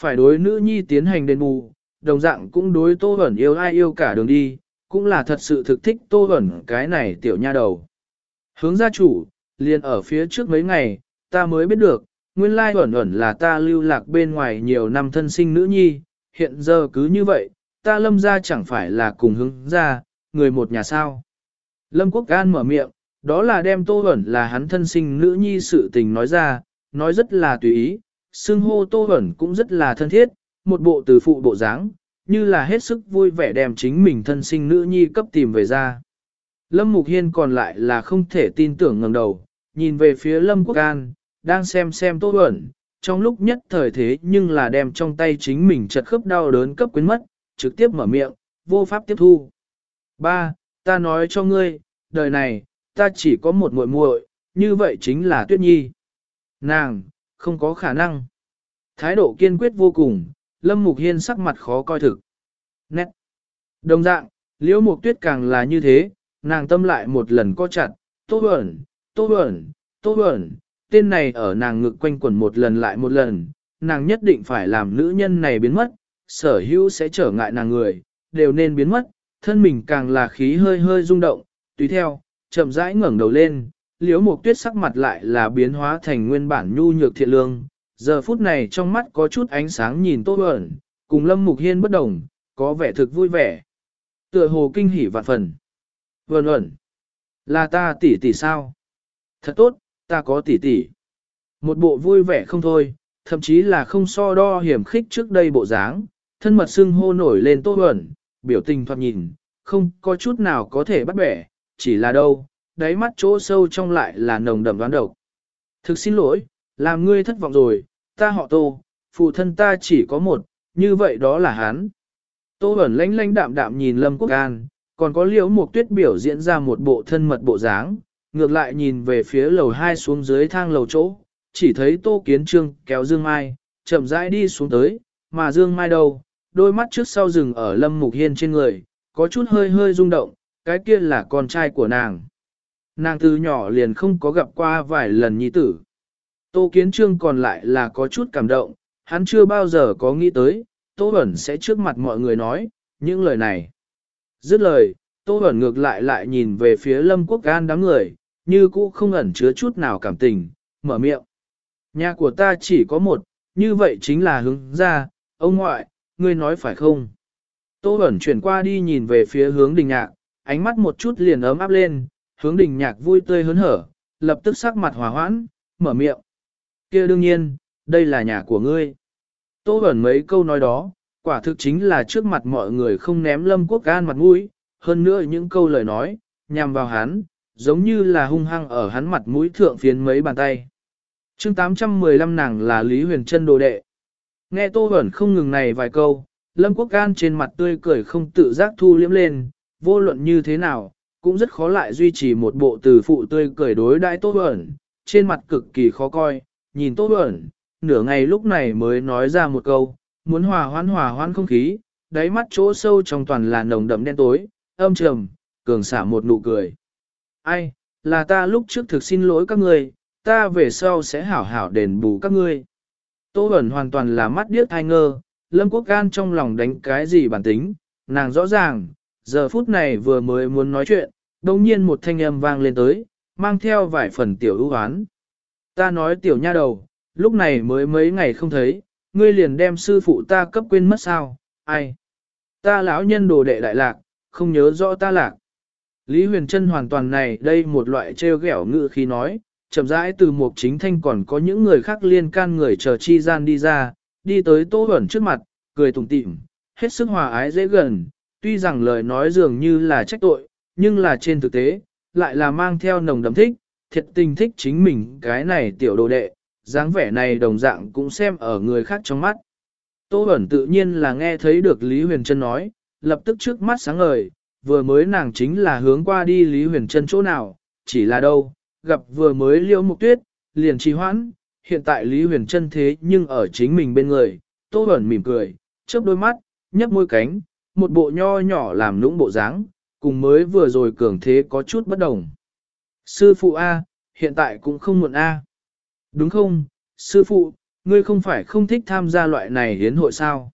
Phải đối nữ nhi tiến hành đền bù, đồng dạng cũng đối Tô Bẩn yêu ai yêu cả đường đi, cũng là thật sự thực thích Tô Bẩn cái này tiểu nha đầu. Hướng gia chủ, liền ở phía trước mấy ngày, ta mới biết được, nguyên lai Bẩn Bẩn là ta lưu lạc bên ngoài nhiều năm thân sinh nữ nhi, hiện giờ cứ như vậy, ta lâm ra chẳng phải là cùng hướng ra, người một nhà sao. Lâm Quốc An mở miệng, đó là đem Tô Bẩn là hắn thân sinh nữ nhi sự tình nói ra, nói rất là tùy ý, xưng hô Tô Bẩn cũng rất là thân thiết, một bộ từ phụ bộ dáng, như là hết sức vui vẻ đem chính mình thân sinh nữ nhi cấp tìm về ra. Lâm Mục Hiên còn lại là không thể tin tưởng ngẩng đầu, nhìn về phía Lâm Quốc An, đang xem xem Tô Bẩn, trong lúc nhất thời thế nhưng là đem trong tay chính mình chật khớp đau đớn cấp quyến mất, trực tiếp mở miệng, vô pháp tiếp thu. Ba, ta nói cho ngươi, đời này, ta chỉ có một muội muội, như vậy chính là Tuyết Nhi. Nàng, không có khả năng. Thái độ kiên quyết vô cùng, Lâm Mục Hiên sắc mặt khó coi thực. Nét. Đồng dạng, Liễu Mục Tuyết càng là như thế, nàng tâm lại một lần co chặt, Tô Bẩn, Tô Bẩn, Tô Bẩn, tên này ở nàng ngực quanh quẩn một lần lại một lần, nàng nhất định phải làm nữ nhân này biến mất, sở hữu sẽ trở ngại nàng người, đều nên biến mất, thân mình càng là khí hơi hơi rung động, tùy theo, chậm rãi ngẩng đầu lên, Liễu Mộc tuyết sắc mặt lại là biến hóa thành nguyên bản nhu nhược thiện lương, giờ phút này trong mắt có chút ánh sáng nhìn tô ẩn, cùng lâm mục hiên bất đồng, có vẻ thực vui vẻ. Tựa hồ kinh hỉ vạn phần. Vẩn ẩn, là ta tỷ tỷ sao? Thật tốt, ta có tỷ tỷ. Một bộ vui vẻ không thôi, thậm chí là không so đo hiểm khích trước đây bộ dáng, thân mật xưng hô nổi lên tô ẩn, biểu tình thoạt nhìn, không có chút nào có thể bắt bẻ, chỉ là đâu, đáy mắt chỗ sâu trong lại là nồng đậm đoán độc. Thực xin lỗi, làm ngươi thất vọng rồi, ta họ tô, phụ thân ta chỉ có một, như vậy đó là hắn. Tô ẩn lánh lánh đạm đạm nhìn Lâm Quốc An, còn có liễu một tuyết biểu diễn ra một bộ thân mật bộ dáng, ngược lại nhìn về phía lầu hai xuống dưới thang lầu chỗ, chỉ thấy Tô Kiến Trương kéo Dương Mai, chậm rãi đi xuống tới, mà Dương Mai đâu, đôi mắt trước sau rừng ở Lâm Mục Hiên trên người, có chút hơi hơi rung động, cái kia là con trai của nàng. Nàng từ nhỏ liền không có gặp qua vài lần nhi tử. Tô Kiến Trương còn lại là có chút cảm động, hắn chưa bao giờ có nghĩ tới, Tô Bẩn sẽ trước mặt mọi người nói, những lời này. Dứt lời, Tô Bẩn ngược lại lại nhìn về phía Lâm Quốc Gan đám người, như cũ không ẩn chứa chút nào cảm tình, mở miệng. Nhà của ta chỉ có một, như vậy chính là hướng ra, ông ngoại, ngươi nói phải không? Tô Bẩn chuyển qua đi nhìn về phía hướng đình nhạc, ánh mắt một chút liền ấm áp lên, hướng đình nhạc vui tươi hớn hở, lập tức sắc mặt hòa hoãn, mở miệng. kia đương nhiên, đây là nhà của ngươi. Tô ẩn mấy câu nói đó, quả thực chính là trước mặt mọi người không ném lâm quốc gan mặt mũi, hơn nữa những câu lời nói, nhằm vào hắn, giống như là hung hăng ở hắn mặt mũi thượng phiến mấy bàn tay. chương 815 nàng là Lý Huyền Trân đồ đệ. Nghe Tô Bẩn không ngừng này vài câu, Lâm Quốc Gan trên mặt tươi cười không tự giác thu liếm lên, vô luận như thế nào, cũng rất khó lại duy trì một bộ từ phụ tươi cười đối đãi Tô Bẩn, trên mặt cực kỳ khó coi, nhìn Tô Bẩn, nửa ngày lúc này mới nói ra một câu, muốn hòa hoãn hòa hoãn không khí, đáy mắt chỗ sâu trong toàn là nồng đậm đen tối, âm trầm, cường xả một nụ cười. Ai, là ta lúc trước thực xin lỗi các ngươi, ta về sau sẽ hảo hảo đền bù các ngươi. Tô Bẩn hoàn toàn là mắt điếc thai ngơ, Lâm Quốc Gan trong lòng đánh cái gì bản tính, nàng rõ ràng, giờ phút này vừa mới muốn nói chuyện, đồng nhiên một thanh âm vang lên tới, mang theo vài phần tiểu ưu hoán. Ta nói tiểu nha đầu, lúc này mới mấy ngày không thấy, ngươi liền đem sư phụ ta cấp quên mất sao, ai? Ta lão nhân đồ đệ đại lạc, không nhớ rõ ta lạc. Lý Huyền Trân hoàn toàn này đây một loại treo gẻo ngự khi nói, chậm rãi từ một chính thanh còn có những người khác liên can người chờ chi gian đi ra, đi tới Tô Bẩn trước mặt, cười tủm tỉm, hết sức hòa ái dễ gần, tuy rằng lời nói dường như là trách tội, nhưng là trên thực tế, lại là mang theo nồng đậm thích, thiệt tình thích chính mình cái này tiểu đồ đệ, dáng vẻ này đồng dạng cũng xem ở người khác trong mắt. Tô Bẩn tự nhiên là nghe thấy được Lý Huyền Trân nói, lập tức trước mắt sáng ngời, vừa mới nàng chính là hướng qua đi Lý Huyền Trân chỗ nào, chỉ là đâu, gặp vừa mới liêu mục tuyết, liền trì hoãn, hiện tại Lý Huyền Trân thế nhưng ở chính mình bên người, Tô Bẩn mỉm cười, chớp đôi mắt, nhấp môi cánh, một bộ nho nhỏ làm lũng bộ dáng, cùng mới vừa rồi cường thế có chút bất đồng. Sư phụ A, hiện tại cũng không muộn A. Đúng không, sư phụ, ngươi không phải không thích tham gia loại này hiến hội sao.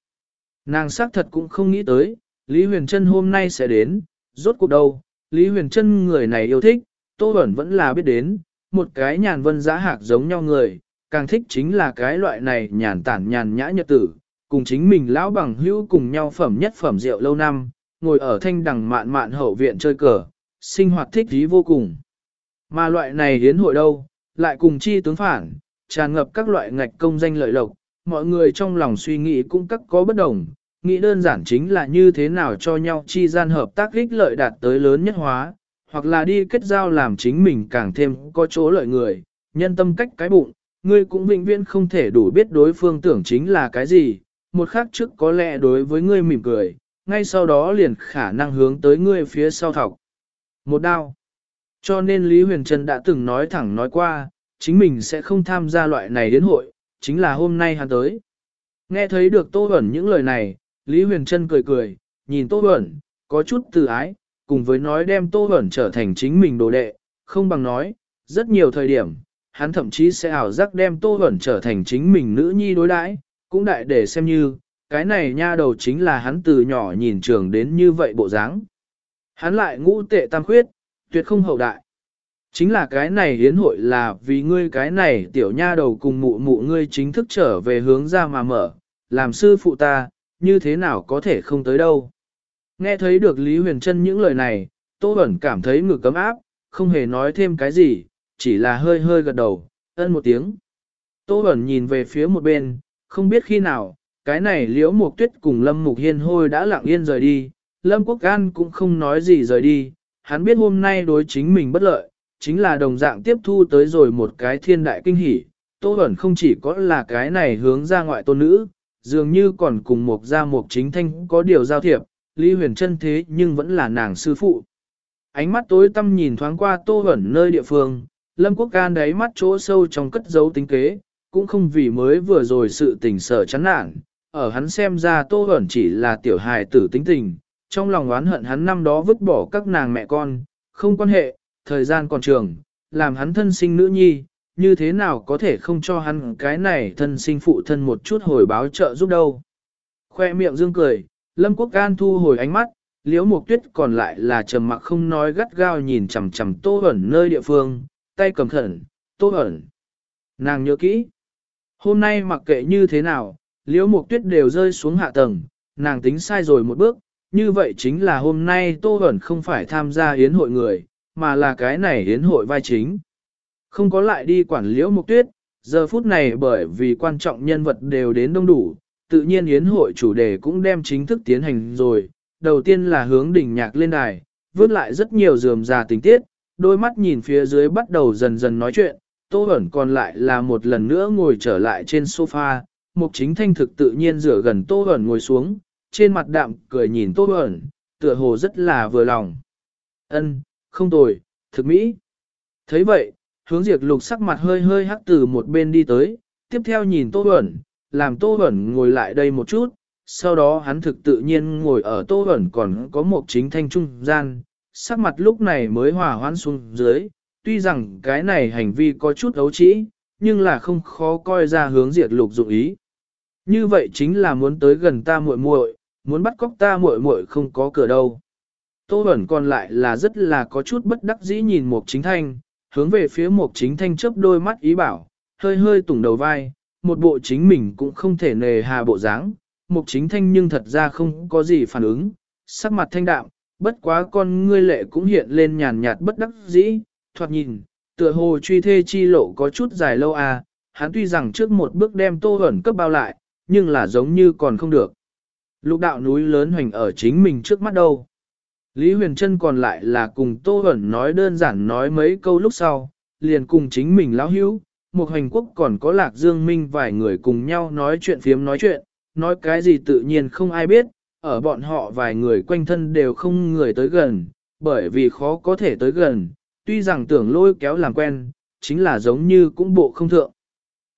Nàng xác thật cũng không nghĩ tới, Lý Huyền Trân hôm nay sẽ đến, rốt cuộc đâu, Lý Huyền Trân người này yêu thích, Tô Bẩn vẫn là biết đến, một cái nhàn vân giá hạc giống nhau người, càng thích chính là cái loại này nhàn tản nhàn nhã nhật tử, cùng chính mình lão bằng hữu cùng nhau phẩm nhất phẩm rượu lâu năm, ngồi ở thanh đằng mạn mạn hậu viện chơi cờ, sinh hoạt thích thú vô cùng. Mà loại này hiến hội đâu, lại cùng chi tướng phản, tràn ngập các loại ngạch công danh lợi lộc, mọi người trong lòng suy nghĩ cũng các có bất đồng, nghĩ đơn giản chính là như thế nào cho nhau chi gian hợp tác ích lợi đạt tới lớn nhất hóa, hoặc là đi kết giao làm chính mình càng thêm có chỗ lợi người, nhân tâm cách cái bụng, ngươi cũng vĩnh viễn không thể đủ biết đối phương tưởng chính là cái gì, một khắc trước có lẽ đối với ngươi mỉm cười, ngay sau đó liền khả năng hướng tới ngươi phía sau thọc. Một đao. Cho nên Lý Huyền Trân đã từng nói thẳng nói qua, chính mình sẽ không tham gia loại này đến hội, chính là hôm nay hắn tới. Nghe thấy được Tô Bẩn những lời này, Lý Huyền Trân cười cười, nhìn Tô Bẩn, có chút từ ái, cùng với nói đem Tô Bẩn trở thành chính mình đồ đệ, không bằng nói, rất nhiều thời điểm, hắn thậm chí sẽ ảo giác đem Tô Bẩn trở thành chính mình nữ nhi đối đãi, cũng đại để xem như, cái này nha đầu chính là hắn từ nhỏ nhìn trường đến như vậy bộ dáng. Hắn lại ngũ tệ tam khuyết, tuyệt không hậu đại. Chính là cái này hiến hội là vì ngươi cái này tiểu nha đầu cùng mụ mụ ngươi chính thức trở về hướng ra mà mở, làm sư phụ ta, như thế nào có thể không tới đâu. Nghe thấy được Lý Huyền Trân những lời này, Tô Bẩn cảm thấy ngực cấm áp, không hề nói thêm cái gì, chỉ là hơi hơi gật đầu, ân một tiếng. Tô Bẩn nhìn về phía một bên, không biết khi nào, cái này liễu mục tuyết cùng Lâm Mục Hiên hôi đã lặng yên rời đi, Lâm Quốc An cũng không nói gì rời đi, hắn biết hôm nay đối chính mình bất lợi, chính là đồng dạng tiếp thu tới rồi một cái thiên đại kinh hỷ. Tô Bẩn không chỉ có là cái này hướng ra ngoại tôn nữ, dường như còn cùng một gia một chính thanh có điều giao thiệp, Lý Huyền chân thế nhưng vẫn là nàng sư phụ. Ánh mắt tối tâm nhìn thoáng qua Tô Bẩn nơi địa phương, Lâm Quốc Can đáy mắt chỗ sâu trong cất dấu tính kế, cũng không vì mới vừa rồi sự tình sở chán nản, ở hắn xem ra Tô Bẩn chỉ là tiểu hài tử tính tình, trong lòng oán hận hắn năm đó vứt bỏ các nàng mẹ con, không quan hệ, thời gian còn trường, làm hắn thân sinh nữ nhi, như thế nào có thể không cho hắn cái này thân sinh phụ thân một chút hồi báo trợ giúp đâu. Khoe miệng dương cười, Lâm Quốc Can thu hồi ánh mắt, Liễu Mộc Tuyết còn lại là trầm mặc không nói gắt gao nhìn chằm chằm Tô ẩn nơi địa phương, tay cầm khẩn, Tô ẩn. Nàng nhớ kỹ. Hôm nay mặc kệ như thế nào, Liễu mục Tuyết đều rơi xuống hạ tầng, nàng tính sai rồi một bước, như vậy chính là hôm nay Tô ẩn không phải tham gia hiến hội người, mà là cái này hiến hội vai chính. Không có lại đi quản liễu mục tuyết, giờ phút này bởi vì quan trọng nhân vật đều đến đông đủ, tự nhiên hiến hội chủ đề cũng đem chính thức tiến hành rồi. Đầu tiên là hướng đỉnh nhạc lên đài, vớt lại rất nhiều dườm già tình tiết, đôi mắt nhìn phía dưới bắt đầu dần dần nói chuyện, Tô Bẩn còn lại là một lần nữa ngồi trở lại trên sofa, mục chính thanh thực tự nhiên rửa gần Tô Bẩn ngồi xuống, trên mặt đạm cười nhìn Tô Bẩn, tựa hồ rất là vừa lòng. Ân, không tồi, thực mỹ. thấy vậy, hướng diệt lục sắc mặt hơi hơi hắc từ một bên đi tới, tiếp theo nhìn Tô Bẩn, làm Tô Bẩn ngồi lại đây một chút, sau đó hắn thực tự nhiên ngồi ở Tô Bẩn còn có một chính thanh trung gian, sắc mặt lúc này mới hòa hoãn xuống dưới, tuy rằng cái này hành vi có chút ấu trĩ, nhưng là không khó coi ra hướng diệt lục dụng ý. Như vậy chính là muốn tới gần ta muội muội, muốn bắt cóc ta muội muội không có cửa đâu. Tô Bẩn còn lại là rất là có chút bất đắc dĩ nhìn một chính thanh, hướng về phía một chính thanh chớp đôi mắt ý bảo, hơi hơi tủng đầu vai, một bộ chính mình cũng không thể nề hà bộ dáng. Một chính thanh nhưng thật ra không có gì phản ứng, sắc mặt thanh đạm, bất quá con ngươi lệ cũng hiện lên nhàn nhạt bất đắc dĩ, thoạt nhìn, tựa hồ truy thê chi lộ có chút dài lâu à, hắn tuy rằng trước một bước đem tô ẩn cấp bao lại, nhưng là giống như còn không được. Lục đạo núi lớn hoành ở chính mình trước mắt đâu. Lý Huyền Trân còn lại là cùng Tô Hẩn nói đơn giản nói mấy câu lúc sau, liền cùng chính mình lão hữu, một hành quốc còn có lạc dương minh vài người cùng nhau nói chuyện phiếm nói chuyện, nói cái gì tự nhiên không ai biết, ở bọn họ vài người quanh thân đều không người tới gần, bởi vì khó có thể tới gần, tuy rằng tưởng lôi kéo làm quen, chính là giống như cũng bộ không thượng.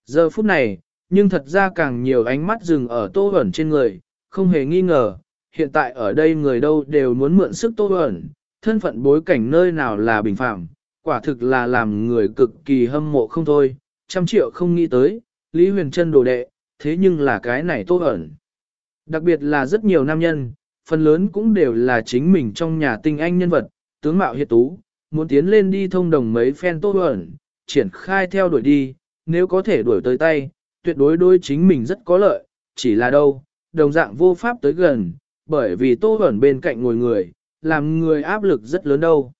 Giờ phút này, nhưng thật ra càng nhiều ánh mắt dừng ở Tô ẩn trên người, không hề nghi ngờ, hiện tại ở đây người đâu đều muốn mượn sức tô ẩn, thân phận bối cảnh nơi nào là bình phạm, quả thực là làm người cực kỳ hâm mộ không thôi, trăm triệu không nghĩ tới, Lý Huyền Trân đồ đệ, thế nhưng là cái này Tô ẩn. Đặc biệt là rất nhiều nam nhân, phần lớn cũng đều là chính mình trong nhà tinh anh nhân vật, tướng mạo hiệt tú, muốn tiến lên đi thông đồng mấy phen Tô ẩn, triển khai theo đuổi đi, nếu có thể đuổi tới tay, tuyệt đối đối chính mình rất có lợi, chỉ là đâu, đồng dạng vô pháp tới gần, bởi vì Tô ẩn bên cạnh ngồi người, làm người áp lực rất lớn đâu.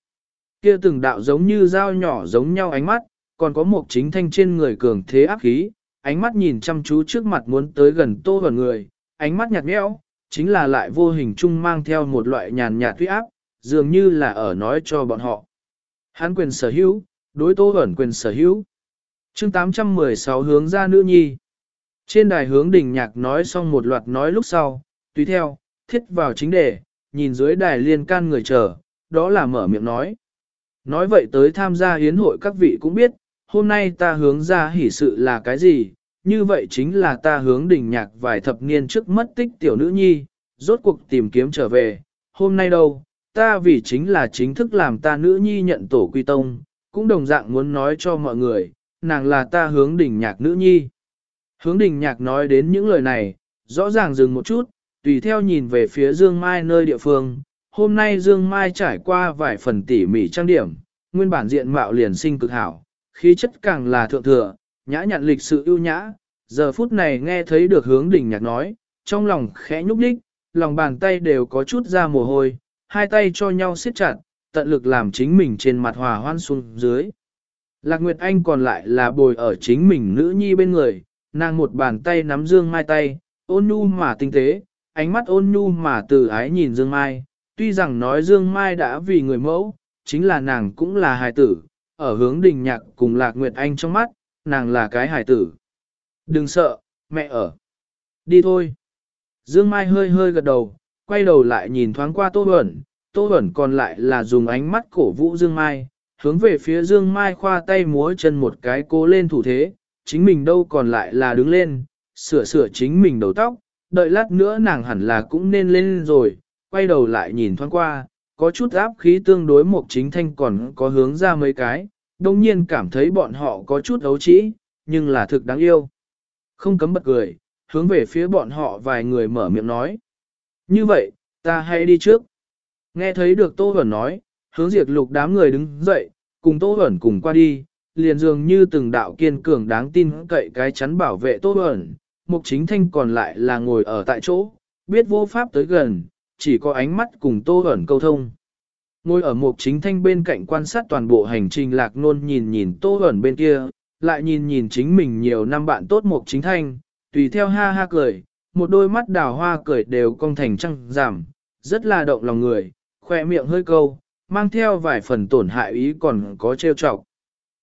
Kia từng đạo giống như dao nhỏ giống nhau ánh mắt, còn có một chính thanh trên người cường thế áp khí, ánh mắt nhìn chăm chú trước mặt muốn tới gần tô ẩn người, ánh mắt nhạt nhẽo, chính là lại vô hình chung mang theo một loại nhàn nhạt thuyết áp, dường như là ở nói cho bọn họ. Hắn quyền sở hữu, đối tô ẩn quyền sở hữu. chương 816 hướng ra nữ nhi. Trên đài hướng đỉnh nhạc nói xong một loạt nói lúc sau, tùy theo, thiết vào chính đề, nhìn dưới đài liên can người chờ, đó là mở miệng nói. Nói vậy tới tham gia hiến hội các vị cũng biết, hôm nay ta hướng ra hỉ sự là cái gì, như vậy chính là ta hướng đỉnh nhạc vài thập niên trước mất tích tiểu nữ nhi, rốt cuộc tìm kiếm trở về, hôm nay đâu, ta vì chính là chính thức làm ta nữ nhi nhận tổ quy tông, cũng đồng dạng muốn nói cho mọi người, nàng là ta hướng đỉnh nhạc nữ nhi. Hướng đỉnh nhạc nói đến những lời này, rõ ràng dừng một chút, tùy theo nhìn về phía Dương Mai nơi địa phương, hôm nay Dương Mai trải qua vài phần tỉ mỉ trang điểm, nguyên bản diện mạo liền sinh cực hảo, khí chất càng là thượng thừa, nhã nhặn lịch sự ưu nhã, giờ phút này nghe thấy được hướng đỉnh nhạc nói, trong lòng khẽ nhúc nhích, lòng bàn tay đều có chút ra mồ hôi, hai tay cho nhau siết chặt, tận lực làm chính mình trên mặt hòa hoan xuống dưới. Lạc Nguyệt Anh còn lại là bồi ở chính mình nữ nhi bên người, nàng một bàn tay nắm Dương Mai tay, ôn nhu mà tinh tế, ánh mắt ôn nhu mà từ ái nhìn Dương Mai, tuy rằng nói Dương Mai đã vì người mẫu, chính là nàng cũng là hài tử, ở hướng đình nhạc cùng Lạc Nguyệt Anh trong mắt, nàng là cái hài tử. Đừng sợ, mẹ ở. Đi thôi. Dương Mai hơi hơi gật đầu, quay đầu lại nhìn thoáng qua Tô Huẩn, Tô Huẩn còn lại là dùng ánh mắt cổ vũ Dương Mai, hướng về phía Dương Mai khoa tay múa chân một cái cố lên thủ thế, chính mình đâu còn lại là đứng lên, sửa sửa chính mình đầu tóc, đợi lát nữa nàng hẳn là cũng nên lên rồi, quay đầu lại nhìn thoáng qua, có chút áp khí tương đối một chính thanh còn có hướng ra mấy cái, đồng nhiên cảm thấy bọn họ có chút ấu trĩ, nhưng là thực đáng yêu. Không cấm bật cười, hướng về phía bọn họ vài người mở miệng nói. Như vậy, ta hãy đi trước. Nghe thấy được Tô Huẩn nói, hướng diệt lục đám người đứng dậy, cùng Tô Huẩn cùng qua đi, liền dường như từng đạo kiên cường đáng tin cậy cái chắn bảo vệ Tô Huẩn, mục chính thanh còn lại là ngồi ở tại chỗ, biết vô pháp tới gần, chỉ có ánh mắt cùng tô Huẩn câu thông. Ngồi ở mục chính thanh bên cạnh quan sát toàn bộ hành trình lạc nôn nhìn nhìn tô Huẩn bên kia, lại nhìn nhìn chính mình nhiều năm bạn tốt mục chính thanh, tùy theo ha ha cười, một đôi mắt đào hoa cười đều cong thành trăng giảm, rất là động lòng người, khoe miệng hơi câu, mang theo vài phần tổn hại ý còn có trêu chọc.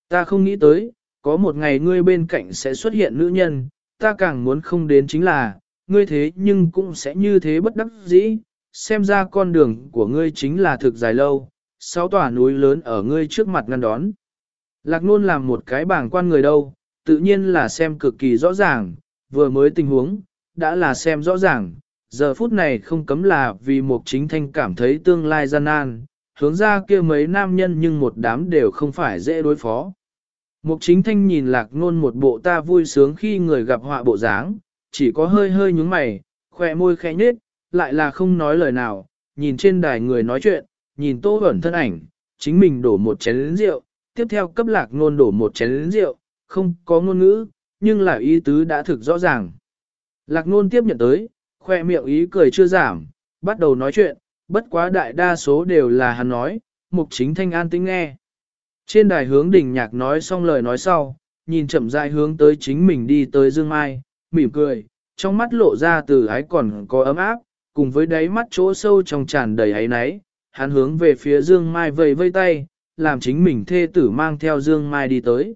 Ta không nghĩ tới, có một ngày ngươi bên cạnh sẽ xuất hiện nữ nhân, ta càng muốn không đến chính là, ngươi thế nhưng cũng sẽ như thế bất đắc dĩ, xem ra con đường của ngươi chính là thực dài lâu, sáu tòa núi lớn ở ngươi trước mặt ngăn đón. Lạc nôn làm một cái bảng quan người đâu, tự nhiên là xem cực kỳ rõ ràng, vừa mới tình huống, đã là xem rõ ràng, giờ phút này không cấm là vì một chính thanh cảm thấy tương lai gian nan, hướng ra kia mấy nam nhân nhưng một đám đều không phải dễ đối phó. Mục chính thanh nhìn lạc nôn một bộ ta vui sướng khi người gặp họa bộ dáng, chỉ có hơi hơi nhúng mày, khỏe môi khẽ nhếch, lại là không nói lời nào, nhìn trên đài người nói chuyện, nhìn tô ẩn thân ảnh, chính mình đổ một chén rượu, tiếp theo cấp lạc nôn đổ một chén rượu, không có ngôn ngữ, nhưng là ý tứ đã thực rõ ràng. Lạc nôn tiếp nhận tới, khoe miệng ý cười chưa giảm, bắt đầu nói chuyện, bất quá đại đa số đều là hắn nói, mục chính thanh an tính nghe. Trên đài hướng đỉnh nhạc nói xong lời nói sau, nhìn chậm rãi hướng tới chính mình đi tới Dương Mai, mỉm cười, trong mắt lộ ra từ ái còn có ấm áp, cùng với đáy mắt chỗ sâu trong tràn đầy ấy náy, hắn hướng về phía Dương Mai vầy vây tay, làm chính mình thê tử mang theo Dương Mai đi tới.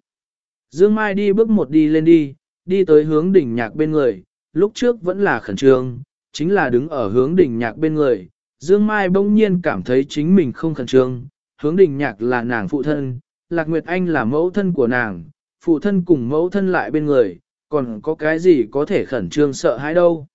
Dương Mai đi bước một đi lên đi, đi tới hướng đỉnh nhạc bên người, lúc trước vẫn là khẩn trương, chính là đứng ở hướng đỉnh nhạc bên người. Dương Mai bỗng nhiên cảm thấy chính mình không khẩn trương, hướng đình nhạc là nàng phụ thân, Lạc Nguyệt Anh là mẫu thân của nàng, phụ thân cùng mẫu thân lại bên người, còn có cái gì có thể khẩn trương sợ hãi đâu.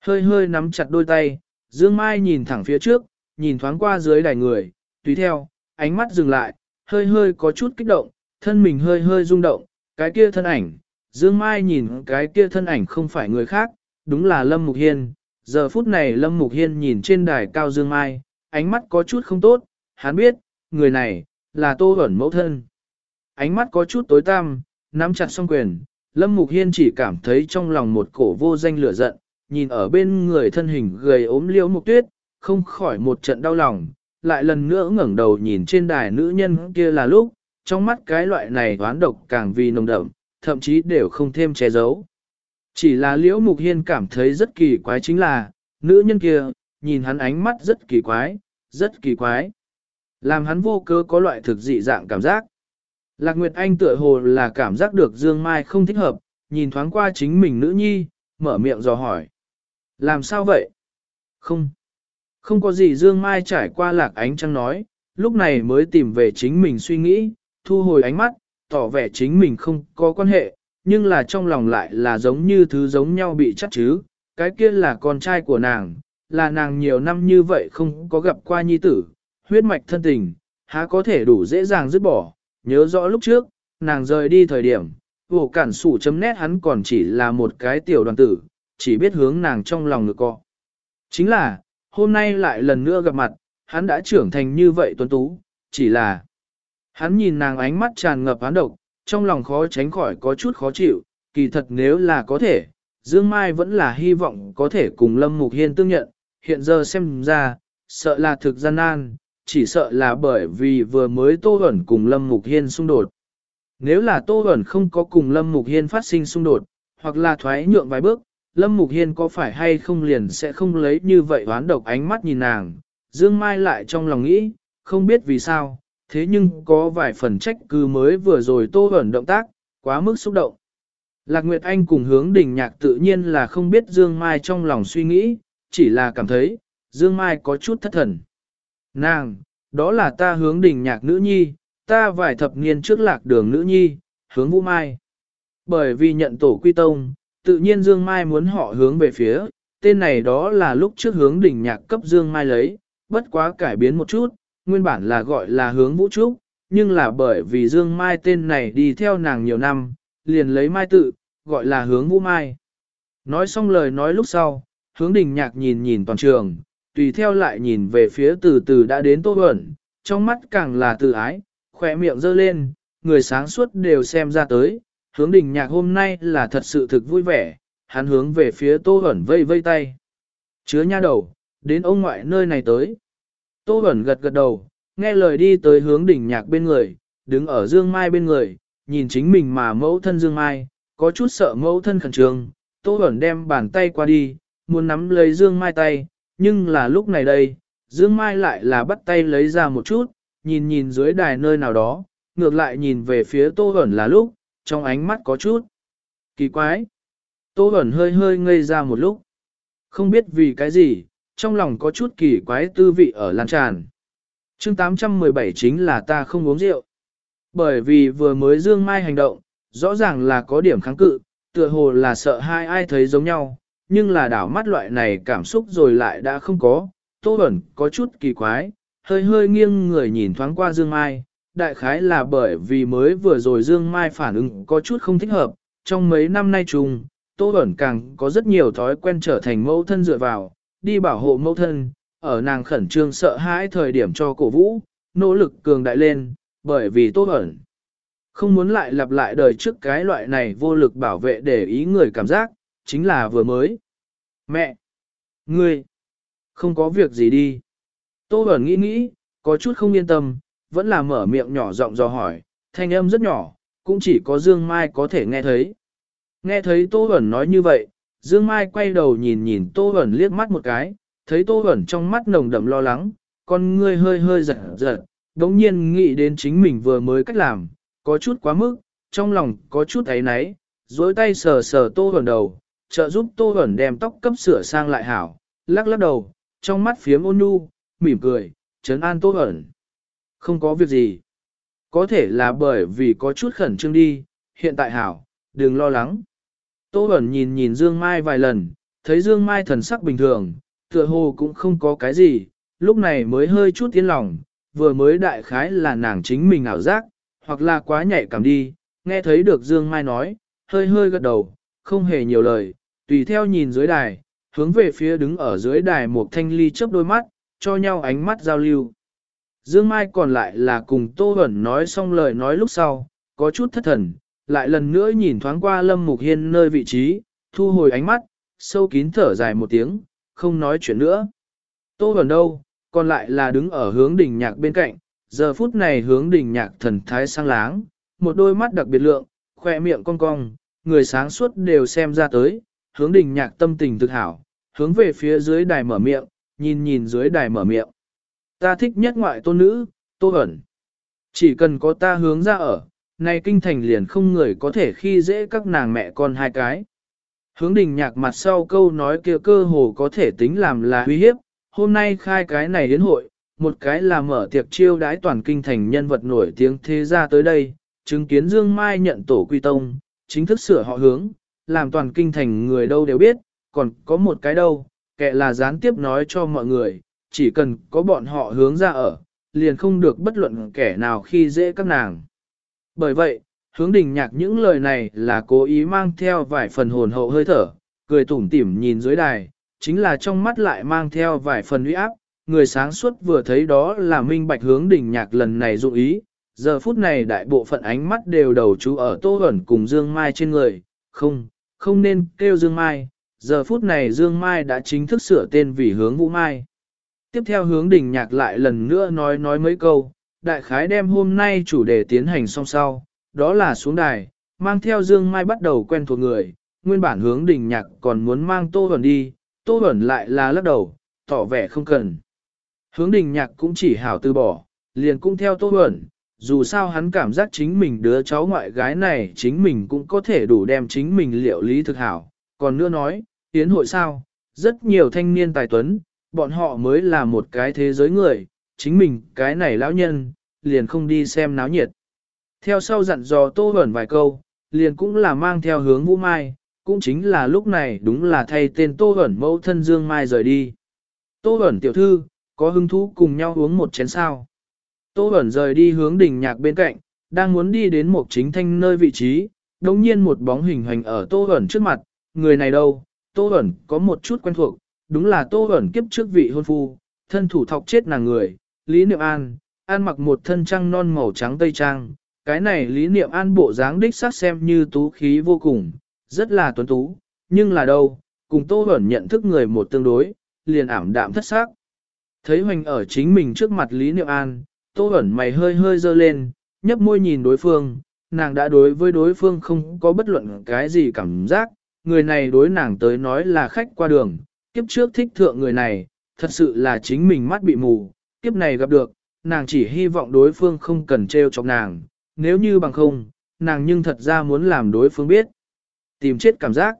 Hơi hơi nắm chặt đôi tay, Dương Mai nhìn thẳng phía trước, nhìn thoáng qua dưới đài người, tùy theo, ánh mắt dừng lại, hơi hơi có chút kích động, thân mình hơi hơi rung động, cái kia thân ảnh, Dương Mai nhìn cái kia thân ảnh không phải người khác, đúng là Lâm Mục Hiên. Giờ phút này Lâm Mục Hiên nhìn trên đài cao Dương Mai, ánh mắt có chút không tốt, hắn biết, người này, là Tô Huẩn mẫu thân. Ánh mắt có chút tối tăm, nắm chặt song quyền, Lâm Mục Hiên chỉ cảm thấy trong lòng một cổ vô danh lửa giận, nhìn ở bên người thân hình gầy ốm liễu mục tuyết, không khỏi một trận đau lòng, lại lần nữa ngẩng đầu nhìn trên đài nữ nhân kia là lúc, trong mắt cái loại này toán độc càng vì nồng đậm, thậm chí đều không thêm che giấu. Chỉ là liễu mục hiên cảm thấy rất kỳ quái chính là, nữ nhân kia, nhìn hắn ánh mắt rất kỳ quái, rất kỳ quái. Làm hắn vô cơ có loại thực dị dạng cảm giác. Lạc Nguyệt Anh tựa hồ là cảm giác được Dương Mai không thích hợp, nhìn thoáng qua chính mình nữ nhi, mở miệng dò hỏi. Làm sao vậy? Không. Không có gì Dương Mai trải qua lạc ánh trăng nói, lúc này mới tìm về chính mình suy nghĩ, thu hồi ánh mắt, tỏ vẻ chính mình không có quan hệ, nhưng là trong lòng lại là giống như thứ giống nhau bị chắc chứ, cái kia là con trai của nàng, là nàng nhiều năm như vậy không có gặp qua nhi tử, huyết mạch thân tình, há có thể đủ dễ dàng dứt bỏ, nhớ rõ lúc trước, nàng rời đi thời điểm, vô cản sủ chấm nét hắn còn chỉ là một cái tiểu đoàn tử, chỉ biết hướng nàng trong lòng ngực cọ. Chính là, hôm nay lại lần nữa gặp mặt, hắn đã trưởng thành như vậy tuấn tú, chỉ là hắn nhìn nàng ánh mắt tràn ngập hán độc, trong lòng khó tránh khỏi có chút khó chịu, kỳ thật nếu là có thể, Dương Mai vẫn là hy vọng có thể cùng Lâm Mục Hiên tương nhận, hiện giờ xem ra, sợ là thực gian nan, chỉ sợ là bởi vì vừa mới Tô Huẩn cùng Lâm Mục Hiên xung đột. Nếu là Tô Huẩn không có cùng Lâm Mục Hiên phát sinh xung đột, hoặc là thoái nhượng vài bước, Lâm Mục Hiên có phải hay không liền sẽ không lấy như vậy hoán độc ánh mắt nhìn nàng. Dương Mai lại trong lòng nghĩ, không biết vì sao, thế nhưng có vài phần trách cứ mới vừa rồi tô ẩn động tác, quá mức xúc động. Lạc Nguyệt Anh cùng hướng đình nhạc tự nhiên là không biết Dương Mai trong lòng suy nghĩ, chỉ là cảm thấy, Dương Mai có chút thất thần. Nàng, đó là ta hướng đình nhạc nữ nhi, ta vài thập niên trước lạc đường nữ nhi, hướng vũ mai. Bởi vì nhận tổ quy tông, tự nhiên Dương Mai muốn họ hướng về phía, tên này đó là lúc trước hướng đỉnh nhạc cấp Dương Mai lấy, bất quá cải biến một chút, nguyên bản là gọi là hướng vũ trúc, nhưng là bởi vì Dương Mai tên này đi theo nàng nhiều năm, liền lấy Mai tự, gọi là hướng vũ Mai. Nói xong lời nói lúc sau, hướng đình nhạc nhìn nhìn toàn trường, tùy theo lại nhìn về phía từ từ đã đến Tô ẩn, trong mắt càng là từ ái, khỏe miệng dơ lên, người sáng suốt đều xem ra tới, hướng đình nhạc hôm nay là thật sự thực vui vẻ, hắn hướng về phía Tô ẩn vây vây tay. Chứa nha đầu, đến ông ngoại nơi này tới. Tô Bẩn gật gật đầu, nghe lời đi tới hướng đỉnh nhạc bên người, đứng ở Dương Mai bên người, nhìn chính mình mà mẫu thân Dương Mai, có chút sợ mẫu thân khẩn trương. Tô Bẩn đem bàn tay qua đi, muốn nắm lấy Dương Mai tay, nhưng là lúc này đây, Dương Mai lại là bắt tay lấy ra một chút, nhìn nhìn dưới đài nơi nào đó, ngược lại nhìn về phía Tô Bẩn là lúc, trong ánh mắt có chút. Kỳ quái. Tô Bẩn hơi hơi ngây ra một lúc. Không biết vì cái gì, trong lòng có chút kỳ quái tư vị ở lan tràn. chương 817 chính là ta không uống rượu. Bởi vì vừa mới dương mai hành động, rõ ràng là có điểm kháng cự, tựa hồ là sợ hai ai thấy giống nhau, nhưng là đảo mắt loại này cảm xúc rồi lại đã không có. Tô Bẩn có chút kỳ quái, hơi hơi nghiêng người nhìn thoáng qua dương mai, đại khái là bởi vì mới vừa rồi Dương Mai phản ứng có chút không thích hợp, trong mấy năm nay chung, Tô Bẩn càng có rất nhiều thói quen trở thành mẫu thân dựa vào, đi bảo hộ mẫu thân, ở nàng khẩn trương sợ hãi thời điểm cho cổ vũ, nỗ lực cường đại lên, bởi vì tốt ẩn. không muốn lại lặp lại đời trước cái loại này vô lực bảo vệ để ý người cảm giác, chính là vừa mới. Mẹ! Ngươi! Không có việc gì đi. Tô Bẩn nghĩ nghĩ, có chút không yên tâm, vẫn là mở miệng nhỏ giọng dò hỏi, thanh âm rất nhỏ, cũng chỉ có Dương Mai có thể nghe thấy. Nghe thấy Tô Bẩn nói như vậy, Dương Mai quay đầu nhìn nhìn Tô Bẩn liếc mắt một cái, thấy Tô Bẩn trong mắt nồng đậm lo lắng, con ngươi hơi hơi giật giật, đống nhiên nghĩ đến chính mình vừa mới cách làm, có chút quá mức, trong lòng có chút ấy náy, dối tay sờ sờ Tô Bẩn đầu, trợ giúp Tô Bẩn đem tóc cấp sửa sang lại hảo, lắc lắc đầu, trong mắt phiếm ôn nhu, mỉm cười, trấn an Tô Bẩn. Không có việc gì. Có thể là bởi vì có chút khẩn trương đi, hiện tại hảo, đừng lo lắng. Tô Bẩn nhìn nhìn Dương Mai vài lần, thấy Dương Mai thần sắc bình thường, tựa hồ cũng không có cái gì, lúc này mới hơi chút tiến lòng, vừa mới đại khái là nàng chính mình ảo giác, hoặc là quá nhạy cảm đi, nghe thấy được Dương Mai nói, hơi hơi gật đầu, không hề nhiều lời, tùy theo nhìn dưới đài, hướng về phía đứng ở dưới đài một thanh ly chớp đôi mắt, cho nhau ánh mắt giao lưu. Dương Mai còn lại là cùng Tô Huẩn nói xong lời nói lúc sau, có chút thất thần, lại lần nữa nhìn thoáng qua Lâm Mục Hiên nơi vị trí, thu hồi ánh mắt, sâu kín thở dài một tiếng, không nói chuyện nữa. Tô Bẩn đâu, còn lại là đứng ở hướng đỉnh nhạc bên cạnh, giờ phút này hướng đỉnh nhạc thần thái sang láng, một đôi mắt đặc biệt lượng, khoe miệng cong cong, người sáng suốt đều xem ra tới, hướng đỉnh nhạc tâm tình thực hảo, hướng về phía dưới đài mở miệng, nhìn nhìn dưới đài mở miệng. Ta thích nhất ngoại tôn nữ, Tô Bẩn. Chỉ cần có ta hướng ra ở, nay kinh thành liền không người có thể khi dễ các nàng mẹ con hai cái. Hướng đình nhạc mặt sau câu nói kia cơ hồ có thể tính làm là uy hiếp, hôm nay khai cái này đến hội, một cái là mở tiệc chiêu đái toàn kinh thành nhân vật nổi tiếng thế ra tới đây, chứng kiến Dương Mai nhận tổ quy tông, chính thức sửa họ hướng, làm toàn kinh thành người đâu đều biết, còn có một cái đâu, kệ là gián tiếp nói cho mọi người, chỉ cần có bọn họ hướng ra ở, liền không được bất luận kẻ nào khi dễ các nàng. Bởi vậy, hướng đình nhạc những lời này là cố ý mang theo vài phần hồn hậu hơi thở, cười tủm tỉm nhìn dưới đài, chính là trong mắt lại mang theo vài phần uy áp, người sáng suốt vừa thấy đó là minh bạch hướng đình nhạc lần này dụng ý, giờ phút này đại bộ phận ánh mắt đều đầu chú ở tô ẩn cùng Dương Mai trên người, không, không nên kêu Dương Mai, giờ phút này Dương Mai đã chính thức sửa tên vì hướng Vũ Mai. Tiếp theo hướng đình nhạc lại lần nữa nói nói mấy câu, đại khái đem hôm nay chủ đề tiến hành xong sau, đó là xuống đài, mang theo Dương Mai bắt đầu quen thuộc người, nguyên bản hướng đình nhạc còn muốn mang Tô Huẩn đi, Tô Huẩn lại là lắc đầu, tỏ vẻ không cần. Hướng đình nhạc cũng chỉ hảo từ bỏ, liền cũng theo Tô Huẩn, dù sao hắn cảm giác chính mình đứa cháu ngoại gái này chính mình cũng có thể đủ đem chính mình liệu lý thực hảo. Còn nữa nói, tiến hội sao, rất nhiều thanh niên tài tuấn, bọn họ mới là một cái thế giới người, chính mình cái này lão nhân, liền không đi xem náo nhiệt. Theo sau dặn dò Tô Bẩn vài câu, liền cũng là mang theo hướng Vũ Mai, cũng chính là lúc này đúng là thay tên Tô Bẩn mẫu thân Dương Mai rời đi. Tô Bẩn tiểu thư, có hứng thú cùng nhau uống một chén sao. Tô Bẩn rời đi hướng đỉnh nhạc bên cạnh, đang muốn đi đến một chính thanh nơi vị trí, đồng nhiên một bóng hình hành ở Tô Bẩn trước mặt, người này đâu, Tô Bẩn có một chút quen thuộc, đúng là Tô Bẩn kiếp trước vị hôn phu, thân thủ thọc chết nàng người, Lý Niệm An, an mặc một thân trăng non màu trắng tây trang, cái này Lý Niệm An bộ dáng đích sắc xem như tú khí vô cùng, rất là tuấn tú, nhưng là đâu, cùng Tô hẩn nhận thức người một tương đối, liền ảm đạm thất xác. Thấy hoành ở chính mình trước mặt Lý Niệm An, Tô hẩn mày hơi hơi dơ lên, nhấp môi nhìn đối phương, nàng đã đối với đối phương không có bất luận cái gì cảm giác, người này đối nàng tới nói là khách qua đường, kiếp trước thích thượng người này, thật sự là chính mình mắt bị mù, kiếp này gặp được, nàng chỉ hy vọng đối phương không cần trêu chọc nàng, nếu như bằng không, nàng nhưng thật ra muốn làm đối phương biết. Tìm chết cảm giác.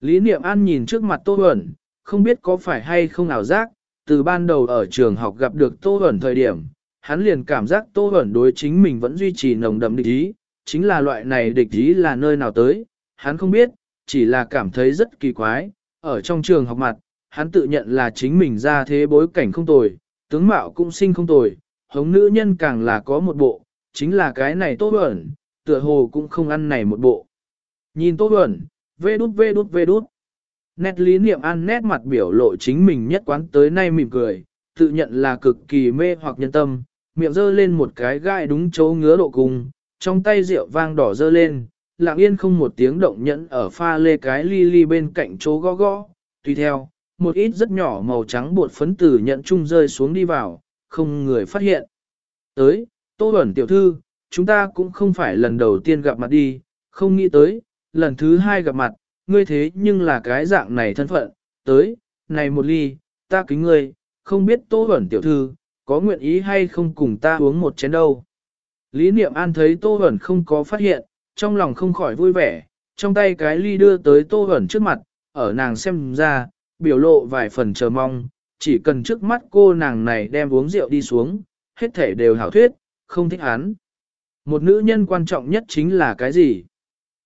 Lý Niệm An nhìn trước mặt Tô Huẩn, không biết có phải hay không ảo giác, từ ban đầu ở trường học gặp được Tô Huẩn thời điểm, hắn liền cảm giác Tô Huẩn đối chính mình vẫn duy trì nồng đậm địch ý, chính là loại này địch ý là nơi nào tới, hắn không biết, chỉ là cảm thấy rất kỳ quái, ở trong trường học mặt, hắn tự nhận là chính mình ra thế bối cảnh không tồi, tướng mạo cũng sinh không tồi, hống nữ nhân càng là có một bộ, chính là cái này tốt ẩn, tựa hồ cũng không ăn này một bộ. Nhìn tốt ẩn, vê đút vê đút vê đút. Nét lý niệm ăn nét mặt biểu lộ chính mình nhất quán tới nay mỉm cười, tự nhận là cực kỳ mê hoặc nhân tâm, miệng dơ lên một cái gai đúng chỗ ngứa độ cùng, trong tay rượu vang đỏ dơ lên, lặng yên không một tiếng động nhẫn ở pha lê cái ly ly bên cạnh chỗ gõ gõ, tùy theo, một ít rất nhỏ màu trắng bột phấn tử nhận chung rơi xuống đi vào, không người phát hiện. Tới, Tô Bẩn tiểu thư, chúng ta cũng không phải lần đầu tiên gặp mặt đi, không nghĩ tới, lần thứ hai gặp mặt, ngươi thế nhưng là cái dạng này thân phận, tới, này một ly, ta kính ngươi, không biết Tô Bẩn tiểu thư, có nguyện ý hay không cùng ta uống một chén đâu. Lý Niệm An thấy Tô Bẩn không có phát hiện, trong lòng không khỏi vui vẻ, trong tay cái ly đưa tới Tô Bẩn trước mặt, ở nàng xem ra, biểu lộ vài phần chờ mong, chỉ cần trước mắt cô nàng này đem uống rượu đi xuống, hết thể đều hảo thuyết, không thích hắn. Một nữ nhân quan trọng nhất chính là cái gì?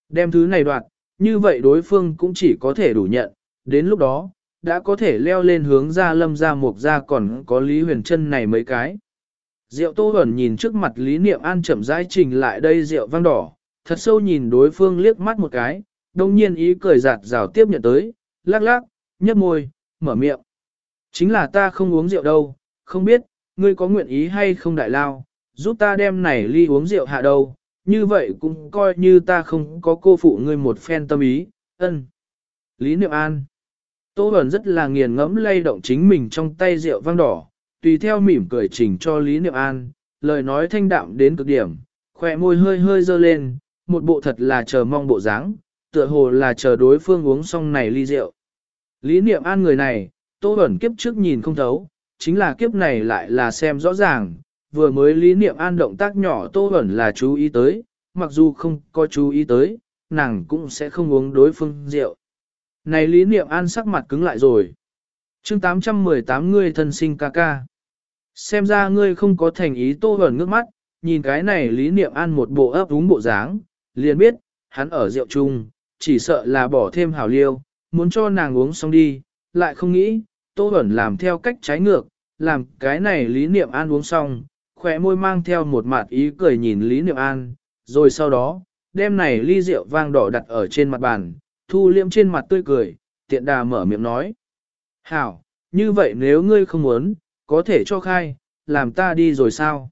Đem thứ này đoạt, như vậy đối phương cũng chỉ có thể đủ nhận, đến lúc đó, đã có thể leo lên hướng ra lâm ra mục ra còn có Lý Huyền chân này mấy cái. Rượu Tô Hẩn nhìn trước mặt Lý Niệm An chậm rãi trình lại đây rượu vang đỏ, thật sâu nhìn đối phương liếc mắt một cái, đồng nhiên ý cười giạt rào tiếp nhận tới, lắc lắc, nhấp môi, mở miệng. Chính là ta không uống rượu đâu, không biết, ngươi có nguyện ý hay không đại lao, giúp ta đem này ly uống rượu hạ đâu, như vậy cũng coi như ta không có cô phụ ngươi một phen tâm ý, ân. Lý Niệm An Tô Bẩn rất là nghiền ngẫm lay động chính mình trong tay rượu vang đỏ, tùy theo mỉm cười chỉnh cho Lý Niệm An, lời nói thanh đạm đến cực điểm, khỏe môi hơi hơi dơ lên, một bộ thật là chờ mong bộ dáng, tựa hồ là chờ đối phương uống xong này ly rượu. Lý Niệm An người này, Tô Bẩn kiếp trước nhìn không thấu, chính là kiếp này lại là xem rõ ràng, vừa mới Lý Niệm An động tác nhỏ Tô Bẩn là chú ý tới, mặc dù không có chú ý tới, nàng cũng sẽ không uống đối phương rượu. Này Lý Niệm An sắc mặt cứng lại rồi. chương 818 ngươi thân sinh ca ca. Xem ra ngươi không có thành ý Tô Bẩn ngước mắt, nhìn cái này Lý Niệm An một bộ ấp đúng bộ dáng, liền biết, hắn ở rượu chung, chỉ sợ là bỏ thêm hảo liêu, muốn cho nàng uống xong đi, lại không nghĩ, Tô Bẩn làm theo cách trái ngược, làm cái này Lý Niệm An uống xong, khỏe môi mang theo một mặt ý cười nhìn Lý Niệm An, rồi sau đó, đem này ly rượu vang đỏ đặt ở trên mặt bàn, thu liêm trên mặt tươi cười, tiện đà mở miệng nói. Hảo, như vậy nếu ngươi không muốn, có thể cho khai, làm ta đi rồi sao?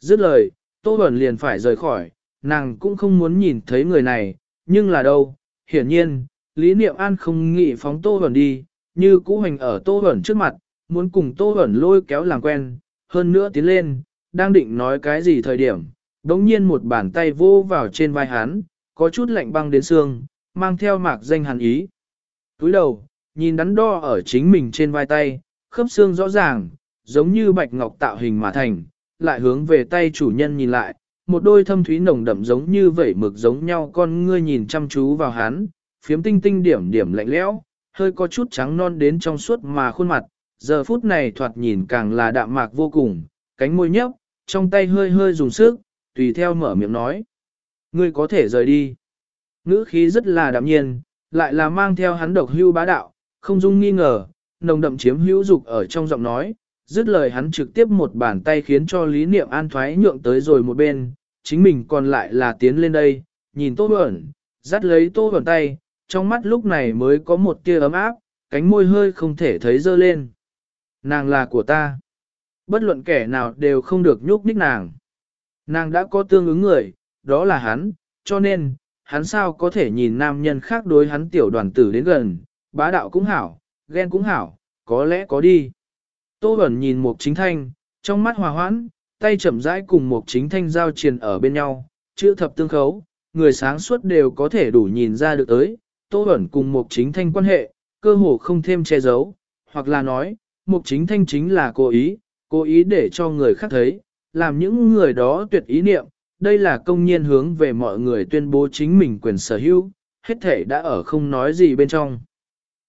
Dứt lời, Tô Bẩn liền phải rời khỏi, nàng cũng không muốn nhìn thấy người này, nhưng là đâu, hiển nhiên, Lý Niệm An không nghĩ phóng Tô Bẩn đi, như cũ hành ở Tô hẩn trước mặt, muốn cùng Tô hẩn lôi kéo làm quen, hơn nữa tiến lên, đang định nói cái gì thời điểm, đống nhiên một bàn tay vô vào trên vai hắn, có chút lạnh băng đến xương, mang theo mạc danh hàn ý. Túi đầu, nhìn đắn đo ở chính mình trên vai tay, khớp xương rõ ràng, giống như bạch ngọc tạo hình mà thành, lại hướng về tay chủ nhân nhìn lại, một đôi thâm thúy nồng đậm giống như vẩy mực giống nhau con ngươi nhìn chăm chú vào hắn, phiếm tinh tinh điểm điểm lạnh lẽo, hơi có chút trắng non đến trong suốt mà khuôn mặt, giờ phút này thoạt nhìn càng là đạm mạc vô cùng, cánh môi nhấp, trong tay hơi hơi dùng sức, tùy theo mở miệng nói. Ngươi có thể rời đi. Ngữ khí rất là đạm nhiên, lại là mang theo hắn độc hưu bá đạo, không dung nghi ngờ, nồng đậm chiếm hữu dục ở trong giọng nói, dứt lời hắn trực tiếp một bàn tay khiến cho lý niệm an thoái nhượng tới rồi một bên, chính mình còn lại là tiến lên đây, nhìn tô ẩn, dắt lấy tô ẩn tay, trong mắt lúc này mới có một tia ấm áp, cánh môi hơi không thể thấy dơ lên. Nàng là của ta. Bất luận kẻ nào đều không được nhúc nhích nàng. Nàng đã có tương ứng người, đó là hắn, cho nên, hắn sao có thể nhìn nam nhân khác đối hắn tiểu đoàn tử đến gần, bá đạo cũng hảo, ghen cũng hảo, có lẽ có đi. Tô Bẩn nhìn Mục Chính Thanh, trong mắt hòa hoãn, tay chậm rãi cùng Mục Chính Thanh giao triền ở bên nhau, chữ thập tương khấu, người sáng suốt đều có thể đủ nhìn ra được tới, Tô Bẩn cùng Mục Chính Thanh quan hệ, cơ hồ không thêm che giấu, hoặc là nói, Mục Chính Thanh chính là cố ý, cố ý để cho người khác thấy, làm những người đó tuyệt ý niệm, đây là công nhiên hướng về mọi người tuyên bố chính mình quyền sở hữu, hết thể đã ở không nói gì bên trong.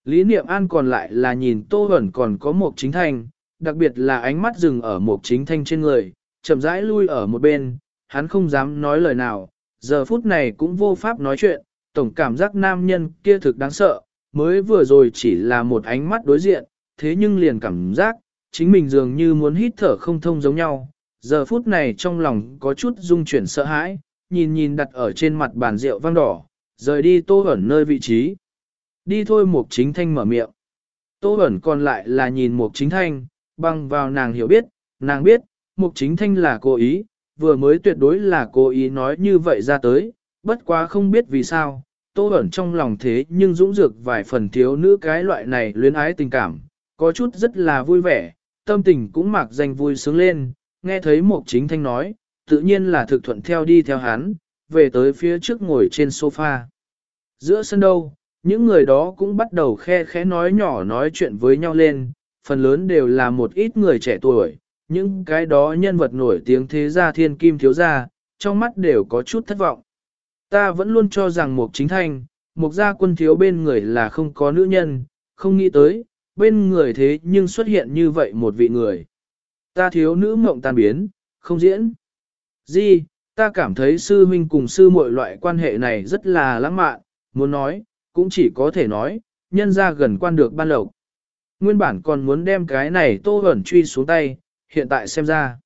Lý niệm an còn lại là nhìn Tô Bẩn còn có Mục Chính Thanh, đặc biệt là ánh mắt dừng ở Mục Chính Thanh trên người, chậm rãi lui ở một bên, hắn không dám nói lời nào, giờ phút này cũng vô pháp nói chuyện, tổng cảm giác nam nhân kia thực đáng sợ, mới vừa rồi chỉ là một ánh mắt đối diện, thế nhưng liền cảm giác, chính mình dường như muốn hít thở không thông giống nhau. Giờ phút này trong lòng có chút rung chuyển sợ hãi, nhìn nhìn đặt ở trên mặt bàn rượu vang đỏ, rời đi tô ẩn nơi vị trí. Đi thôi mục chính thanh mở miệng. Tô ẩn còn lại là nhìn mục chính thanh, băng vào nàng hiểu biết, nàng biết, mục chính thanh là cố ý, vừa mới tuyệt đối là cố ý nói như vậy ra tới, bất quá không biết vì sao, tô ẩn trong lòng thế nhưng dũng dược vài phần thiếu nữ cái loại này luyến ái tình cảm, có chút rất là vui vẻ, tâm tình cũng mặc danh vui sướng lên, nghe thấy một chính thanh nói, tự nhiên là thực thuận theo đi theo hắn, về tới phía trước ngồi trên sofa. Giữa sân đâu, những người đó cũng bắt đầu khe khẽ nói nhỏ nói chuyện với nhau lên, phần lớn đều là một ít người trẻ tuổi, những cái đó nhân vật nổi tiếng thế gia thiên kim thiếu gia, trong mắt đều có chút thất vọng. Ta vẫn luôn cho rằng một chính thanh, một gia quân thiếu bên người là không có nữ nhân, không nghĩ tới, bên người thế nhưng xuất hiện như vậy một vị người. Ta thiếu nữ mộng tan biến, không diễn. Di, ta cảm thấy sư huynh cùng sư muội loại quan hệ này rất là lãng mạn, muốn nói, cũng chỉ có thể nói, nhân ra gần quan được ban lộc. Nguyên bản còn muốn đem cái này tô ẩn truy xuống tay, hiện tại xem ra.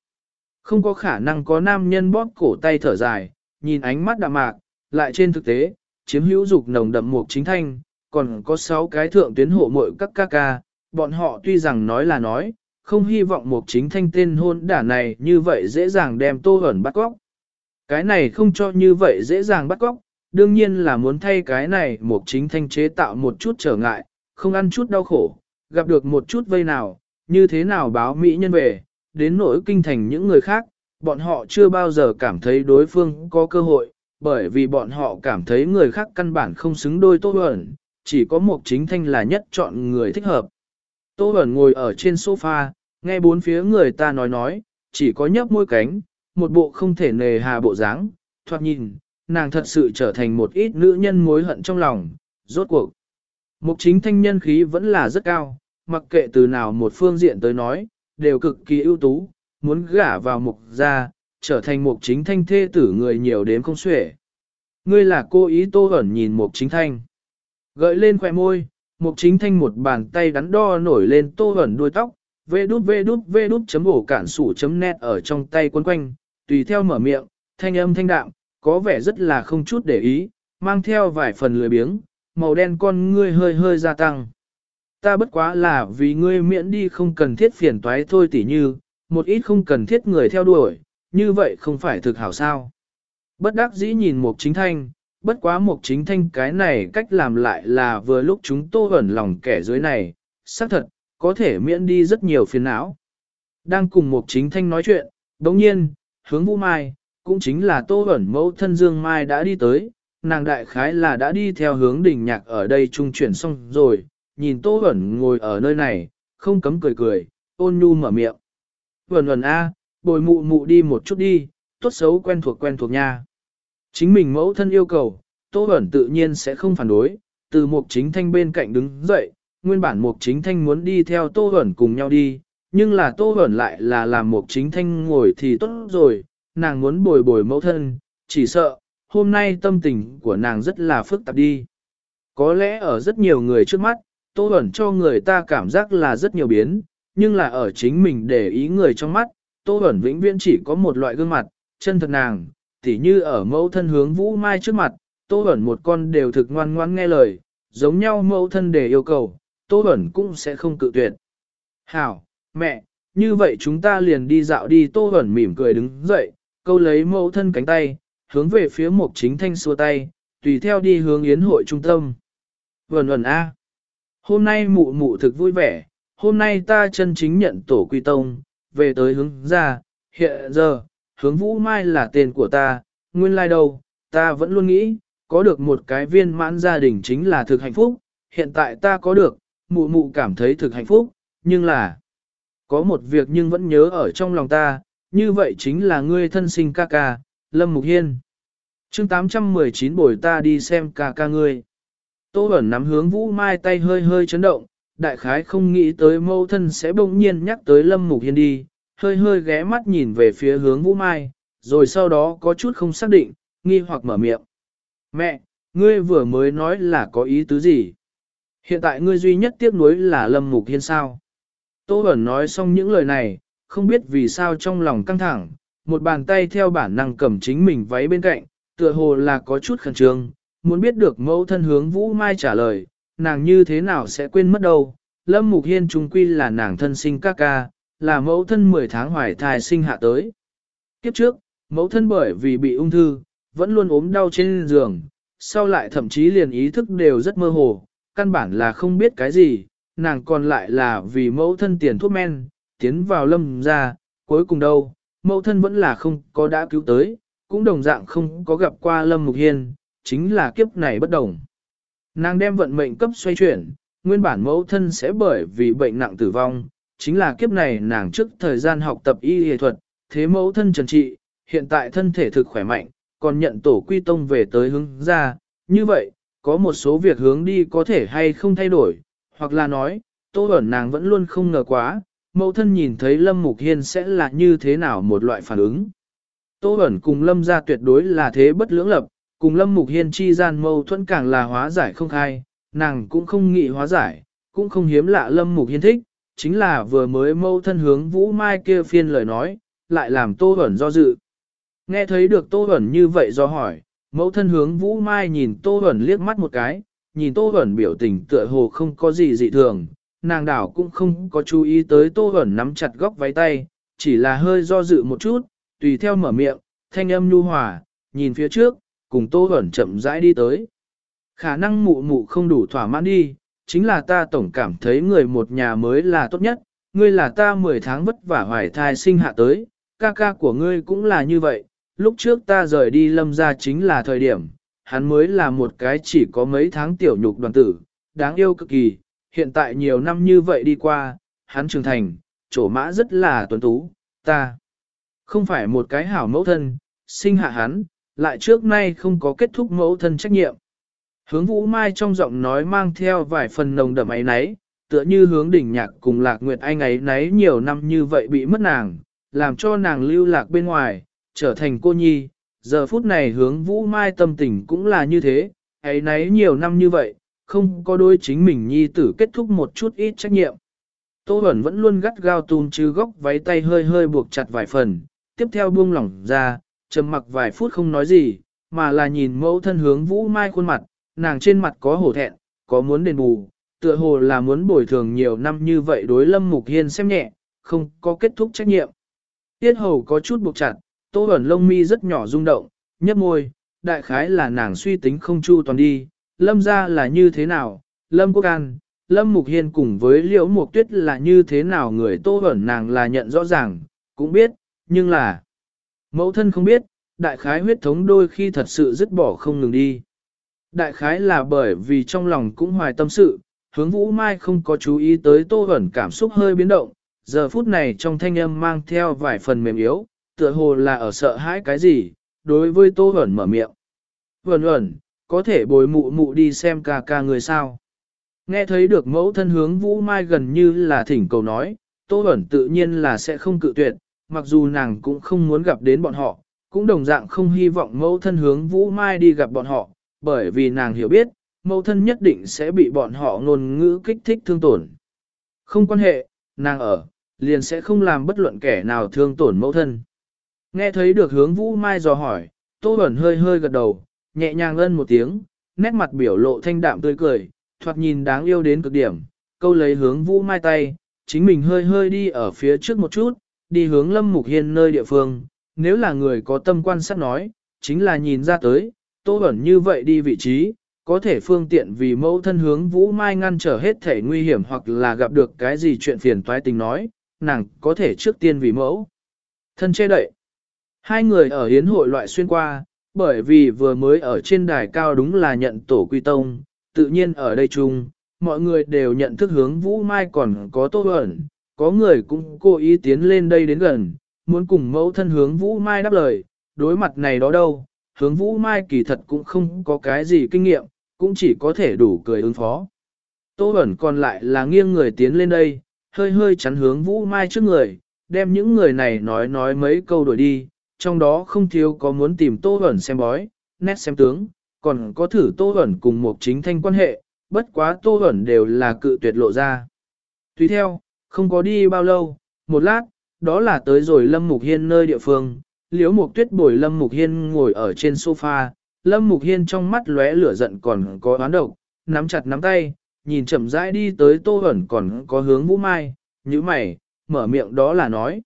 Không có khả năng có nam nhân bóp cổ tay thở dài, nhìn ánh mắt đạm mạc, lại trên thực tế, chiếm hữu dục nồng đậm mục chính thanh, còn có 6 cái thượng tuyến hộ mội các ca ca, bọn họ tuy rằng nói là nói, không hy vọng mục chính thanh tên hôn đả này như vậy dễ dàng đem tô ẩn bắt góc. Cái này không cho như vậy dễ dàng bắt góc, đương nhiên là muốn thay cái này mục chính thanh chế tạo một chút trở ngại, không ăn chút đau khổ, gặp được một chút vây nào, như thế nào báo Mỹ nhân về, đến nỗi kinh thành những người khác, bọn họ chưa bao giờ cảm thấy đối phương có cơ hội, bởi vì bọn họ cảm thấy người khác căn bản không xứng đôi Tô Huẩn, chỉ có một chính thanh là nhất chọn người thích hợp. Tô Huẩn ngồi ở trên sofa, nghe bốn phía người ta nói nói, chỉ có nhấp môi cánh, một bộ không thể nề hà bộ dáng, thoạt nhìn, nàng thật sự trở thành một ít nữ nhân mối hận trong lòng, rốt cuộc. Mục chính thanh nhân khí vẫn là rất cao, mặc kệ từ nào một phương diện tới nói, đều cực kỳ ưu tú, muốn gả vào mục gia, trở thành mục chính thanh thê tử người nhiều đến không xuể. Ngươi là cô ý tô ẩn nhìn mục chính thanh. Gợi lên khỏe môi, mục chính thanh một bàn tay đắn đo nổi lên tô ẩn đuôi tóc, vê đút vê đút vê đút chấm ổ cản sủ chấm nét ở trong tay quấn quanh, tùy theo mở miệng, thanh âm thanh đạm, có vẻ rất là không chút để ý, mang theo vài phần lười biếng, màu đen con ngươi hơi hơi gia tăng. Ta bất quá là vì ngươi miễn đi không cần thiết phiền toái thôi tỉ như, một ít không cần thiết người theo đuổi, như vậy không phải thực hảo sao. Bất đắc dĩ nhìn mục chính thanh, bất quá mục chính thanh cái này cách làm lại là vừa lúc chúng tô ẩn lòng kẻ dưới này, xác thật, có thể miễn đi rất nhiều phiền não. Đang cùng mục chính thanh nói chuyện, đồng nhiên, hướng vũ mai, cũng chính là tô ẩn mẫu thân dương mai đã đi tới, nàng đại khái là đã đi theo hướng đỉnh nhạc ở đây trung chuyển xong rồi, nhìn tô ẩn ngồi ở nơi này, không cấm cười cười, ôn nhu mở miệng. Vẩn vẩn a, bồi mụ mụ đi một chút đi, tốt xấu quen thuộc quen thuộc nha. Chính mình mẫu thân yêu cầu, tô Bẩn tự nhiên sẽ không phản đối, từ mục chính thanh bên cạnh đứng dậy, nguyên bản mục chính thanh muốn đi theo tô Bẩn cùng nhau đi, nhưng là tô Bẩn lại là làm mục chính thanh ngồi thì tốt rồi, nàng muốn bồi bồi mẫu thân, chỉ sợ, hôm nay tâm tình của nàng rất là phức tạp đi. Có lẽ ở rất nhiều người trước mắt, Tô Bẩn cho người ta cảm giác là rất nhiều biến, nhưng là ở chính mình để ý người trong mắt, Tô Bẩn vĩnh viễn chỉ có một loại gương mặt, chân thật nàng, tỉ như ở mẫu thân hướng Vũ Mai trước mặt, Tô Bẩn một con đều thực ngoan ngoan nghe lời, giống nhau mẫu thân để yêu cầu, Tô Bẩn cũng sẽ không cự tuyệt. Hảo, mẹ, như vậy chúng ta liền đi dạo đi Tô Bẩn mỉm cười đứng dậy, câu lấy mẫu thân cánh tay, hướng về phía mục chính thanh xua tay, tùy theo đi hướng yến hội trung tâm. Vẩn vẩn A. Hôm nay mụ mụ thực vui vẻ, hôm nay ta chân chính nhận tổ quy tông, về tới hướng ra, hiện giờ, hướng vũ mai là tên của ta, nguyên lai like đâu, ta vẫn luôn nghĩ, có được một cái viên mãn gia đình chính là thực hạnh phúc, hiện tại ta có được, mụ mụ cảm thấy thực hạnh phúc, nhưng là, có một việc nhưng vẫn nhớ ở trong lòng ta, như vậy chính là ngươi thân sinh ca ca, Lâm Mục Hiên. chương 819 bồi ta đi xem ca ca ngươi. Tô Bẩn nắm hướng Vũ Mai tay hơi hơi chấn động, đại khái không nghĩ tới mâu thân sẽ bỗng nhiên nhắc tới Lâm Mục Hiên đi, hơi hơi ghé mắt nhìn về phía hướng Vũ Mai, rồi sau đó có chút không xác định, nghi hoặc mở miệng. Mẹ, ngươi vừa mới nói là có ý tứ gì? Hiện tại ngươi duy nhất tiếc nuối là Lâm Mục Hiên sao? Tô Bẩn nói xong những lời này, không biết vì sao trong lòng căng thẳng, một bàn tay theo bản năng cầm chính mình váy bên cạnh, tựa hồ là có chút khẩn trương, muốn biết được mẫu thân hướng Vũ Mai trả lời, nàng như thế nào sẽ quên mất đâu. Lâm Mục Hiên trung quy là nàng thân sinh ca ca, là mẫu thân 10 tháng hoài thai sinh hạ tới. Kiếp trước, mẫu thân bởi vì bị ung thư, vẫn luôn ốm đau trên giường, sau lại thậm chí liền ý thức đều rất mơ hồ, căn bản là không biết cái gì, nàng còn lại là vì mẫu thân tiền thuốc men, tiến vào lâm ra, cuối cùng đâu, mẫu thân vẫn là không có đã cứu tới, cũng đồng dạng không có gặp qua lâm mục hiên, chính là kiếp này bất đồng. Nàng đem vận mệnh cấp xoay chuyển, nguyên bản mẫu thân sẽ bởi vì bệnh nặng tử vong, chính là kiếp này nàng trước thời gian học tập y y thuật, thế mẫu thân trần trị, hiện tại thân thể thực khỏe mạnh, còn nhận tổ quy tông về tới hướng ra, như vậy, có một số việc hướng đi có thể hay không thay đổi, hoặc là nói, tô ẩn nàng vẫn luôn không ngờ quá, mẫu thân nhìn thấy Lâm Mục Hiên sẽ là như thế nào một loại phản ứng. Tô ẩn cùng Lâm ra tuyệt đối là thế bất lưỡng lập, cùng Lâm Mục Hiên chi gian mâu thuẫn càng là hóa giải không khai, nàng cũng không nghĩ hóa giải, cũng không hiếm lạ Lâm Mục Hiên thích, chính là vừa mới mâu thân hướng Vũ Mai kia phiên lời nói, lại làm Tô ẩn do dự. Nghe thấy được Tô Huẩn như vậy do hỏi, mẫu thân hướng Vũ Mai nhìn Tô Huẩn liếc mắt một cái, nhìn Tô Huẩn biểu tình tựa hồ không có gì dị thường, nàng đảo cũng không có chú ý tới Tô Huẩn nắm chặt góc váy tay, chỉ là hơi do dự một chút, tùy theo mở miệng, thanh âm nhu hòa, nhìn phía trước, cùng Tô Huẩn chậm rãi đi tới. Khả năng mụ mụ không đủ thỏa mãn đi, chính là ta tổng cảm thấy người một nhà mới là tốt nhất, ngươi là ta 10 tháng vất vả hoài thai sinh hạ tới, ca ca của ngươi cũng là như vậy, lúc trước ta rời đi lâm ra chính là thời điểm, hắn mới là một cái chỉ có mấy tháng tiểu nhục đoàn tử, đáng yêu cực kỳ, hiện tại nhiều năm như vậy đi qua, hắn trưởng thành, trổ mã rất là tuấn tú, ta không phải một cái hảo mẫu thân, sinh hạ hắn, lại trước nay không có kết thúc mẫu thân trách nhiệm. Hướng vũ mai trong giọng nói mang theo vài phần nồng đậm ấy nấy, tựa như hướng đỉnh nhạc cùng lạc nguyệt anh ấy nấy nhiều năm như vậy bị mất nàng, làm cho nàng lưu lạc bên ngoài, trở thành cô nhi. Giờ phút này hướng vũ mai tâm tình cũng là như thế, ấy nấy nhiều năm như vậy, không có đôi chính mình nhi tử kết thúc một chút ít trách nhiệm. Tô Bẩn vẫn luôn gắt gao tùn chứ góc váy tay hơi hơi buộc chặt vài phần, tiếp theo buông lỏng ra, trầm mặc vài phút không nói gì, mà là nhìn mẫu thân hướng vũ mai khuôn mặt, nàng trên mặt có hổ thẹn, có muốn đền bù, tựa hồ là muốn bồi thường nhiều năm như vậy đối lâm mục hiên xem nhẹ, không có kết thúc trách nhiệm. Tiết hầu có chút buộc chặt, tô ẩn lông mi rất nhỏ rung động, nhấp môi, đại khái là nàng suy tính không chu toàn đi, lâm ra là như thế nào, lâm quốc an, lâm mục hiên cùng với liễu mục tuyết là như thế nào người tô ẩn nàng là nhận rõ ràng, cũng biết, nhưng là mẫu thân không biết, đại khái huyết thống đôi khi thật sự dứt bỏ không ngừng đi. Đại khái là bởi vì trong lòng cũng hoài tâm sự, hướng vũ mai không có chú ý tới tô ẩn cảm xúc hơi biến động, giờ phút này trong thanh âm mang theo vài phần mềm yếu, tựa hồ là ở sợ hãi cái gì, đối với tô ẩn mở miệng. Vẩn ẩn, có thể bồi mụ mụ đi xem ca ca người sao. Nghe thấy được mẫu thân hướng vũ mai gần như là thỉnh cầu nói, tô ẩn tự nhiên là sẽ không cự tuyệt, mặc dù nàng cũng không muốn gặp đến bọn họ, cũng đồng dạng không hy vọng mẫu thân hướng vũ mai đi gặp bọn họ, bởi vì nàng hiểu biết, mẫu thân nhất định sẽ bị bọn họ ngôn ngữ kích thích thương tổn. Không quan hệ, nàng ở, liền sẽ không làm bất luận kẻ nào thương tổn mẫu thân. Nghe thấy được hướng vũ mai dò hỏi, tô Bẩn hơi hơi gật đầu, nhẹ nhàng ân một tiếng, nét mặt biểu lộ thanh đạm tươi cười, thoạt nhìn đáng yêu đến cực điểm, câu lấy hướng vũ mai tay, chính mình hơi hơi đi ở phía trước một chút, đi hướng lâm mục hiên nơi địa phương, nếu là người có tâm quan sát nói, chính là nhìn ra tới, tô ẩn như vậy đi vị trí, có thể phương tiện vì mẫu thân hướng Vũ Mai ngăn trở hết thể nguy hiểm hoặc là gặp được cái gì chuyện phiền toái tình nói, nàng có thể trước tiên vì mẫu. Thân che đậy. Hai người ở hiến hội loại xuyên qua, bởi vì vừa mới ở trên đài cao đúng là nhận tổ quy tông, tự nhiên ở đây chung, mọi người đều nhận thức hướng Vũ Mai còn có tô ẩn, có người cũng cố ý tiến lên đây đến gần, muốn cùng mẫu thân hướng Vũ Mai đáp lời, đối mặt này đó đâu, hướng Vũ Mai kỳ thật cũng không có cái gì kinh nghiệm, cũng chỉ có thể đủ cười ứng phó. Tô ẩn còn lại là nghiêng người tiến lên đây, hơi hơi chắn hướng Vũ Mai trước người, đem những người này nói nói mấy câu đổi đi, trong đó không thiếu có muốn tìm Tô ẩn xem bói, nét xem tướng, còn có thử Tô ẩn cùng một chính thanh quan hệ, bất quá Tô ẩn đều là cự tuyệt lộ ra. Tùy theo, không có đi bao lâu, một lát, đó là tới rồi Lâm Mục Hiên nơi địa phương, Liễu Mục Tuyết bồi Lâm Mục Hiên ngồi ở trên sofa, Lâm Mục Hiên trong mắt lóe lửa giận còn có oán độc, nắm chặt nắm tay, nhìn chậm rãi đi tới Tô Hẩn còn có hướng Vũ Mai, như mày, mở miệng đó là nói.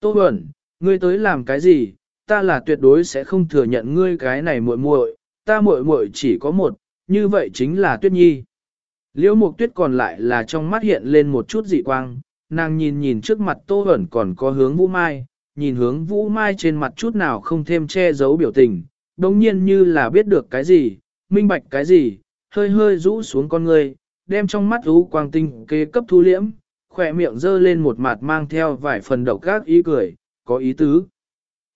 Tô Hẩn, ngươi tới làm cái gì, ta là tuyệt đối sẽ không thừa nhận ngươi cái này muội muội, ta muội muội chỉ có một, như vậy chính là Tuyết Nhi. Liễu Mục Tuyết còn lại là trong mắt hiện lên một chút dị quang, nàng nhìn nhìn trước mặt Tô Hẩn còn có hướng Vũ Mai, nhìn hướng Vũ Mai trên mặt chút nào không thêm che giấu biểu tình, đồng nhiên như là biết được cái gì, minh bạch cái gì, hơi hơi rũ xuống con người, đem trong mắt Vũ quang tinh kế cấp thu liễm, khỏe miệng dơ lên một mặt mang theo vài phần độc các ý cười, có ý tứ.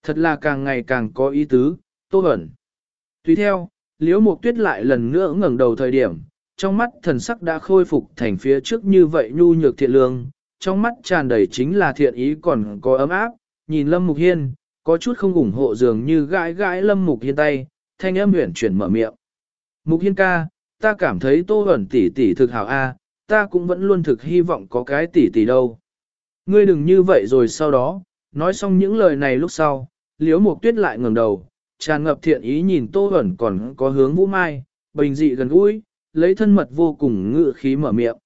Thật là càng ngày càng có ý tứ, tô ẩn. Tùy theo, liễu mục tuyết lại lần nữa ngẩng đầu thời điểm, trong mắt thần sắc đã khôi phục thành phía trước như vậy nhu nhược thiện lương, trong mắt tràn đầy chính là thiện ý còn có ấm áp, nhìn Lâm Mục Hiên, có chút không ủng hộ dường như gãi gãi Lâm Mục Hiên tay, thanh âm huyển chuyển mở miệng. Mục Hiên ca, ta cảm thấy tô ẩn tỷ tỷ thực hảo a, ta cũng vẫn luôn thực hy vọng có cái tỷ tỷ đâu. Ngươi đừng như vậy rồi sau đó, nói xong những lời này lúc sau, liễu mục tuyết lại ngẩng đầu, tràn ngập thiện ý nhìn tô ẩn còn có hướng vũ mai, bình dị gần gũi, lấy thân mật vô cùng ngự khí mở miệng.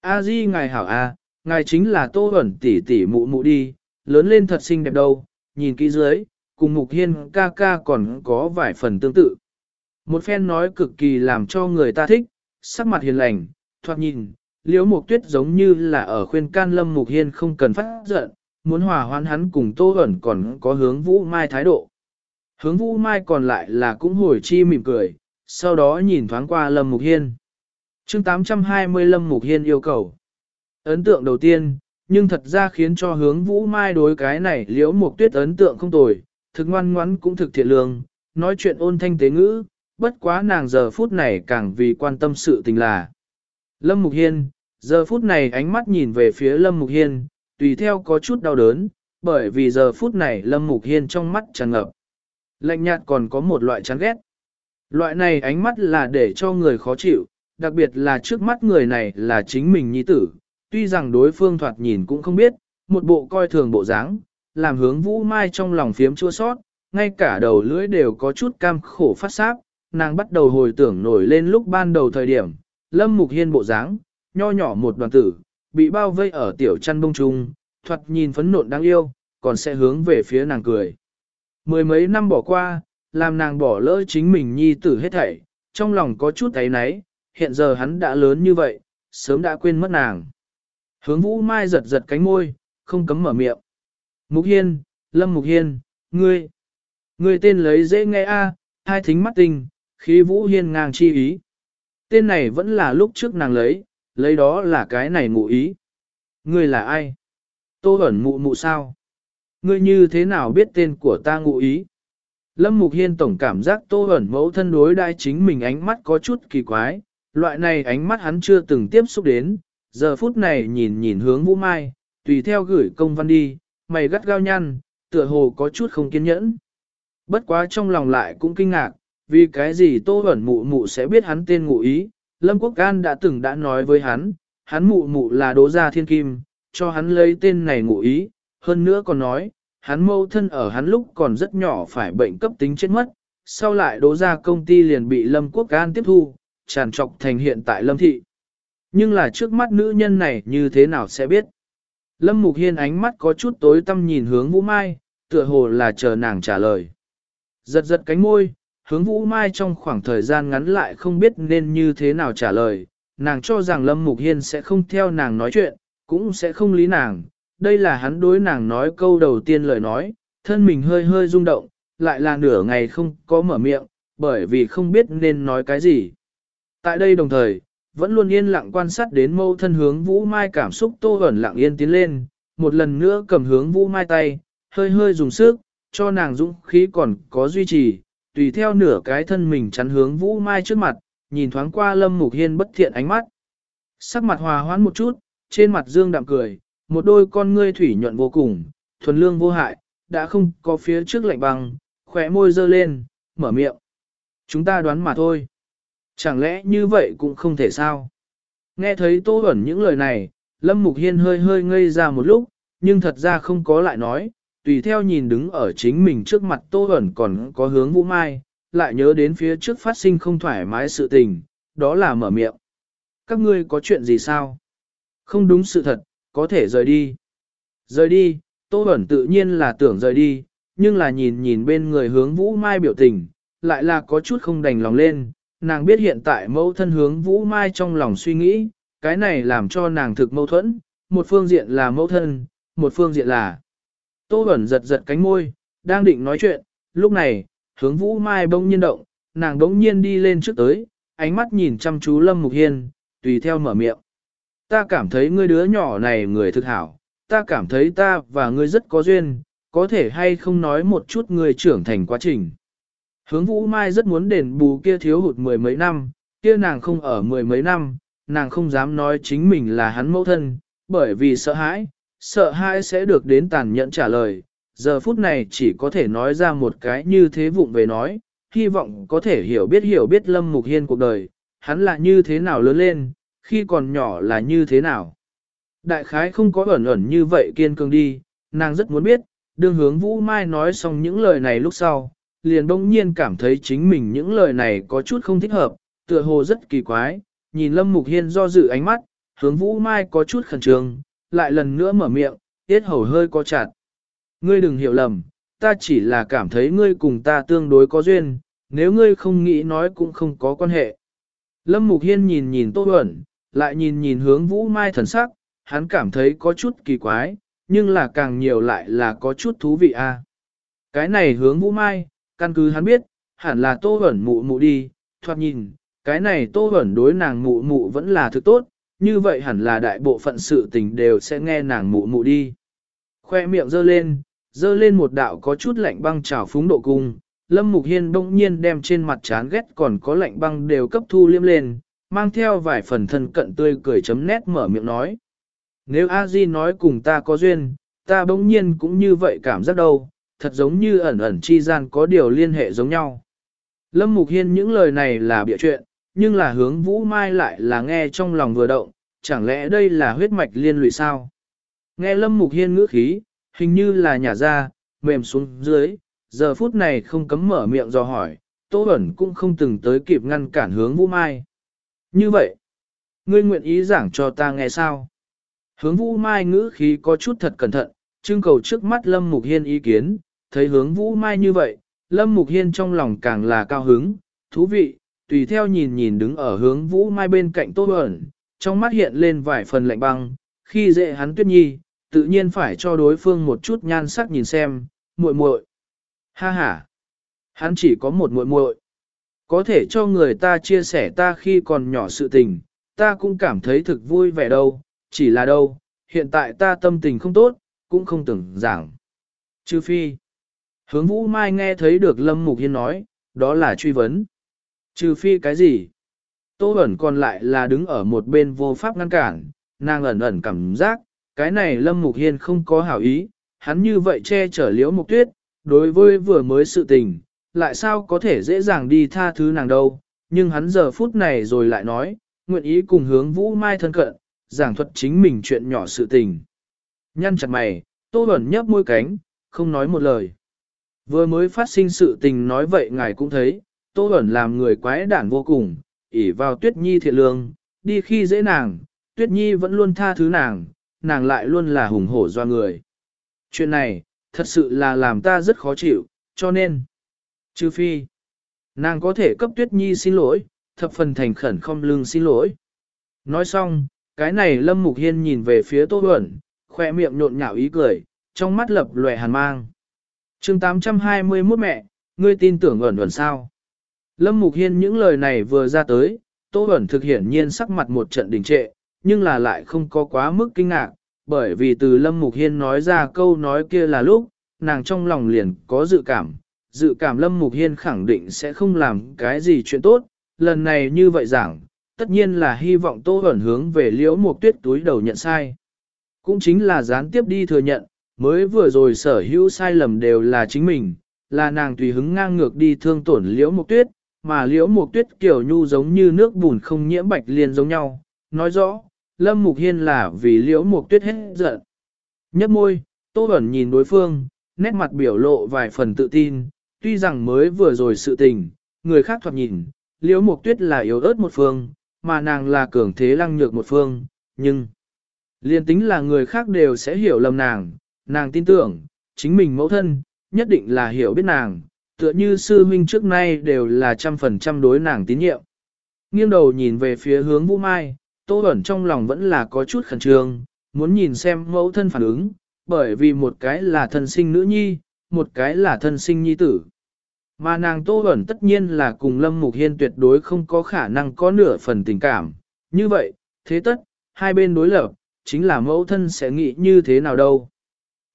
A di ngài hảo a, ngài chính là tô ẩn tỷ tỷ mụ mụ đi, lớn lên thật xinh đẹp đâu, nhìn kỹ dưới, cùng mục hiên ca ca còn có vài phần tương tự. Một phen nói cực kỳ làm cho người ta thích, sắc mặt hiền lành, thoạt nhìn, liễu mục tuyết giống như là ở khuyên can lâm mục hiên không cần phát giận, muốn hòa hoãn hắn cùng tô ẩn còn có hướng vũ mai thái độ. Hướng vũ mai còn lại là cũng hồi chi mỉm cười, sau đó nhìn thoáng qua lâm mục hiên. chương 820 lâm mục hiên yêu cầu. Ấn tượng đầu tiên, nhưng thật ra khiến cho hướng vũ mai đối cái này liễu mục tuyết ấn tượng không tồi, thực ngoan ngoãn cũng thực thiện lương, nói chuyện ôn thanh tế ngữ, bất quá nàng giờ phút này càng vì quan tâm sự tình là. Lâm Mục Hiên, giờ phút này ánh mắt nhìn về phía Lâm Mục Hiên, tùy theo có chút đau đớn, bởi vì giờ phút này Lâm Mục Hiên trong mắt tràn ngập. Lạnh nhạt còn có một loại chán ghét. Loại này ánh mắt là để cho người khó chịu, đặc biệt là trước mắt người này là chính mình nhi tử, tuy rằng đối phương thoạt nhìn cũng không biết, một bộ coi thường bộ dáng, làm hướng vũ mai trong lòng phiếm chua sót, ngay cả đầu lưỡi đều có chút cam khổ phát sáp, nàng bắt đầu hồi tưởng nổi lên lúc ban đầu thời điểm, lâm mục hiên bộ dáng, nho nhỏ một đoàn tử, bị bao vây ở tiểu chăn bông trung, thoạt nhìn phấn nộn đáng yêu, còn sẽ hướng về phía nàng cười. Mười mấy năm bỏ qua, làm nàng bỏ lỡ chính mình nhi tử hết thảy, trong lòng có chút thấy náy, hiện giờ hắn đã lớn như vậy, sớm đã quên mất nàng. Hướng vũ mai giật giật cánh môi, không cấm mở miệng. Mục Hiên, Lâm Mục Hiên, ngươi. Ngươi tên lấy dễ nghe a, hai thính mắt tinh, khí vũ hiên ngang chi ý. Tên này vẫn là lúc trước nàng lấy, lấy đó là cái này ngụ ý. Ngươi là ai? Tô ẩn mụ mụ sao? Ngươi như thế nào biết tên của ta ngụ ý? Lâm Mục Hiên tổng cảm giác tô ẩn mẫu thân đối đai chính mình ánh mắt có chút kỳ quái, loại này ánh mắt hắn chưa từng tiếp xúc đến, giờ phút này nhìn nhìn hướng vũ mai, tùy theo gửi công văn đi, mày gắt gao nhăn, tựa hồ có chút không kiên nhẫn. Bất quá trong lòng lại cũng kinh ngạc, vì cái gì Tô ẩn mụ mụ sẽ biết hắn tên ngụ ý, Lâm Quốc Can đã từng đã nói với hắn, hắn mụ mụ là đố gia thiên kim, cho hắn lấy tên này ngụ ý, hơn nữa còn nói, hắn mâu thân ở hắn lúc còn rất nhỏ phải bệnh cấp tính chết mất, sau lại đố ra công ty liền bị Lâm Quốc Can tiếp thu, tràn trọc thành hiện tại Lâm Thị. Nhưng là trước mắt nữ nhân này như thế nào sẽ biết? Lâm Mục Hiên ánh mắt có chút tối tăm nhìn hướng Vũ Mai, tựa hồ là chờ nàng trả lời. Giật giật cánh môi, hướng Vũ Mai trong khoảng thời gian ngắn lại không biết nên như thế nào trả lời, nàng cho rằng Lâm Mục Hiên sẽ không theo nàng nói chuyện, cũng sẽ không lý nàng. Đây là hắn đối nàng nói câu đầu tiên lời nói, thân mình hơi hơi rung động, lại là nửa ngày không có mở miệng, bởi vì không biết nên nói cái gì. Tại đây đồng thời, vẫn luôn yên lặng quan sát đến mâu thân hướng Vũ Mai cảm xúc tô ẩn lặng yên tiến lên, một lần nữa cầm hướng Vũ Mai tay, hơi hơi dùng sức, cho nàng dũng khí còn có duy trì, tùy theo nửa cái thân mình chắn hướng Vũ Mai trước mặt, nhìn thoáng qua Lâm Mục Hiên bất thiện ánh mắt. Sắc mặt hòa hoãn một chút, trên mặt dương đạm cười, một đôi con ngươi thủy nhuận vô cùng, thuần lương vô hại, đã không có phía trước lạnh băng, khỏe môi dơ lên, mở miệng. Chúng ta đoán mà thôi. Chẳng lẽ như vậy cũng không thể sao? Nghe thấy Tô Bẩn những lời này, Lâm Mục Hiên hơi hơi ngây ra một lúc, nhưng thật ra không có lại nói, tùy theo nhìn đứng ở chính mình trước mặt Tô Bẩn còn có hướng Vũ Mai, lại nhớ đến phía trước phát sinh không thoải mái sự tình, đó là mở miệng. Các ngươi có chuyện gì sao? Không đúng sự thật, có thể rời đi. Rời đi, Tô Bẩn tự nhiên là tưởng rời đi, nhưng là nhìn nhìn bên người hướng Vũ Mai biểu tình, lại là có chút không đành lòng lên, nàng biết hiện tại mẫu thân hướng Vũ Mai trong lòng suy nghĩ, cái này làm cho nàng thực mâu thuẫn, một phương diện là mẫu thân, một phương diện là. Tô Bẩn giật giật cánh môi, đang định nói chuyện, lúc này, hướng Vũ Mai bỗng nhiên động, nàng bỗng nhiên đi lên trước tới, ánh mắt nhìn chăm chú Lâm Mục Hiên, tùy theo mở miệng. Ta cảm thấy ngươi đứa nhỏ này người thực hảo, ta cảm thấy ta và ngươi rất có duyên, có thể hay không nói một chút ngươi trưởng thành quá trình. Hướng Vũ Mai rất muốn đền bù kia thiếu hụt mười mấy năm, kia nàng không ở mười mấy năm, nàng không dám nói chính mình là hắn mẫu thân, bởi vì sợ hãi, sợ hãi sẽ được đến tàn nhẫn trả lời. Giờ phút này chỉ có thể nói ra một cái như thế vụng về nói, hy vọng có thể hiểu biết hiểu biết Lâm Mục Hiên cuộc đời, hắn là như thế nào lớn lên, khi còn nhỏ là như thế nào. Đại khái không có ẩn ẩn như vậy kiên cường đi, nàng rất muốn biết, đương hướng Vũ Mai nói xong những lời này lúc sau, liền bỗng nhiên cảm thấy chính mình những lời này có chút không thích hợp, tựa hồ rất kỳ quái, nhìn Lâm Mục Hiên do dự ánh mắt, hướng Vũ Mai có chút khẩn trương, lại lần nữa mở miệng, tiết hầu hơi có chặt. Ngươi đừng hiểu lầm, ta chỉ là cảm thấy ngươi cùng ta tương đối có duyên, nếu ngươi không nghĩ nói cũng không có quan hệ. Lâm Mục Hiên nhìn nhìn Tô Huẩn, lại nhìn nhìn hướng Vũ Mai thần sắc, hắn cảm thấy có chút kỳ quái, nhưng là càng nhiều lại là có chút thú vị a. À. Cái này hướng Vũ Mai, căn cứ hắn biết, hẳn là Tô Hẩn mụ mụ đi, thoạt nhìn, cái này Tô Hẩn đối nàng mụ mụ vẫn là thứ tốt, như vậy hẳn là đại bộ phận sự tình đều sẽ nghe nàng mụ mụ đi. Khoe miệng dơ lên, dơ lên một đạo có chút lạnh băng trào phúng độ cung, Lâm Mục Hiên đông nhiên đem trên mặt chán ghét còn có lạnh băng đều cấp thu liêm lên, mang theo vài phần thân cận tươi cười chấm nét mở miệng nói. Nếu a di nói cùng ta có duyên, ta bỗng nhiên cũng như vậy cảm giác đâu, thật giống như ẩn ẩn chi gian có điều liên hệ giống nhau. Lâm Mục Hiên những lời này là bịa chuyện, nhưng là hướng Vũ Mai lại là nghe trong lòng vừa động, chẳng lẽ đây là huyết mạch liên lụy sao? Nghe Lâm Mục Hiên ngữ khí, hình như là nhả ra, mềm xuống dưới, giờ phút này không cấm mở miệng do hỏi, Tô Bẩn cũng không từng tới kịp ngăn cản hướng Vũ Mai. Như vậy, ngươi nguyện ý giảng cho ta nghe sao? Hướng Vũ Mai ngữ khí có chút thật cẩn thận, trưng cầu trước mắt Lâm Mục Hiên ý kiến, thấy hướng Vũ Mai như vậy, Lâm Mục Hiên trong lòng càng là cao hứng, thú vị, tùy theo nhìn nhìn đứng ở hướng Vũ Mai bên cạnh Tô ẩn, trong mắt hiện lên vài phần lạnh băng, khi dễ hắn tuyết nhi, tự nhiên phải cho đối phương một chút nhan sắc nhìn xem, muội muội. Ha ha, hắn chỉ có một muội muội, có thể cho người ta chia sẻ ta khi còn nhỏ sự tình, ta cũng cảm thấy thực vui vẻ đâu, chỉ là đâu, hiện tại ta tâm tình không tốt, cũng không tưởng giảng. Trừ phi, hướng vũ mai nghe thấy được Lâm Mục Hiên nói, đó là truy vấn. Trừ phi cái gì? Tô ẩn còn lại là đứng ở một bên vô pháp ngăn cản, nàng ẩn ẩn cảm giác, cái này Lâm Mục Hiên không có hảo ý, hắn như vậy che chở liễu mục tuyết, đối với vừa mới sự tình, lại sao có thể dễ dàng đi tha thứ nàng đâu, nhưng hắn giờ phút này rồi lại nói, nguyện ý cùng hướng Vũ Mai thân cận, giảng thuật chính mình chuyện nhỏ sự tình. Nhăn chặt mày, Tô Bẩn nhấp môi cánh, không nói một lời. Vừa mới phát sinh sự tình nói vậy ngài cũng thấy, Tô Bẩn làm người quái đản vô cùng, ỉ vào Tuyết Nhi thiệt lương, đi khi dễ nàng, Tuyết Nhi vẫn luôn tha thứ nàng, nàng lại luôn là hùng hổ do người. Chuyện này, thật sự là làm ta rất khó chịu, cho nên, trừ phi, nàng có thể cấp Tuyết Nhi xin lỗi, thập phần thành khẩn không lưng xin lỗi. Nói xong, cái này Lâm Mục Hiên nhìn về phía Tô Huẩn, khoe miệng nhộn nhạo ý cười, trong mắt lập lòe hàn mang. chương 821 mẹ, ngươi tin tưởng ẩn ẩn sao? Lâm Mục Hiên những lời này vừa ra tới, Tô Huẩn thực hiển nhiên sắc mặt một trận đình trệ, nhưng là lại không có quá mức kinh ngạc, bởi vì từ Lâm Mục Hiên nói ra câu nói kia là lúc, nàng trong lòng liền có dự cảm, dự cảm Lâm Mục Hiên khẳng định sẽ không làm cái gì chuyện tốt, lần này như vậy giảng, tất nhiên là hy vọng Tô Huẩn hướng về liễu một tuyết túi đầu nhận sai. Cũng chính là gián tiếp đi thừa nhận, mới vừa rồi sở hữu sai lầm đều là chính mình, là nàng tùy hứng ngang ngược đi thương tổn liễu một tuyết, mà liễu một tuyết kiểu nhu giống như nước bùn không nhiễm bạch liên giống nhau. Nói rõ, Lâm Mục Hiên là vì liễu mục tuyết hết giận. Nhấp môi, Tô Bẩn nhìn đối phương, nét mặt biểu lộ vài phần tự tin, tuy rằng mới vừa rồi sự tình, người khác thoạt nhìn, liễu mục tuyết là yếu ớt một phương, mà nàng là cường thế lăng nhược một phương, nhưng liên tính là người khác đều sẽ hiểu lầm nàng, nàng tin tưởng, chính mình mẫu thân, nhất định là hiểu biết nàng, tựa như sư huynh trước nay đều là trăm phần trăm đối nàng tín nhiệm. Nghiêng đầu nhìn về phía hướng Vũ Mai, Tô Bẩn trong lòng vẫn là có chút khẩn trương, muốn nhìn xem mẫu thân phản ứng, bởi vì một cái là thân sinh nữ nhi, một cái là thân sinh nhi tử. Mà nàng Tô Bẩn tất nhiên là cùng Lâm Mục Hiên tuyệt đối không có khả năng có nửa phần tình cảm. Như vậy, thế tất, hai bên đối lập, chính là mẫu thân sẽ nghĩ như thế nào đâu.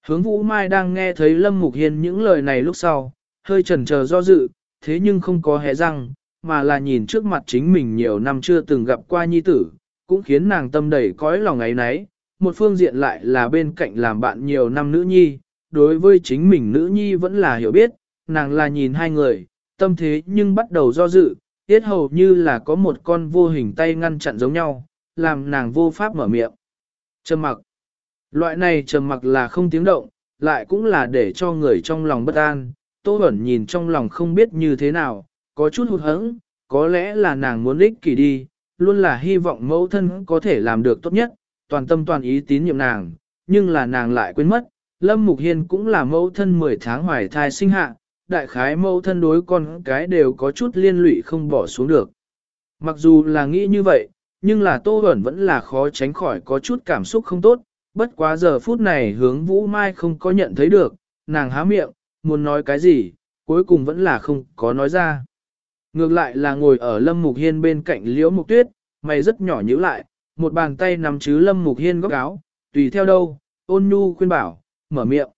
Hướng Vũ Mai đang nghe thấy Lâm Mục Hiên những lời này lúc sau, hơi chần chờ do dự, thế nhưng không có hé răng, mà là nhìn trước mặt chính mình nhiều năm chưa từng gặp qua nhi tử, cũng khiến nàng tâm đầy cõi lòng ấy nấy. Một phương diện lại là bên cạnh làm bạn nhiều năm nữ nhi, đối với chính mình nữ nhi vẫn là hiểu biết, nàng là nhìn hai người, tâm thế nhưng bắt đầu do dự, tiết hầu như là có một con vô hình tay ngăn chặn giống nhau, làm nàng vô pháp mở miệng. Trầm mặc. Loại này trầm mặc là không tiếng động, lại cũng là để cho người trong lòng bất an. Tô Bẩn nhìn trong lòng không biết như thế nào, có chút hụt hẫng, có lẽ là nàng muốn ích kỷ đi, luôn là hy vọng mẫu thân có thể làm được tốt nhất, toàn tâm toàn ý tín nhiệm nàng, nhưng là nàng lại quên mất, Lâm Mục Hiên cũng là mẫu thân 10 tháng hoài thai sinh hạ, đại khái mẫu thân đối con cái đều có chút liên lụy không bỏ xuống được. Mặc dù là nghĩ như vậy, nhưng là Tô Huẩn vẫn là khó tránh khỏi có chút cảm xúc không tốt, bất quá giờ phút này hướng Vũ Mai không có nhận thấy được, nàng há miệng, muốn nói cái gì, cuối cùng vẫn là không có nói ra. Ngược lại là ngồi ở Lâm Mục Hiên bên cạnh Liễu Mục Tuyết, mày rất nhỏ nhíu lại, một bàn tay nắm chứ Lâm Mục Hiên góc áo, tùy theo đâu, ôn nhu khuyên bảo, mở miệng.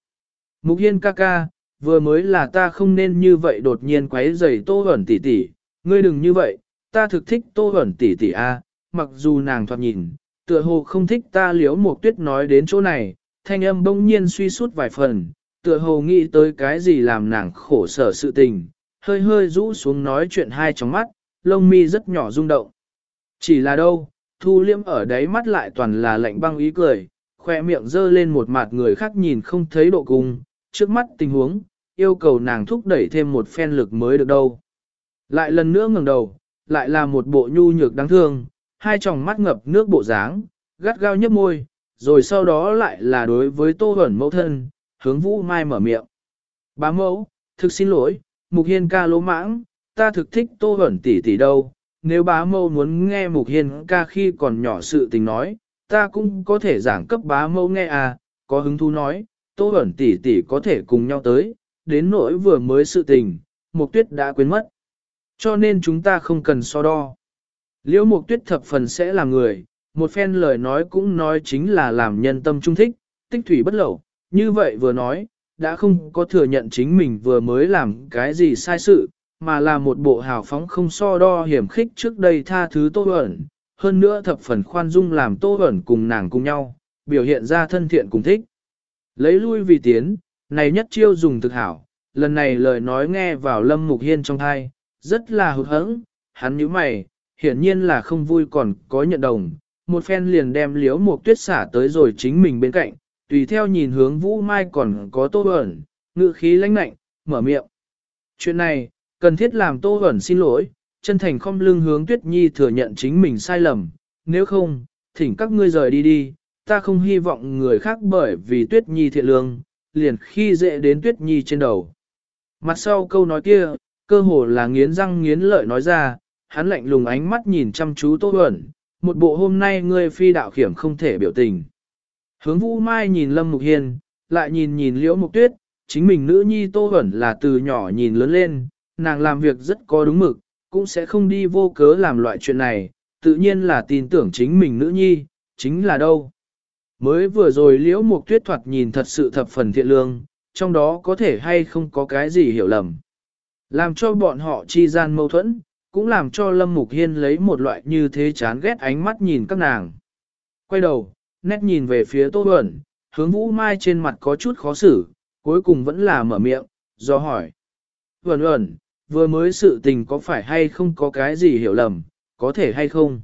Mục Hiên ca ca, vừa mới là ta không nên như vậy đột nhiên quấy rầy Tô Hẩn tỷ tỷ, ngươi đừng như vậy, ta thực thích Tô Hẩn tỷ tỷ a, mặc dù nàng thoạt nhìn, tựa hồ không thích ta Liễu một Tuyết nói đến chỗ này, thanh âm bỗng nhiên suy sút vài phần, tựa hồ nghĩ tới cái gì làm nàng khổ sở sự tình, hơi hơi rũ xuống nói chuyện hai trong mắt, lông mi rất nhỏ rung động. Chỉ là đâu, thu liêm ở đáy mắt lại toàn là lạnh băng ý cười, khoe miệng dơ lên một mặt người khác nhìn không thấy độ cung, trước mắt tình huống, yêu cầu nàng thúc đẩy thêm một phen lực mới được đâu. Lại lần nữa ngẩng đầu, lại là một bộ nhu nhược đáng thương, hai tròng mắt ngập nước bộ dáng, gắt gao nhấp môi, rồi sau đó lại là đối với tô hẩn mẫu thân, hướng vũ mai mở miệng. Bá mẫu, thực xin lỗi, Mục Hiên ca lỗ mãng, ta thực thích Tô Hẩn tỷ tỷ đâu, nếu bá mẫu muốn nghe Mục Hiên ca khi còn nhỏ sự tình nói, ta cũng có thể giảng cấp bá mẫu nghe à, có hứng thú nói, Tô Hẩn tỷ tỷ có thể cùng nhau tới, đến nỗi vừa mới sự tình, Mục Tuyết đã quên mất. Cho nên chúng ta không cần so đo. Liễu Mục Tuyết thập phần sẽ là người, một phen lời nói cũng nói chính là làm nhân tâm trung thích, tích thủy bất lậu, như vậy vừa nói, đã không có thừa nhận chính mình vừa mới làm cái gì sai sự, mà là một bộ hào phóng không so đo hiểm khích trước đây tha thứ Tô ẩn, hơn nữa thập phần khoan dung làm Tô ẩn cùng nàng cùng nhau, biểu hiện ra thân thiện cùng thích. Lấy lui vì tiến, này nhất chiêu dùng thực hảo, lần này lời nói nghe vào Lâm Mục Hiên trong thai, rất là hụt hẫng, hắn nhíu mày, hiển nhiên là không vui còn có nhận đồng, một phen liền đem liếu một tuyết xả tới rồi chính mình bên cạnh, tùy theo nhìn hướng Vũ Mai còn có Tô Bẩn, ngự khí lãnh lạnh, mở miệng. Chuyện này, cần thiết làm Tô Bẩn xin lỗi, chân thành không lưng hướng Tuyết Nhi thừa nhận chính mình sai lầm, nếu không, thỉnh các ngươi rời đi đi, ta không hy vọng người khác bởi vì Tuyết Nhi thiện lương, liền khi dễ đến Tuyết Nhi trên đầu. Mặt sau câu nói kia, cơ hồ là nghiến răng nghiến lợi nói ra, hắn lạnh lùng ánh mắt nhìn chăm chú Tô Huẩn, một bộ hôm nay ngươi phi đạo khiểm không thể biểu tình. Hướng Vũ Mai nhìn Lâm Mục Hiên, lại nhìn nhìn Liễu Mục Tuyết, chính mình nữ nhi Tô Huẩn là từ nhỏ nhìn lớn lên, nàng làm việc rất có đúng mực, cũng sẽ không đi vô cớ làm loại chuyện này, tự nhiên là tin tưởng chính mình nữ nhi, chính là đâu. Mới vừa rồi Liễu Mục Tuyết thoạt nhìn thật sự thập phần thiện lương, trong đó có thể hay không có cái gì hiểu lầm. Làm cho bọn họ chi gian mâu thuẫn, cũng làm cho Lâm Mục Hiên lấy một loại như thế chán ghét ánh mắt nhìn các nàng. Quay đầu, nét nhìn về phía Tô Huẩn, hướng Vũ Mai trên mặt có chút khó xử, cuối cùng vẫn là mở miệng, do hỏi. Huẩn Huẩn, vừa mới sự tình có phải hay không có cái gì hiểu lầm, có thể hay không?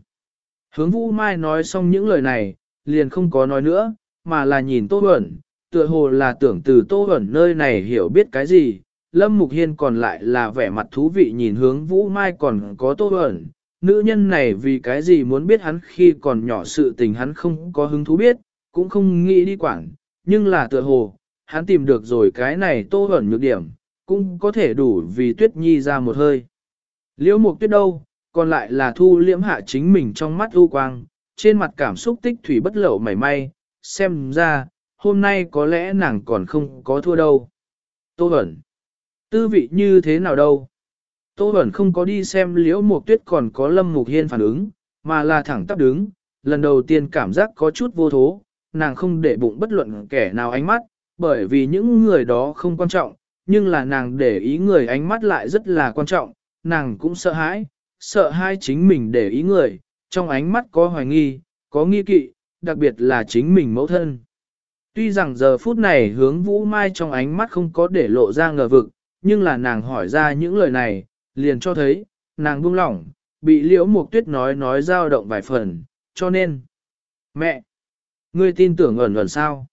Hướng Vũ Mai nói xong những lời này, liền không có nói nữa, mà là nhìn Tô Huẩn, tựa hồ là tưởng từ Tô Huẩn nơi này hiểu biết cái gì. Lâm Mục Hiên còn lại là vẻ mặt thú vị nhìn hướng Vũ Mai còn có Tô Huẩn, nữ nhân này vì cái gì muốn biết hắn khi còn nhỏ sự tình hắn không có hứng thú biết, cũng không nghĩ đi quảng, nhưng là tựa hồ, hắn tìm được rồi cái này tô ẩn nhược điểm, cũng có thể đủ vì tuyết nhi ra một hơi. Liễu mục tuyết đâu, còn lại là thu liễm hạ chính mình trong mắt u quang, trên mặt cảm xúc tích thủy bất lậu mảy may, xem ra, hôm nay có lẽ nàng còn không có thua đâu. Tô ẩn, tư vị như thế nào đâu? Tô Bẩn không có đi xem liễu mục tuyết còn có lâm mục hiên phản ứng, mà là thẳng tắp đứng, lần đầu tiên cảm giác có chút vô thố, nàng không để bụng bất luận kẻ nào ánh mắt, bởi vì những người đó không quan trọng, nhưng là nàng để ý người ánh mắt lại rất là quan trọng, nàng cũng sợ hãi, sợ hai chính mình để ý người, trong ánh mắt có hoài nghi, có nghi kỵ, đặc biệt là chính mình mẫu thân. Tuy rằng giờ phút này hướng vũ mai trong ánh mắt không có để lộ ra ngờ vực, nhưng là nàng hỏi ra những lời này, liền cho thấy, nàng buông lỏng, bị liễu mục tuyết nói nói dao động vài phần, cho nên. Mẹ! Ngươi tin tưởng ẩn ẩn sao?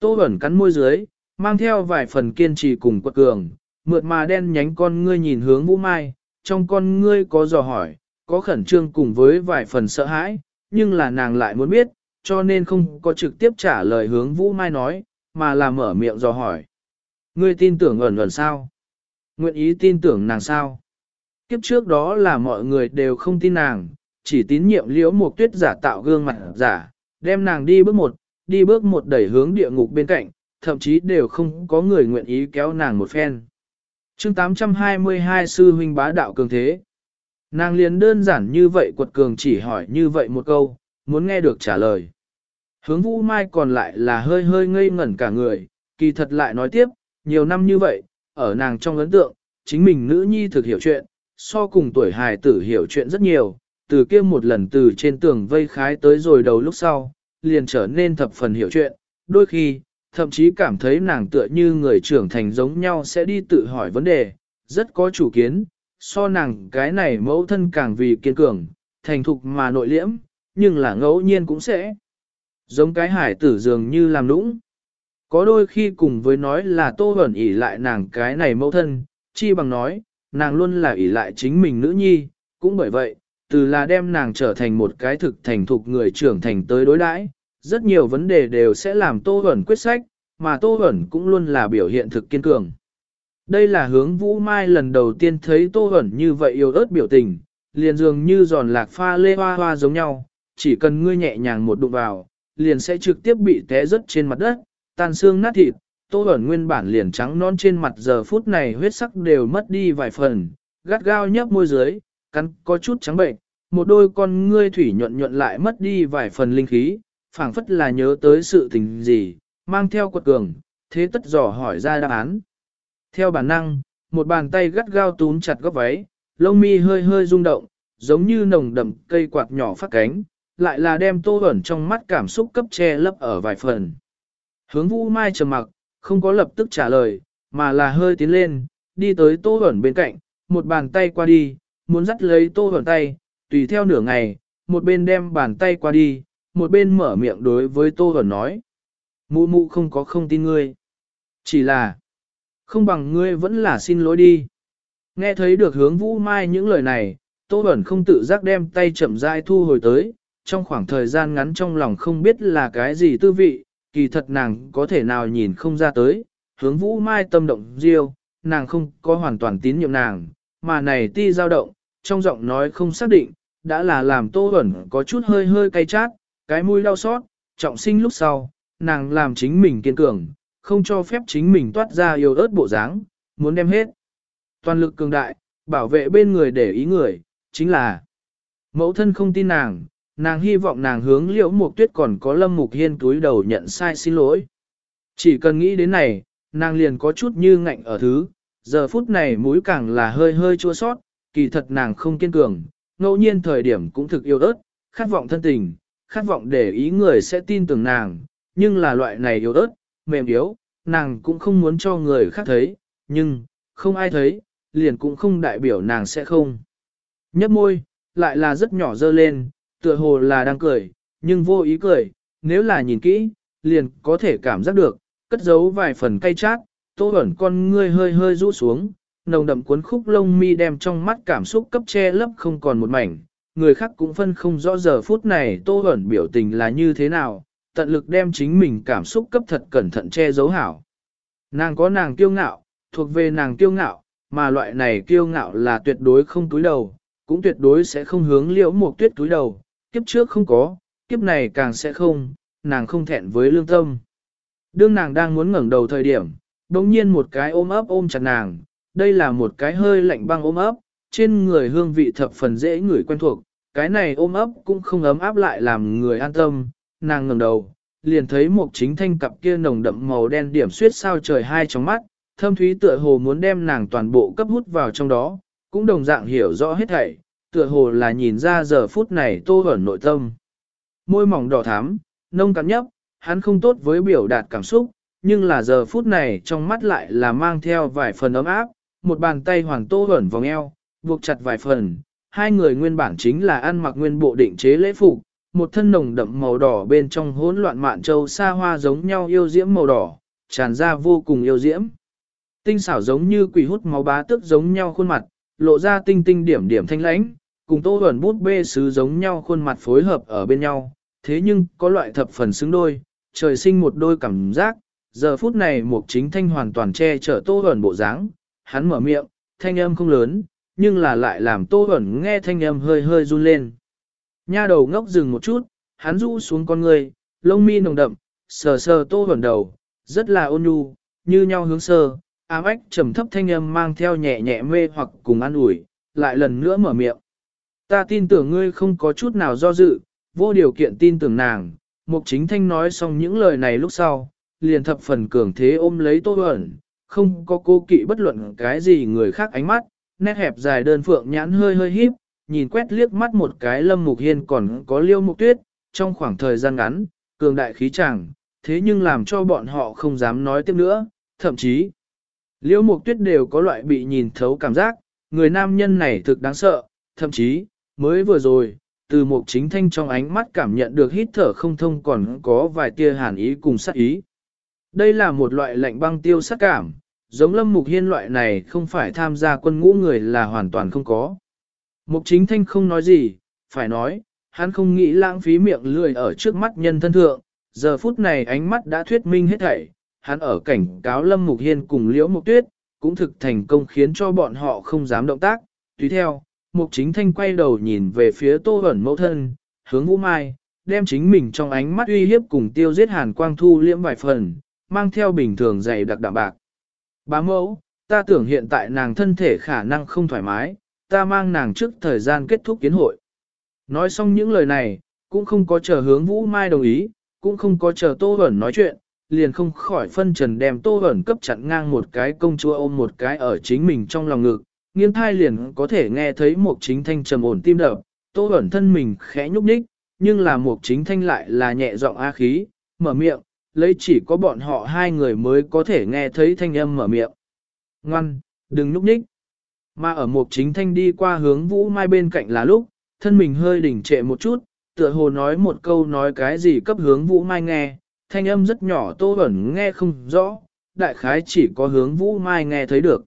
Tô ẩn cắn môi dưới, mang theo vài phần kiên trì cùng quật cường, mượt mà đen nhánh con ngươi nhìn hướng Vũ Mai, trong con ngươi có dò hỏi, có khẩn trương cùng với vài phần sợ hãi, nhưng là nàng lại muốn biết, cho nên không có trực tiếp trả lời hướng Vũ Mai nói, mà là mở miệng dò hỏi. Ngươi tin tưởng ẩn ẩn sao? Nguyện ý tin tưởng nàng sao? Kiếp trước đó là mọi người đều không tin nàng, chỉ tín nhiệm liễu một tuyết giả tạo gương mặt giả, đem nàng đi bước một, đi bước một đẩy hướng địa ngục bên cạnh, thậm chí đều không có người nguyện ý kéo nàng một phen. chương 822 Sư huynh bá đạo cường thế. Nàng liền đơn giản như vậy quật cường chỉ hỏi như vậy một câu, muốn nghe được trả lời. Hướng vũ mai còn lại là hơi hơi ngây ngẩn cả người, kỳ thật lại nói tiếp, nhiều năm như vậy, ở nàng trong ấn tượng, chính mình nữ nhi thực hiểu chuyện, so cùng tuổi hài tử hiểu chuyện rất nhiều, từ kia một lần từ trên tường vây khái tới rồi đầu lúc sau, liền trở nên thập phần hiểu chuyện, đôi khi, thậm chí cảm thấy nàng tựa như người trưởng thành giống nhau sẽ đi tự hỏi vấn đề, rất có chủ kiến, so nàng cái này mẫu thân càng vì kiên cường, thành thục mà nội liễm, nhưng là ngẫu nhiên cũng sẽ giống cái hải tử dường như làm nũng. Có đôi khi cùng với nói là tô hẩn ỉ lại nàng cái này mẫu thân, chi bằng nói, nàng luôn là ỉ lại chính mình nữ nhi, cũng bởi vậy, từ là đem nàng trở thành một cái thực thành thục người trưởng thành tới đối đãi, rất nhiều vấn đề đều sẽ làm Tô hẩn quyết sách, mà Tô hẩn cũng luôn là biểu hiện thực kiên cường. Đây là hướng Vũ Mai lần đầu tiên thấy Tô hẩn như vậy yêu ớt biểu tình, liền dường như giòn lạc pha lê hoa hoa giống nhau, chỉ cần ngươi nhẹ nhàng một đụng vào, liền sẽ trực tiếp bị té rớt trên mặt đất, tan xương nát thịt. Tô hẩn nguyên bản liền trắng non trên mặt giờ phút này huyết sắc đều mất đi vài phần, gắt gao nhấp môi dưới, cắn có chút trắng bệnh, một đôi con ngươi thủy nhuận nhuận lại mất đi vài phần linh khí, phảng phất là nhớ tới sự tình gì, mang theo quật cường, thế tất dò hỏi ra đáp án. Theo bản năng, một bàn tay gắt gao túm chặt góc váy, lông mi hơi hơi rung động, giống như nồng đậm cây quạt nhỏ phát cánh, lại là đem tô ẩn trong mắt cảm xúc cấp che lấp ở vài phần. Hướng vũ mai trầm mặc, không có lập tức trả lời, mà là hơi tiến lên, đi tới tô ẩn bên cạnh, một bàn tay qua đi, muốn dắt lấy tô ẩn tay, tùy theo nửa ngày, một bên đem bàn tay qua đi, một bên mở miệng đối với Tô ẩn nói. Mụ mụ không có không tin ngươi. Chỉ là, không bằng ngươi vẫn là xin lỗi đi. Nghe thấy được hướng vũ mai những lời này, Tô Bẩn không tự giác đem tay chậm rãi thu hồi tới, trong khoảng thời gian ngắn trong lòng không biết là cái gì tư vị, kỳ thật nàng có thể nào nhìn không ra tới, hướng vũ mai tâm động riêu, nàng không có hoàn toàn tín nhiệm nàng, mà này ti dao động, trong giọng nói không xác định, đã là làm Tô Bẩn có chút hơi hơi cay chát, cái mũi đau xót, trọng sinh lúc sau, nàng làm chính mình kiên cường, không cho phép chính mình toát ra yêu ớt bộ dáng, muốn đem hết. Toàn lực cường đại, bảo vệ bên người để ý người, chính là mẫu thân không tin nàng, nàng hy vọng nàng hướng liễu mục tuyết còn có lâm mục hiên túi đầu nhận sai xin lỗi. Chỉ cần nghĩ đến này, nàng liền có chút như ngạnh ở thứ, giờ phút này mũi càng là hơi hơi chua sót, kỳ thật nàng không kiên cường, ngẫu nhiên thời điểm cũng thực yêu ớt, khát vọng thân tình, khát vọng để ý người sẽ tin tưởng nàng, nhưng là loại này yêu ớt, mềm yếu, nàng cũng không muốn cho người khác thấy, nhưng, không ai thấy, liền cũng không đại biểu nàng sẽ không. Nhấp môi, lại là rất nhỏ dơ lên, tựa hồ là đang cười, nhưng vô ý cười, nếu là nhìn kỹ, liền có thể cảm giác được, cất giấu vài phần cay chát, tô ẩn con ngươi hơi hơi rũ xuống, nồng đậm cuốn khúc lông mi đem trong mắt cảm xúc cấp che lấp không còn một mảnh, người khác cũng phân không rõ giờ phút này tô ẩn biểu tình là như thế nào, tận lực đem chính mình cảm xúc cấp thật cẩn thận che giấu hảo. Nàng có nàng kiêu ngạo, thuộc về nàng kiêu ngạo, mà loại này kiêu ngạo là tuyệt đối không túi đầu, cũng tuyệt đối sẽ không hướng liễu một tuyết túi đầu, kiếp trước không có, kiếp này càng sẽ không, nàng không thẹn với lương tâm. Đương nàng đang muốn ngẩng đầu thời điểm, đồng nhiên một cái ôm ấp ôm chặt nàng, đây là một cái hơi lạnh băng ôm ấp, trên người hương vị thập phần dễ người quen thuộc, cái này ôm ấp cũng không ấm áp lại làm người an tâm, nàng ngẩng đầu, liền thấy một chính thanh cặp kia nồng đậm màu đen điểm suyết sao trời hai trong mắt, thâm thúy tựa hồ muốn đem nàng toàn bộ cấp hút vào trong đó, cũng đồng dạng hiểu rõ hết thảy, tựa hồ là nhìn ra giờ phút này tô ẩn nội tâm. Môi mỏng đỏ thắm, nông cắn nhấp, hắn không tốt với biểu đạt cảm xúc, nhưng là giờ phút này trong mắt lại là mang theo vài phần ấm áp, một bàn tay hoàng tô ẩn vòng eo, buộc chặt vài phần, hai người nguyên bản chính là ăn mặc nguyên bộ định chế lễ phục, một thân nồng đậm màu đỏ bên trong hỗn loạn mạn châu xa hoa giống nhau yêu diễm màu đỏ, tràn ra vô cùng yêu diễm. Tinh xảo giống như quỷ hút máu bá tước giống nhau khuôn mặt, lộ ra tinh tinh điểm điểm thanh lãnh, cùng tô ẩn bút bê sứ giống nhau khuôn mặt phối hợp ở bên nhau, thế nhưng có loại thập phần xứng đôi, trời sinh một đôi cảm giác, giờ phút này mục chính thanh hoàn toàn che chở tô ẩn bộ dáng, hắn mở miệng, thanh âm không lớn, nhưng là lại làm tô ẩn nghe thanh âm hơi hơi run lên. Nha đầu ngốc dừng một chút, hắn rũ xuống con người, lông mi nồng đậm, sờ sờ tô ẩn đầu, rất là ôn nhu, như nhau hướng sơ, ám ách trầm thấp thanh âm mang theo nhẹ nhẹ mê hoặc cùng an ủi, lại lần nữa mở miệng. Ta tin tưởng ngươi không có chút nào do dự, vô điều kiện tin tưởng nàng. Mục chính thanh nói xong những lời này lúc sau, liền thập phần cường thế ôm lấy tô ẩn, không có cô kỵ bất luận cái gì người khác ánh mắt, nét hẹp dài đơn phượng nhãn hơi hơi híp, nhìn quét liếc mắt một cái lâm mục hiên còn có liêu mục tuyết, trong khoảng thời gian ngắn, cường đại khí chẳng, thế nhưng làm cho bọn họ không dám nói tiếp nữa, thậm chí, liêu mục tuyết đều có loại bị nhìn thấu cảm giác, người nam nhân này thực đáng sợ, thậm chí, mới vừa rồi, từ mục chính thanh trong ánh mắt cảm nhận được hít thở không thông còn có vài tia hàn ý cùng sát ý. Đây là một loại lạnh băng tiêu sát cảm, giống lâm mục hiên loại này không phải tham gia quân ngũ người là hoàn toàn không có. Mục chính thanh không nói gì, phải nói, hắn không nghĩ lãng phí miệng lười ở trước mắt nhân thân thượng, giờ phút này ánh mắt đã thuyết minh hết thảy, hắn ở cảnh cáo lâm mục hiên cùng liễu mục tuyết, cũng thực thành công khiến cho bọn họ không dám động tác, tùy theo, Mục chính thanh quay đầu nhìn về phía tô ẩn mẫu thân, hướng vũ mai, đem chính mình trong ánh mắt uy hiếp cùng tiêu giết hàn quang thu liễm vài phần, mang theo bình thường dày đặc đạm bạc. Bá mẫu, ta tưởng hiện tại nàng thân thể khả năng không thoải mái, ta mang nàng trước thời gian kết thúc kiến hội. Nói xong những lời này, cũng không có chờ hướng vũ mai đồng ý, cũng không có chờ tô Vẩn nói chuyện, liền không khỏi phân trần đem tô Vẩn cấp chặn ngang một cái công chúa ôm một cái ở chính mình trong lòng ngực, nghiêng thai liền có thể nghe thấy một chính thanh trầm ổn tim đập, tô Vẩn thân mình khẽ nhúc nhích, nhưng là một chính thanh lại là nhẹ giọng a khí, mở miệng, lấy chỉ có bọn họ hai người mới có thể nghe thấy thanh âm mở miệng. Ngoan, đừng nhúc nhích. Mà ở một chính thanh đi qua hướng vũ mai bên cạnh là lúc, thân mình hơi đỉnh trệ một chút, tựa hồ nói một câu nói cái gì cấp hướng vũ mai nghe, thanh âm rất nhỏ tô ẩn nghe không rõ, đại khái chỉ có hướng vũ mai nghe thấy được.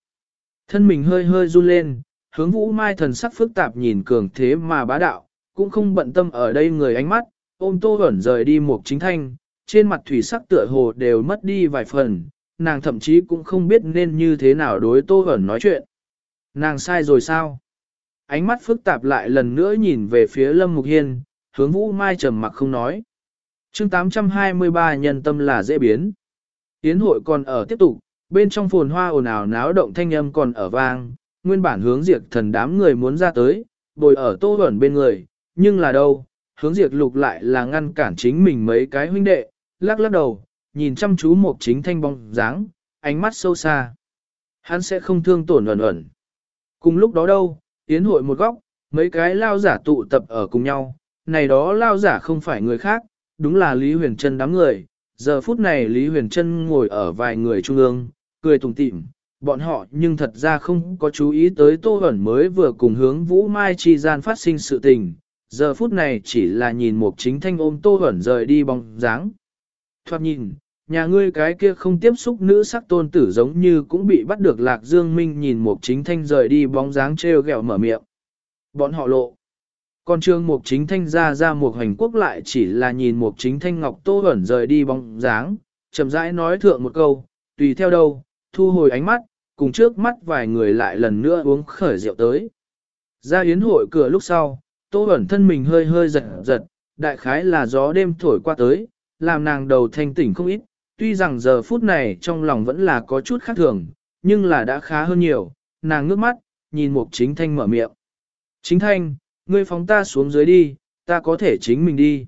Thân mình hơi hơi run lên, hướng vũ mai thần sắc phức tạp nhìn cường thế mà bá đạo, cũng không bận tâm ở đây người ánh mắt, ôm tô ẩn rời đi một chính thanh, trên mặt thủy sắc tựa hồ đều mất đi vài phần, nàng thậm chí cũng không biết nên như thế nào đối tô ẩn nói chuyện. Nàng sai rồi sao? Ánh mắt phức tạp lại lần nữa nhìn về phía Lâm Mục Hiên, hướng Vũ Mai trầm mặc không nói. chương 823 nhân tâm là dễ biến. Yến hội còn ở tiếp tục, bên trong phồn hoa ồn ào náo động thanh âm còn ở vang, nguyên bản hướng diệt thần đám người muốn ra tới, bồi ở tô ẩn bên người, nhưng là đâu, hướng diệt lục lại là ngăn cản chính mình mấy cái huynh đệ, lắc lắc đầu, nhìn chăm chú một chính thanh bóng dáng, ánh mắt sâu xa. Hắn sẽ không thương tổn ẩn ẩn. Cùng lúc đó đâu, yến hội một góc, mấy cái lao giả tụ tập ở cùng nhau, này đó lao giả không phải người khác, đúng là Lý Huyền Trân đám người. Giờ phút này Lý Huyền Trân ngồi ở vài người trung ương, cười tùng tịm, bọn họ nhưng thật ra không có chú ý tới Tô Hẩn mới vừa cùng hướng Vũ Mai chi gian phát sinh sự tình, giờ phút này chỉ là nhìn một chính thanh ôm Tô Hẩn rời đi bóng dáng. Thoát nhìn, nhà ngươi cái kia không tiếp xúc nữ sắc tôn tử giống như cũng bị bắt được Lạc Dương Minh nhìn Mục chính thanh rời đi bóng dáng treo gẹo mở miệng. Bọn họ lộ. Còn trương mục chính thanh ra ra Mục hành quốc lại chỉ là nhìn mục chính thanh ngọc tô ẩn rời đi bóng dáng, chậm rãi nói thượng một câu, tùy theo đâu, thu hồi ánh mắt, cùng trước mắt vài người lại lần nữa uống khởi rượu tới. Ra yến hội cửa lúc sau, tô ẩn thân mình hơi hơi giật giật, đại khái là gió đêm thổi qua tới, làm nàng đầu thanh tỉnh không ít, tuy rằng giờ phút này trong lòng vẫn là có chút khác thường, nhưng là đã khá hơn nhiều, nàng ngước mắt, nhìn mục chính thanh mở miệng. Chính thanh, ngươi phóng ta xuống dưới đi, ta có thể chính mình đi.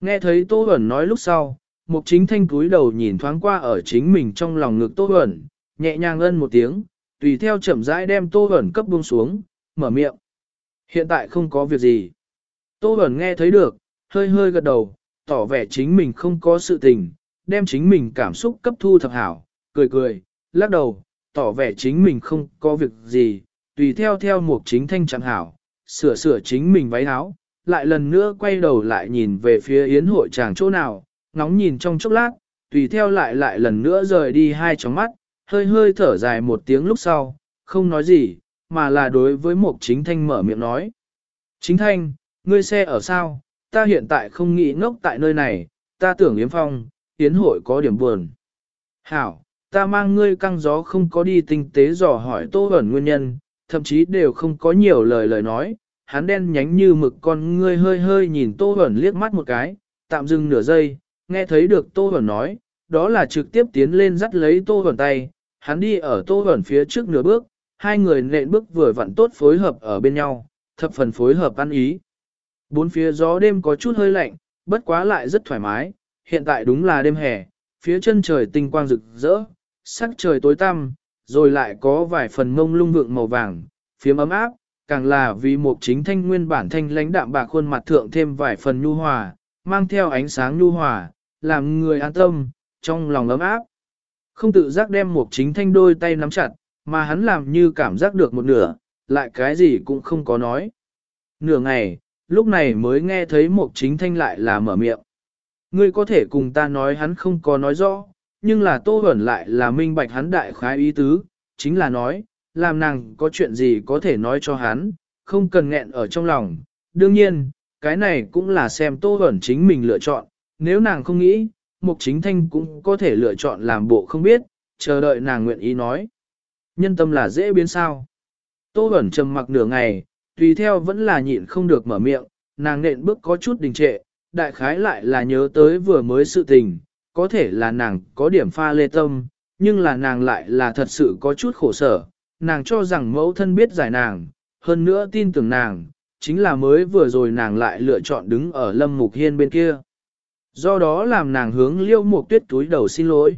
Nghe thấy Tô Huẩn nói lúc sau, Mục chính thanh cúi đầu nhìn thoáng qua ở chính mình trong lòng ngực Tô Huẩn, nhẹ nhàng ân một tiếng, tùy theo chậm rãi đem Tô Huẩn cấp buông xuống, mở miệng. Hiện tại không có việc gì. Tô Huẩn nghe thấy được, hơi hơi gật đầu, tỏ vẻ chính mình không có sự tình, đem chính mình cảm xúc cấp thu thập hảo, cười cười, lắc đầu, tỏ vẻ chính mình không có việc gì, tùy theo theo một chính thanh chẳng hảo, sửa sửa chính mình váy áo, lại lần nữa quay đầu lại nhìn về phía yến hội chàng chỗ nào, ngóng nhìn trong chốc lát, tùy theo lại lại lần nữa rời đi hai tróng mắt, hơi hơi thở dài một tiếng lúc sau, không nói gì, mà là đối với một Chính Thanh mở miệng nói. Chính Thanh, ngươi xe ở sao? Ta hiện tại không nghĩ ngốc tại nơi này, ta tưởng Yếm Phong, tiến hội có điểm buồn. Hảo, ta mang ngươi căng gió không có đi tinh tế dò hỏi tô ẩn nguyên nhân, thậm chí đều không có nhiều lời lời nói. Hắn đen nhánh như mực con ngươi hơi hơi nhìn tô ẩn liếc mắt một cái, tạm dừng nửa giây, nghe thấy được tô ẩn nói, đó là trực tiếp tiến lên dắt lấy tô ẩn tay, hắn đi ở tô ẩn phía trước nửa bước, hai người nện bước vừa vặn tốt phối hợp ở bên nhau, thập phần phối hợp ăn ý. Bốn phía gió đêm có chút hơi lạnh, bất quá lại rất thoải mái, hiện tại đúng là đêm hè, phía chân trời tinh quang rực rỡ, sắc trời tối tăm, rồi lại có vài phần mông lung vượng màu vàng, phiếm ấm áp, càng là vì một chính thanh nguyên bản thanh lãnh đạm bạc khuôn mặt thượng thêm vài phần nhu hòa, mang theo ánh sáng nhu hòa, làm người an tâm, trong lòng ấm áp. Không tự giác đem một chính thanh đôi tay nắm chặt, mà hắn làm như cảm giác được một nửa, lại cái gì cũng không có nói. Nửa ngày, lúc này mới nghe thấy một chính thanh lại là mở miệng. Ngươi có thể cùng ta nói hắn không có nói rõ, nhưng là tô ẩn lại là minh bạch hắn đại khái ý tứ, chính là nói, làm nàng có chuyện gì có thể nói cho hắn, không cần nghẹn ở trong lòng. Đương nhiên, cái này cũng là xem tô ẩn chính mình lựa chọn, nếu nàng không nghĩ, mục chính thanh cũng có thể lựa chọn làm bộ không biết, chờ đợi nàng nguyện ý nói. Nhân tâm là dễ biến sao. Tô ẩn trầm mặc nửa ngày, tùy theo vẫn là nhịn không được mở miệng, nàng nện bước có chút đình trệ, đại khái lại là nhớ tới vừa mới sự tình, có thể là nàng có điểm pha lê tâm, nhưng là nàng lại là thật sự có chút khổ sở, nàng cho rằng mẫu thân biết giải nàng, hơn nữa tin tưởng nàng, chính là mới vừa rồi nàng lại lựa chọn đứng ở lâm mục hiên bên kia. Do đó làm nàng hướng liêu mục tuyết túi đầu xin lỗi.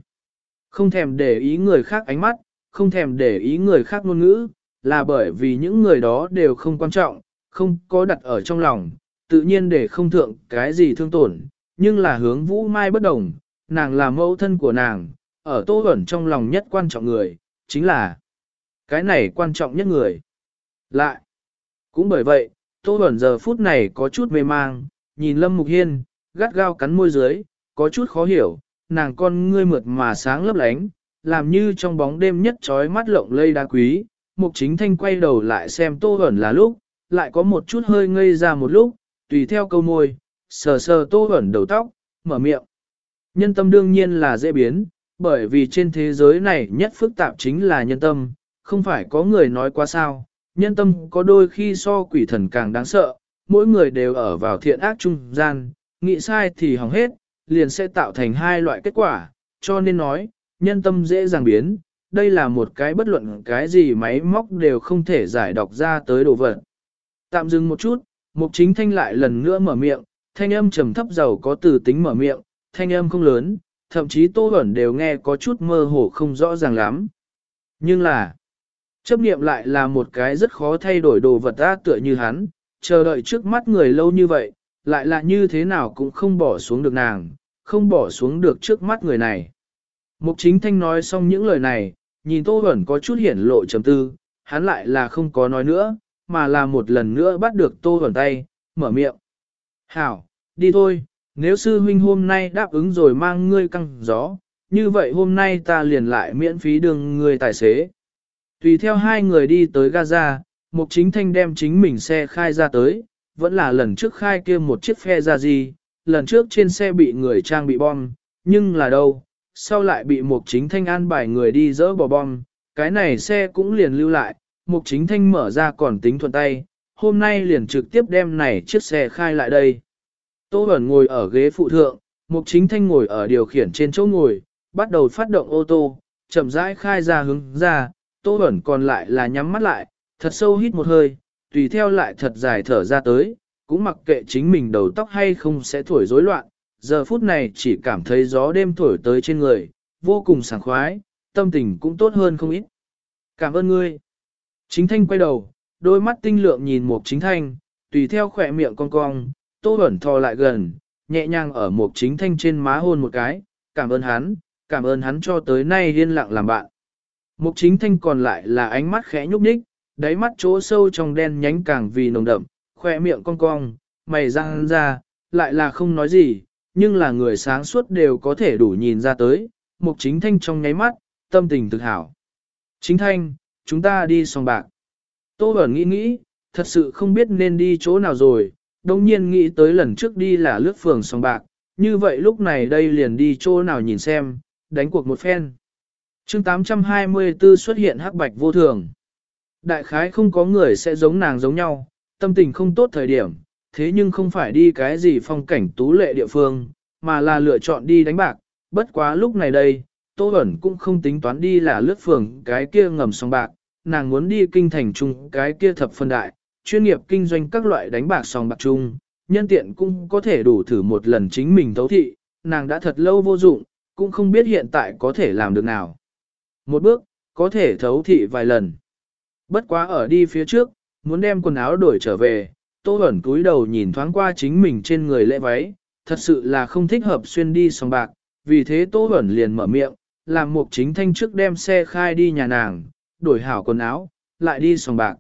Không thèm để ý người khác ánh mắt, không thèm để ý người khác ngôn ngữ, là bởi vì những người đó đều không quan trọng, không có đặt ở trong lòng, tự nhiên để không thượng cái gì thương tổn, nhưng là hướng vũ mai bất đồng, nàng là mẫu thân của nàng, ở tô ẩn trong lòng nhất quan trọng người, chính là cái này quan trọng nhất người. Lại, cũng bởi vậy, tô ẩn giờ phút này có chút mê mang, nhìn Lâm Mục Hiên, gắt gao cắn môi dưới, có chút khó hiểu, nàng con ngươi mượt mà sáng lấp lánh, làm như trong bóng đêm nhất trói mắt lộng lây đá quý. Mục chính thanh quay đầu lại xem tô ẩn là lúc, lại có một chút hơi ngây ra một lúc, tùy theo câu môi, sờ sờ tô ẩn đầu tóc, mở miệng. Nhân tâm đương nhiên là dễ biến, bởi vì trên thế giới này nhất phức tạp chính là nhân tâm, không phải có người nói quá sao, nhân tâm có đôi khi so quỷ thần càng đáng sợ, mỗi người đều ở vào thiện ác trung gian, nghĩ sai thì hỏng hết, liền sẽ tạo thành hai loại kết quả, cho nên nói, nhân tâm dễ dàng biến, đây là một cái bất luận cái gì máy móc đều không thể giải đọc ra tới đồ vật. Tạm dừng một chút, Mục chính thanh lại lần nữa mở miệng, thanh âm trầm thấp giàu có từ tính mở miệng, thanh âm không lớn, thậm chí tô ẩn đều nghe có chút mơ hồ không rõ ràng lắm. Nhưng là, chấp niệm lại là một cái rất khó thay đổi đồ vật ra tựa như hắn, chờ đợi trước mắt người lâu như vậy, lại là như thế nào cũng không bỏ xuống được nàng, không bỏ xuống được trước mắt người này. Mục chính thanh nói xong những lời này, nhìn tô ẩn có chút hiển lộ trầm tư, hắn lại là không có nói nữa, mà là một lần nữa bắt được tô hồn tay, mở miệng. Hảo, đi thôi, nếu sư huynh hôm nay đáp ứng rồi mang ngươi căng gió, như vậy hôm nay ta liền lại miễn phí đường người tài xế. Tùy theo hai người đi tới Gaza, Mục Chính Thanh đem chính mình xe khai ra tới, vẫn là lần trước khai kia một chiếc phe ra gì, lần trước trên xe bị người trang bị bom, nhưng là đâu, sau lại bị Mục Chính Thanh an bài người đi dỡ bỏ bom, cái này xe cũng liền lưu lại, Mục Chính Thanh mở ra còn tính thuận tay, hôm nay liền trực tiếp đem này chiếc xe khai lại đây. Tô Bẩn ngồi ở ghế phụ thượng, Mục Chính Thanh ngồi ở điều khiển trên chỗ ngồi, bắt đầu phát động ô tô, chậm rãi khai ra hướng ra, Tô Bẩn còn lại là nhắm mắt lại, thật sâu hít một hơi, tùy theo lại thật dài thở ra tới, cũng mặc kệ chính mình đầu tóc hay không sẽ thổi rối loạn, giờ phút này chỉ cảm thấy gió đêm thổi tới trên người, vô cùng sảng khoái, tâm tình cũng tốt hơn không ít. Cảm ơn ngươi. Chính thanh quay đầu, đôi mắt tinh lượng nhìn Mục Chính Thanh, tùy theo khỏe miệng cong cong, Tô ẩn thò lại gần, nhẹ nhàng ở Mục Chính Thanh trên má hôn một cái, cảm ơn hắn, cảm ơn hắn cho tới nay yên lặng làm bạn. Mục Chính Thanh còn lại là ánh mắt khẽ nhúc nhích, đáy mắt chỗ sâu trong đen nhánh càng vì nồng đậm, khỏe miệng cong cong, mày răng ra, lại là không nói gì, nhưng là người sáng suốt đều có thể đủ nhìn ra tới, mục chính thanh trong nháy mắt, tâm tình thực hảo. Chính thanh, chúng ta đi sòng bạc. Tô Bẩn nghĩ nghĩ, thật sự không biết nên đi chỗ nào rồi, đồng nhiên nghĩ tới lần trước đi là lướt phường sòng bạc, như vậy lúc này đây liền đi chỗ nào nhìn xem, đánh cuộc một phen. chương 824 xuất hiện hắc bạch vô thường. Đại khái không có người sẽ giống nàng giống nhau, tâm tình không tốt thời điểm, thế nhưng không phải đi cái gì phong cảnh tú lệ địa phương, mà là lựa chọn đi đánh bạc, bất quá lúc này đây, Tô Bẩn cũng không tính toán đi là lướt phường cái kia ngầm song bạc, nàng muốn đi kinh thành chung cái kia thập phân đại, chuyên nghiệp kinh doanh các loại đánh bạc song bạc chung, nhân tiện cũng có thể đủ thử một lần chính mình thấu thị, nàng đã thật lâu vô dụng, cũng không biết hiện tại có thể làm được nào. Một bước, có thể thấu thị vài lần. Bất quá ở đi phía trước, muốn đem quần áo đổi trở về, Tô Bẩn cúi đầu nhìn thoáng qua chính mình trên người lễ váy, thật sự là không thích hợp xuyên đi sòng bạc, vì thế Tô Bẩn liền mở miệng, làm mục chính thanh trước đem xe khai đi nhà nàng, đổi hảo quần áo, lại đi sòng bạc.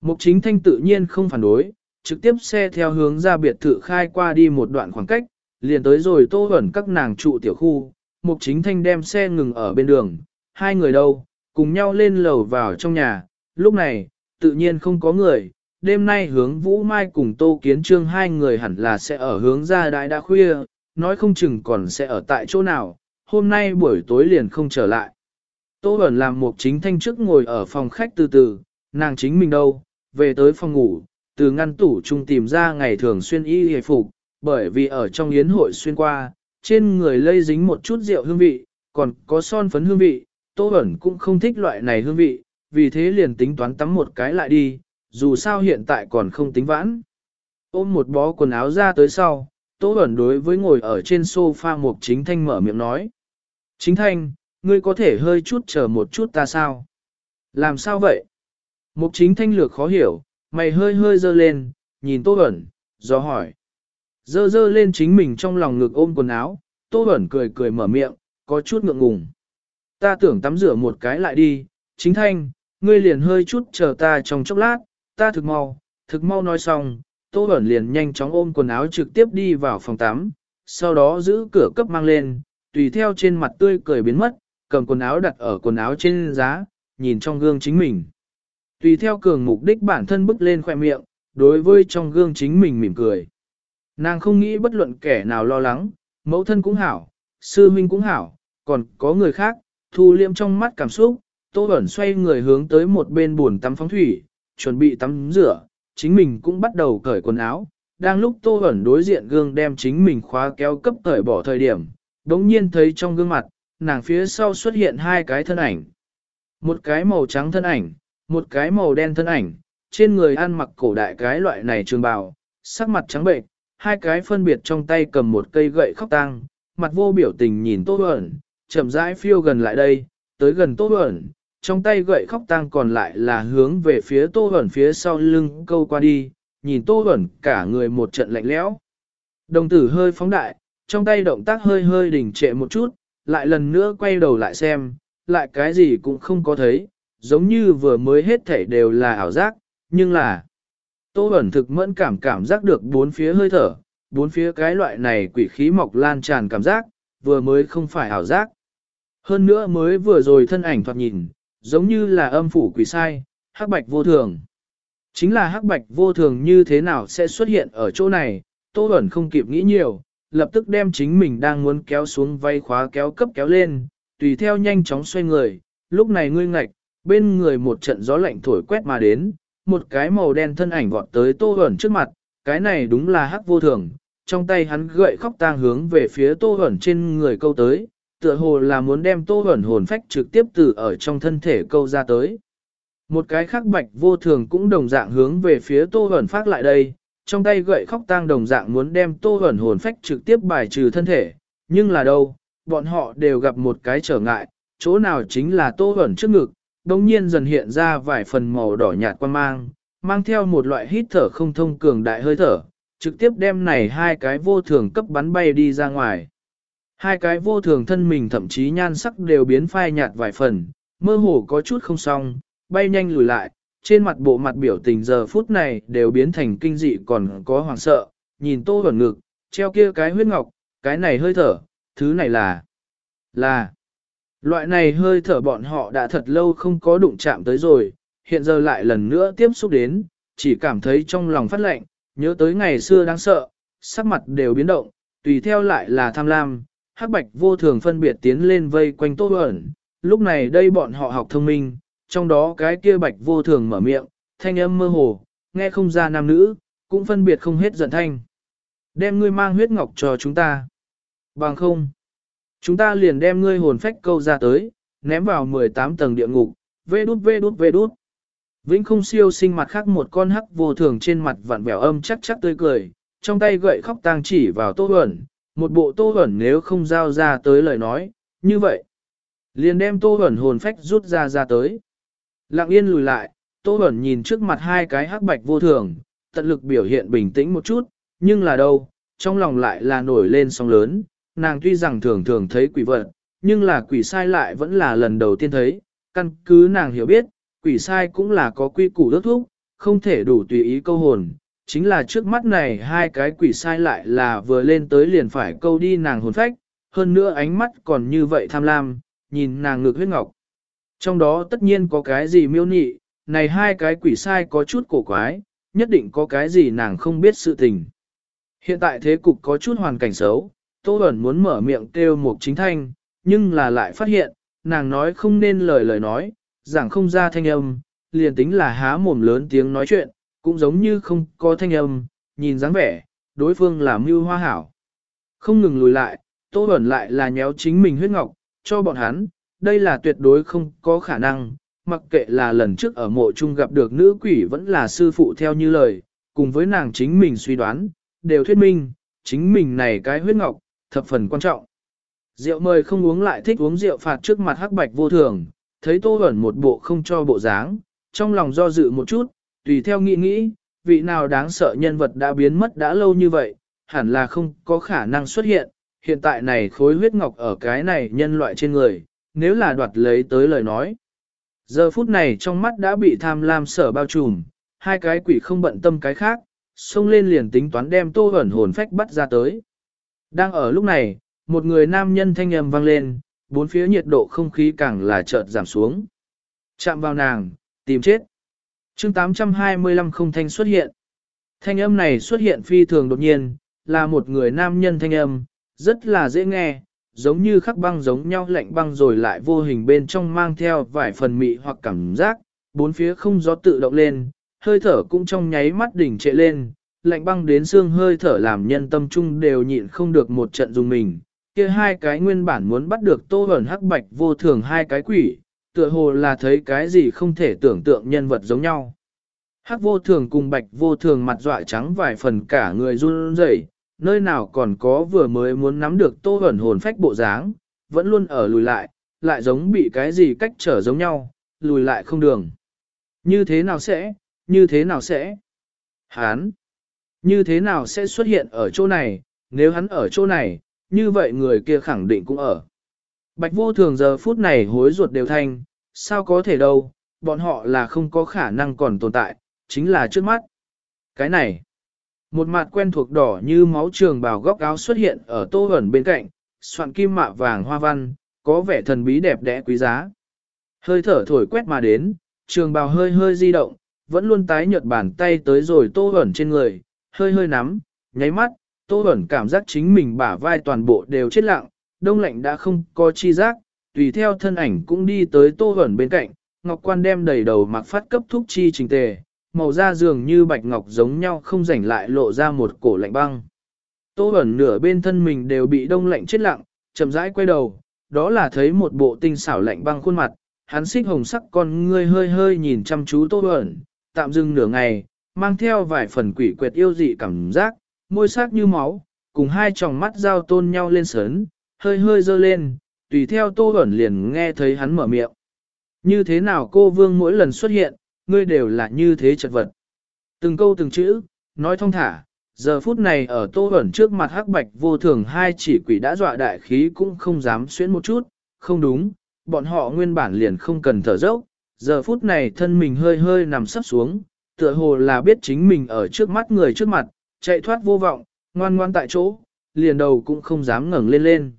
Mục chính thanh tự nhiên không phản đối, trực tiếp xe theo hướng ra biệt thự khai qua đi một đoạn khoảng cách, liền tới rồi tô ẩn các nàng trụ tiểu khu, mục chính thanh đem xe ngừng ở bên đường, hai người đâu, cùng nhau lên lầu vào trong nhà, lúc này, tự nhiên không có người, đêm nay hướng Vũ Mai cùng Tô Kiến Trương hai người hẳn là sẽ ở hướng ra đại đã khuya, nói không chừng còn sẽ ở tại chỗ nào, hôm nay buổi tối liền không trở lại. Tô Bẩn làm một chính thanh trước ngồi ở phòng khách từ từ, nàng chính mình đâu, về tới phòng ngủ, từ ngăn tủ chung tìm ra ngày thường xuyên y hề phục, bởi vì ở trong yến hội xuyên qua, trên người lây dính một chút rượu hương vị, còn có son phấn hương vị, Tô Bẩn cũng không thích loại này hương vị, vì thế liền tính toán tắm một cái lại đi, dù sao hiện tại còn không tính vãn. Ôm một bó quần áo ra tới sau, Tô Bẩn đối với ngồi ở trên sofa một chính thanh mở miệng nói. Chính thanh, ngươi có thể hơi chút chờ một chút ta sao? Làm sao vậy? Mục chính thanh lược khó hiểu, mày hơi hơi dơ lên, nhìn Tô Bẩn, do hỏi. Dơ dơ lên chính mình trong lòng ngực ôm quần áo, Tô Bẩn cười cười mở miệng, có chút ngượng ngùng. Ta tưởng tắm rửa một cái lại đi, chính thanh, ngươi liền hơi chút chờ ta trong chốc lát, ta thực mau, thực mau nói xong, Tô Bẩn liền nhanh chóng ôm quần áo trực tiếp đi vào phòng tắm, sau đó giữ cửa cấp mang lên, tùy theo trên mặt tươi cười biến mất, cầm quần áo đặt ở quần áo trên giá, nhìn trong gương chính mình. Tùy theo cường mục đích bản thân bước lên khoe miệng, đối với trong gương chính mình mỉm cười. Nàng không nghĩ bất luận kẻ nào lo lắng, mẫu thân cũng hảo, sư huynh cũng hảo, còn có người khác, thu liêm trong mắt cảm xúc, tô ẩn xoay người hướng tới một bên buồn tắm phóng thủy, chuẩn bị tắm rửa, chính mình cũng bắt đầu cởi quần áo. Đang lúc tô ẩn đối diện gương đem chính mình khóa kéo cấp cởi bỏ thời điểm, đống nhiên thấy trong gương mặt, nàng phía sau xuất hiện hai cái thân ảnh. Một cái màu trắng thân ảnh, một cái màu đen thân ảnh, trên người ăn mặc cổ đại cái loại này trường bào, sắc mặt trắng bệnh, hai cái phân biệt trong tay cầm một cây gậy khóc tang, mặt vô biểu tình nhìn Tô Bẩn, chậm rãi phiêu gần lại đây, tới gần Tô Bẩn, trong tay gậy khóc tang còn lại là hướng về phía Tô Bẩn phía sau lưng câu qua đi, nhìn Tô Bẩn cả người một trận lạnh lẽo. Đồng tử hơi phóng đại, trong tay động tác hơi hơi đỉnh trệ một chút, lại lần nữa quay đầu lại xem, lại cái gì cũng không có thấy, giống như vừa mới hết thể đều là ảo giác, nhưng là Tô ẩn thực mẫn cảm cảm giác được bốn phía hơi thở, bốn phía cái loại này quỷ khí mọc lan tràn cảm giác, vừa mới không phải ảo giác. Hơn nữa mới vừa rồi thân ảnh thoạt nhìn, giống như là âm phủ quỷ sai, hắc bạch vô thường. Chính là hắc bạch vô thường như thế nào sẽ xuất hiện ở chỗ này, Tô ẩn không kịp nghĩ nhiều, lập tức đem chính mình đang muốn kéo xuống vay khóa kéo cấp kéo lên, tùy theo nhanh chóng xoay người, lúc này ngươi ngạch, bên người một trận gió lạnh thổi quét mà đến, một cái màu đen thân ảnh vọt tới tô ẩn trước mặt, cái này đúng là hắc vô thường, trong tay hắn gậy khóc tang hướng về phía tô ẩn trên người câu tới, tựa hồ là muốn đem tô ẩn hồn phách trực tiếp từ ở trong thân thể câu ra tới. Một cái khắc bạch vô thường cũng đồng dạng hướng về phía tô ẩn phát lại đây, trong tay gậy khóc tang đồng dạng muốn đem tô hẩn hồn phách trực tiếp bài trừ thân thể, nhưng là đâu, bọn họ đều gặp một cái trở ngại, chỗ nào chính là tô hẩn trước ngực, đồng nhiên dần hiện ra vài phần màu đỏ nhạt quan mang, mang theo một loại hít thở không thông cường đại hơi thở, trực tiếp đem này hai cái vô thường cấp bắn bay đi ra ngoài. Hai cái vô thường thân mình thậm chí nhan sắc đều biến phai nhạt vài phần, mơ hồ có chút không xong, bay nhanh lùi lại, trên mặt bộ mặt biểu tình giờ phút này đều biến thành kinh dị còn có hoàng sợ, nhìn tô ẩn ngực, treo kia cái huyết ngọc, cái này hơi thở, thứ này là, là, loại này hơi thở bọn họ đã thật lâu không có đụng chạm tới rồi, hiện giờ lại lần nữa tiếp xúc đến, chỉ cảm thấy trong lòng phát lạnh, nhớ tới ngày xưa đáng sợ, sắc mặt đều biến động, tùy theo lại là tham lam, hắc bạch vô thường phân biệt tiến lên vây quanh Tô ẩn. Lúc này đây bọn họ học thông minh, trong đó cái kia bạch vô thường mở miệng, thanh âm mơ hồ, nghe không ra nam nữ, cũng phân biệt không hết giận thanh. Đem ngươi mang huyết ngọc cho chúng ta. Bằng không. Chúng ta liền đem ngươi hồn phách câu ra tới, ném vào 18 tầng địa ngục, vê đút vê đút vê đút. Vĩnh không siêu sinh mặt khác một con hắc vô thường trên mặt vặn vẹo âm chắc chắc tươi cười, trong tay gậy khóc tang chỉ vào tô ẩn, một bộ tô ẩn nếu không giao ra tới lời nói, như vậy. Liền đem tô ẩn hồn phách rút ra ra tới. Lặng yên lùi lại, tô Bẩn nhìn trước mặt hai cái hắc bạch vô thường, tận lực biểu hiện bình tĩnh một chút, nhưng là đâu, trong lòng lại là nổi lên sóng lớn, nàng tuy rằng thường thường thấy quỷ vật, nhưng là quỷ sai lại vẫn là lần đầu tiên thấy, căn cứ nàng hiểu biết, quỷ sai cũng là có quy củ đốt thúc, không thể đủ tùy ý câu hồn, chính là trước mắt này hai cái quỷ sai lại là vừa lên tới liền phải câu đi nàng hồn phách, hơn nữa ánh mắt còn như vậy tham lam, nhìn nàng ngược huyết ngọc. Trong đó tất nhiên có cái gì miêu nị, này hai cái quỷ sai có chút cổ quái, nhất định có cái gì nàng không biết sự tình. Hiện tại thế cục có chút hoàn cảnh xấu, Tô Bẩn muốn mở miệng kêu một chính thanh, nhưng là lại phát hiện, nàng nói không nên lời lời nói, giảng không ra thanh âm, liền tính là há mồm lớn tiếng nói chuyện, cũng giống như không có thanh âm, nhìn dáng vẻ, đối phương là mưu hoa hảo. Không ngừng lùi lại, Tô Bẩn lại là nhéo chính mình huyết ngọc, cho bọn hắn, đây là tuyệt đối không có khả năng, mặc kệ là lần trước ở mộ chung gặp được nữ quỷ vẫn là sư phụ theo như lời, cùng với nàng chính mình suy đoán, đều thuyết minh, chính mình này cái huyết ngọc, thập phần quan trọng. Rượu mời không uống lại thích uống rượu phạt trước mặt hắc bạch vô thường, thấy tô ẩn một bộ không cho bộ dáng, trong lòng do dự một chút, tùy theo nghĩ nghĩ, vị nào đáng sợ nhân vật đã biến mất đã lâu như vậy, hẳn là không có khả năng xuất hiện, hiện tại này khối huyết ngọc ở cái này nhân loại trên người, nếu là đoạt lấy tới lời nói. Giờ phút này trong mắt đã bị tham lam sở bao trùm, hai cái quỷ không bận tâm cái khác, xông lên liền tính toán đem tô ẩn hồn phách bắt ra tới. Đang ở lúc này, một người nam nhân thanh âm vang lên, bốn phía nhiệt độ không khí càng là chợt giảm xuống. Chạm vào nàng, tìm chết. chương 825 không thanh xuất hiện. Thanh âm này xuất hiện phi thường đột nhiên, là một người nam nhân thanh âm, rất là dễ nghe, giống như khắc băng giống nhau lạnh băng rồi lại vô hình bên trong mang theo vài phần mị hoặc cảm giác, bốn phía không gió tự động lên, hơi thở cũng trong nháy mắt đỉnh trệ lên, lạnh băng đến xương hơi thở làm nhân tâm trung đều nhịn không được một trận dùng mình. Kia hai cái nguyên bản muốn bắt được tô hẩn hắc bạch vô thường hai cái quỷ, tựa hồ là thấy cái gì không thể tưởng tượng nhân vật giống nhau. Hắc vô thường cùng bạch vô thường mặt dọa trắng vài phần cả người run rẩy, nơi nào còn có vừa mới muốn nắm được tô hẩn hồn phách bộ dáng, vẫn luôn ở lùi lại, lại giống bị cái gì cách trở giống nhau, lùi lại không đường. Như thế nào sẽ, như thế nào sẽ? Hán! Như thế nào sẽ xuất hiện ở chỗ này, nếu hắn ở chỗ này, như vậy người kia khẳng định cũng ở. Bạch vô thường giờ phút này hối ruột đều thanh, sao có thể đâu, bọn họ là không có khả năng còn tồn tại, chính là trước mắt. Cái này, một mặt quen thuộc đỏ như máu trường bào góc áo xuất hiện ở tô ẩn bên cạnh, soạn kim mạ vàng hoa văn, có vẻ thần bí đẹp đẽ quý giá. Hơi thở thổi quét mà đến, trường bào hơi hơi di động, vẫn luôn tái nhợt bàn tay tới rồi tô ẩn trên người, hơi hơi nắm, nháy mắt, Tô ẩn cảm giác chính mình bả vai toàn bộ đều chết lặng, đông lạnh đã không có chi giác, tùy theo thân ảnh cũng đi tới Tô ẩn bên cạnh, Ngọc Quan đem đầy đầu mặc phát cấp thúc chi trình tề, màu da dường như bạch ngọc giống nhau không rảnh lại lộ ra một cổ lạnh băng. Tô ẩn nửa bên thân mình đều bị đông lạnh chết lặng, chậm rãi quay đầu, đó là thấy một bộ tinh xảo lạnh băng khuôn mặt, hắn xích hồng sắc con ngươi hơi hơi nhìn chăm chú Tô ẩn, tạm dừng nửa ngày, mang theo vài phần quỷ quyệt yêu dị cảm giác, môi sắc như máu, cùng hai tròng mắt giao tôn nhau lên sớn, hơi hơi dơ lên, tùy theo tô ẩn liền nghe thấy hắn mở miệng. Như thế nào cô vương mỗi lần xuất hiện, ngươi đều là như thế chật vật. Từng câu từng chữ, nói thông thả, giờ phút này ở tô ẩn trước mặt hắc bạch vô thường hai chỉ quỷ đã dọa đại khí cũng không dám xuyến một chút, không đúng, bọn họ nguyên bản liền không cần thở dốc, giờ phút này thân mình hơi hơi nằm sắp xuống, tựa hồ là biết chính mình ở trước mắt người trước mặt, chạy thoát vô vọng, ngoan ngoan tại chỗ, liền đầu cũng không dám ngẩng lên lên.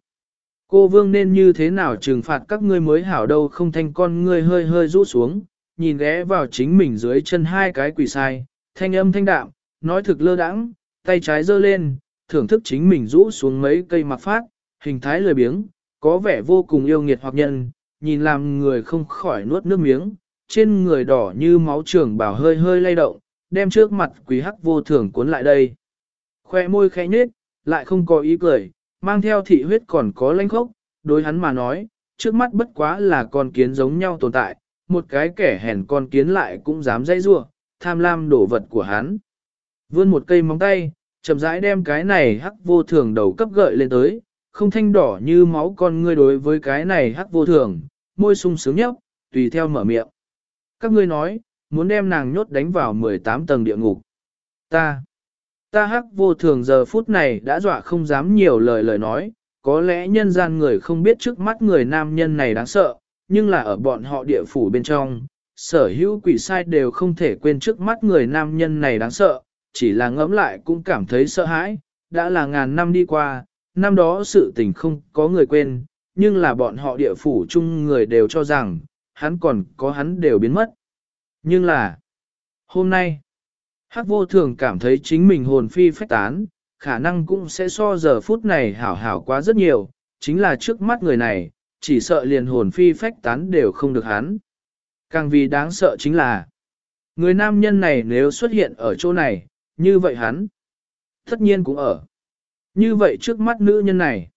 Cô vương nên như thế nào trừng phạt các ngươi mới hảo đâu không thanh con ngươi hơi hơi rũ xuống, nhìn ghé vào chính mình dưới chân hai cái quỷ sai, thanh âm thanh đạm, nói thực lơ đãng, tay trái giơ lên, thưởng thức chính mình rũ xuống mấy cây mặc phát, hình thái lười biếng, có vẻ vô cùng yêu nghiệt hoặc nhân, nhìn làm người không khỏi nuốt nước miếng, trên người đỏ như máu trường bảo hơi hơi lay động, đem trước mặt quý hắc vô thường cuốn lại đây. Khoe môi khẽ nhếch, lại không có ý cười, mang theo thị huyết còn có lanh khốc, đối hắn mà nói, trước mắt bất quá là con kiến giống nhau tồn tại, một cái kẻ hèn con kiến lại cũng dám dây rua, tham lam đổ vật của hắn. Vươn một cây móng tay, chậm rãi đem cái này hắc vô thường đầu cấp gợi lên tới, không thanh đỏ như máu con ngươi đối với cái này hắc vô thường, môi sung sướng nhấp, tùy theo mở miệng. Các ngươi nói, muốn đem nàng nhốt đánh vào 18 tầng địa ngục. Ta, ta hắc vô thường giờ phút này đã dọa không dám nhiều lời lời nói, có lẽ nhân gian người không biết trước mắt người nam nhân này đáng sợ, nhưng là ở bọn họ địa phủ bên trong, sở hữu quỷ sai đều không thể quên trước mắt người nam nhân này đáng sợ, chỉ là ngẫm lại cũng cảm thấy sợ hãi, đã là ngàn năm đi qua, năm đó sự tình không có người quên, nhưng là bọn họ địa phủ chung người đều cho rằng, hắn còn có hắn đều biến mất. Nhưng là, hôm nay, Hắc vô thường cảm thấy chính mình hồn phi phách tán, khả năng cũng sẽ so giờ phút này hảo hảo quá rất nhiều, chính là trước mắt người này, chỉ sợ liền hồn phi phách tán đều không được hắn. Càng vì đáng sợ chính là, người nam nhân này nếu xuất hiện ở chỗ này, như vậy hắn, tất nhiên cũng ở. Như vậy trước mắt nữ nhân này,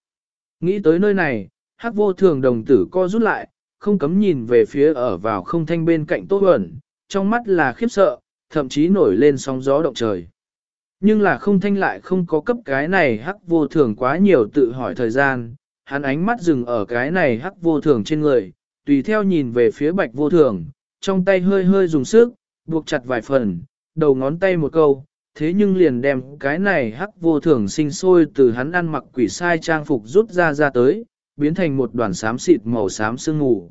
nghĩ tới nơi này, hắc vô thường đồng tử co rút lại, không cấm nhìn về phía ở vào không thanh bên cạnh Tô Huẩn, trong mắt là khiếp sợ, thậm chí nổi lên sóng gió động trời. Nhưng là không thanh lại không có cấp cái này hắc vô thường quá nhiều tự hỏi thời gian, hắn ánh mắt dừng ở cái này hắc vô thường trên người, tùy theo nhìn về phía bạch vô thường, trong tay hơi hơi dùng sức, buộc chặt vài phần, đầu ngón tay một câu, thế nhưng liền đem cái này hắc vô thường sinh sôi từ hắn ăn mặc quỷ sai trang phục rút ra ra tới, biến thành một đoàn xám xịt màu xám sương mù.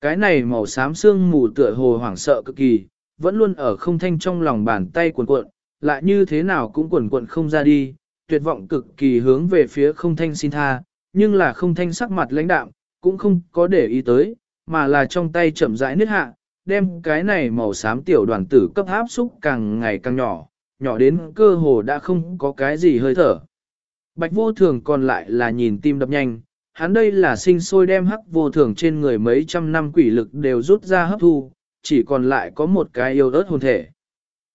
Cái này màu xám sương mù tựa hồ hoảng sợ cực kỳ, vẫn luôn ở không thanh trong lòng bàn tay cuộn cuộn, lại như thế nào cũng cuộn cuộn không ra đi, tuyệt vọng cực kỳ hướng về phía không thanh xin tha, nhưng là không thanh sắc mặt lãnh đạm, cũng không có để ý tới, mà là trong tay chậm rãi nứt hạ, đem cái này màu xám tiểu đoàn tử cấp áp xúc càng ngày càng nhỏ, nhỏ đến cơ hồ đã không có cái gì hơi thở. Bạch vô thường còn lại là nhìn tim đập nhanh, hắn đây là sinh sôi đem hắc vô thường trên người mấy trăm năm quỷ lực đều rút ra hấp thu, chỉ còn lại có một cái yêu ớt hồn thể.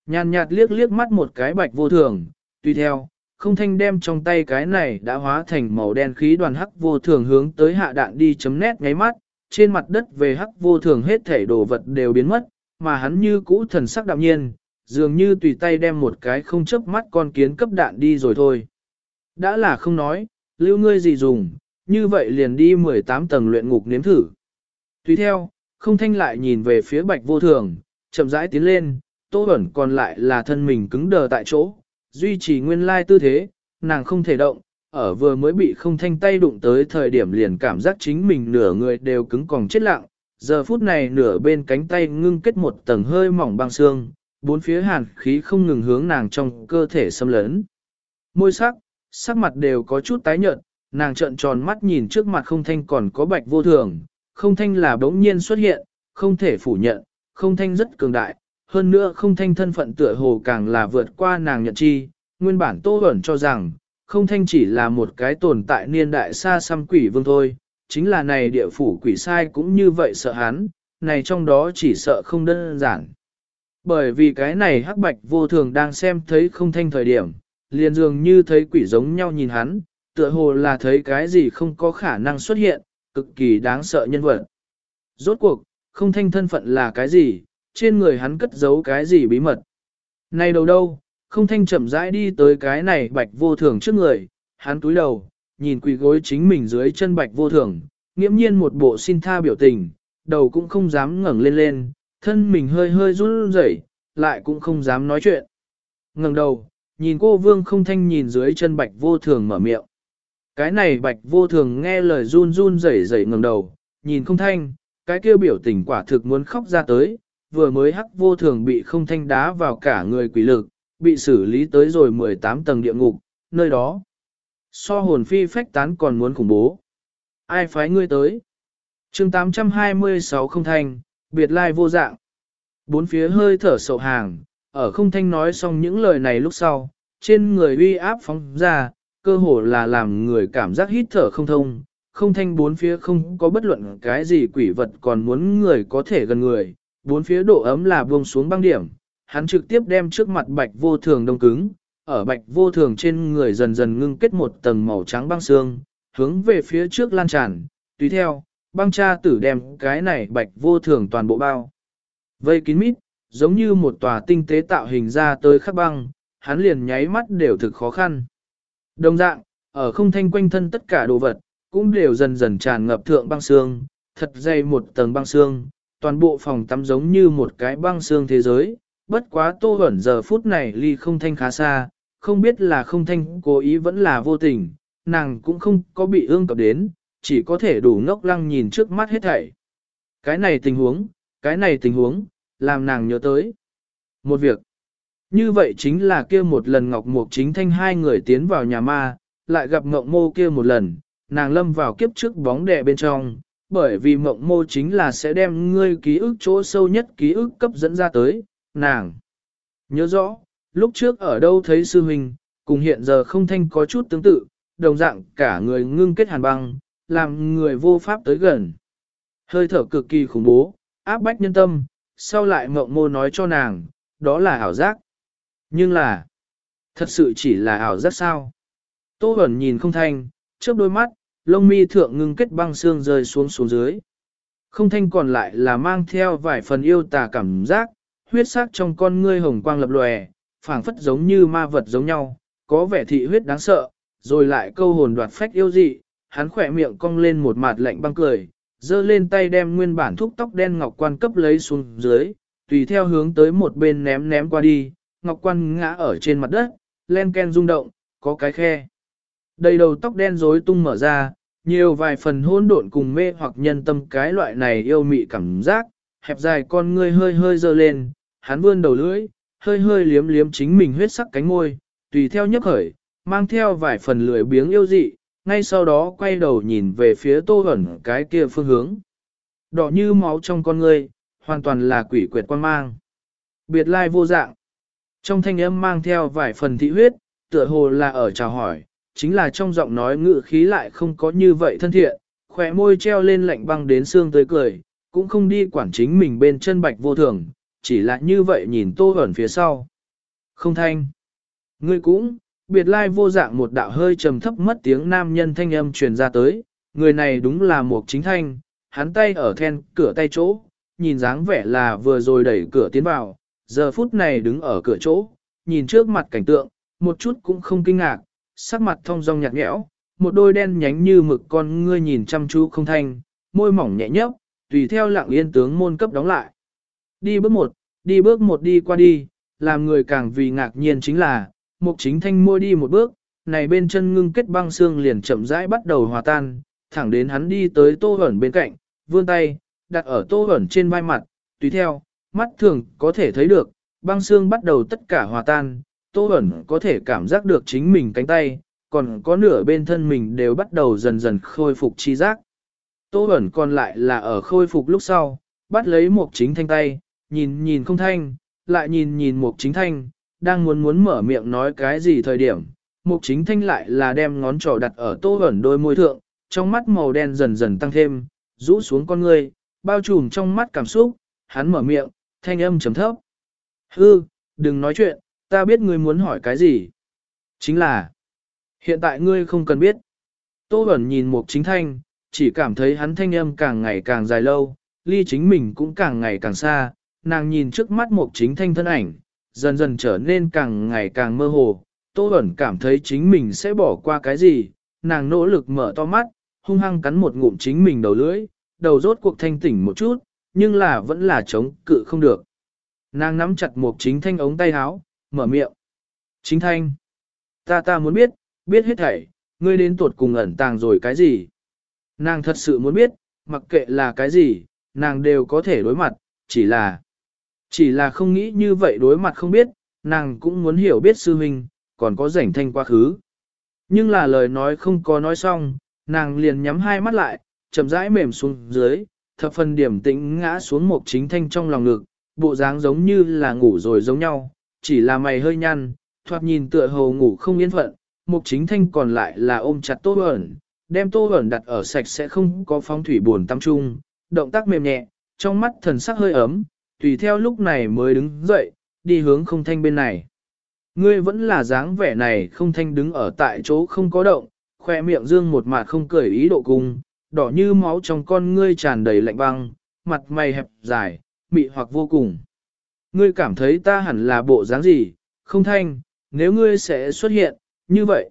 Nhàn nhạt liếc liếc mắt một cái bạch vô thường, tùy theo, không thanh đem trong tay cái này đã hóa thành màu đen khí đoàn hắc vô thường hướng tới hạ đạn đi chấm nét ngáy mắt, trên mặt đất về hắc vô thường hết thể đồ vật đều biến mất, mà hắn như cũ thần sắc đạm nhiên, dường như tùy tay đem một cái không chớp mắt con kiến cấp đạn đi rồi thôi. Đã là không nói, lưu ngươi gì dùng, như vậy liền đi 18 tầng luyện ngục nếm thử. Tùy theo, không thanh lại nhìn về phía bạch vô thường, chậm rãi tiến lên, tô ẩn còn lại là thân mình cứng đờ tại chỗ, duy trì nguyên lai tư thế, nàng không thể động, ở vừa mới bị không thanh tay đụng tới thời điểm liền cảm giác chính mình nửa người đều cứng còn chết lặng, giờ phút này nửa bên cánh tay ngưng kết một tầng hơi mỏng băng xương, bốn phía hàn khí không ngừng hướng nàng trong cơ thể xâm lấn. Môi sắc, sắc mặt đều có chút tái nhợt, nàng trợn tròn mắt nhìn trước mặt không thanh còn có bạch vô thường, không thanh là bỗng nhiên xuất hiện, không thể phủ nhận, không thanh rất cường đại, hơn nữa không thanh thân phận tựa hồ càng là vượt qua nàng nhận chi, nguyên bản tô ẩn cho rằng, không thanh chỉ là một cái tồn tại niên đại xa xăm quỷ vương thôi, chính là này địa phủ quỷ sai cũng như vậy sợ hắn, này trong đó chỉ sợ không đơn giản. Bởi vì cái này hắc bạch vô thường đang xem thấy không thanh thời điểm, liền dường như thấy quỷ giống nhau nhìn hắn, tựa hồ là thấy cái gì không có khả năng xuất hiện, cực kỳ đáng sợ nhân vật. Rốt cuộc, không thanh thân phận là cái gì, trên người hắn cất giấu cái gì bí mật. Này đâu đâu, không thanh chậm rãi đi tới cái này bạch vô thường trước người, hắn túi đầu, nhìn quỳ gối chính mình dưới chân bạch vô thường, nghiễm nhiên một bộ xin tha biểu tình, đầu cũng không dám ngẩng lên lên, thân mình hơi hơi run rẩy, lại cũng không dám nói chuyện. ngẩng đầu, nhìn cô vương không thanh nhìn dưới chân bạch vô thường mở miệng. Cái này bạch vô thường nghe lời run run rẩy rẩy ngẩng đầu, nhìn không thanh, cái kia biểu tình quả thực muốn khóc ra tới, vừa mới hắc vô thường bị không thanh đá vào cả người quỷ lực, bị xử lý tới rồi 18 tầng địa ngục, nơi đó. So hồn phi phách tán còn muốn khủng bố. Ai phái ngươi tới? chương 826 không thanh, biệt lai vô dạng. Bốn phía hơi thở sậu hàng, ở không thanh nói xong những lời này lúc sau, trên người uy áp phóng ra, cơ hồ là làm người cảm giác hít thở không thông, không thanh bốn phía không có bất luận cái gì quỷ vật còn muốn người có thể gần người, bốn phía độ ấm là buông xuống băng điểm, hắn trực tiếp đem trước mặt bạch vô thường đông cứng, ở bạch vô thường trên người dần dần ngưng kết một tầng màu trắng băng xương, hướng về phía trước lan tràn, tùy theo, băng cha tử đem cái này bạch vô thường toàn bộ bao. Vây kín mít, giống như một tòa tinh tế tạo hình ra tới khắc băng, hắn liền nháy mắt đều thực khó khăn. Đồng dạng, ở không thanh quanh thân tất cả đồ vật, cũng đều dần dần tràn ngập thượng băng xương, thật dày một tầng băng xương, toàn bộ phòng tắm giống như một cái băng xương thế giới, bất quá tô ẩn giờ phút này ly không thanh khá xa, không biết là không thanh cố ý vẫn là vô tình, nàng cũng không có bị ương cập đến, chỉ có thể đủ ngốc lăng nhìn trước mắt hết thảy. Cái này tình huống, cái này tình huống, làm nàng nhớ tới. Một việc, như vậy chính là kia một lần Ngọc Mục chính thanh hai người tiến vào nhà ma, lại gặp Ngọc Mô kia một lần, nàng lâm vào kiếp trước bóng đè bên trong, bởi vì mộng Mô chính là sẽ đem ngươi ký ức chỗ sâu nhất ký ức cấp dẫn ra tới, nàng. Nhớ rõ, lúc trước ở đâu thấy sư huynh, cùng hiện giờ không thanh có chút tương tự, đồng dạng cả người ngưng kết hàn băng, làm người vô pháp tới gần. Hơi thở cực kỳ khủng bố, áp bách nhân tâm, sau lại mộng mô nói cho nàng, đó là ảo giác. Nhưng là, thật sự chỉ là ảo giác sao? Tô Bẩn nhìn không thanh, trước đôi mắt, lông mi thượng ngưng kết băng xương rơi xuống xuống dưới. Không thanh còn lại là mang theo vài phần yêu tà cảm giác, huyết sắc trong con ngươi hồng quang lập lòe, phảng phất giống như ma vật giống nhau, có vẻ thị huyết đáng sợ, rồi lại câu hồn đoạt phách yêu dị, hắn khỏe miệng cong lên một mặt lạnh băng cười, giơ lên tay đem nguyên bản thúc tóc đen ngọc quan cấp lấy xuống dưới, tùy theo hướng tới một bên ném ném qua đi, ngọc quan ngã ở trên mặt đất, len ken rung động, có cái khe. Đầy đầu tóc đen rối tung mở ra, nhiều vài phần hỗn độn cùng mê hoặc nhân tâm cái loại này yêu mị cảm giác, hẹp dài con ngươi hơi hơi dơ lên, hắn vươn đầu lưỡi, hơi hơi liếm liếm chính mình huyết sắc cánh môi, tùy theo nhấc khởi, mang theo vài phần lười biếng yêu dị, ngay sau đó quay đầu nhìn về phía tô ẩn cái kia phương hướng. Đỏ như máu trong con ngươi, hoàn toàn là quỷ quyệt quan mang. Biệt lai vô dạng. Trong thanh âm mang theo vài phần thị huyết, tựa hồ là ở chào hỏi, chính là trong giọng nói ngự khí lại không có như vậy thân thiện, khỏe môi treo lên lạnh băng đến xương tới cười, cũng không đi quản chính mình bên chân bạch vô thường, chỉ là như vậy nhìn tô ẩn phía sau. Không thanh. Ngươi cũng, biệt lai vô dạng một đạo hơi trầm thấp mất tiếng nam nhân thanh âm truyền ra tới, người này đúng là một chính thanh, hắn tay ở then cửa tay chỗ, nhìn dáng vẻ là vừa rồi đẩy cửa tiến vào, giờ phút này đứng ở cửa chỗ, nhìn trước mặt cảnh tượng, một chút cũng không kinh ngạc, sắc mặt thông dong nhạt nhẽo, một đôi đen nhánh như mực con ngươi nhìn chăm chú không thanh, môi mỏng nhẹ nhấp, tùy theo lặng yên tướng môn cấp đóng lại. Đi bước một, đi bước một đi qua đi, làm người càng vì ngạc nhiên chính là, mục chính thanh môi đi một bước, này bên chân ngưng kết băng xương liền chậm rãi bắt đầu hòa tan, thẳng đến hắn đi tới tô ẩn bên cạnh, vươn tay, đặt ở tô ẩn trên vai mặt, tùy theo, mắt thường có thể thấy được, băng xương bắt đầu tất cả hòa tan, tô Bẩn có thể cảm giác được chính mình cánh tay, còn có nửa bên thân mình đều bắt đầu dần dần khôi phục chi giác. Tô Bẩn còn lại là ở khôi phục lúc sau, bắt lấy một chính thanh tay, nhìn nhìn không thanh, lại nhìn nhìn một chính thanh, đang muốn muốn mở miệng nói cái gì thời điểm, mục chính thanh lại là đem ngón trỏ đặt ở tô ẩn đôi môi thượng, trong mắt màu đen dần dần tăng thêm, rũ xuống con người, bao trùm trong mắt cảm xúc, hắn mở miệng, thanh âm chấm thấp. Hư, đừng nói chuyện, ta biết ngươi muốn hỏi cái gì. Chính là, hiện tại ngươi không cần biết. Tô Bẩn nhìn mục chính thanh, chỉ cảm thấy hắn thanh âm càng ngày càng dài lâu, ly chính mình cũng càng ngày càng xa, nàng nhìn trước mắt mục chính thanh thân ảnh, dần dần trở nên càng ngày càng mơ hồ. Tô Bẩn cảm thấy chính mình sẽ bỏ qua cái gì, nàng nỗ lực mở to mắt, hung hăng cắn một ngụm chính mình đầu lưỡi, đầu rốt cuộc thanh tỉnh một chút, nhưng là vẫn là chống cự không được. Nàng nắm chặt Mục chính thanh ống tay áo, mở miệng. Chính thanh, ta ta muốn biết, biết hết thảy, ngươi đến tuột cùng ẩn tàng rồi cái gì. Nàng thật sự muốn biết, mặc kệ là cái gì, nàng đều có thể đối mặt, chỉ là chỉ là không nghĩ như vậy đối mặt không biết, nàng cũng muốn hiểu biết sư huynh, còn có rảnh thanh quá khứ. Nhưng là lời nói không có nói xong, nàng liền nhắm hai mắt lại, chậm rãi mềm xuống dưới, thập phần điểm tĩnh ngã xuống một chính thanh trong lòng ngực, bộ dáng giống như là ngủ rồi giống nhau, chỉ là mày hơi nhăn, thoạt nhìn tựa hồ ngủ không yên phận, mục chính thanh còn lại là ôm chặt tô ẩn, đem tô ẩn đặt ở sạch sẽ không có phong thủy buồn tâm trung, động tác mềm nhẹ, trong mắt thần sắc hơi ấm, tùy theo lúc này mới đứng dậy, đi hướng không thanh bên này. Ngươi vẫn là dáng vẻ này không thanh đứng ở tại chỗ không có động, khoe miệng dương một mặt không cười ý độ cung, đỏ như máu trong con ngươi tràn đầy lạnh băng, mặt mày hẹp dài, mị hoặc vô cùng. Ngươi cảm thấy ta hẳn là bộ dáng gì, không thanh, nếu ngươi sẽ xuất hiện, như vậy.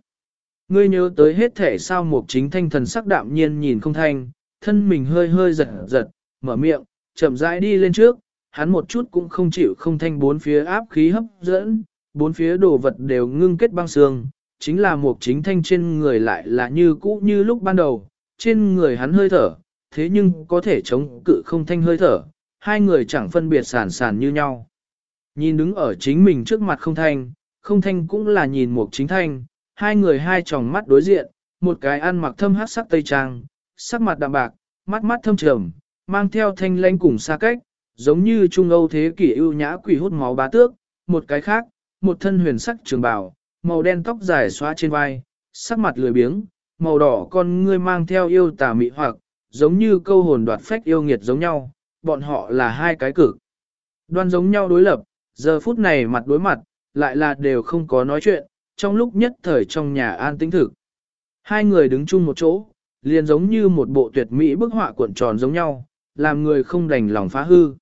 Ngươi nhớ tới hết thể sao một chính thanh thần sắc đạm nhiên nhìn không thanh, thân mình hơi hơi giật giật, mở miệng, chậm rãi đi lên trước, hắn một chút cũng không chịu không thanh bốn phía áp khí hấp dẫn, bốn phía đồ vật đều ngưng kết băng xương, chính là một chính thanh trên người lại là như cũ như lúc ban đầu, trên người hắn hơi thở, thế nhưng có thể chống cự không thanh hơi thở, hai người chẳng phân biệt sản sản như nhau. Nhìn đứng ở chính mình trước mặt không thanh, không thanh cũng là nhìn một chính thanh, hai người hai tròng mắt đối diện, một cái ăn mặc thâm hát sắc tây trang, sắc mặt đạm bạc, mắt mắt thâm trầm, mang theo thanh lanh cùng xa cách, giống như Trung Âu thế kỷ ưu nhã quỷ hút máu bá tước, một cái khác, một thân huyền sắc trường bào, màu đen tóc dài xóa trên vai, sắc mặt lười biếng, màu đỏ con ngươi mang theo yêu tà mị hoặc, giống như câu hồn đoạt phách yêu nghiệt giống nhau, bọn họ là hai cái cực. Đoan giống nhau đối lập, giờ phút này mặt đối mặt, lại là đều không có nói chuyện, trong lúc nhất thời trong nhà an tĩnh thực. Hai người đứng chung một chỗ, liền giống như một bộ tuyệt mỹ bức họa cuộn tròn giống nhau, làm người không đành lòng phá hư.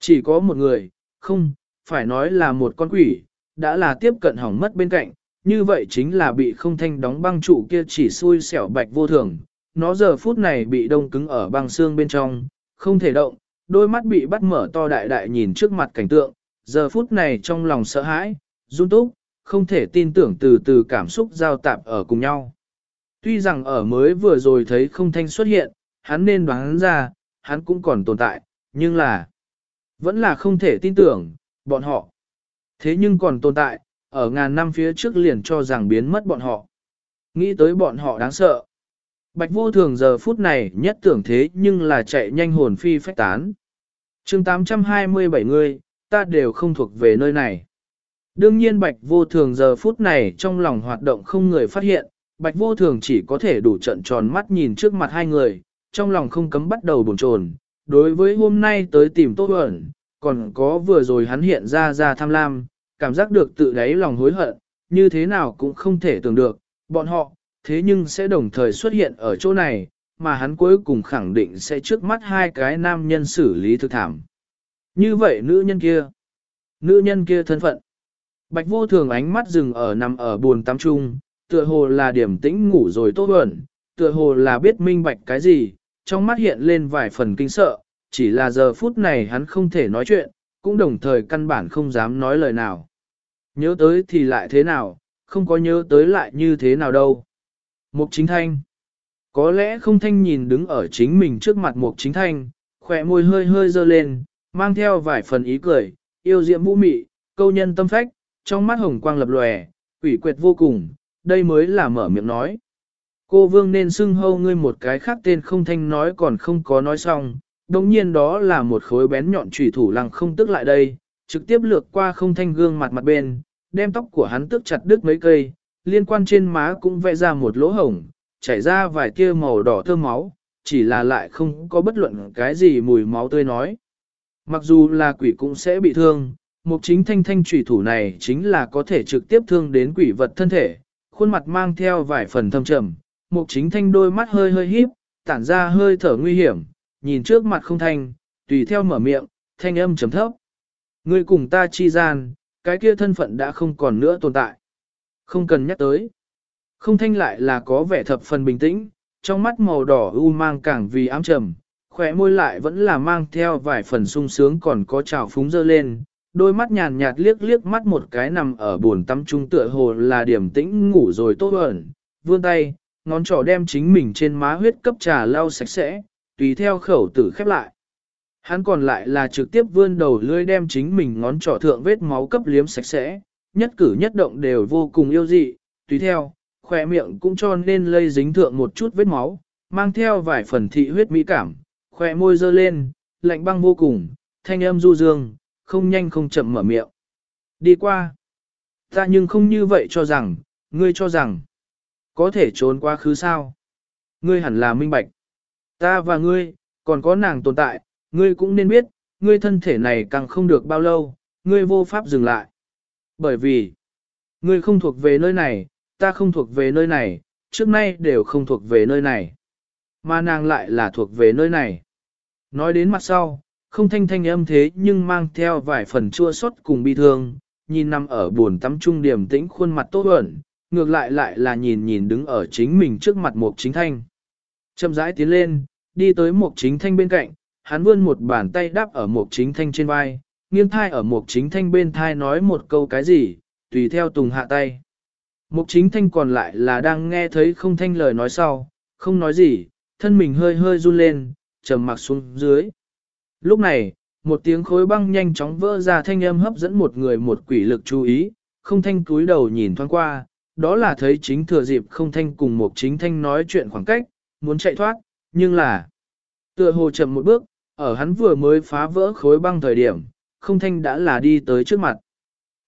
Chỉ có một người, không, phải nói là một con quỷ, đã là tiếp cận hỏng mất bên cạnh, như vậy chính là bị không thanh đóng băng trụ kia chỉ xui xẻo bạch vô thường. Nó giờ phút này bị đông cứng ở băng xương bên trong, không thể động, đôi mắt bị bắt mở to đại đại nhìn trước mặt cảnh tượng, giờ phút này trong lòng sợ hãi, run túc, không thể tin tưởng từ từ cảm xúc giao tạp ở cùng nhau. Tuy rằng ở mới vừa rồi thấy không thanh xuất hiện, hắn nên đoán ra, hắn cũng còn tồn tại, nhưng là, vẫn là không thể tin tưởng, bọn họ. Thế nhưng còn tồn tại, ở ngàn năm phía trước liền cho rằng biến mất bọn họ. Nghĩ tới bọn họ đáng sợ. Bạch vô thường giờ phút này nhất tưởng thế nhưng là chạy nhanh hồn phi phách tán. chương 827 người, ta đều không thuộc về nơi này. Đương nhiên bạch vô thường giờ phút này trong lòng hoạt động không người phát hiện, bạch vô thường chỉ có thể đủ trận tròn mắt nhìn trước mặt hai người, trong lòng không cấm bắt đầu bồn chồn. Đối với hôm nay tới tìm Tô ẩn, còn có vừa rồi hắn hiện ra ra tham lam, cảm giác được tự đáy lòng hối hận, như thế nào cũng không thể tưởng được, bọn họ, thế nhưng sẽ đồng thời xuất hiện ở chỗ này, mà hắn cuối cùng khẳng định sẽ trước mắt hai cái nam nhân xử lý thực thảm. Như vậy nữ nhân kia, nữ nhân kia thân phận. Bạch vô thường ánh mắt dừng ở nằm ở buồn tắm trung, tựa hồ là điểm tĩnh ngủ rồi tốt ẩn, tựa hồ là biết minh bạch cái gì, trong mắt hiện lên vài phần kinh sợ, chỉ là giờ phút này hắn không thể nói chuyện, cũng đồng thời căn bản không dám nói lời nào. Nhớ tới thì lại thế nào, không có nhớ tới lại như thế nào đâu. Mục chính thanh. Có lẽ không thanh nhìn đứng ở chính mình trước mặt mục chính thanh, khỏe môi hơi hơi dơ lên, mang theo vài phần ý cười, yêu diễm vũ mị, câu nhân tâm phách, trong mắt hồng quang lập lòe, quỷ quyệt vô cùng, đây mới là mở miệng nói. Cô vương nên xưng hâu ngươi một cái khác tên không thanh nói còn không có nói xong, đồng nhiên đó là một khối bén nhọn trùy thủ lăng không tức lại đây, trực tiếp lược qua không thanh gương mặt mặt bên, đem tóc của hắn tức chặt đứt mấy cây, liên quan trên má cũng vẽ ra một lỗ hổng, chảy ra vài tia màu đỏ thơm máu, chỉ là lại không có bất luận cái gì mùi máu tươi nói. Mặc dù là quỷ cũng sẽ bị thương, mục chính thanh thanh trùy thủ này chính là có thể trực tiếp thương đến quỷ vật thân thể, khuôn mặt mang theo vài phần thâm trầm, mục chính thanh đôi mắt hơi hơi híp, tản ra hơi thở nguy hiểm, nhìn trước mặt không thanh, tùy theo mở miệng, thanh âm chấm thấp. Ngươi cùng ta chi gian, cái kia thân phận đã không còn nữa tồn tại. Không cần nhắc tới. Không thanh lại là có vẻ thập phần bình tĩnh, trong mắt màu đỏ u mang càng vì ám trầm, khỏe môi lại vẫn là mang theo vài phần sung sướng còn có trào phúng dơ lên, đôi mắt nhàn nhạt liếc liếc mắt một cái nằm ở buồn tắm trung tựa hồ là điểm tĩnh ngủ rồi tốt ẩn, vươn tay, ngón trỏ đem chính mình trên má huyết cấp trà lau sạch sẽ, tùy theo khẩu tử khép lại. Hắn còn lại là trực tiếp vươn đầu lưỡi đem chính mình ngón trỏ thượng vết máu cấp liếm sạch sẽ, nhất cử nhất động đều vô cùng yêu dị, tùy theo, khỏe miệng cũng cho nên lây dính thượng một chút vết máu, mang theo vài phần thị huyết mỹ cảm, khỏe môi dơ lên, lạnh băng vô cùng, thanh âm du dương, không nhanh không chậm mở miệng. Đi qua. Ta nhưng không như vậy cho rằng, ngươi cho rằng, có thể trốn quá khứ sao. Ngươi hẳn là minh bạch. Ta và ngươi, còn có nàng tồn tại, ngươi cũng nên biết, ngươi thân thể này càng không được bao lâu, ngươi vô pháp dừng lại. Bởi vì, ngươi không thuộc về nơi này, ta không thuộc về nơi này, trước nay đều không thuộc về nơi này. Mà nàng lại là thuộc về nơi này. Nói đến mặt sau, không thanh thanh âm thế nhưng mang theo vài phần chua xót cùng bi thương, nhìn nằm ở buồn tắm trung điểm tĩnh khuôn mặt tốt ẩn, ngược lại lại là nhìn nhìn đứng ở chính mình trước mặt một chính thanh. Chậm rãi tiến lên, đi tới một chính thanh bên cạnh, hắn vươn một bàn tay đáp ở một chính thanh trên vai, nghiêng thai ở một chính thanh bên thai nói một câu cái gì, tùy theo tùng hạ tay. Một chính thanh còn lại là đang nghe thấy không thanh lời nói sau, không nói gì, thân mình hơi hơi run lên, trầm mặc xuống dưới. Lúc này, một tiếng khối băng nhanh chóng vỡ ra thanh âm hấp dẫn một người một quỷ lực chú ý, không thanh cúi đầu nhìn thoáng qua, đó là thấy chính thừa dịp không thanh cùng một chính thanh nói chuyện khoảng cách, muốn chạy thoát, nhưng là tựa hồ chậm một bước, ở hắn vừa mới phá vỡ khối băng thời điểm, không thanh đã là đi tới trước mặt.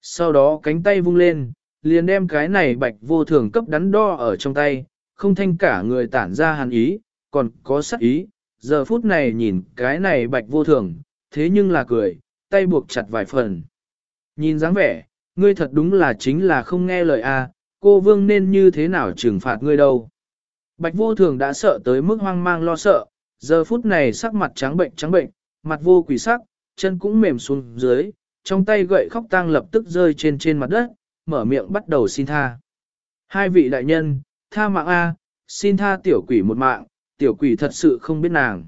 Sau đó cánh tay vung lên, liền đem cái này bạch vô thường cấp đắn đo ở trong tay, không thanh cả người tản ra hàn ý, còn có sắc ý, giờ phút này nhìn cái này bạch vô thường, thế nhưng là cười, tay buộc chặt vài phần. Nhìn dáng vẻ, ngươi thật đúng là chính là không nghe lời a, cô vương nên như thế nào trừng phạt ngươi đâu. Bạch vô thường đã sợ tới mức hoang mang lo sợ, giờ phút này sắc mặt trắng bệnh trắng bệnh, mặt vô quỷ sắc, chân cũng mềm xuống dưới, trong tay gậy khóc tang lập tức rơi trên trên mặt đất, mở miệng bắt đầu xin tha. Hai vị đại nhân, tha mạng A, xin tha tiểu quỷ một mạng, tiểu quỷ thật sự không biết nàng.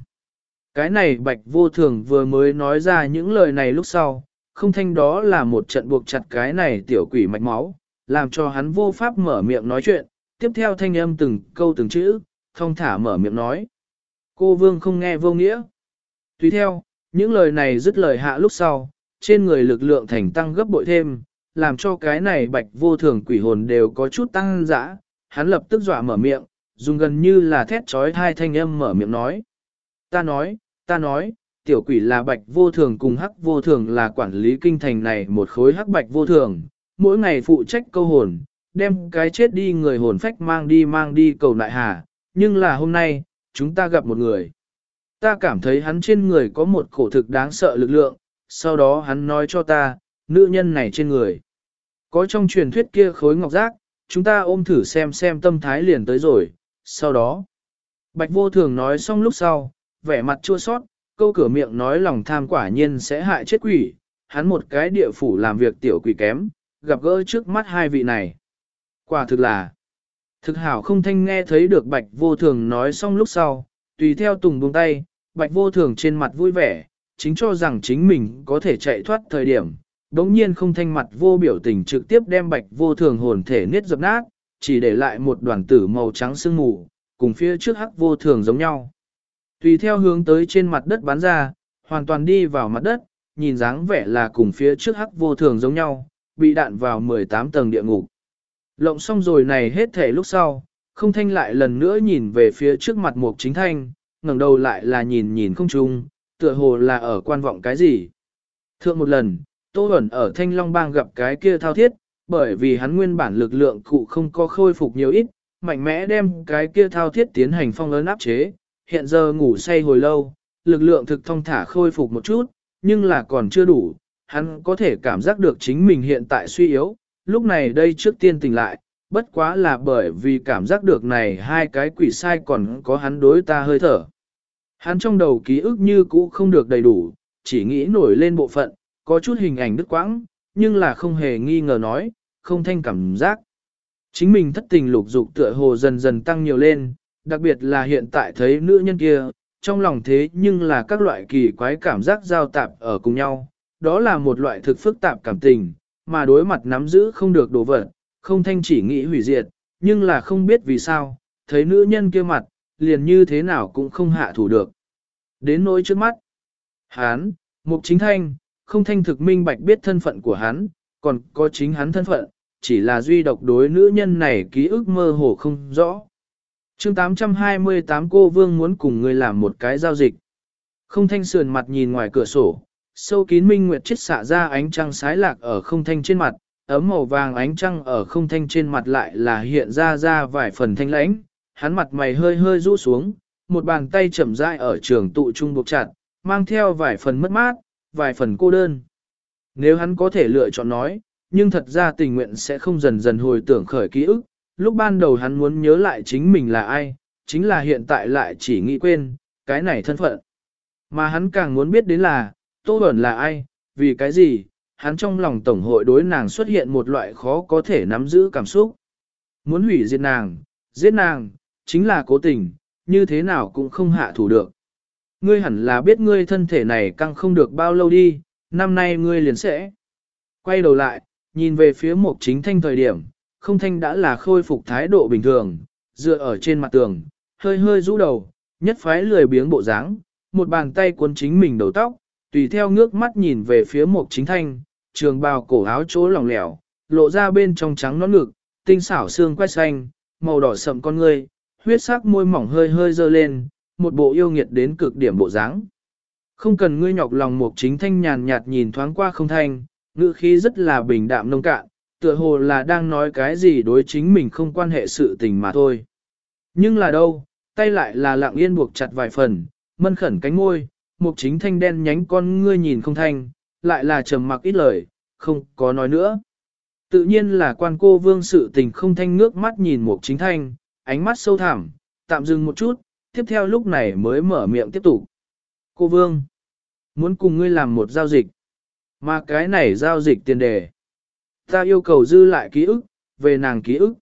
Cái này bạch vô thường vừa mới nói ra những lời này lúc sau, không thanh đó là một trận buộc chặt cái này tiểu quỷ mạch máu, làm cho hắn vô pháp mở miệng nói chuyện, tiếp theo thanh âm từng câu từng chữ, thông thả mở miệng nói. Cô vương không nghe vô nghĩa. Tùy theo, những lời này dứt lời hạ lúc sau, trên người lực lượng thành tăng gấp bội thêm, làm cho cái này bạch vô thường quỷ hồn đều có chút tăng dã, hắn lập tức dọa mở miệng, dùng gần như là thét trói hai thanh âm mở miệng nói. Ta nói, ta nói, tiểu quỷ là bạch vô thường cùng hắc vô thường là quản lý kinh thành này một khối hắc bạch vô thường, mỗi ngày phụ trách câu hồn, đem cái chết đi người hồn phách mang đi mang đi cầu nại hà, nhưng là hôm nay, chúng ta gặp một người. Ta cảm thấy hắn trên người có một cổ thực đáng sợ lực lượng, sau đó hắn nói cho ta, nữ nhân này trên người. Có trong truyền thuyết kia khối ngọc giác, chúng ta ôm thử xem xem tâm thái liền tới rồi, sau đó. Bạch vô thường nói xong lúc sau, vẻ mặt chua sót, câu cửa miệng nói lòng tham quả nhiên sẽ hại chết quỷ, hắn một cái địa phủ làm việc tiểu quỷ kém, gặp gỡ trước mắt hai vị này. Quả thực là, thực hảo không thanh nghe thấy được bạch vô thường nói xong lúc sau, tùy theo tùng buông tay, bạch vô thường trên mặt vui vẻ, chính cho rằng chính mình có thể chạy thoát thời điểm. Đống nhiên không thanh mặt vô biểu tình trực tiếp đem bạch vô thường hồn thể niết dập nát, chỉ để lại một đoàn tử màu trắng sương mù, cùng phía trước hắc vô thường giống nhau. Tùy theo hướng tới trên mặt đất bắn ra, hoàn toàn đi vào mặt đất, nhìn dáng vẻ là cùng phía trước hắc vô thường giống nhau, bị đạn vào 18 tầng địa ngục. Lộng xong rồi này hết thể lúc sau, không thanh lại lần nữa nhìn về phía trước mặt mục chính thanh, ngẩng đầu lại là nhìn nhìn không chung, tựa hồ là ở quan vọng cái gì. Thượng một lần, Tô Huẩn ở Thanh Long Bang gặp cái kia thao thiết, bởi vì hắn nguyên bản lực lượng cụ không có khôi phục nhiều ít, mạnh mẽ đem cái kia thao thiết tiến hành phong ấn áp chế, hiện giờ ngủ say hồi lâu, lực lượng thực thông thả khôi phục một chút, nhưng là còn chưa đủ, hắn có thể cảm giác được chính mình hiện tại suy yếu, lúc này đây trước tiên tỉnh lại, bất quá là bởi vì cảm giác được này hai cái quỷ sai còn có hắn đối ta hơi thở. Hắn trong đầu ký ức như cũ không được đầy đủ, chỉ nghĩ nổi lên bộ phận, có chút hình ảnh đứt quãng, nhưng là không hề nghi ngờ nói, không thanh cảm giác. Chính mình thất tình lục dục tựa hồ dần dần tăng nhiều lên, đặc biệt là hiện tại thấy nữ nhân kia, trong lòng thế nhưng là các loại kỳ quái cảm giác giao tạp ở cùng nhau, đó là một loại thực phức tạp cảm tình, mà đối mặt nắm giữ không được đồ vật, không thanh chỉ nghĩ hủy diệt, nhưng là không biết vì sao, thấy nữ nhân kia mặt, liền như thế nào cũng không hạ thủ được. Đến nỗi trước mắt, hán, mục chính thanh, không thanh thực minh bạch biết thân phận của hắn, còn có chính hắn thân phận, chỉ là duy độc đối nữ nhân này ký ức mơ hồ không rõ. chương 828 cô Vương muốn cùng người làm một cái giao dịch. Không thanh sườn mặt nhìn ngoài cửa sổ, sâu kín minh nguyệt chết xạ ra ánh trăng sái lạc ở không thanh trên mặt, ấm màu vàng ánh trăng ở không thanh trên mặt lại là hiện ra ra vài phần thanh lãnh, hắn mặt mày hơi hơi rũ xuống, một bàn tay chậm rãi ở trường tụ trung buộc chặt, mang theo vài phần mất mát, vài phần cô đơn. Nếu hắn có thể lựa chọn nói, nhưng thật ra tình nguyện sẽ không dần dần hồi tưởng khởi ký ức, lúc ban đầu hắn muốn nhớ lại chính mình là ai, chính là hiện tại lại chỉ nghĩ quên, cái này thân phận. Mà hắn càng muốn biết đến là, Tô Bẩn là ai, vì cái gì, hắn trong lòng tổng hội đối nàng xuất hiện một loại khó có thể nắm giữ cảm xúc. Muốn hủy diệt nàng, giết nàng, chính là cố tình, như thế nào cũng không hạ thủ được. Ngươi hẳn là biết ngươi thân thể này căng không được bao lâu đi, năm nay ngươi liền sẽ. Quay đầu lại, nhìn về phía mục chính thanh thời điểm, không thanh đã là khôi phục thái độ bình thường, dựa ở trên mặt tường, hơi hơi rũ đầu, nhất phái lười biếng bộ dáng, một bàn tay cuốn chính mình đầu tóc, tùy theo ngước mắt nhìn về phía mục chính thanh, trường bào cổ áo chỗ lỏng lẻo, lộ ra bên trong trắng nón ngực, tinh xảo xương quay xanh, màu đỏ sậm con ngươi, huyết sắc môi mỏng hơi hơi dơ lên, một bộ yêu nghiệt đến cực điểm bộ dáng. Không cần ngươi nhọc lòng một chính thanh nhàn nhạt nhìn thoáng qua không thanh, ngữ khí rất là bình đạm nông cạn, tựa hồ là đang nói cái gì đối chính mình không quan hệ sự tình mà thôi. Nhưng là đâu, tay lại là lặng yên buộc chặt vài phần, mân khẩn cánh môi, một chính thanh đen nhánh con ngươi nhìn không thanh, lại là trầm mặc ít lời, không có nói nữa. Tự nhiên là quan cô vương sự tình không thanh nước mắt nhìn một chính thanh, ánh mắt sâu thẳm, tạm dừng một chút, tiếp theo lúc này mới mở miệng tiếp tục. Cô vương, muốn cùng ngươi làm một giao dịch, mà cái này giao dịch tiền đề. Ta yêu cầu dư lại ký ức, về nàng ký ức.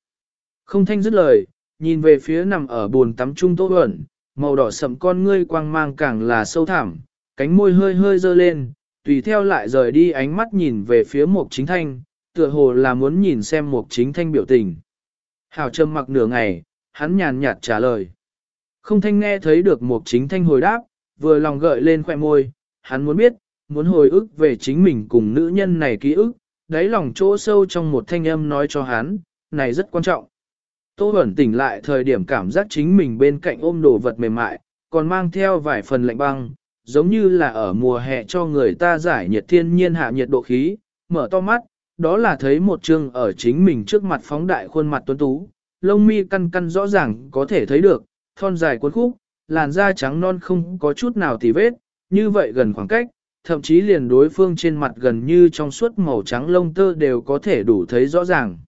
Không thanh dứt lời, nhìn về phía nằm ở bồn tắm trung tô ẩn, màu đỏ sậm con ngươi quang mang càng là sâu thẳm, cánh môi hơi hơi dơ lên, tùy theo lại rời đi ánh mắt nhìn về phía mục chính thanh, tựa hồ là muốn nhìn xem mục chính thanh biểu tình. Hảo trầm mặc nửa ngày, hắn nhàn nhạt trả lời. Không thanh nghe thấy được một chính thanh hồi đáp, vừa lòng gợi lên khoẻ môi, hắn muốn biết, muốn hồi ức về chính mình cùng nữ nhân này ký ức, đáy lòng chỗ sâu trong một thanh âm nói cho hắn, này rất quan trọng. Tô Bẩn tỉnh lại thời điểm cảm giác chính mình bên cạnh ôm đồ vật mềm mại, còn mang theo vài phần lạnh băng, giống như là ở mùa hè cho người ta giải nhiệt thiên nhiên hạ nhiệt độ khí, mở to mắt, đó là thấy một chương ở chính mình trước mặt phóng đại khuôn mặt tuấn tú, lông mi căn căn rõ ràng có thể thấy được, thon dài cuốn khúc, làn da trắng non không có chút nào tì vết, như vậy gần khoảng cách, thậm chí liền đối phương trên mặt gần như trong suốt màu trắng lông tơ đều có thể đủ thấy rõ ràng.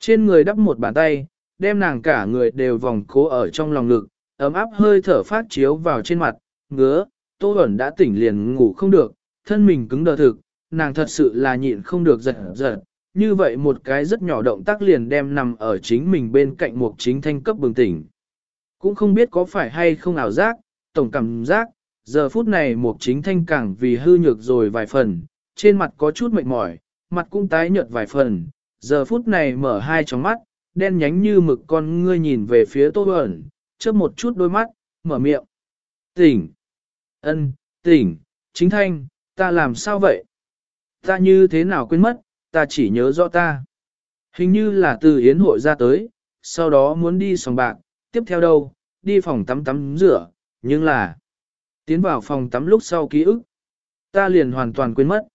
Trên người đắp một bàn tay, đem nàng cả người đều vòng cố ở trong lòng ngực, ấm áp hơi thở phát chiếu vào trên mặt, ngứa, Tô Bẩn đã tỉnh liền ngủ không được, thân mình cứng đờ thực, nàng thật sự là nhịn không được giật giật. Như vậy một cái rất nhỏ động tác liền đem nằm ở chính mình bên cạnh một chính thanh cấp bừng tỉnh. Cũng không biết có phải hay không ảo giác, tổng cảm giác, giờ phút này một chính thanh càng vì hư nhược rồi vài phần, trên mặt có chút mệt mỏi, mặt cũng tái nhợt vài phần, giờ phút này mở hai tròng mắt, đen nhánh như mực con ngươi nhìn về phía tô ẩn, chớp một chút đôi mắt, mở miệng. Tỉnh! Ân, tỉnh, chính thanh, ta làm sao vậy? Ta như thế nào quên mất, ta chỉ nhớ rõ ta. Hình như là từ yến hội ra tới, sau đó muốn đi sòng bạc, tiếp theo đâu, đi phòng tắm tắm rửa, nhưng là tiến vào phòng tắm lúc sau ký ức. Ta liền hoàn toàn quên mất.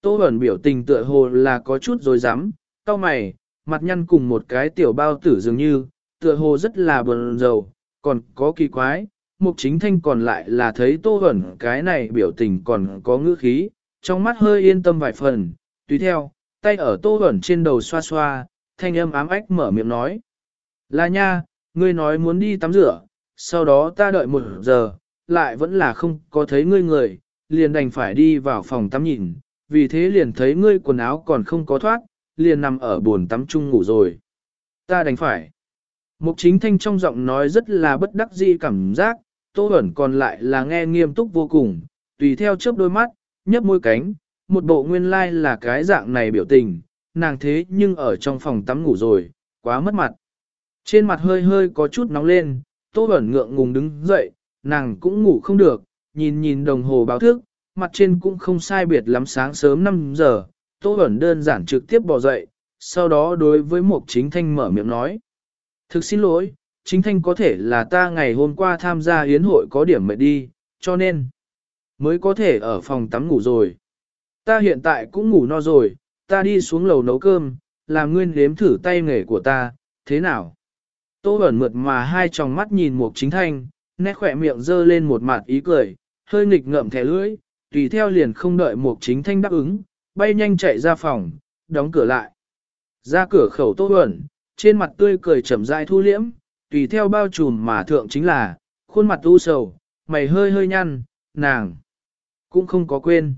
Tô ẩn biểu tình tựa hồ là có chút rồi dám, cao mày, mặt nhăn cùng một cái tiểu bao tử dường như, tựa hồ rất là buồn rầu, còn có kỳ quái, mục chính thanh còn lại là thấy tô ẩn cái này biểu tình còn có ngữ khí, trong mắt hơi yên tâm vài phần, tùy theo, tay ở tô ẩn trên đầu xoa xoa, thanh âm ám ách mở miệng nói. Là nha, ngươi nói muốn đi tắm rửa, sau đó ta đợi một giờ, lại vẫn là không có thấy ngươi người, liền đành phải đi vào phòng tắm nhìn, vì thế liền thấy ngươi quần áo còn không có thoát, liền nằm ở bồn tắm chung ngủ rồi. Ta đành phải. Mục chính thanh trong giọng nói rất là bất đắc dĩ cảm giác, Tô ẩn còn lại là nghe nghiêm túc vô cùng, tùy theo chớp đôi mắt, nhấp môi cánh, một bộ nguyên lai like là cái dạng này biểu tình, nàng thế nhưng ở trong phòng tắm ngủ rồi, quá mất mặt. Trên mặt hơi hơi có chút nóng lên, Tô Bẩn ngượng ngùng đứng dậy, nàng cũng ngủ không được, nhìn nhìn đồng hồ báo thức, mặt trên cũng không sai biệt lắm sáng sớm 5 giờ, Tô Bẩn đơn giản trực tiếp bỏ dậy, sau đó đối với Mục Chính Thanh mở miệng nói. Thực xin lỗi, Chính Thanh có thể là ta ngày hôm qua tham gia hiến hội có điểm mệt đi, cho nên mới có thể ở phòng tắm ngủ rồi. Ta hiện tại cũng ngủ no rồi, ta đi xuống lầu nấu cơm, làm nguyên đếm thử tay nghề của ta, thế nào? Tô ẩn mượt mà hai tròng mắt nhìn Mục Chính Thanh, nét khỏe miệng dơ lên một mặt ý cười, hơi nghịch ngợm thẻ lưỡi, tùy theo liền không đợi Mục Chính Thanh đáp ứng, bay nhanh chạy ra phòng, đóng cửa lại. Ra cửa khẩu Tô ẩn, trên mặt tươi cười chậm rãi thu liễm, tùy theo bao trùm mà thượng chính là, khuôn mặt u sầu, mày hơi hơi nhăn, nàng cũng không có quên.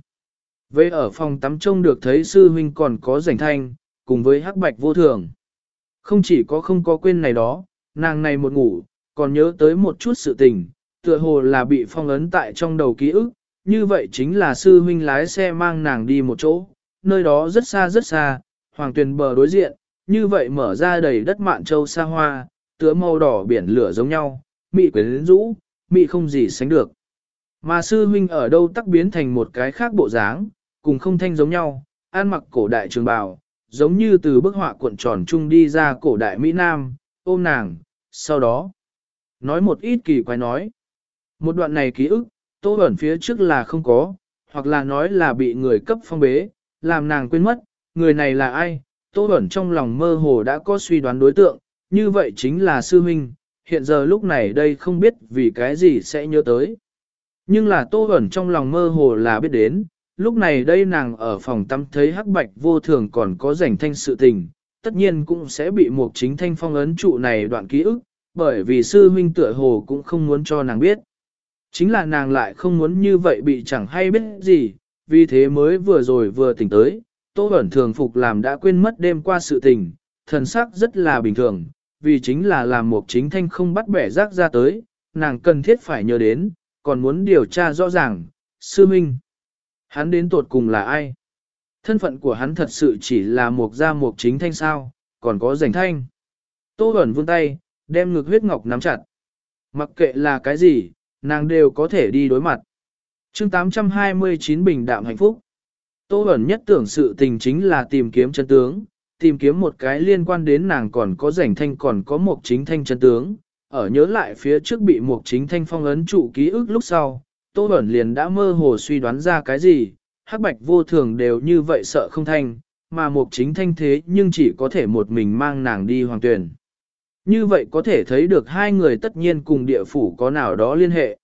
Về ở phòng tắm trông được thấy sư huynh còn có rảnh thanh, cùng với hắc bạch vô thường. Không chỉ có không có quên này đó, nàng này một ngủ, còn nhớ tới một chút sự tình, tựa hồ là bị phong ấn tại trong đầu ký ức, như vậy chính là sư huynh lái xe mang nàng đi một chỗ, nơi đó rất xa rất xa, hoàng tuyền bờ đối diện, như vậy mở ra đầy đất mạn châu xa hoa, tựa màu đỏ biển lửa giống nhau, mị quyến rũ, mị không gì sánh được. Mà sư huynh ở đâu tắc biến thành một cái khác bộ dáng, cùng không thanh giống nhau, an mặc cổ đại trường bào, giống như từ bức họa cuộn tròn chung đi ra cổ đại Mỹ Nam, ôm nàng, sau đó, nói một ít kỳ quái nói. Một đoạn này ký ức, tô ẩn phía trước là không có, hoặc là nói là bị người cấp phong bế, làm nàng quên mất, người này là ai, tô ẩn trong lòng mơ hồ đã có suy đoán đối tượng, như vậy chính là sư huynh, hiện giờ lúc này đây không biết vì cái gì sẽ nhớ tới. Nhưng là tô ẩn trong lòng mơ hồ là biết đến, lúc này đây nàng ở phòng tắm thấy hắc bạch vô thường còn có rảnh thanh sự tình, tất nhiên cũng sẽ bị một chính thanh phong ấn trụ này đoạn ký ức, bởi vì sư huynh tựa hồ cũng không muốn cho nàng biết. Chính là nàng lại không muốn như vậy bị chẳng hay biết gì, vì thế mới vừa rồi vừa tỉnh tới, Tô Bẩn thường phục làm đã quên mất đêm qua sự tình, thần sắc rất là bình thường, vì chính là làm một chính thanh không bắt bẻ rác ra tới, nàng cần thiết phải nhớ đến, còn muốn điều tra rõ ràng, sư minh. Hắn đến tột cùng là ai? Thân phận của hắn thật sự chỉ là một gia một chính thanh sao, còn có rảnh thanh. Tô Bẩn vươn tay, đem ngực huyết ngọc nắm chặt. Mặc kệ là cái gì, nàng đều có thể đi đối mặt. chương 829 bình đạm hạnh phúc. Tô Bẩn nhất tưởng sự tình chính là tìm kiếm chân tướng, tìm kiếm một cái liên quan đến nàng còn có rảnh thanh còn có một chính thanh chân tướng. Ở nhớ lại phía trước bị một chính thanh phong ấn trụ ký ức lúc sau, Tô Bẩn liền đã mơ hồ suy đoán ra cái gì, hắc bạch vô thường đều như vậy sợ không thanh, mà mục chính thanh thế nhưng chỉ có thể một mình mang nàng đi hoàng tuyển. Như vậy có thể thấy được hai người tất nhiên cùng địa phủ có nào đó liên hệ.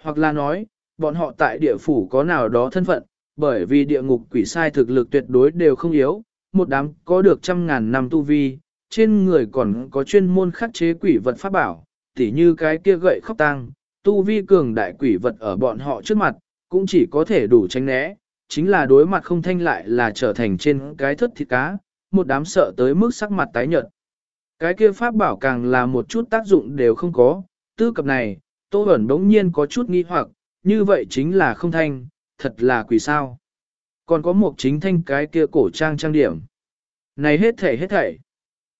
Hoặc là nói, bọn họ tại địa phủ có nào đó thân phận, bởi vì địa ngục quỷ sai thực lực tuyệt đối đều không yếu, một đám có được trăm ngàn năm tu vi, trên người còn có chuyên môn khắc chế quỷ vật pháp bảo, tỉ như cái kia gậy khóc tang, tu vi cường đại quỷ vật ở bọn họ trước mặt, cũng chỉ có thể đủ tránh né, chính là đối mặt không thanh lại là trở thành trên cái thất thịt cá, một đám sợ tới mức sắc mặt tái nhợt. Cái kia pháp bảo càng là một chút tác dụng đều không có, tư cập này, Tô Bẩn đống nhiên có chút nghi hoặc, như vậy chính là không thanh, thật là quỷ sao. Còn có một chính thanh cái kia cổ trang trang điểm. Này hết thảy hết thảy.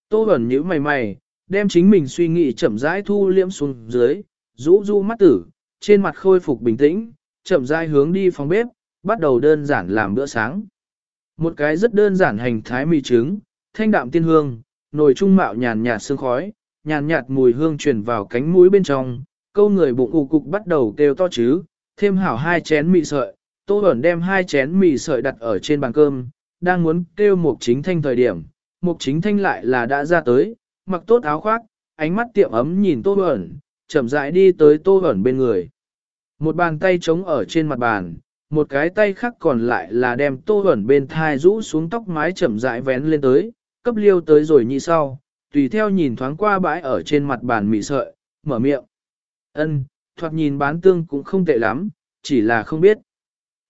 Tô Bẩn nhíu mày mày, đem chính mình suy nghĩ chậm rãi thu liễm xuống dưới, rũ rũ mắt tử, trên mặt khôi phục bình tĩnh, chậm rãi hướng đi phòng bếp, bắt đầu đơn giản làm bữa sáng. Một cái rất đơn giản hành thái mì trứng, thanh đạm tiên hương, nồi trung mạo nhàn nhạt sương khói, nhàn nhạt mùi hương truyền vào cánh mũi bên trong, câu người bụng ù cục bắt đầu kêu to chứ, thêm hảo hai chén mì sợi, tô ẩn đem hai chén mì sợi đặt ở trên bàn cơm, đang muốn kêu một chính thanh thời điểm, một chính thanh lại là đã ra tới, mặc tốt áo khoác, ánh mắt tiệm ấm nhìn tô ẩn, chậm rãi đi tới tô ẩn bên người. Một bàn tay trống ở trên mặt bàn, một cái tay khác còn lại là đem tô ẩn bên thai rũ xuống tóc mái chậm rãi vén lên tới, cấp liêu tới rồi như sau, tùy theo nhìn thoáng qua bãi ở trên mặt bàn mị sợi, mở miệng. ân thoạt nhìn bán tương cũng không tệ lắm, chỉ là không biết.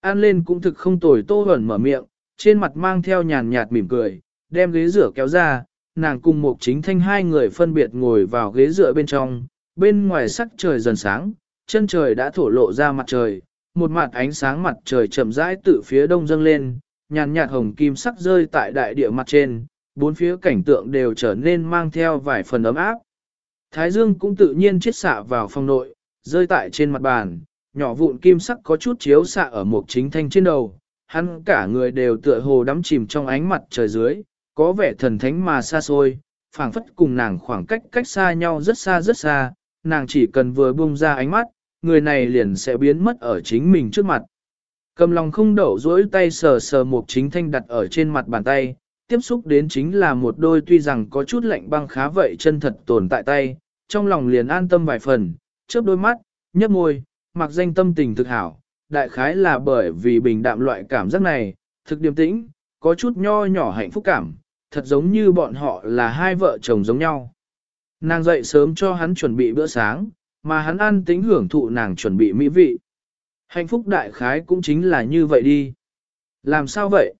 An lên cũng thực không tồi tô ẩn mở miệng, trên mặt mang theo nhàn nhạt mỉm cười, đem ghế rửa kéo ra, nàng cùng một chính thanh hai người phân biệt ngồi vào ghế rửa bên trong, bên ngoài sắc trời dần sáng, chân trời đã thổ lộ ra mặt trời, một mặt ánh sáng mặt trời chậm rãi từ phía đông dâng lên, nhàn nhạt hồng kim sắc rơi tại đại địa mặt trên, bốn phía cảnh tượng đều trở nên mang theo vài phần ấm áp. Thái dương cũng tự nhiên chiết xạ vào phòng nội, rơi tại trên mặt bàn, nhỏ vụn kim sắc có chút chiếu xạ ở một chính thanh trên đầu, hắn cả người đều tựa hồ đắm chìm trong ánh mặt trời dưới, có vẻ thần thánh mà xa xôi, phảng phất cùng nàng khoảng cách cách xa nhau rất xa rất xa, nàng chỉ cần vừa buông ra ánh mắt, người này liền sẽ biến mất ở chính mình trước mặt. Cầm lòng không đậu dỗi tay sờ sờ một chính thanh đặt ở trên mặt bàn tay, tiếp xúc đến chính là một đôi tuy rằng có chút lạnh băng khá vậy chân thật tồn tại tay, trong lòng liền an tâm vài phần, chớp đôi mắt, nhấp môi, mặc danh tâm tình thực hảo, đại khái là bởi vì bình đạm loại cảm giác này, thực điềm tĩnh, có chút nho nhỏ hạnh phúc cảm, thật giống như bọn họ là hai vợ chồng giống nhau. Nàng dậy sớm cho hắn chuẩn bị bữa sáng, mà hắn ăn tính hưởng thụ nàng chuẩn bị mỹ vị. Hạnh phúc đại khái cũng chính là như vậy đi. Làm sao vậy?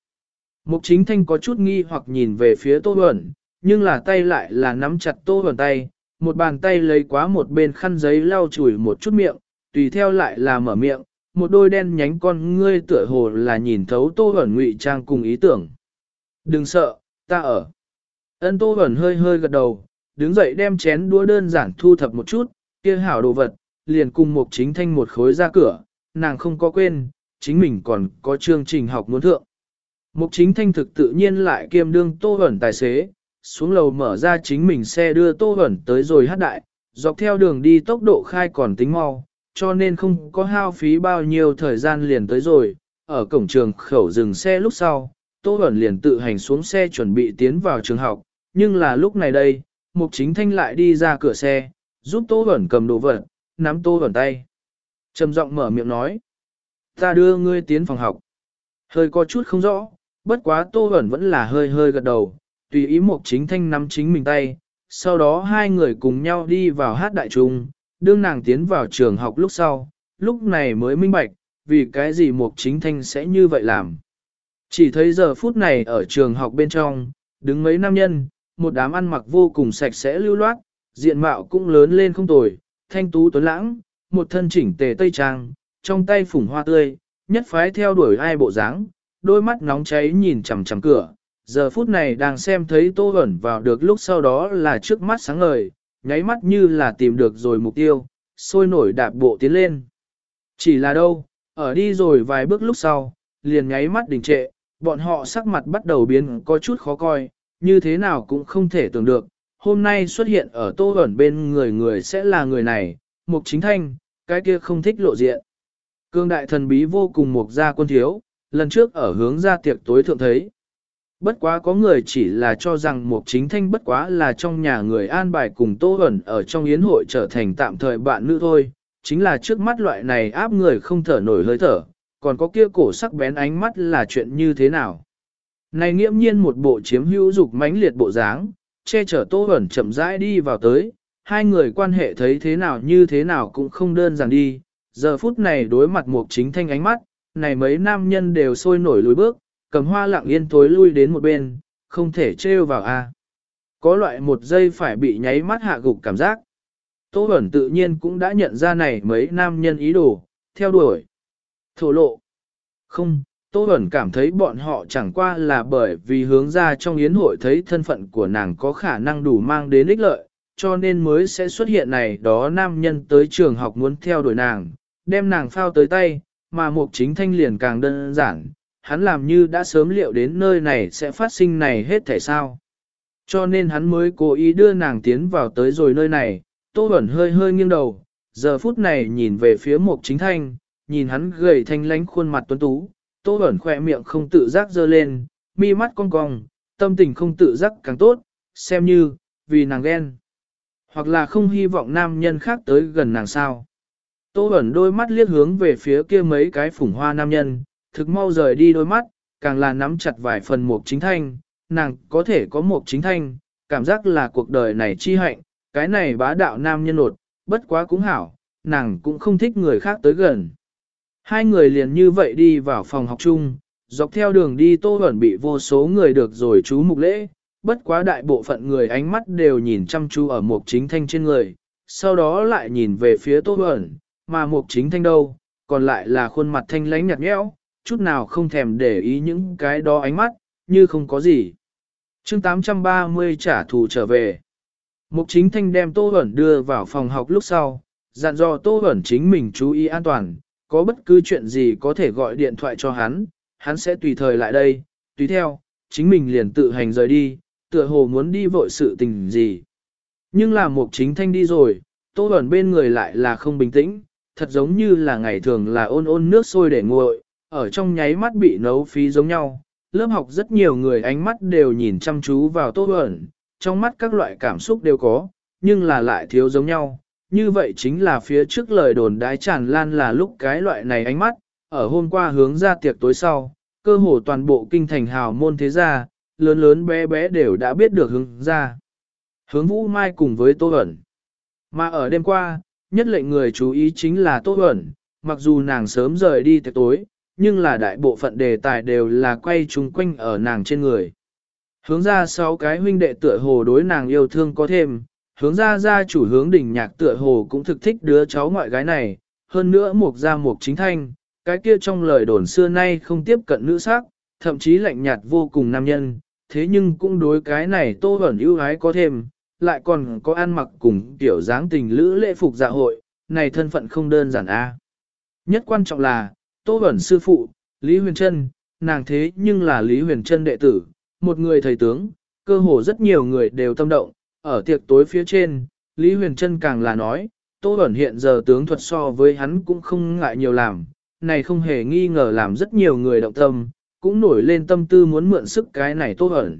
Mục chính thanh có chút nghi hoặc nhìn về phía tô huẩn, nhưng là tay lại là nắm chặt tô huẩn tay, một bàn tay lấy quá một bên khăn giấy lau chùi một chút miệng, tùy theo lại là mở miệng, một đôi đen nhánh con ngươi tựa hồ là nhìn thấu tô huẩn ngụy trang cùng ý tưởng. Đừng sợ, ta ở. Ân tô huẩn hơi hơi gật đầu, đứng dậy đem chén đũa đơn giản thu thập một chút, kia hảo đồ vật, liền cùng mục chính thanh một khối ra cửa, nàng không có quên, chính mình còn có chương trình học muốn thượng. Mục chính thanh thực tự nhiên lại kiêm đương tô hẩn tài xế, xuống lầu mở ra chính mình xe đưa tô hẩn tới rồi hát đại, dọc theo đường đi tốc độ khai còn tính mau, cho nên không có hao phí bao nhiêu thời gian liền tới rồi, ở cổng trường khẩu dừng xe lúc sau, tô hẩn liền tự hành xuống xe chuẩn bị tiến vào trường học, nhưng là lúc này đây, mục chính thanh lại đi ra cửa xe, giúp tô ẩn cầm đồ vật, nắm tô ẩn tay. trầm giọng mở miệng nói, ta đưa ngươi tiến phòng học. Hơi có chút không rõ, bất quá Tô Huẩn vẫn là hơi hơi gật đầu, tùy ý một chính thanh nắm chính mình tay, sau đó hai người cùng nhau đi vào hát đại trung, đương nàng tiến vào trường học lúc sau, lúc này mới minh bạch, vì cái gì một chính thanh sẽ như vậy làm. Chỉ thấy giờ phút này ở trường học bên trong, đứng mấy nam nhân, một đám ăn mặc vô cùng sạch sẽ lưu loát, diện mạo cũng lớn lên không tồi, thanh tú tuấn lãng, một thân chỉnh tề tây trang, trong tay phủng hoa tươi, nhất phái theo đuổi ai bộ dáng, đôi mắt nóng cháy nhìn chằm chằm cửa, giờ phút này đang xem thấy Tô ẩn vào được lúc sau đó là trước mắt sáng ngời, nháy mắt như là tìm được rồi mục tiêu, sôi nổi đạp bộ tiến lên. Chỉ là đâu, ở đi rồi vài bước lúc sau, liền nháy mắt đình trệ, bọn họ sắc mặt bắt đầu biến có chút khó coi, như thế nào cũng không thể tưởng được, hôm nay xuất hiện ở Tô ẩn bên người người sẽ là người này, mục chính thanh, cái kia không thích lộ diện. Cương đại thần bí vô cùng mục gia quân thiếu, lần trước ở hướng ra tiệc tối thượng thấy. Bất quá có người chỉ là cho rằng mục chính thanh bất quá là trong nhà người an bài cùng tô ẩn ở trong yến hội trở thành tạm thời bạn nữ thôi, chính là trước mắt loại này áp người không thở nổi hơi thở, còn có kia cổ sắc bén ánh mắt là chuyện như thế nào. Này nghiễm nhiên một bộ chiếm hữu dục mãnh liệt bộ dáng, che chở tô ẩn chậm rãi đi vào tới, hai người quan hệ thấy thế nào như thế nào cũng không đơn giản đi, giờ phút này đối mặt một chính thanh ánh mắt, này mấy nam nhân đều sôi nổi lùi bước, cầm hoa lặng yên tối lui đến một bên, không thể trêu vào a. Có loại một giây phải bị nháy mắt hạ gục cảm giác. Tô Bẩn tự nhiên cũng đã nhận ra này mấy nam nhân ý đồ, theo đuổi. Thổ lộ. Không, Tô Bẩn cảm thấy bọn họ chẳng qua là bởi vì hướng ra trong yến hội thấy thân phận của nàng có khả năng đủ mang đến ích lợi, cho nên mới sẽ xuất hiện này đó nam nhân tới trường học muốn theo đuổi nàng, đem nàng phao tới tay, mà mục chính thanh liền càng đơn giản, hắn làm như đã sớm liệu đến nơi này sẽ phát sinh này hết thể sao. Cho nên hắn mới cố ý đưa nàng tiến vào tới rồi nơi này, tô Bẩn hơi hơi nghiêng đầu, giờ phút này nhìn về phía mục chính thanh, nhìn hắn gầy thanh lánh khuôn mặt tuấn tú, tô Bẩn khỏe miệng không tự giác dơ lên, mi mắt cong cong, tâm tình không tự giác càng tốt, xem như, vì nàng ghen. Hoặc là không hy vọng nam nhân khác tới gần nàng sao. Tô Bẩn đôi mắt liếc hướng về phía kia mấy cái phủng hoa nam nhân, thực mau rời đi đôi mắt, càng là nắm chặt vài phần mục chính thanh, nàng có thể có mục chính thanh, cảm giác là cuộc đời này chi hạnh, cái này bá đạo nam nhân nột, bất quá cũng hảo, nàng cũng không thích người khác tới gần. Hai người liền như vậy đi vào phòng học chung, dọc theo đường đi tô Huẩn bị vô số người được rồi chú mục lễ, bất quá đại bộ phận người ánh mắt đều nhìn chăm chú ở mục chính thanh trên người, sau đó lại nhìn về phía tô Huẩn, mà mục chính thanh đâu, còn lại là khuôn mặt thanh lãnh nhạt nhẽo, chút nào không thèm để ý những cái đó ánh mắt, như không có gì. chương 830 trả thù trở về. Mục chính thanh đem Tô Huẩn đưa vào phòng học lúc sau, dặn dò Tô Huẩn chính mình chú ý an toàn, có bất cứ chuyện gì có thể gọi điện thoại cho hắn, hắn sẽ tùy thời lại đây, tùy theo, chính mình liền tự hành rời đi, tựa hồ muốn đi vội sự tình gì. Nhưng là mục chính thanh đi rồi, tô ẩn bên người lại là không bình tĩnh, thật giống như là ngày thường là ôn ôn nước sôi để nguội, ở trong nháy mắt bị nấu phí giống nhau. Lớp học rất nhiều người ánh mắt đều nhìn chăm chú vào tô ẩn, trong mắt các loại cảm xúc đều có, nhưng là lại thiếu giống nhau. Như vậy chính là phía trước lời đồn đái tràn lan là lúc cái loại này ánh mắt, ở hôm qua hướng ra tiệc tối sau, cơ hồ toàn bộ kinh thành hào môn thế gia, lớn lớn bé bé đều đã biết được hướng ra. Hướng Vũ Mai cùng với Tô Huẩn. Mà ở đêm qua, nhất lệnh người chú ý chính là Tô Huẩn, mặc dù nàng sớm rời đi tiệc tối, nhưng là đại bộ phận đề tài đều là quay chung quanh ở nàng trên người. Hướng ra sáu cái huynh đệ tựa hồ đối nàng yêu thương có thêm, hướng ra gia chủ hướng đỉnh nhạc tựa hồ cũng thực thích đứa cháu ngoại gái này, hơn nữa mục ra mục chính thanh, cái kia trong lời đồn xưa nay không tiếp cận nữ sắc, thậm chí lạnh nhạt vô cùng nam nhân, thế nhưng cũng đối cái này tô ẩn ưu ái có thêm, lại còn có ăn mặc cùng tiểu dáng tình lữ lễ phục dạ hội, này thân phận không đơn giản a. Nhất quan trọng là, tô ẩn sư phụ, Lý Huyền Trân, nàng thế nhưng là Lý Huyền Trân đệ tử, một người thầy tướng, cơ hồ rất nhiều người đều tâm động, ở tiệc tối phía trên, Lý Huyền Trân càng là nói, Tô Bẩn hiện giờ tướng thuật so với hắn cũng không ngại nhiều làm, này không hề nghi ngờ làm rất nhiều người động tâm, cũng nổi lên tâm tư muốn mượn sức cái này Tô Bẩn.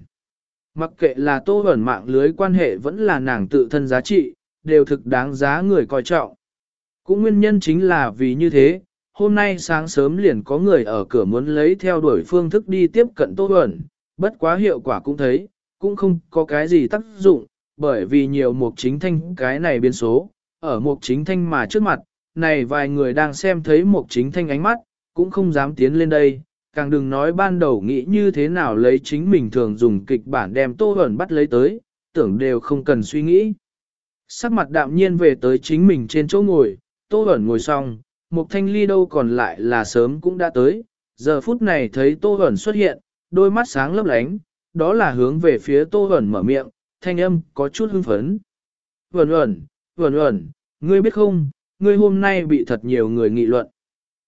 Mặc kệ là Tô Bẩn mạng lưới quan hệ vẫn là nàng tự thân giá trị, đều thực đáng giá người coi trọng. Cũng nguyên nhân chính là vì như thế, hôm nay sáng sớm liền có người ở cửa muốn lấy theo đuổi phương thức đi tiếp cận Tô Bẩn, bất quá hiệu quả cũng thấy, cũng không có cái gì tác dụng, bởi vì nhiều mục chính thanh cái này biến số, ở mục chính thanh mà trước mặt, này vài người đang xem thấy mục chính thanh ánh mắt, cũng không dám tiến lên đây, càng đừng nói ban đầu nghĩ như thế nào lấy chính mình thường dùng kịch bản đem tô ẩn bắt lấy tới, tưởng đều không cần suy nghĩ. Sắc mặt đạm nhiên về tới chính mình trên chỗ ngồi, tô ẩn ngồi xong, mục thanh ly đâu còn lại là sớm cũng đã tới, giờ phút này thấy tô ẩn xuất hiện, đôi mắt sáng lấp lánh, đó là hướng về phía tô ẩn mở miệng, thanh âm có chút hưng phấn. Vẩn ẩn, vẩn ẩn, ngươi biết không, ngươi hôm nay bị thật nhiều người nghị luận.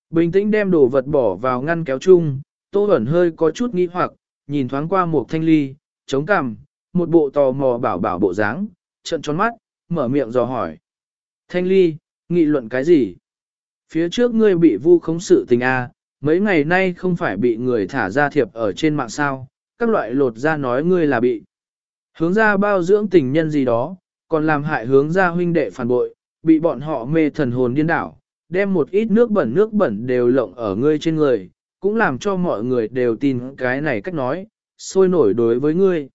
Bình tĩnh đem đồ vật bỏ vào ngăn kéo chung, tô ẩn hơi có chút nghi hoặc, nhìn thoáng qua một thanh ly, chống cằm, một bộ tò mò bảo bảo bộ dáng, trận tròn mắt, mở miệng dò hỏi. Thanh ly, nghị luận cái gì? Phía trước ngươi bị vu khống sự tình A, à, mấy ngày nay không phải bị người thả ra thiệp ở trên mạng sao, các loại lột ra nói ngươi là bị. Hướng ra bao dưỡng tình nhân gì đó, còn làm hại hướng ra huynh đệ phản bội, bị bọn họ mê thần hồn điên đảo, đem một ít nước bẩn nước bẩn đều lộng ở ngươi trên người, cũng làm cho mọi người đều tin cái này cách nói, sôi nổi đối với ngươi.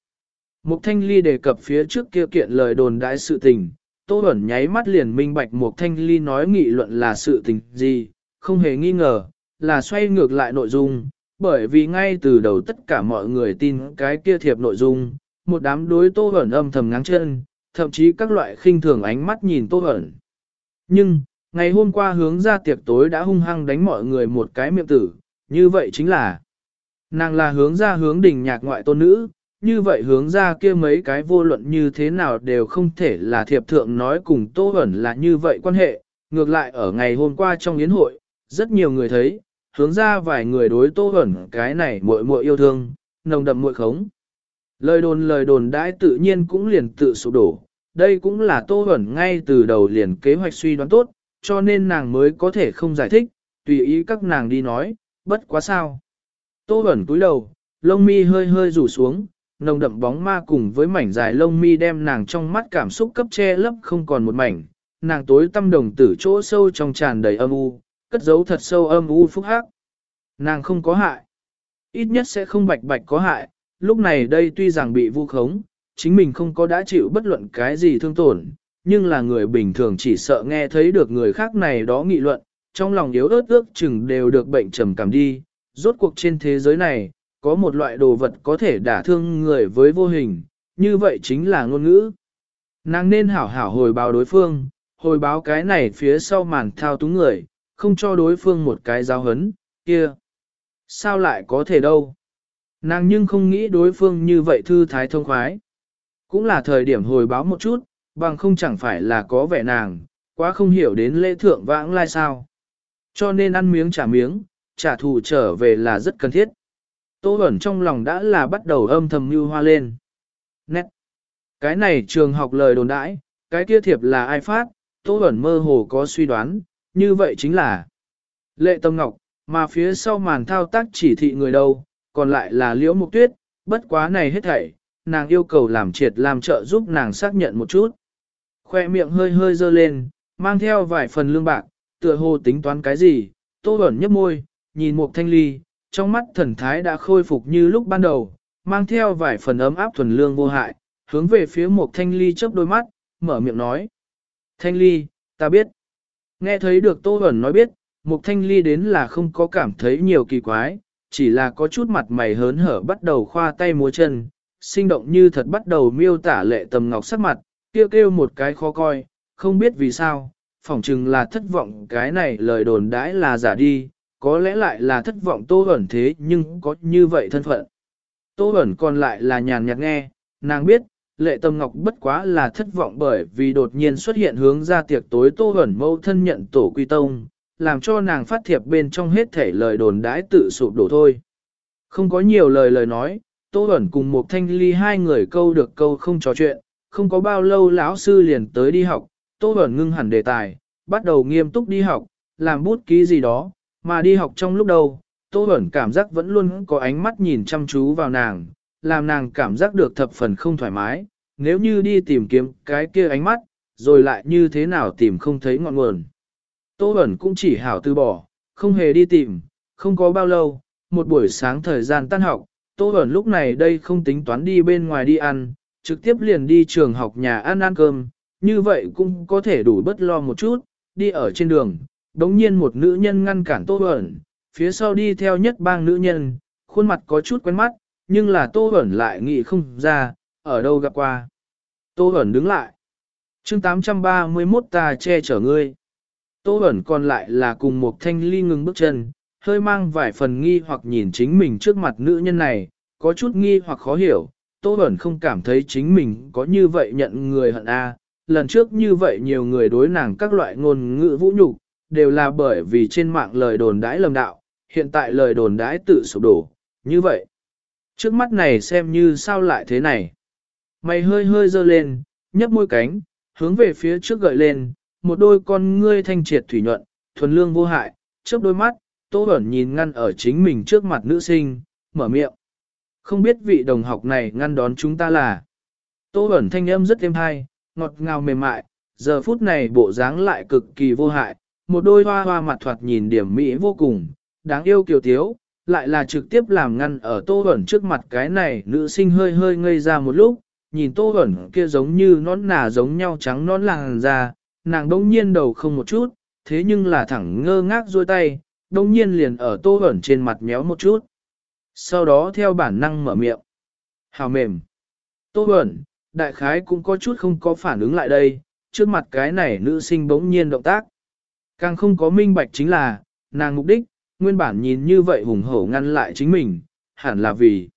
Mục Thanh Ly đề cập phía trước kia kiện lời đồn đại sự tình, Tô Bẩn nháy mắt liền minh bạch Mục Thanh Ly nói nghị luận là sự tình gì, không hề nghi ngờ, là xoay ngược lại nội dung, bởi vì ngay từ đầu tất cả mọi người tin cái kia thiệp nội dung, một đám đối Tô hẩn âm thầm ngáng chân, thậm chí các loại khinh thường ánh mắt nhìn Tô hẩn. Nhưng, ngày hôm qua hướng ra tiệc tối đã hung hăng đánh mọi người một cái miệng tử, như vậy chính là nàng là hướng ra hướng đỉnh nhạc ngoại tôn nữ, như vậy hướng ra kia mấy cái vô luận như thế nào đều không thể là thiệp thượng nói cùng Tô hẩn là như vậy quan hệ, ngược lại ở ngày hôm qua trong yến hội, rất nhiều người thấy, hướng ra vài người đối Tô hẩn cái này muội muội yêu thương, nồng đậm muội khống. Lời đồn lời đồn đãi tự nhiên cũng liền tự sụp đổ, đây cũng là Tô Bẩn ngay từ đầu liền kế hoạch suy đoán tốt, cho nên nàng mới có thể không giải thích, tùy ý các nàng đi nói, bất quá sao. Tô Bẩn cúi đầu, lông mi hơi hơi rủ xuống, nồng đậm bóng ma cùng với mảnh dài lông mi đem nàng trong mắt cảm xúc cấp che lấp không còn một mảnh, nàng tối tâm đồng tử chỗ sâu trong tràn đầy âm u, cất giấu thật sâu âm u phúc hắc. Nàng không có hại, ít nhất sẽ không bạch bạch có hại, lúc này đây tuy rằng bị vu khống, chính mình không có đã chịu bất luận cái gì thương tổn, nhưng là người bình thường chỉ sợ nghe thấy được người khác này đó nghị luận, trong lòng yếu ớt ước chừng đều được bệnh trầm cảm đi, rốt cuộc trên thế giới này, có một loại đồ vật có thể đả thương người với vô hình, như vậy chính là ngôn ngữ. Nàng nên hảo hảo hồi báo đối phương, hồi báo cái này phía sau màn thao túng người, không cho đối phương một cái giáo hấn, kia. Sao lại có thể đâu? Nàng nhưng không nghĩ đối phương như vậy thư thái thông khoái. Cũng là thời điểm hồi báo một chút, bằng không chẳng phải là có vẻ nàng, quá không hiểu đến lễ thượng vãng lai sao. Cho nên ăn miếng trả miếng, trả thù trở về là rất cần thiết. Tô ẩn trong lòng đã là bắt đầu âm thầm mưu hoa lên. Nét. Cái này trường học lời đồn đãi, cái kia thiệp là ai phát, Tô ẩn mơ hồ có suy đoán, như vậy chính là Lệ Tâm Ngọc, mà phía sau màn thao tác chỉ thị người đâu, còn lại là Liễu Mục Tuyết, bất quá này hết thảy, nàng yêu cầu làm triệt làm trợ giúp nàng xác nhận một chút. Khoe miệng hơi hơi dơ lên, mang theo vài phần lương bạc, tựa hồ tính toán cái gì, Tô ẩn nhấp môi, nhìn Mục Thanh Ly, trong mắt thần thái đã khôi phục như lúc ban đầu, mang theo vài phần ấm áp thuần lương vô hại, hướng về phía Mục Thanh Ly chớp đôi mắt, mở miệng nói. Thanh Ly, ta biết. Nghe thấy được Tô ẩn nói biết, Mục Thanh Ly đến là không có cảm thấy nhiều kỳ quái, chỉ là có chút mặt mày hớn hở bắt đầu khoa tay múa chân, sinh động như thật bắt đầu miêu tả lệ tầm ngọc sắc mặt, kêu kêu một cái khó coi, không biết vì sao, phỏng chừng là thất vọng cái này lời đồn đãi là giả đi, có lẽ lại là thất vọng Tô ẩn thế nhưng có như vậy thân phận. Tô ẩn còn lại là nhàn nhạt nghe, nàng biết, lệ tâm ngọc bất quá là thất vọng bởi vì đột nhiên xuất hiện hướng ra tiệc tối Tô ẩn mâu thân nhận tổ quy tông, làm cho nàng phát thiệp bên trong hết thể lời đồn đãi tự sụp đổ thôi. Không có nhiều lời lời nói, Tô Bẩn cùng một thanh ly hai người câu được câu không trò chuyện, không có bao lâu lão sư liền tới đi học, Tô Bẩn ngưng hẳn đề tài, bắt đầu nghiêm túc đi học, làm bút ký gì đó, mà đi học trong lúc đầu, Tô Bẩn cảm giác vẫn luôn có ánh mắt nhìn chăm chú vào nàng, làm nàng cảm giác được thập phần không thoải mái, nếu như đi tìm kiếm cái kia ánh mắt, rồi lại như thế nào tìm không thấy ngọn nguồn. Tô Bẩn cũng chỉ hảo từ bỏ, không hề đi tìm, không có bao lâu, một buổi sáng thời gian tan học, Tô Bẩn lúc này đây không tính toán đi bên ngoài đi ăn, trực tiếp liền đi trường học nhà ăn ăn cơm, như vậy cũng có thể đủ bất lo một chút, đi ở trên đường, đống nhiên một nữ nhân ngăn cản Tô Bẩn, phía sau đi theo nhất bang nữ nhân, khuôn mặt có chút quen mắt, nhưng là Tô Bẩn lại nghĩ không ra, ở đâu gặp qua. Tô Bẩn đứng lại. chương 831 ta che chở ngươi. Tô ẩn còn lại là cùng một thanh ly ngừng bước chân, hơi mang vài phần nghi hoặc nhìn chính mình trước mặt nữ nhân này, có chút nghi hoặc khó hiểu. Tô ẩn không cảm thấy chính mình có như vậy nhận người hận a lần trước như vậy nhiều người đối nàng các loại ngôn ngữ vũ nhục đều là bởi vì trên mạng lời đồn đãi lầm đạo, hiện tại lời đồn đãi tự sụp đổ, như vậy. Trước mắt này xem như sao lại thế này. Mày hơi hơi dơ lên, nhấp môi cánh, hướng về phía trước gợi lên, một đôi con ngươi thanh triệt thủy nhuận, thuần lương vô hại, trước đôi mắt, Tô Bẩn nhìn ngăn ở chính mình trước mặt nữ sinh, mở miệng. Không biết vị đồng học này ngăn đón chúng ta là. Tô Bẩn thanh âm rất êm hay, ngọt ngào mềm mại, giờ phút này bộ dáng lại cực kỳ vô hại, một đôi hoa hoa mặt thoạt nhìn điểm mỹ vô cùng, đáng yêu kiều tiếu, lại là trực tiếp làm ngăn ở Tô Bẩn trước mặt cái này nữ sinh hơi hơi ngây ra một lúc, nhìn Tô Bẩn kia giống như nón nà giống nhau trắng nón làng ra, nàng đông nhiên đầu không một chút, thế nhưng là thẳng ngơ ngác duỗi tay, đông nhiên liền ở Tô ẩn trên mặt méo một chút. Sau đó theo bản năng mở miệng. Hào mềm. Tô ẩn đại khái cũng có chút không có phản ứng lại đây, trước mặt cái này nữ sinh bỗng nhiên động tác. Càng không có minh bạch chính là, nàng mục đích, nguyên bản nhìn như vậy hùng hổ ngăn lại chính mình, hẳn là vì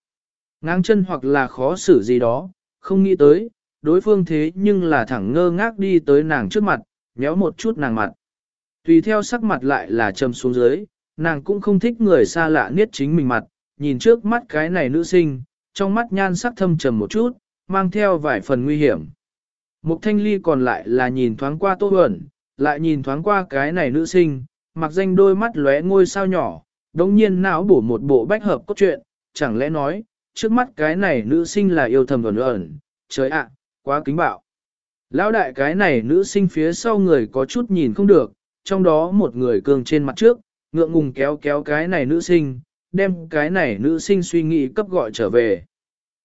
ngang chân hoặc là khó xử gì đó, không nghĩ tới, đối phương thế nhưng là thẳng ngơ ngác đi tới nàng trước mặt, nhéo một chút nàng mặt. Tùy theo sắc mặt lại là trầm xuống dưới, nàng cũng không thích người xa lạ niết chính mình mặt, nhìn trước mắt cái này nữ sinh, trong mắt nhan sắc thâm trầm một chút, mang theo vài phần nguy hiểm. Mục thanh ly còn lại là nhìn thoáng qua tô ẩn, lại nhìn thoáng qua cái này nữ sinh, mặc danh đôi mắt lóe ngôi sao nhỏ, đống nhiên não bổ một bộ bách hợp cốt truyện, chẳng lẽ nói, trước mắt cái này nữ sinh là yêu thầm ẩn ẩn, trời ạ, quá kính bạo. Lão đại cái này nữ sinh phía sau người có chút nhìn không được, trong đó một người cường trên mặt trước, ngượng ngùng kéo kéo cái này nữ sinh, đem cái này nữ sinh suy nghĩ cấp gọi trở về.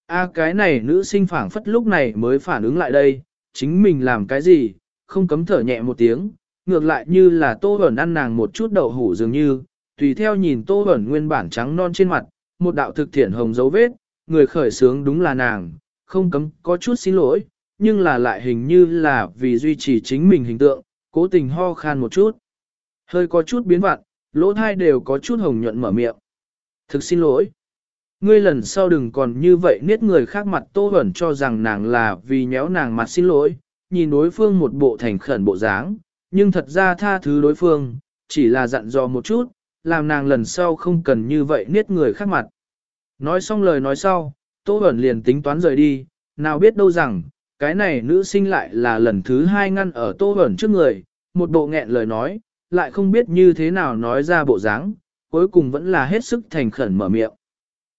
A cái này nữ sinh phảng phất lúc này mới phản ứng lại đây, chính mình làm cái gì, không cấm thở nhẹ một tiếng, ngược lại như là tô ẩn ăn nàng một chút đậu hủ dường như, tùy theo nhìn tô ẩn nguyên bản trắng non trên mặt, một đạo thực thiện hồng dấu vết, người khởi sướng đúng là nàng, không cấm có chút xin lỗi, nhưng là lại hình như là vì duy trì chính mình hình tượng, cố tình ho khan một chút. Hơi có chút biến vặn, lỗ thai đều có chút hồng nhuận mở miệng. Thực xin lỗi. Ngươi lần sau đừng còn như vậy niết người khác mặt tô ẩn cho rằng nàng là vì nhéo nàng mặt xin lỗi, nhìn đối phương một bộ thành khẩn bộ dáng, nhưng thật ra tha thứ đối phương, chỉ là dặn dò một chút, làm nàng lần sau không cần như vậy niết người khác mặt. Nói xong lời nói sau, Tô Bẩn liền tính toán rời đi, nào biết đâu rằng, cái này nữ sinh lại là lần thứ hai ngăn ở Tô Bẩn trước người, một bộ nghẹn lời nói, lại không biết như thế nào nói ra bộ dáng, cuối cùng vẫn là hết sức thành khẩn mở miệng.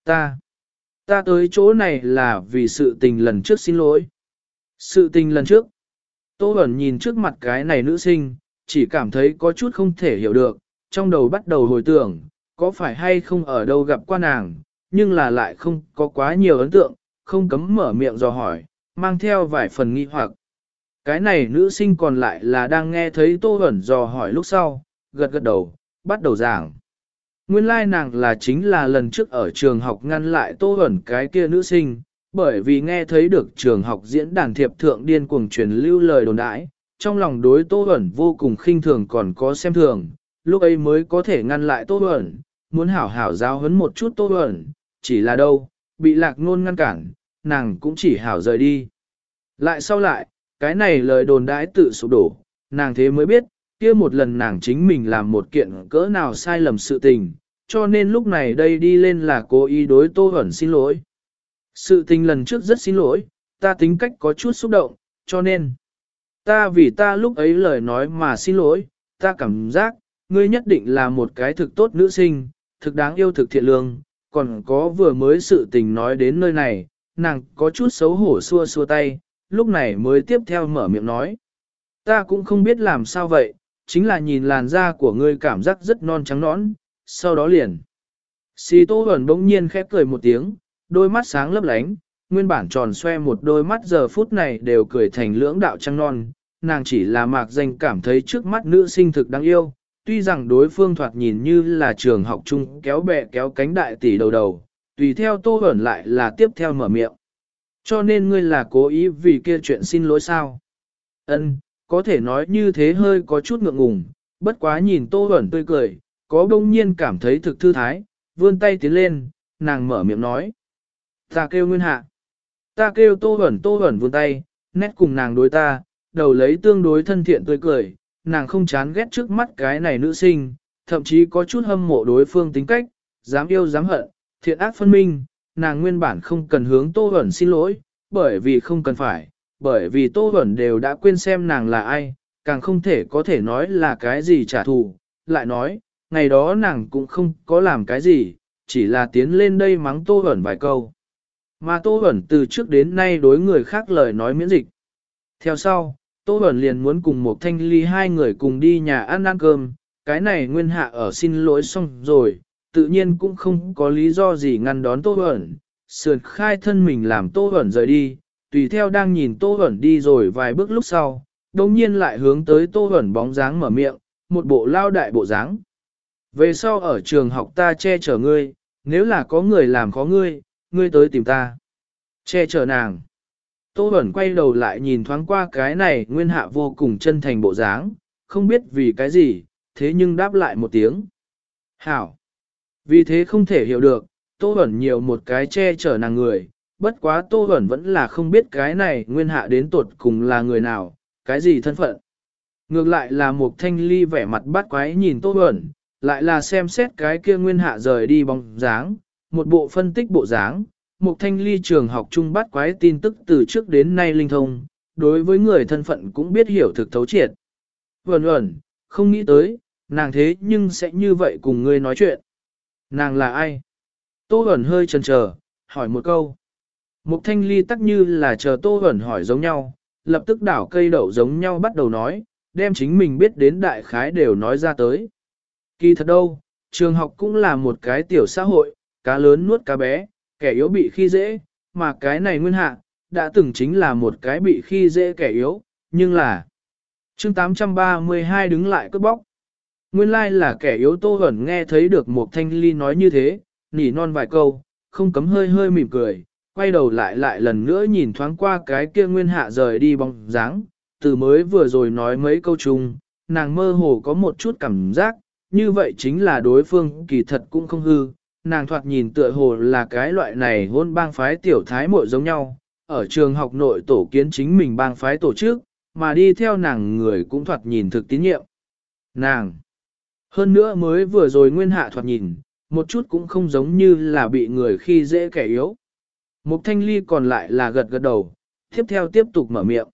Ta, ta tới chỗ này là vì sự tình lần trước xin lỗi. Sự tình lần trước, Tô Bẩn nhìn trước mặt cái này nữ sinh, chỉ cảm thấy có chút không thể hiểu được, trong đầu bắt đầu hồi tưởng, có phải hay không ở đâu gặp qua nàng, nhưng là lại không có quá nhiều ấn tượng, không cấm mở miệng dò hỏi, mang theo vài phần nghi hoặc. Cái này nữ sinh còn lại là đang nghe thấy Tô Huẩn dò hỏi lúc sau, gật gật đầu, bắt đầu giảng. Nguyên lai like nàng là chính là lần trước ở trường học ngăn lại Tô Huẩn cái kia nữ sinh, bởi vì nghe thấy được trường học diễn đàn thiệp thượng điên cuồng truyền lưu lời đồn đãi, trong lòng đối Tô Huẩn vô cùng khinh thường còn có xem thường, lúc ấy mới có thể ngăn lại Tô Huẩn, muốn hảo hảo giáo huấn một chút Tô Huẩn, chỉ là đâu, bị lạc ngôn ngăn cản, nàng cũng chỉ hảo rời đi. Lại sau lại, cái này lời đồn đãi tự sụp đổ, nàng thế mới biết, kia một lần nàng chính mình làm một kiện cỡ nào sai lầm sự tình, cho nên lúc này đây đi lên là cố ý đối Tô Hẩn xin lỗi. Sự tình lần trước rất xin lỗi, ta tính cách có chút xúc động, cho nên, ta vì ta lúc ấy lời nói mà xin lỗi, ta cảm giác, ngươi nhất định là một cái thực tốt nữ sinh, thực đáng yêu thực thiện lương, còn có vừa mới sự tình nói đến nơi này, nàng có chút xấu hổ xua xua tay, lúc này mới tiếp theo mở miệng nói. Ta cũng không biết làm sao vậy, chính là nhìn làn da của ngươi cảm giác rất non trắng nõn, sau đó liền. Xì tô ẩn bỗng nhiên khép cười một tiếng, đôi mắt sáng lấp lánh, nguyên bản tròn xoe một đôi mắt giờ phút này đều cười thành lưỡng đạo trăng non, nàng chỉ là mạc danh cảm thấy trước mắt nữ sinh thực đáng yêu, tuy rằng đối phương thoạt nhìn như là trường học chung kéo bè kéo cánh đại tỷ đầu đầu, tùy theo tô ẩn lại là tiếp theo mở miệng. Cho nên ngươi là cố ý vì kia chuyện xin lỗi sao? Ân, có thể nói như thế hơi có chút ngượng ngùng, bất quá nhìn tô ẩn tươi cười, có đông nhiên cảm thấy thực thư thái, vươn tay tiến lên, nàng mở miệng nói. Ta kêu nguyên hạ. Ta kêu tô ẩn tô ẩn vươn tay, nét cùng nàng đối ta, đầu lấy tương đối thân thiện tươi cười, nàng không chán ghét trước mắt cái này nữ sinh, thậm chí có chút hâm mộ đối phương tính cách, dám yêu dám hận, thiện ác phân minh, nàng nguyên bản không cần hướng Tô Huẩn xin lỗi, bởi vì không cần phải, bởi vì Tô Huẩn đều đã quên xem nàng là ai, càng không thể có thể nói là cái gì trả thù, lại nói, ngày đó nàng cũng không có làm cái gì, chỉ là tiến lên đây mắng Tô Huẩn vài câu. Mà Tô Huẩn từ trước đến nay đối người khác lời nói miễn dịch. Theo sau, Tô Bẩn liền muốn cùng một thanh ly hai người cùng đi nhà ăn ăn cơm, cái này nguyên hạ ở xin lỗi xong rồi, tự nhiên cũng không có lý do gì ngăn đón Tô Bẩn, sườn khai thân mình làm Tô Bẩn rời đi, tùy theo đang nhìn Tô Bẩn đi rồi vài bước lúc sau, đồng nhiên lại hướng tới Tô Bẩn bóng dáng mở miệng, một bộ lao đại bộ dáng. Về sau ở trường học ta che chở ngươi, nếu là có người làm khó ngươi, ngươi tới tìm ta. Che chở nàng. Tô Bẩn quay đầu lại nhìn thoáng qua cái này nguyên hạ vô cùng chân thành bộ dáng, không biết vì cái gì, thế nhưng đáp lại một tiếng. Hảo! Vì thế không thể hiểu được, Tô Bẩn nhiều một cái che chở nàng người, bất quá Tô Bẩn vẫn là không biết cái này nguyên hạ đến tuột cùng là người nào, cái gì thân phận. Ngược lại là một thanh ly vẻ mặt bắt quái nhìn Tô Bẩn, lại là xem xét cái kia nguyên hạ rời đi bóng dáng, một bộ phân tích bộ dáng, Mục thanh ly trường học trung bắt quái tin tức từ trước đến nay linh thông, đối với người thân phận cũng biết hiểu thực thấu triệt. Vẩn ẩn, không nghĩ tới, nàng thế nhưng sẽ như vậy cùng ngươi nói chuyện. Nàng là ai? Tô Vẩn hơi chần chờ, hỏi một câu. Mục thanh ly tắc như là chờ tô Vẩn hỏi giống nhau, lập tức đảo cây đậu giống nhau bắt đầu nói, đem chính mình biết đến đại khái đều nói ra tới. Kỳ thật đâu, trường học cũng là một cái tiểu xã hội, cá lớn nuốt cá bé, kẻ yếu bị khi dễ, mà cái này nguyên hạ, đã từng chính là một cái bị khi dễ kẻ yếu, nhưng là... chương 832 đứng lại cướp bóc. Nguyên lai là kẻ yếu tô hẩn nghe thấy được một thanh ly nói như thế, nỉ non vài câu, không cấm hơi hơi mỉm cười, quay đầu lại lại lần nữa nhìn thoáng qua cái kia nguyên hạ rời đi bóng dáng, từ mới vừa rồi nói mấy câu chung, nàng mơ hồ có một chút cảm giác, như vậy chính là đối phương kỳ thật cũng không hư, nàng thoạt nhìn tựa hồ là cái loại này hôn bang phái tiểu thái muội giống nhau, ở trường học nội tổ kiến chính mình bang phái tổ chức, mà đi theo nàng người cũng thoạt nhìn thực tín nhiệm. Nàng! Hơn nữa mới vừa rồi nguyên hạ thoạt nhìn, một chút cũng không giống như là bị người khi dễ kẻ yếu. Mục thanh ly còn lại là gật gật đầu, tiếp theo tiếp tục mở miệng.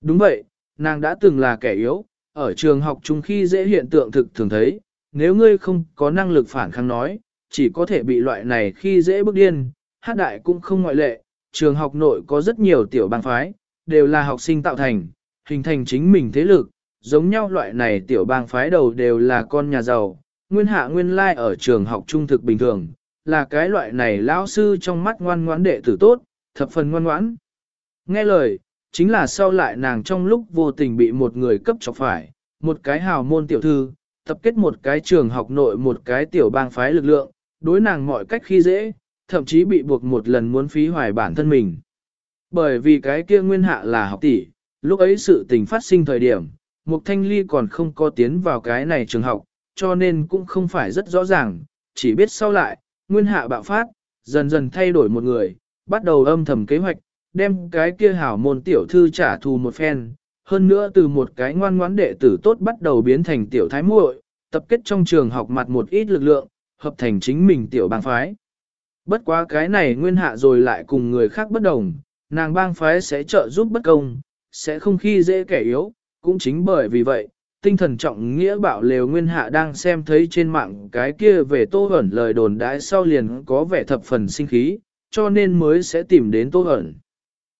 Đúng vậy, nàng đã từng là kẻ yếu, ở trường học chung khi dễ hiện tượng thực thường thấy, nếu ngươi không có năng lực phản kháng nói, chỉ có thể bị loại này khi dễ bước điên, hát đại cũng không ngoại lệ, trường học nội có rất nhiều tiểu bang phái, đều là học sinh tạo thành, hình thành chính mình thế lực, giống nhau loại này tiểu bang phái đầu đều là con nhà giàu, nguyên hạ nguyên lai ở trường học trung thực bình thường, là cái loại này lão sư trong mắt ngoan ngoãn đệ tử tốt, thập phần ngoan ngoãn. Nghe lời, chính là sau lại nàng trong lúc vô tình bị một người cấp chọc phải, một cái hào môn tiểu thư, tập kết một cái trường học nội một cái tiểu bang phái lực lượng, đối nàng mọi cách khi dễ, thậm chí bị buộc một lần muốn phí hoài bản thân mình. Bởi vì cái kia nguyên hạ là học tỷ, lúc ấy sự tình phát sinh thời điểm, Mục Thanh Ly còn không có tiến vào cái này trường học, cho nên cũng không phải rất rõ ràng, chỉ biết sau lại, nguyên hạ bạo phát, dần dần thay đổi một người, bắt đầu âm thầm kế hoạch, đem cái kia hảo môn tiểu thư trả thù một phen, hơn nữa từ một cái ngoan ngoãn đệ tử tốt bắt đầu biến thành tiểu thái muội, tập kết trong trường học mặt một ít lực lượng, hợp thành chính mình tiểu bang phái. Bất quá cái này nguyên hạ rồi lại cùng người khác bất đồng, nàng bang phái sẽ trợ giúp bất công, sẽ không khi dễ kẻ yếu, cũng chính bởi vì vậy, tinh thần trọng nghĩa bảo lều nguyên hạ đang xem thấy trên mạng cái kia về tô ẩn lời đồn đãi sau liền có vẻ thập phần sinh khí, cho nên mới sẽ tìm đến tô ẩn.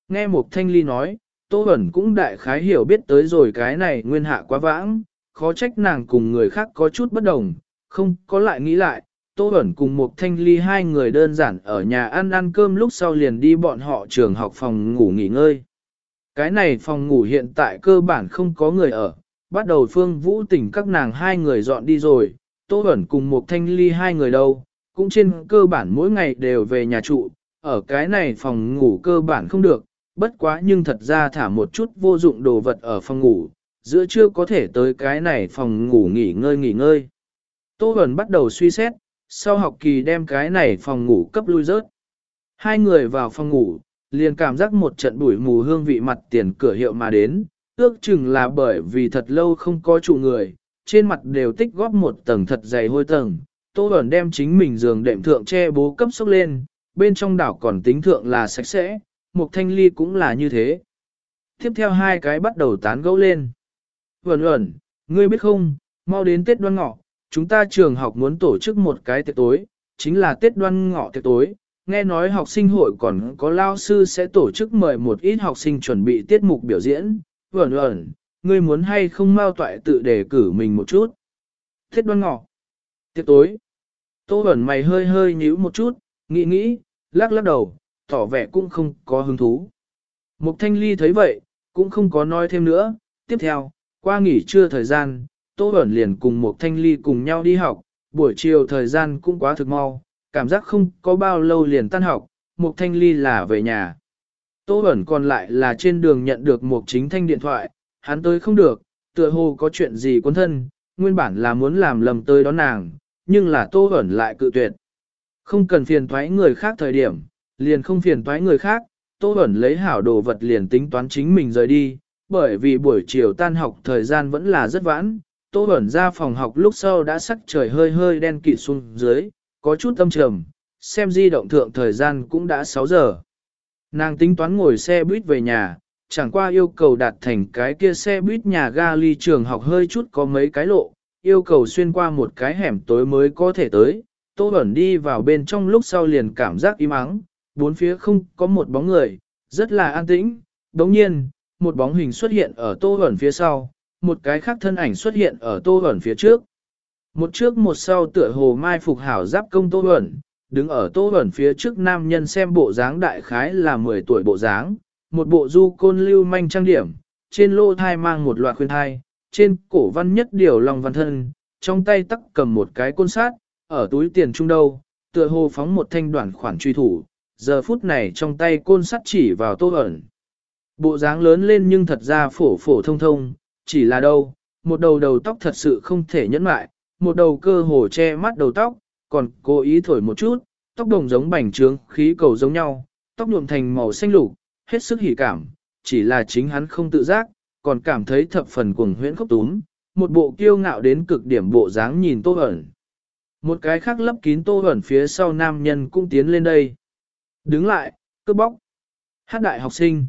Nghe một thanh ly nói, tô ẩn cũng đại khái hiểu biết tới rồi cái này nguyên hạ quá vãng, khó trách nàng cùng người khác có chút bất đồng, không có lại nghĩ lại, Tô Bẩn cùng một thanh ly hai người đơn giản ở nhà ăn ăn cơm lúc sau liền đi bọn họ trường học phòng ngủ nghỉ ngơi. Cái này phòng ngủ hiện tại cơ bản không có người ở, bắt đầu phương vũ tỉnh các nàng hai người dọn đi rồi, Tô Bẩn cùng một thanh ly hai người đâu, cũng trên cơ bản mỗi ngày đều về nhà trụ, ở cái này phòng ngủ cơ bản không được, bất quá nhưng thật ra thả một chút vô dụng đồ vật ở phòng ngủ, giữa trưa có thể tới cái này phòng ngủ nghỉ ngơi nghỉ ngơi. Tô Bẩn bắt đầu suy xét, sau học kỳ đem cái này phòng ngủ cấp lui rớt. Hai người vào phòng ngủ, liền cảm giác một trận bụi mù hương vị mặt tiền cửa hiệu mà đến, ước chừng là bởi vì thật lâu không có chủ người, trên mặt đều tích góp một tầng thật dày hôi tầng. Tô Bẩn đem chính mình giường đệm thượng che bố cấp sốc lên, bên trong đảo còn tính thượng là sạch sẽ, một thanh ly cũng là như thế. Tiếp theo hai cái bắt đầu tán gẫu lên. Vẩn ẩn, ngươi biết không, mau đến Tết đoan ngọ, chúng ta trường học muốn tổ chức một cái tiệc tối, chính là Tết đoan ngọ tiệc tối. Nghe nói học sinh hội còn có lao sư sẽ tổ chức mời một ít học sinh chuẩn bị tiết mục biểu diễn. Vẩn ẩn, ngươi muốn hay không mau toại tự đề cử mình một chút. Tết đoan ngọ, tiệc tối. Tô ẩn mày hơi hơi nhíu một chút, nghĩ nghĩ, lắc lắc đầu, tỏ vẻ cũng không có hứng thú. Mục thanh ly thấy vậy, cũng không có nói thêm nữa. Tiếp theo, qua nghỉ trưa thời gian, Tô Bẩn liền cùng một thanh ly cùng nhau đi học, buổi chiều thời gian cũng quá thực mau, cảm giác không có bao lâu liền tan học, một thanh ly là về nhà. Tô Bẩn còn lại là trên đường nhận được một chính thanh điện thoại, hắn tới không được, tựa hồ có chuyện gì quân thân, nguyên bản là muốn làm lầm tới đón nàng, nhưng là Tô Bẩn lại cự tuyệt. Không cần phiền thoái người khác thời điểm, liền không phiền thoái người khác, Tô Bẩn lấy hảo đồ vật liền tính toán chính mình rời đi, bởi vì buổi chiều tan học thời gian vẫn là rất vãn, Tô Bẩn ra phòng học lúc sau đã sắc trời hơi hơi đen kịt xuống dưới, có chút âm trầm, xem di động thượng thời gian cũng đã 6 giờ. Nàng tính toán ngồi xe buýt về nhà, chẳng qua yêu cầu đạt thành cái kia xe buýt nhà ga ly trường học hơi chút có mấy cái lộ, yêu cầu xuyên qua một cái hẻm tối mới có thể tới. Tô Bẩn đi vào bên trong lúc sau liền cảm giác im ắng, bốn phía không có một bóng người, rất là an tĩnh. Đồng nhiên, một bóng hình xuất hiện ở Tô Bẩn phía sau, một cái khác thân ảnh xuất hiện ở tô ẩn phía trước. Một trước một sau tựa hồ mai phục hảo giáp công tô ẩn, đứng ở tô ẩn phía trước nam nhân xem bộ dáng đại khái là 10 tuổi bộ dáng, một bộ du côn lưu manh trang điểm, trên lô thai mang một loạt khuyên thai, trên cổ văn nhất điều lòng văn thân, trong tay tắc cầm một cái côn sát, ở túi tiền trung đâu, tựa hồ phóng một thanh đoạn khoản truy thủ, giờ phút này trong tay côn sắt chỉ vào tô ẩn. Bộ dáng lớn lên nhưng thật ra phổ phổ thông thông, chỉ là đâu, một đầu đầu tóc thật sự không thể nhẫn lại, một đầu cơ hồ che mắt đầu tóc, còn cố ý thổi một chút, tóc đồng giống bành trướng, khí cầu giống nhau, tóc nhuộm thành màu xanh lục, hết sức hỉ cảm, chỉ là chính hắn không tự giác, còn cảm thấy thập phần cuồng huyễn khốc túm, một bộ kiêu ngạo đến cực điểm bộ dáng nhìn tô ẩn. Một cái khác lấp kín tô ẩn phía sau nam nhân cũng tiến lên đây. Đứng lại, cướp bóc. Hát đại học sinh.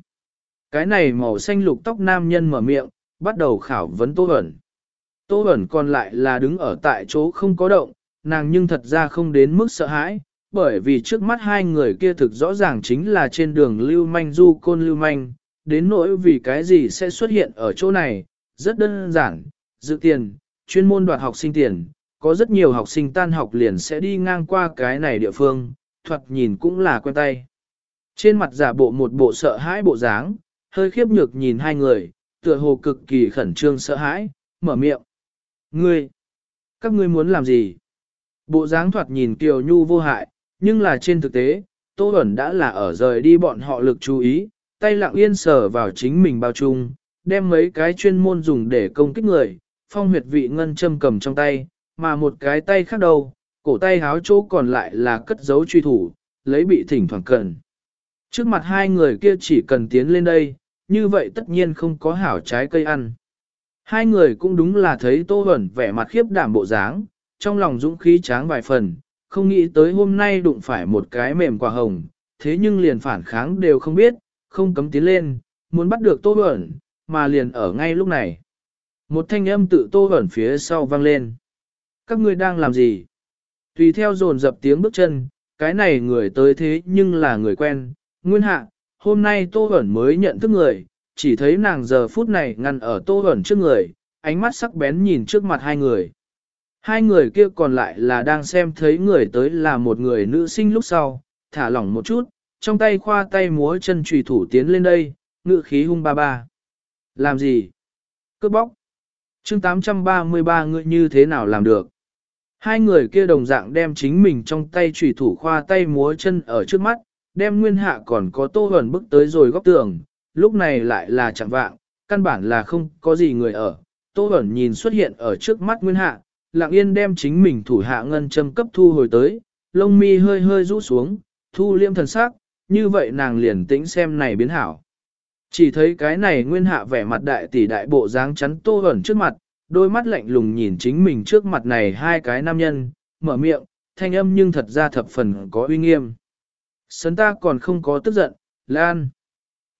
Cái này màu xanh lục tóc nam nhân mở miệng, bắt đầu khảo vấn tô ẩn. Tô ẩn còn lại là đứng ở tại chỗ không có động, nàng nhưng thật ra không đến mức sợ hãi, bởi vì trước mắt hai người kia thực rõ ràng chính là trên đường lưu manh du côn lưu manh, đến nỗi vì cái gì sẽ xuất hiện ở chỗ này, rất đơn giản, dự tiền, chuyên môn đoạt học sinh tiền, có rất nhiều học sinh tan học liền sẽ đi ngang qua cái này địa phương, thuật nhìn cũng là quen tay. Trên mặt giả bộ một bộ sợ hãi bộ dáng, hơi khiếp nhược nhìn hai người, tựa hồ cực kỳ khẩn trương sợ hãi, mở miệng. Ngươi, các ngươi muốn làm gì? Bộ dáng thoạt nhìn kiều nhu vô hại, nhưng là trên thực tế, Tô Bẩn đã là ở rời đi bọn họ lực chú ý, tay lặng yên sờ vào chính mình bao chung, đem mấy cái chuyên môn dùng để công kích người, phong huyệt vị ngân châm cầm trong tay, mà một cái tay khác đầu, cổ tay háo chỗ còn lại là cất giấu truy thủ, lấy bị thỉnh thoảng cần. Trước mặt hai người kia chỉ cần tiến lên đây, như vậy tất nhiên không có hảo trái cây ăn. Hai người cũng đúng là thấy Tô hẩn vẻ mặt khiếp đảm bộ dáng, trong lòng dũng khí tráng vài phần, không nghĩ tới hôm nay đụng phải một cái mềm quả hồng, thế nhưng liền phản kháng đều không biết, không cấm tiến lên, muốn bắt được Tô hẩn mà liền ở ngay lúc này. Một thanh âm tự Tô hẩn phía sau vang lên. Các ngươi đang làm gì? Tùy theo dồn dập tiếng bước chân, cái này người tới thế nhưng là người quen, nguyên hạ, hôm nay Tô Bẩn mới nhận thức người, chỉ thấy nàng giờ phút này ngăn ở Tô Bẩn trước người, ánh mắt sắc bén nhìn trước mặt hai người. Hai người kia còn lại là đang xem thấy người tới là một người nữ sinh lúc sau, thả lỏng một chút, trong tay khoa tay múa chân trùy thủ tiến lên đây, ngự khí hung ba ba. Làm gì? Cướp bóc. chương 833 ngươi như thế nào làm được? Hai người kia đồng dạng đem chính mình trong tay trùy thủ khoa tay múa chân ở trước mắt, đem nguyên hạ còn có tô hẩn bước tới rồi góc tường, lúc này lại là chẳng vạng, căn bản là không có gì người ở. Tô hẩn nhìn xuất hiện ở trước mắt nguyên hạ, lặng yên đem chính mình thủ hạ ngân châm cấp thu hồi tới, lông mi hơi hơi rũ xuống, thu liêm thần sắc, như vậy nàng liền tĩnh xem này biến hảo. Chỉ thấy cái này nguyên hạ vẻ mặt đại tỷ đại bộ dáng chắn tô hẩn trước mặt, đôi mắt lạnh lùng nhìn chính mình trước mặt này hai cái nam nhân, mở miệng, thanh âm nhưng thật ra thập phần có uy nghiêm. Sấn ta còn không có tức giận, Lan.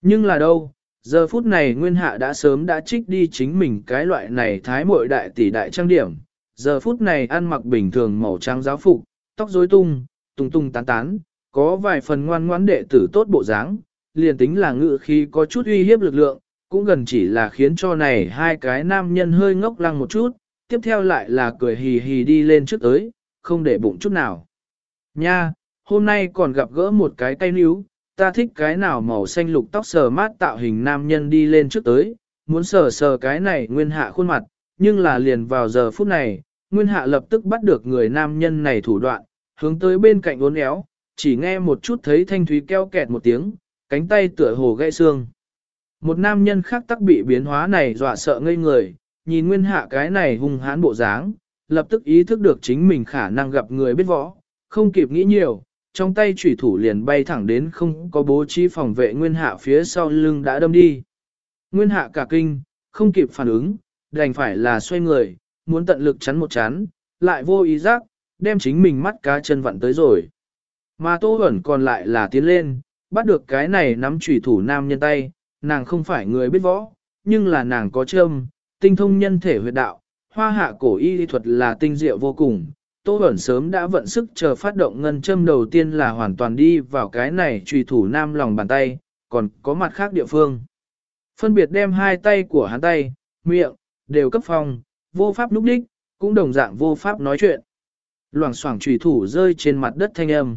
Nhưng là đâu, giờ phút này nguyên hạ đã sớm đã trích đi chính mình cái loại này thái mội đại tỷ đại trang điểm, giờ phút này ăn mặc bình thường màu trắng giáo phục, tóc rối tung, tung tung tán tán, có vài phần ngoan ngoãn đệ tử tốt bộ dáng, liền tính là ngự khi có chút uy hiếp lực lượng, cũng gần chỉ là khiến cho này hai cái nam nhân hơi ngốc lăng một chút, tiếp theo lại là cười hì hì đi lên trước tới, không để bụng chút nào. Nha, hôm nay còn gặp gỡ một cái cây níu, ta thích cái nào màu xanh lục tóc sờ mát tạo hình nam nhân đi lên trước tới, muốn sờ sờ cái này nguyên hạ khuôn mặt, nhưng là liền vào giờ phút này, Nguyên Hạ lập tức bắt được người nam nhân này thủ đoạn, hướng tới bên cạnh uốn éo, chỉ nghe một chút thấy thanh thúy keo kẹt một tiếng, cánh tay tựa hồ gãy xương. Một nam nhân khác tắc bị biến hóa này dọa sợ ngây người, nhìn Nguyên Hạ cái này hung hãn bộ dáng, lập tức ý thức được chính mình khả năng gặp người biết võ, không kịp nghĩ nhiều, trong tay chủy thủ liền bay thẳng đến không có bố trí phòng vệ Nguyên Hạ phía sau lưng đã đâm đi. Nguyên Hạ cả kinh, không kịp phản ứng, đành phải là xoay người, muốn tận lực chắn một chắn, lại vô ý giác, đem chính mình mắt cá chân vặn tới rồi. Mà Tô Huẩn còn lại là tiến lên, bắt được cái này nắm chủy thủ nam nhân tay, nàng không phải người biết võ, nhưng là nàng có châm, tinh thông nhân thể huyệt đạo, hoa hạ cổ y thuật là tinh diệu vô cùng. Tô Bẩn sớm đã vận sức chờ phát động ngân châm đầu tiên là hoàn toàn đi vào cái này trùy thủ nam lòng bàn tay, còn có mặt khác địa phương. Phân biệt đem hai tay của hắn tay, miệng, đều cấp phong, vô pháp núp đích, cũng đồng dạng vô pháp nói chuyện. Loảng xoảng trùy thủ rơi trên mặt đất thanh âm.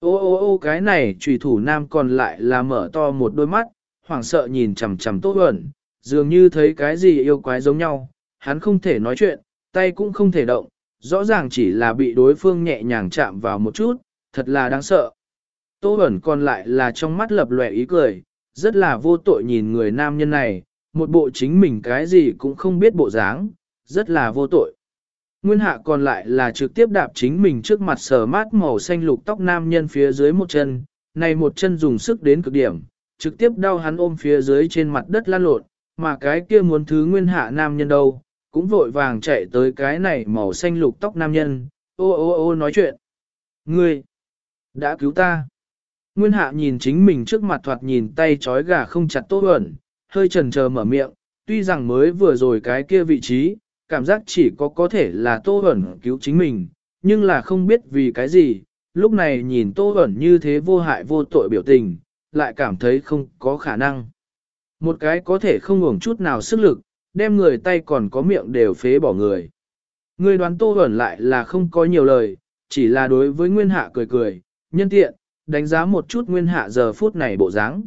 Ô ô ô cái này trùy thủ nam còn lại là mở to một đôi mắt, hoảng sợ nhìn chằm chằm Tô Bẩn, dường như thấy cái gì yêu quái giống nhau, hắn không thể nói chuyện, tay cũng không thể động, rõ ràng chỉ là bị đối phương nhẹ nhàng chạm vào một chút, thật là đáng sợ. Tô ẩn còn lại là trong mắt lập lòe ý cười, rất là vô tội nhìn người nam nhân này, một bộ chính mình cái gì cũng không biết bộ dáng, rất là vô tội. Nguyên hạ còn lại là trực tiếp đạp chính mình trước mặt sờ mát màu xanh lục tóc nam nhân phía dưới một chân, này một chân dùng sức đến cực điểm, trực tiếp đau hắn ôm phía dưới trên mặt đất lan lộn, mà cái kia muốn thứ nguyên hạ nam nhân đâu, cũng vội vàng chạy tới cái này màu xanh lục tóc nam nhân, ô ô ô nói chuyện. Ngươi, đã cứu ta. Nguyên hạ nhìn chính mình trước mặt thoạt nhìn tay trói gà không chặt Tô ẩn, hơi chần chờ mở miệng, tuy rằng mới vừa rồi cái kia vị trí, cảm giác chỉ có có thể là Tô Huẩn cứu chính mình, nhưng là không biết vì cái gì, lúc này nhìn Tô Huẩn như thế vô hại vô tội biểu tình, lại cảm thấy không có khả năng. Một cái có thể không uổng chút nào sức lực, đem người tay còn có miệng đều phế bỏ người. Người đoán Tô Huẩn lại là không có nhiều lời, chỉ là đối với Nguyên Hạ cười cười, nhân tiện, đánh giá một chút Nguyên Hạ giờ phút này bộ dáng.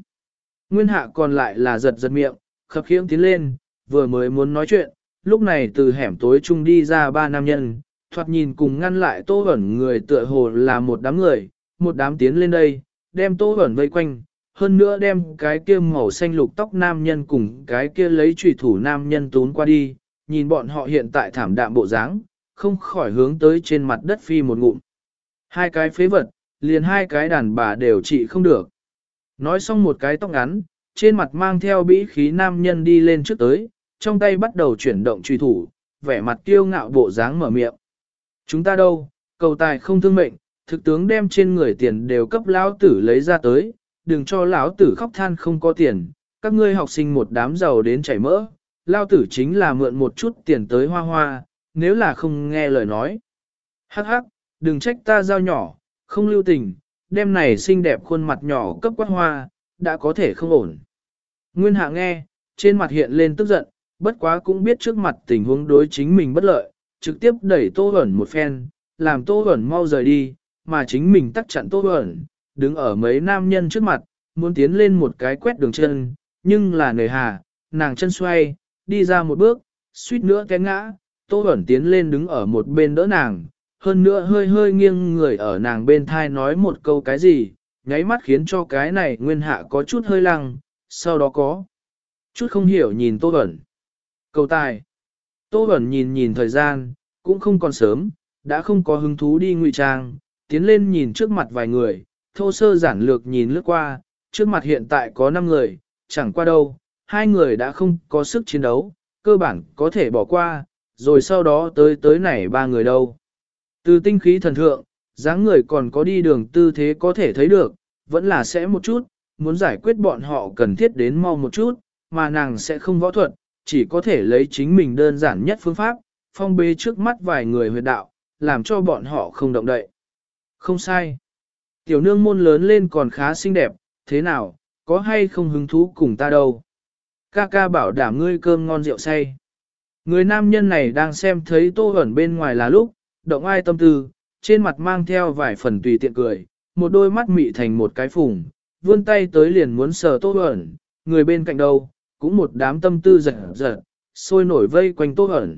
Nguyên Hạ còn lại là giật giật miệng, khập khiễng tiến lên, vừa mới muốn nói chuyện, lúc này từ hẻm tối chung đi ra ba nam nhân, thoạt nhìn cùng ngăn lại Tô Huẩn người tựa hồ là một đám người, một đám tiến lên đây, đem Tô Huẩn vây quanh, hơn nữa đem cái kia màu xanh lục tóc nam nhân cùng cái kia lấy trùy thủ nam nhân tún qua đi, nhìn bọn họ hiện tại thảm đạm bộ dáng, không khỏi hướng tới trên mặt đất phi một ngụm. Hai cái phế vật, liền hai cái đàn bà đều trị không được. Nói xong một cái tóc ngắn, trên mặt mang theo bĩ khí nam nhân đi lên trước tới, trong tay bắt đầu chuyển động truy thủ, vẻ mặt kiêu ngạo bộ dáng mở miệng. Chúng ta đâu, cầu tài không thương mệnh, thực tướng đem trên người tiền đều cấp lão tử lấy ra tới, đừng cho lão tử khóc than không có tiền, các ngươi học sinh một đám giàu đến chảy mỡ, lão tử chính là mượn một chút tiền tới hoa hoa, nếu là không nghe lời nói. Hắc hắc, đừng trách ta giao nhỏ, không lưu tình, đêm này xinh đẹp khuôn mặt nhỏ cấp quát hoa, đã có thể không ổn. Nguyên hạ nghe, trên mặt hiện lên tức giận, bất quá cũng biết trước mặt tình huống đối chính mình bất lợi, trực tiếp đẩy Tô ẩn một phen, làm Tô ẩn mau rời đi, mà chính mình tắt chặn Tô ẩn đứng ở mấy nam nhân trước mặt, muốn tiến lên một cái quét đường chân, nhưng là nề hà, nàng chân xoay, đi ra một bước, suýt nữa té ngã, Tô Huẩn tiến lên đứng ở một bên đỡ nàng, hơn nữa hơi hơi nghiêng người ở nàng bên thai nói một câu cái gì, nháy mắt khiến cho cái này nguyên hạ có chút hơi lăng, sau đó có chút không hiểu nhìn Tô Huẩn. Cầu tài. Tô Huẩn nhìn nhìn thời gian, cũng không còn sớm, đã không có hứng thú đi ngụy trang, tiến lên nhìn trước mặt vài người, thô sơ giản lược nhìn lướt qua, trước mặt hiện tại có 5 người, chẳng qua đâu, hai người đã không có sức chiến đấu, cơ bản có thể bỏ qua, rồi sau đó tới tới này ba người đâu. Từ tinh khí thần thượng, dáng người còn có đi đường tư thế có thể thấy được, vẫn là sẽ một chút, muốn giải quyết bọn họ cần thiết đến mau một chút, mà nàng sẽ không võ thuật, chỉ có thể lấy chính mình đơn giản nhất phương pháp, phong bế trước mắt vài người huyệt đạo, làm cho bọn họ không động đậy. Không sai. Tiểu nương môn lớn lên còn khá xinh đẹp, thế nào, có hay không hứng thú cùng ta đâu. Ca ca bảo đảm ngươi cơm ngon rượu say. Người nam nhân này đang xem thấy tô ẩn bên ngoài là lúc, động ai tâm tư, trên mặt mang theo vài phần tùy tiện cười, một đôi mắt mị thành một cái phùng, vươn tay tới liền muốn sờ tô ẩn, người bên cạnh đâu, cũng một đám tâm tư giật giật, sôi nổi vây quanh tô ẩn.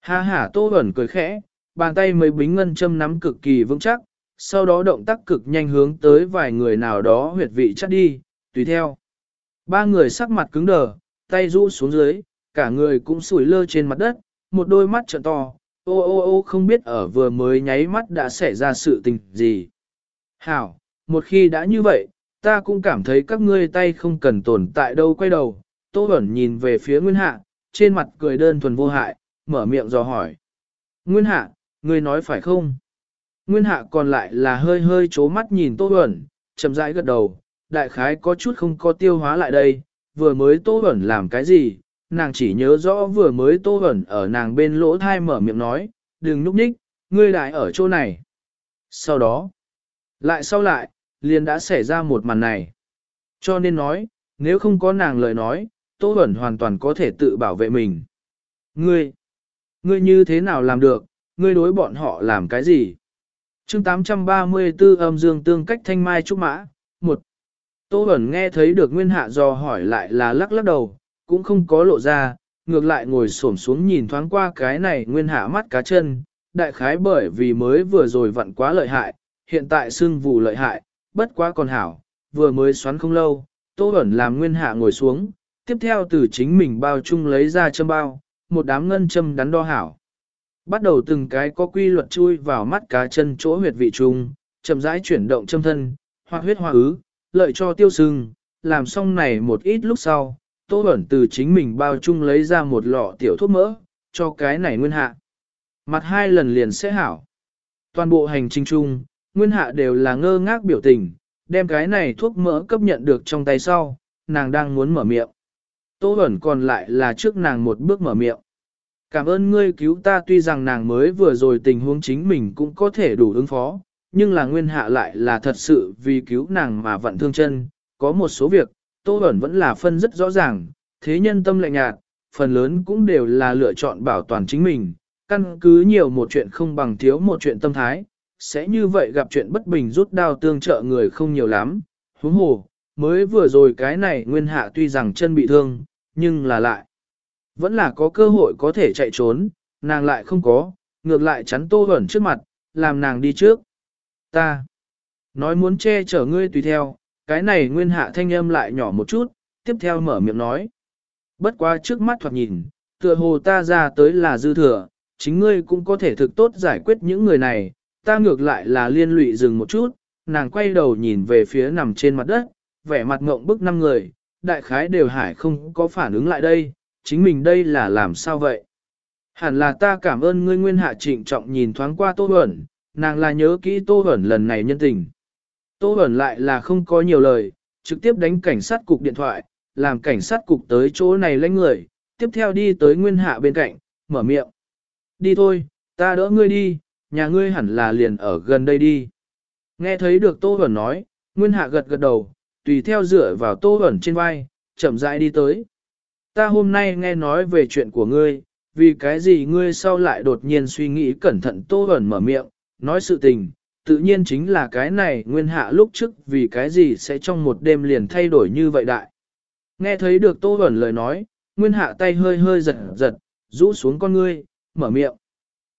Ha ha tô ẩn cười khẽ, bàn tay mấy bính ngân châm nắm cực kỳ vững chắc, sau đó động tác cực nhanh hướng tới vài người nào đó huyệt vị chắc đi, tùy theo. Ba người sắc mặt cứng đờ, tay rũ xuống dưới, cả người cũng sủi lơ trên mặt đất, một đôi mắt trợn to, ô ô ô không biết ở vừa mới nháy mắt đã xảy ra sự tình gì. Hảo, một khi đã như vậy, ta cũng cảm thấy các ngươi tay không cần tồn tại đâu quay đầu. Tô ẩn nhìn về phía Nguyên Hạ, trên mặt cười đơn thuần vô hại, mở miệng dò hỏi. Nguyên Hạ, ngươi nói phải không? Nguyên Hạ còn lại là hơi hơi chố mắt nhìn Tô Huẩn, chậm rãi gật đầu, đại khái có chút không có tiêu hóa lại đây, vừa mới Tô Huẩn làm cái gì, nàng chỉ nhớ rõ vừa mới Tô Huẩn ở nàng bên lỗ thai mở miệng nói, đừng núp nhích, ngươi lại ở chỗ này. Sau đó, lại sau lại, liền đã xảy ra một màn này. Cho nên nói, nếu không có nàng lời nói, Tô Huẩn hoàn toàn có thể tự bảo vệ mình. Ngươi, ngươi như thế nào làm được, ngươi đối bọn họ làm cái gì? Chương 834 âm dương tương cách thanh mai trúc mã, một Tô Bẩn nghe thấy được Nguyên Hạ dò hỏi lại là lắc lắc đầu, cũng không có lộ ra, ngược lại ngồi xổm xuống nhìn thoáng qua cái này Nguyên Hạ mắt cá chân, đại khái bởi vì mới vừa rồi vặn quá lợi hại, hiện tại xương vụ lợi hại, bất quá còn hảo, vừa mới xoắn không lâu, Tô Bẩn làm Nguyên Hạ ngồi xuống, tiếp theo từ chính mình bao chung lấy ra châm bao, một đám ngân châm đắn đo hảo. Bắt đầu từng cái có quy luật chui vào mắt cá chân chỗ huyệt vị trung, chậm rãi chuyển động châm thân, hoặc huyết hoa ứ, lợi cho tiêu sưng, làm xong này một ít lúc sau, Tô Bẩn từ chính mình bao chung lấy ra một lọ tiểu thuốc mỡ, cho cái này nguyên hạ. Mặt hai lần liền sẽ hảo. Toàn bộ hành trình chung, nguyên hạ đều là ngơ ngác biểu tình, đem cái này thuốc mỡ cấp nhận được trong tay sau, nàng đang muốn mở miệng. Tô ẩn còn lại là trước nàng một bước mở miệng. Cảm ơn ngươi cứu ta tuy rằng nàng mới vừa rồi tình huống chính mình cũng có thể đủ ứng phó, nhưng là nguyên hạ lại là thật sự vì cứu nàng mà vận thương chân. Có một số việc, Tô Bẩn vẫn là phân rất rõ ràng, thế nhân tâm lạnh nhạt, phần lớn cũng đều là lựa chọn bảo toàn chính mình, căn cứ nhiều một chuyện không bằng thiếu một chuyện tâm thái, sẽ như vậy gặp chuyện bất bình rút đao tương trợ người không nhiều lắm, huống hồ, mới vừa rồi cái này nguyên hạ tuy rằng chân bị thương, nhưng là lại, vẫn là có cơ hội có thể chạy trốn, nàng lại không có, ngược lại chắn tô ẩn trước mặt, làm nàng đi trước. Ta, nói muốn che chở ngươi tùy theo, cái này nguyên hạ thanh âm lại nhỏ một chút, tiếp theo mở miệng nói. Bất quá trước mắt thoạt nhìn, tựa hồ ta ra tới là dư thừa, chính ngươi cũng có thể thực tốt giải quyết những người này, ta ngược lại là liên lụy dừng một chút, nàng quay đầu nhìn về phía nằm trên mặt đất, vẻ mặt ngộng bức năm người, đại khái đều hải không có phản ứng lại đây, chính mình đây là làm sao vậy? Hẳn là ta cảm ơn ngươi nguyên hạ trịnh trọng nhìn thoáng qua Tô Huẩn, nàng là nhớ kỹ Tô Huẩn lần này nhân tình. Tô Huẩn lại là không có nhiều lời, trực tiếp đánh cảnh sát cục điện thoại, làm cảnh sát cục tới chỗ này lãnh người, tiếp theo đi tới nguyên hạ bên cạnh, mở miệng. Đi thôi, ta đỡ ngươi đi, nhà ngươi hẳn là liền ở gần đây đi. Nghe thấy được Tô Huẩn nói, nguyên hạ gật gật đầu, tùy theo dựa vào Tô Huẩn trên vai, chậm rãi đi tới. Ta hôm nay nghe nói về chuyện của ngươi, vì cái gì ngươi sau lại đột nhiên suy nghĩ cẩn thận Tô ẩn mở miệng, nói sự tình, tự nhiên chính là cái này nguyên hạ lúc trước vì cái gì sẽ trong một đêm liền thay đổi như vậy đại. Nghe thấy được Tô ẩn lời nói, nguyên hạ tay hơi hơi giật giật, rũ xuống con ngươi, mở miệng.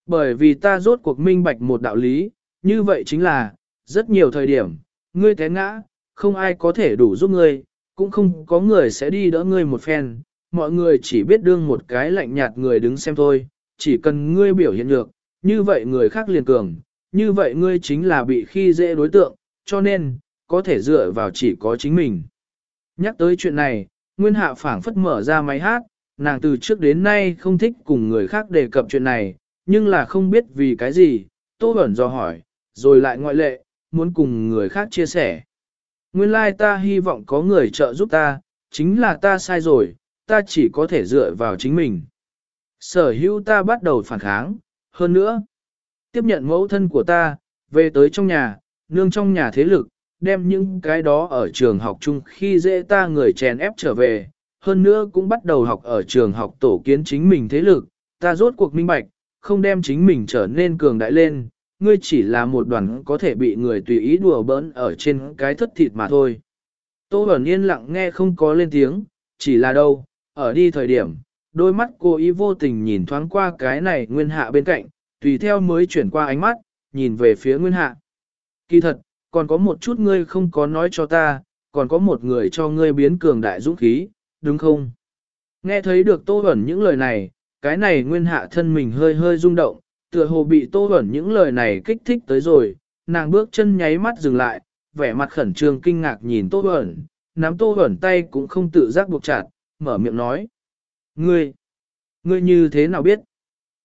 Bởi vì ta rốt cuộc minh bạch một đạo lý, như vậy chính là, rất nhiều thời điểm, ngươi té ngã, không ai có thể đủ giúp ngươi, cũng không có người sẽ đi đỡ ngươi một phen, mọi người chỉ biết đương một cái lạnh nhạt người đứng xem thôi, chỉ cần ngươi biểu hiện được, như vậy người khác liền cường, như vậy ngươi chính là bị khi dễ đối tượng, cho nên, có thể dựa vào chỉ có chính mình. Nhắc tới chuyện này, Nguyên Hạ phảng phất mở ra máy hát, nàng từ trước đến nay không thích cùng người khác đề cập chuyện này, nhưng là không biết vì cái gì, Tô Bẩn do hỏi, rồi lại ngoại lệ, muốn cùng người khác chia sẻ. Nguyên lai ta hy vọng có người trợ giúp ta, chính là ta sai rồi, ta chỉ có thể dựa vào chính mình. Sở hữu ta bắt đầu phản kháng, hơn nữa, tiếp nhận mẫu thân của ta, về tới trong nhà, nương trong nhà thế lực, đem những cái đó ở trường học chung khi dễ ta người chèn ép trở về, hơn nữa cũng bắt đầu học ở trường học tổ kiến chính mình thế lực, ta rốt cuộc minh bạch, không đem chính mình trở nên cường đại lên, ngươi chỉ là một đoàn có thể bị người tùy ý đùa bỡn ở trên cái thất thịt mà thôi. Tô Bẩn yên lặng nghe không có lên tiếng, chỉ là đâu, ở đi thời điểm, đôi mắt cô ý vô tình nhìn thoáng qua cái này nguyên hạ bên cạnh, tùy theo mới chuyển qua ánh mắt, nhìn về phía nguyên hạ. Kỳ thật, còn có một chút ngươi không có nói cho ta, còn có một người cho ngươi biến cường đại dũng khí, đúng không? Nghe thấy được Tô ẩn những lời này, cái này nguyên hạ thân mình hơi hơi rung động, tựa hồ bị Tô ẩn những lời này kích thích tới rồi, nàng bước chân nháy mắt dừng lại, vẻ mặt khẩn trương kinh ngạc nhìn Tô ẩn, nắm Tô ẩn tay cũng không tự giác buộc chặt, mở miệng nói. Ngươi, ngươi như thế nào biết?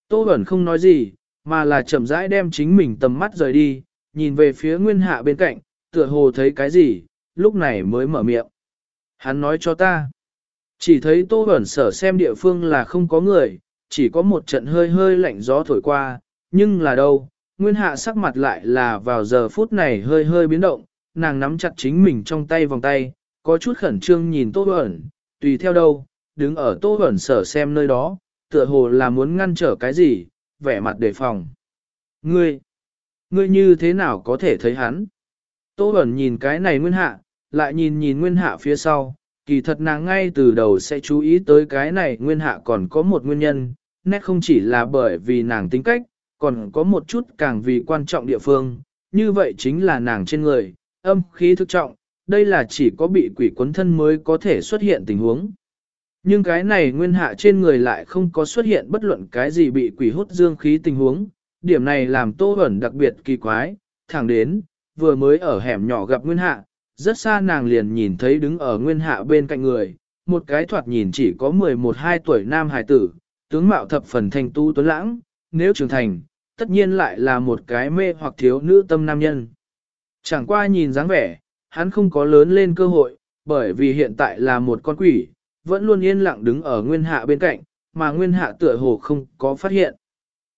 Tô Bẩn không nói gì, mà là chậm rãi đem chính mình tầm mắt rời đi, nhìn về phía nguyên hạ bên cạnh, tựa hồ thấy cái gì, lúc này mới mở miệng. Hắn nói cho ta. Chỉ thấy tô Bẩn sở xem địa phương là không có người, chỉ có một trận hơi hơi lạnh gió thổi qua, nhưng là đâu, nguyên hạ sắc mặt lại là vào giờ phút này hơi hơi biến động, nàng nắm chặt chính mình trong tay vòng tay, có chút khẩn trương nhìn tô Bẩn, tùy theo đâu, đứng ở tô ẩn sở xem nơi đó, tựa hồ là muốn ngăn trở cái gì, vẻ mặt đề phòng. Ngươi, ngươi như thế nào có thể thấy hắn? Tô ẩn nhìn cái này nguyên hạ, lại nhìn nhìn nguyên hạ phía sau, kỳ thật nàng ngay từ đầu sẽ chú ý tới cái này nguyên hạ còn có một nguyên nhân, nét không chỉ là bởi vì nàng tính cách, còn có một chút càng vì quan trọng địa phương, như vậy chính là nàng trên người, âm khí thức trọng, đây là chỉ có bị quỷ quấn thân mới có thể xuất hiện tình huống. Nhưng cái này nguyên hạ trên người lại không có xuất hiện bất luận cái gì bị quỷ hút dương khí tình huống, điểm này làm tô ẩn đặc biệt kỳ quái, thẳng đến, vừa mới ở hẻm nhỏ gặp nguyên hạ, rất xa nàng liền nhìn thấy đứng ở nguyên hạ bên cạnh người, một cái thoạt nhìn chỉ có 11-12 tuổi nam hài tử, tướng mạo thập phần thanh tu tuấn lãng, nếu trưởng thành, tất nhiên lại là một cái mê hoặc thiếu nữ tâm nam nhân. Chẳng qua nhìn dáng vẻ, hắn không có lớn lên cơ hội, bởi vì hiện tại là một con quỷ, vẫn luôn yên lặng đứng ở nguyên hạ bên cạnh, mà nguyên hạ tựa hồ không có phát hiện.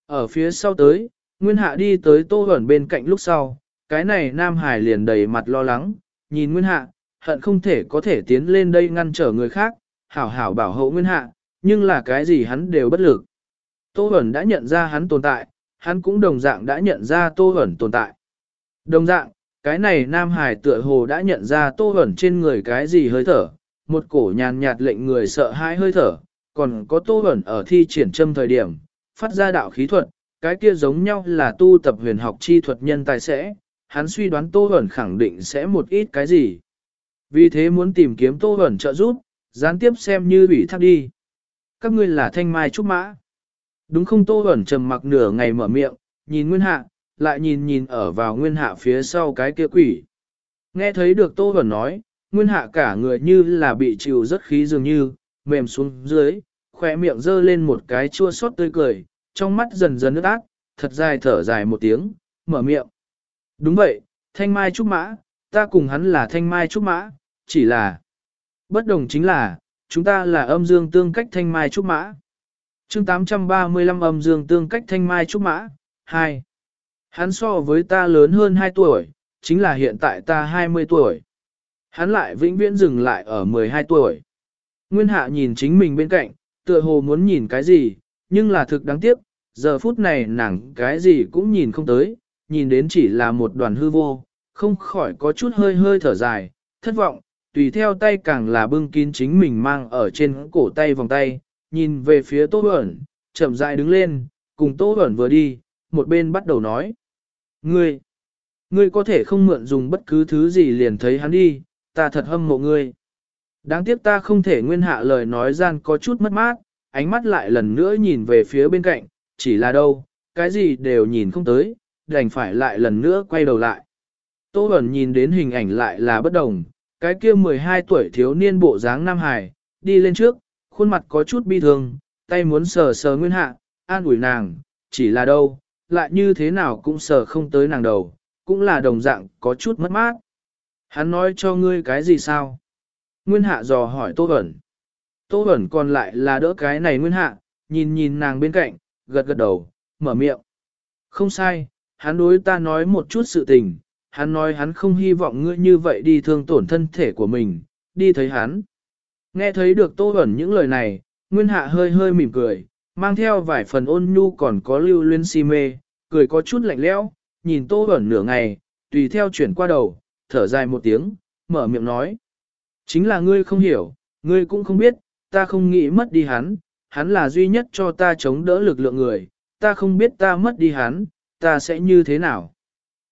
Ở phía sau tới, nguyên hạ đi tới tô ẩn bên cạnh lúc sau, cái này nam hải liền đầy mặt lo lắng, nhìn nguyên hạ, hận không thể có thể tiến lên đây ngăn trở người khác, hảo hảo bảo hộ nguyên hạ, nhưng là cái gì hắn đều bất lực. Tô ẩn đã nhận ra hắn tồn tại, hắn cũng đồng dạng đã nhận ra tô ẩn tồn tại. Đồng dạng, cái này nam hải tựa hồ đã nhận ra tô ẩn trên người cái gì hơi thở, một cổ nhàn nhạt lệnh người sợ hãi hơi thở, còn có tô ẩn ở thi triển châm thời điểm, phát ra đạo khí thuật, cái kia giống nhau là tu tập huyền học chi thuật nhân tài sẽ, hắn suy đoán tô ẩn khẳng định sẽ một ít cái gì. Vì thế muốn tìm kiếm tô ẩn trợ giúp, gián tiếp xem như bị thác đi. Các ngươi là thanh mai trúc mã. Đúng không tô ẩn trầm mặc nửa ngày mở miệng, nhìn nguyên hạ, lại nhìn nhìn ở vào nguyên hạ phía sau cái kia quỷ. Nghe thấy được tô ẩn nói, nguyên hạ cả người như là bị chịu rất khí dường như, mềm xuống dưới, khỏe miệng dơ lên một cái chua xót tươi cười, trong mắt dần dần nước ác, thật dài thở dài một tiếng, mở miệng. Đúng vậy, thanh mai trúc mã, ta cùng hắn là thanh mai trúc mã, chỉ là bất đồng chính là, chúng ta là âm dương tương cách thanh mai trúc mã. chương 835 âm dương tương cách thanh mai trúc mã, 2. Hắn so với ta lớn hơn 2 tuổi, chính là hiện tại ta 20 tuổi. Hắn lại vĩnh viễn dừng lại ở 12 tuổi. Nguyên hạ nhìn chính mình bên cạnh, tựa hồ muốn nhìn cái gì, nhưng là thực đáng tiếc, giờ phút này nàng cái gì cũng nhìn không tới, nhìn đến chỉ là một đoàn hư vô, không khỏi có chút hơi hơi thở dài, thất vọng, tùy theo tay càng là bưng kín chính mình mang ở trên cổ tay vòng tay, nhìn về phía Tô Bẩn, chậm rãi đứng lên, cùng Tô Bẩn vừa đi, một bên bắt đầu nói. Ngươi, ngươi có thể không mượn dùng bất cứ thứ gì liền thấy hắn đi, ta thật hâm mộ ngươi. Đáng tiếc ta không thể nguyên hạ lời nói gian có chút mất mát, ánh mắt lại lần nữa nhìn về phía bên cạnh, chỉ là đâu, cái gì đều nhìn không tới, đành phải lại lần nữa quay đầu lại. Tô Bẩn nhìn đến hình ảnh lại là bất đồng, cái kia 12 tuổi thiếu niên bộ dáng Nam Hải, đi lên trước, khuôn mặt có chút bi thương, tay muốn sờ sờ nguyên hạ, an ủi nàng, chỉ là đâu, lại như thế nào cũng sờ không tới nàng đầu, cũng là đồng dạng có chút mất mát. Hắn nói cho ngươi cái gì sao? Nguyên hạ dò hỏi Tô Bẩn. Tô Bẩn còn lại là đỡ cái này Nguyên hạ, nhìn nhìn nàng bên cạnh, gật gật đầu, mở miệng. Không sai, hắn đối ta nói một chút sự tình, hắn nói hắn không hy vọng ngươi như vậy đi thương tổn thân thể của mình, đi thấy hắn. Nghe thấy được Tô Bẩn những lời này, Nguyên Hạ hơi hơi mỉm cười, mang theo vài phần ôn nhu còn có lưu luyến si mê, cười có chút lạnh lẽo, nhìn Tô Bẩn nửa ngày, tùy theo chuyển qua đầu, thở dài một tiếng, mở miệng nói. Chính là ngươi không hiểu, ngươi cũng không biết, ta không nghĩ mất đi hắn, hắn là duy nhất cho ta chống đỡ lực lượng người, ta không biết ta mất đi hắn, ta sẽ như thế nào.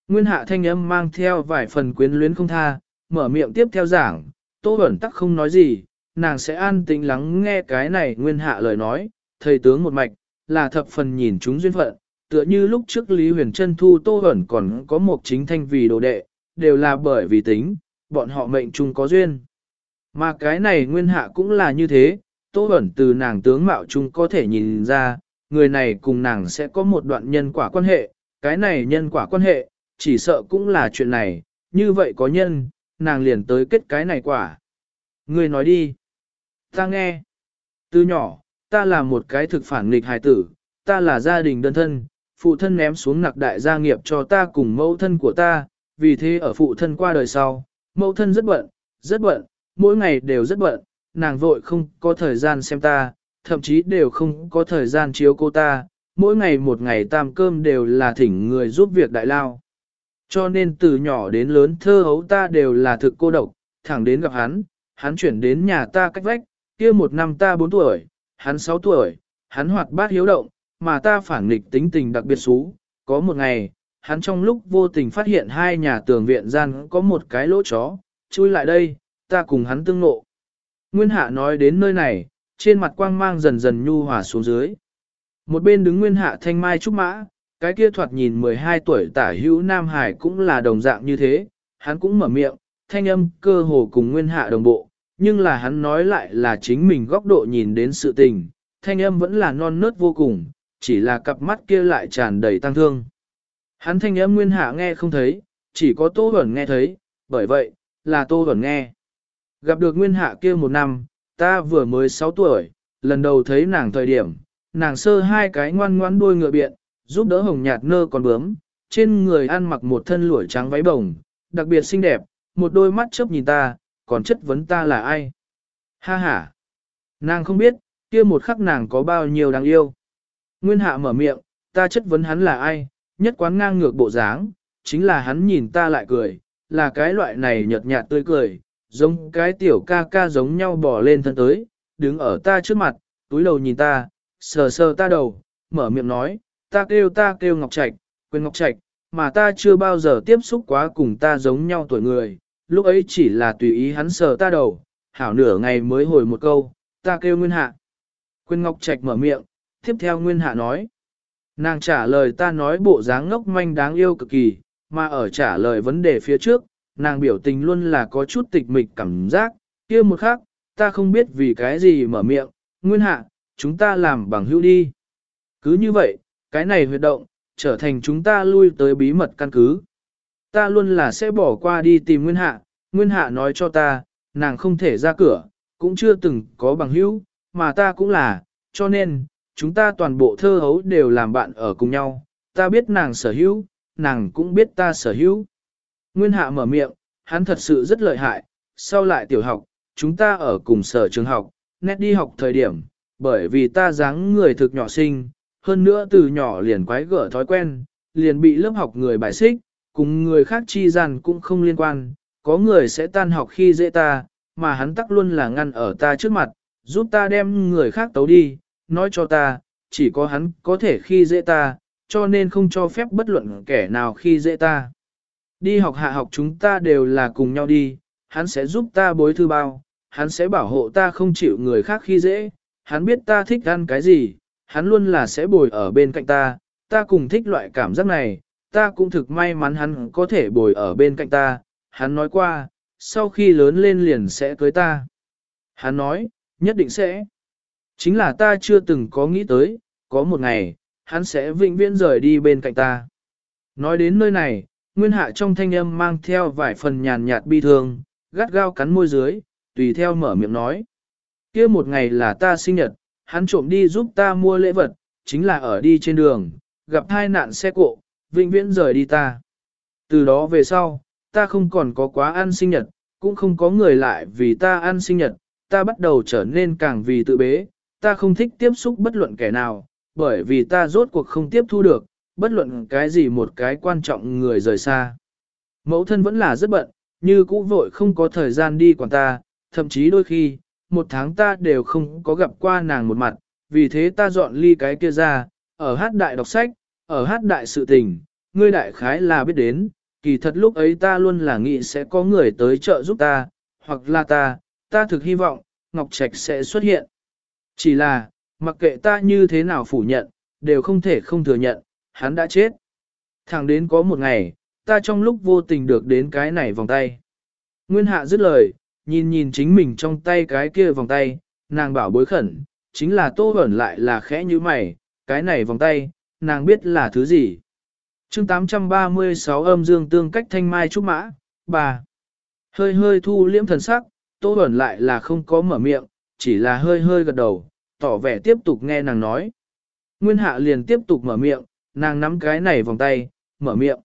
Nguyên hạ thanh âm mang theo vài phần quyến luyến không tha, mở miệng tiếp theo giảng, Tô Bẩn tắc không nói gì, nàng sẽ an tĩnh lắng nghe cái này nguyên hạ lời nói, thầy tướng một mạch, là thập phần nhìn chúng duyên phận, tựa như lúc trước Lý Huyền Trân thu Tô Bẩn còn có một chính thanh vì đồ đệ, đều là bởi vì tính, bọn họ mệnh chung có duyên. Mà cái này nguyên hạ cũng là như thế, Tô Bẩn từ nàng tướng mạo chung có thể nhìn ra, người này cùng nàng sẽ có một đoạn nhân quả quan hệ, cái này nhân quả quan hệ, chỉ sợ cũng là chuyện này, như vậy có nhân, nàng liền tới kết cái này quả. Người nói đi. Ta nghe. Từ nhỏ, ta là một cái thực phản nghịch hài tử, ta là gia đình đơn thân, phụ thân ném xuống nặc đại gia nghiệp cho ta cùng mẫu thân của ta, vì thế ở phụ thân qua đời sau, mẫu thân rất bận, rất bận, mỗi ngày đều rất bận, nàng vội không có thời gian xem ta, thậm chí đều không có thời gian chiếu cô ta, mỗi ngày một ngày tam cơm đều là thỉnh người giúp việc đại lao. Cho nên từ nhỏ đến lớn thơ hấu ta đều là thực cô độc, thẳng đến gặp hắn, hắn chuyển đến nhà ta cách vách, kia một năm ta bốn tuổi, hắn 6 tuổi, hắn hoạt bát hiếu động, mà ta phản nghịch tính tình đặc biệt xú. Có một ngày, hắn trong lúc vô tình phát hiện hai nhà tường viện gian có một cái lỗ chó, chui lại đây, ta cùng hắn tương nộ. Nguyên hạ nói đến nơi này, trên mặt quang mang dần dần nhu hòa xuống dưới. Một bên đứng nguyên hạ thanh mai trúc mã, cái kia thoạt nhìn 12 tuổi tả hữu Nam Hải cũng là đồng dạng như thế, hắn cũng mở miệng, thanh âm cơ hồ cùng nguyên hạ đồng bộ, nhưng là hắn nói lại là chính mình góc độ nhìn đến sự tình, thanh âm vẫn là non nớt vô cùng, chỉ là cặp mắt kia lại tràn đầy tăng thương. Hắn thanh âm nguyên hạ nghe không thấy, chỉ có Tô Huẩn nghe thấy, bởi vậy, là Tô Huẩn nghe. Gặp được nguyên hạ kia một năm, ta vừa mới 6 tuổi, lần đầu thấy nàng thời điểm, nàng sơ hai cái ngoan ngoãn đuôi ngựa biện, giúp đỡ hồng nhạt nơ còn bướm, trên người ăn mặc một thân lũi trắng váy bồng, đặc biệt xinh đẹp, một đôi mắt chớp nhìn ta, còn chất vấn ta là ai. Ha ha! Nàng không biết, kia một khắc nàng có bao nhiêu đáng yêu. Nguyên hạ mở miệng, ta chất vấn hắn là ai, nhất quán ngang ngược bộ dáng, chính là hắn nhìn ta lại cười, là cái loại này nhợt nhạt tươi cười, giống cái tiểu ca ca giống nhau bỏ lên thân tới, đứng ở ta trước mặt, túi đầu nhìn ta, sờ sờ ta đầu, mở miệng nói, ta kêu ta kêu Ngọc Trạch, quên Ngọc Trạch, mà ta chưa bao giờ tiếp xúc quá cùng ta giống nhau tuổi người, lúc ấy chỉ là tùy ý hắn sờ ta đầu, hảo nửa ngày mới hồi một câu, ta kêu Nguyên Hạ. quyên Ngọc Trạch mở miệng, tiếp theo Nguyên Hạ nói. Nàng trả lời ta nói bộ dáng ngốc manh đáng yêu cực kỳ, mà ở trả lời vấn đề phía trước, nàng biểu tình luôn là có chút tịch mịch cảm giác, kia một khắc, ta không biết vì cái gì mở miệng, Nguyên Hạ, chúng ta làm bằng hữu đi. Cứ như vậy, cái này huyệt động, trở thành chúng ta lui tới bí mật căn cứ. Ta luôn là sẽ bỏ qua đi tìm Nguyên Hạ, Nguyên Hạ nói cho ta, nàng không thể ra cửa, cũng chưa từng có bằng hữu, mà ta cũng là, cho nên, chúng ta toàn bộ thơ hấu đều làm bạn ở cùng nhau, ta biết nàng sở hữu, nàng cũng biết ta sở hữu. Nguyên Hạ mở miệng, hắn thật sự rất lợi hại, sau lại tiểu học, chúng ta ở cùng sở trường học, nét đi học thời điểm, bởi vì ta dáng người thực nhỏ sinh, hơn nữa từ nhỏ liền quái gở thói quen, liền bị lớp học người bài xích, cùng người khác chi gian cũng không liên quan, có người sẽ tan học khi dễ ta, mà hắn tắc luôn là ngăn ở ta trước mặt, giúp ta đem người khác tấu đi, nói cho ta, chỉ có hắn có thể khi dễ ta, cho nên không cho phép bất luận kẻ nào khi dễ ta. Đi học hạ học chúng ta đều là cùng nhau đi, hắn sẽ giúp ta bối thư bao, hắn sẽ bảo hộ ta không chịu người khác khi dễ, hắn biết ta thích ăn cái gì, hắn luôn là sẽ bồi ở bên cạnh ta, ta cùng thích loại cảm giác này, ta cũng thực may mắn hắn có thể bồi ở bên cạnh ta, hắn nói qua, sau khi lớn lên liền sẽ cưới ta. Hắn nói, nhất định sẽ. Chính là ta chưa từng có nghĩ tới, có một ngày, hắn sẽ vĩnh viễn rời đi bên cạnh ta. Nói đến nơi này, nguyên hạ trong thanh âm mang theo vài phần nhàn nhạt bi thương, gắt gao cắn môi dưới, tùy theo mở miệng nói. kia một ngày là ta sinh nhật, hắn trộm đi giúp ta mua lễ vật, chính là ở đi trên đường, gặp hai nạn xe cộ, vĩnh viễn rời đi ta. Từ đó về sau, ta không còn có quá ăn sinh nhật, cũng không có người lại vì ta ăn sinh nhật, ta bắt đầu trở nên càng vì tự bế, ta không thích tiếp xúc bất luận kẻ nào, bởi vì ta rốt cuộc không tiếp thu được, bất luận cái gì một cái quan trọng người rời xa. Mẫu thân vẫn là rất bận, như cũ vội không có thời gian đi quản ta, thậm chí đôi khi, một tháng ta đều không có gặp qua nàng một mặt, vì thế ta dọn ly cái kia ra, ở hát đại đọc sách, ở hát đại sự tình, ngươi đại khái là biết đến, kỳ thật lúc ấy ta luôn là nghĩ sẽ có người tới trợ giúp ta, hoặc là ta, ta thực hy vọng, Ngọc Trạch sẽ xuất hiện. Chỉ là, mặc kệ ta như thế nào phủ nhận, đều không thể không thừa nhận, hắn đã chết. Thẳng đến có một ngày, ta trong lúc vô tình được đến cái này vòng tay. Nguyên hạ dứt lời, nhìn nhìn chính mình trong tay cái kia vòng tay, nàng bảo bối khẩn, chính là tô ẩn lại là khẽ như mày, cái này vòng tay, nàng biết là thứ gì. chương 836 âm dương tương cách thanh mai trúc mã, bà. Hơi hơi thu liễm thần sắc, tô ẩn lại là không có mở miệng, chỉ là hơi hơi gật đầu, tỏ vẻ tiếp tục nghe nàng nói. Nguyên hạ liền tiếp tục mở miệng, nàng nắm cái này vòng tay, mở miệng.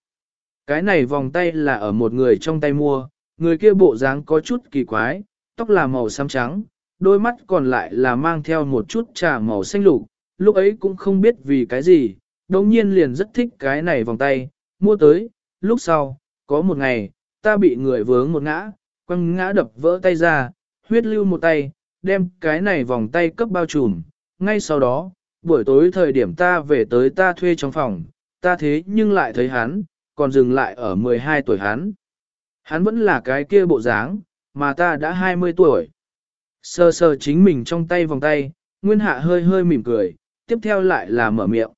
Cái này vòng tay là ở một người trong tay mua, người kia bộ dáng có chút kỳ quái, tóc là màu xám trắng, đôi mắt còn lại là mang theo một chút trà màu xanh lục, lúc ấy cũng không biết vì cái gì, đồng nhiên liền rất thích cái này vòng tay, mua tới, lúc sau, có một ngày, ta bị người vướng một ngã, quăng ngã đập vỡ tay ra, huyết lưu một tay, đem cái này vòng tay cấp bao trùm, ngay sau đó, buổi tối thời điểm ta về tới ta thuê trong phòng, ta thế nhưng lại thấy hắn, còn dừng lại ở 12 tuổi hắn. Hắn vẫn là cái kia bộ dáng, mà ta đã 20 tuổi. sờ sờ chính mình trong tay vòng tay, Nguyên Hạ hơi hơi mỉm cười, tiếp theo lại là mở miệng.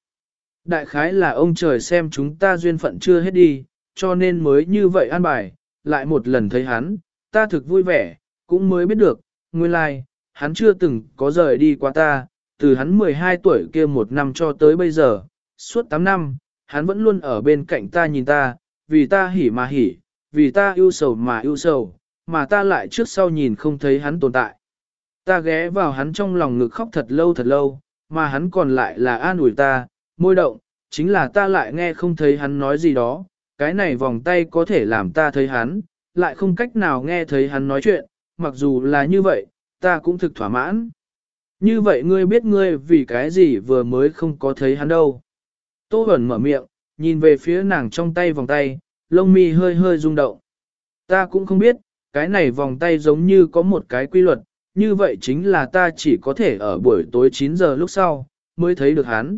Đại khái là ông trời xem chúng ta duyên phận chưa hết đi, cho nên mới như vậy an bài, lại một lần thấy hắn, ta thực vui vẻ, cũng mới biết được, nguyên lai, like, hắn chưa từng có rời đi qua ta, từ hắn 12 tuổi kia một năm cho tới bây giờ, suốt 8 năm, hắn vẫn luôn ở bên cạnh ta nhìn ta, vì ta hỉ mà hỉ, vì ta yêu sầu mà yêu sầu, mà ta lại trước sau nhìn không thấy hắn tồn tại. Ta ghé vào hắn trong lòng ngực khóc thật lâu thật lâu, mà hắn còn lại là an ủi ta, môi động, chính là ta lại nghe không thấy hắn nói gì đó, cái này vòng tay có thể làm ta thấy hắn, lại không cách nào nghe thấy hắn nói chuyện, mặc dù là như vậy, ta cũng thực thỏa mãn. Như vậy ngươi biết ngươi vì cái gì vừa mới không có thấy hắn đâu. Tô Bẩn mở miệng, nhìn về phía nàng trong tay vòng tay, lông mi hơi hơi rung động. Ta cũng không biết, cái này vòng tay giống như có một cái quy luật, như vậy chính là ta chỉ có thể ở buổi tối 9 giờ lúc sau, mới thấy được hắn.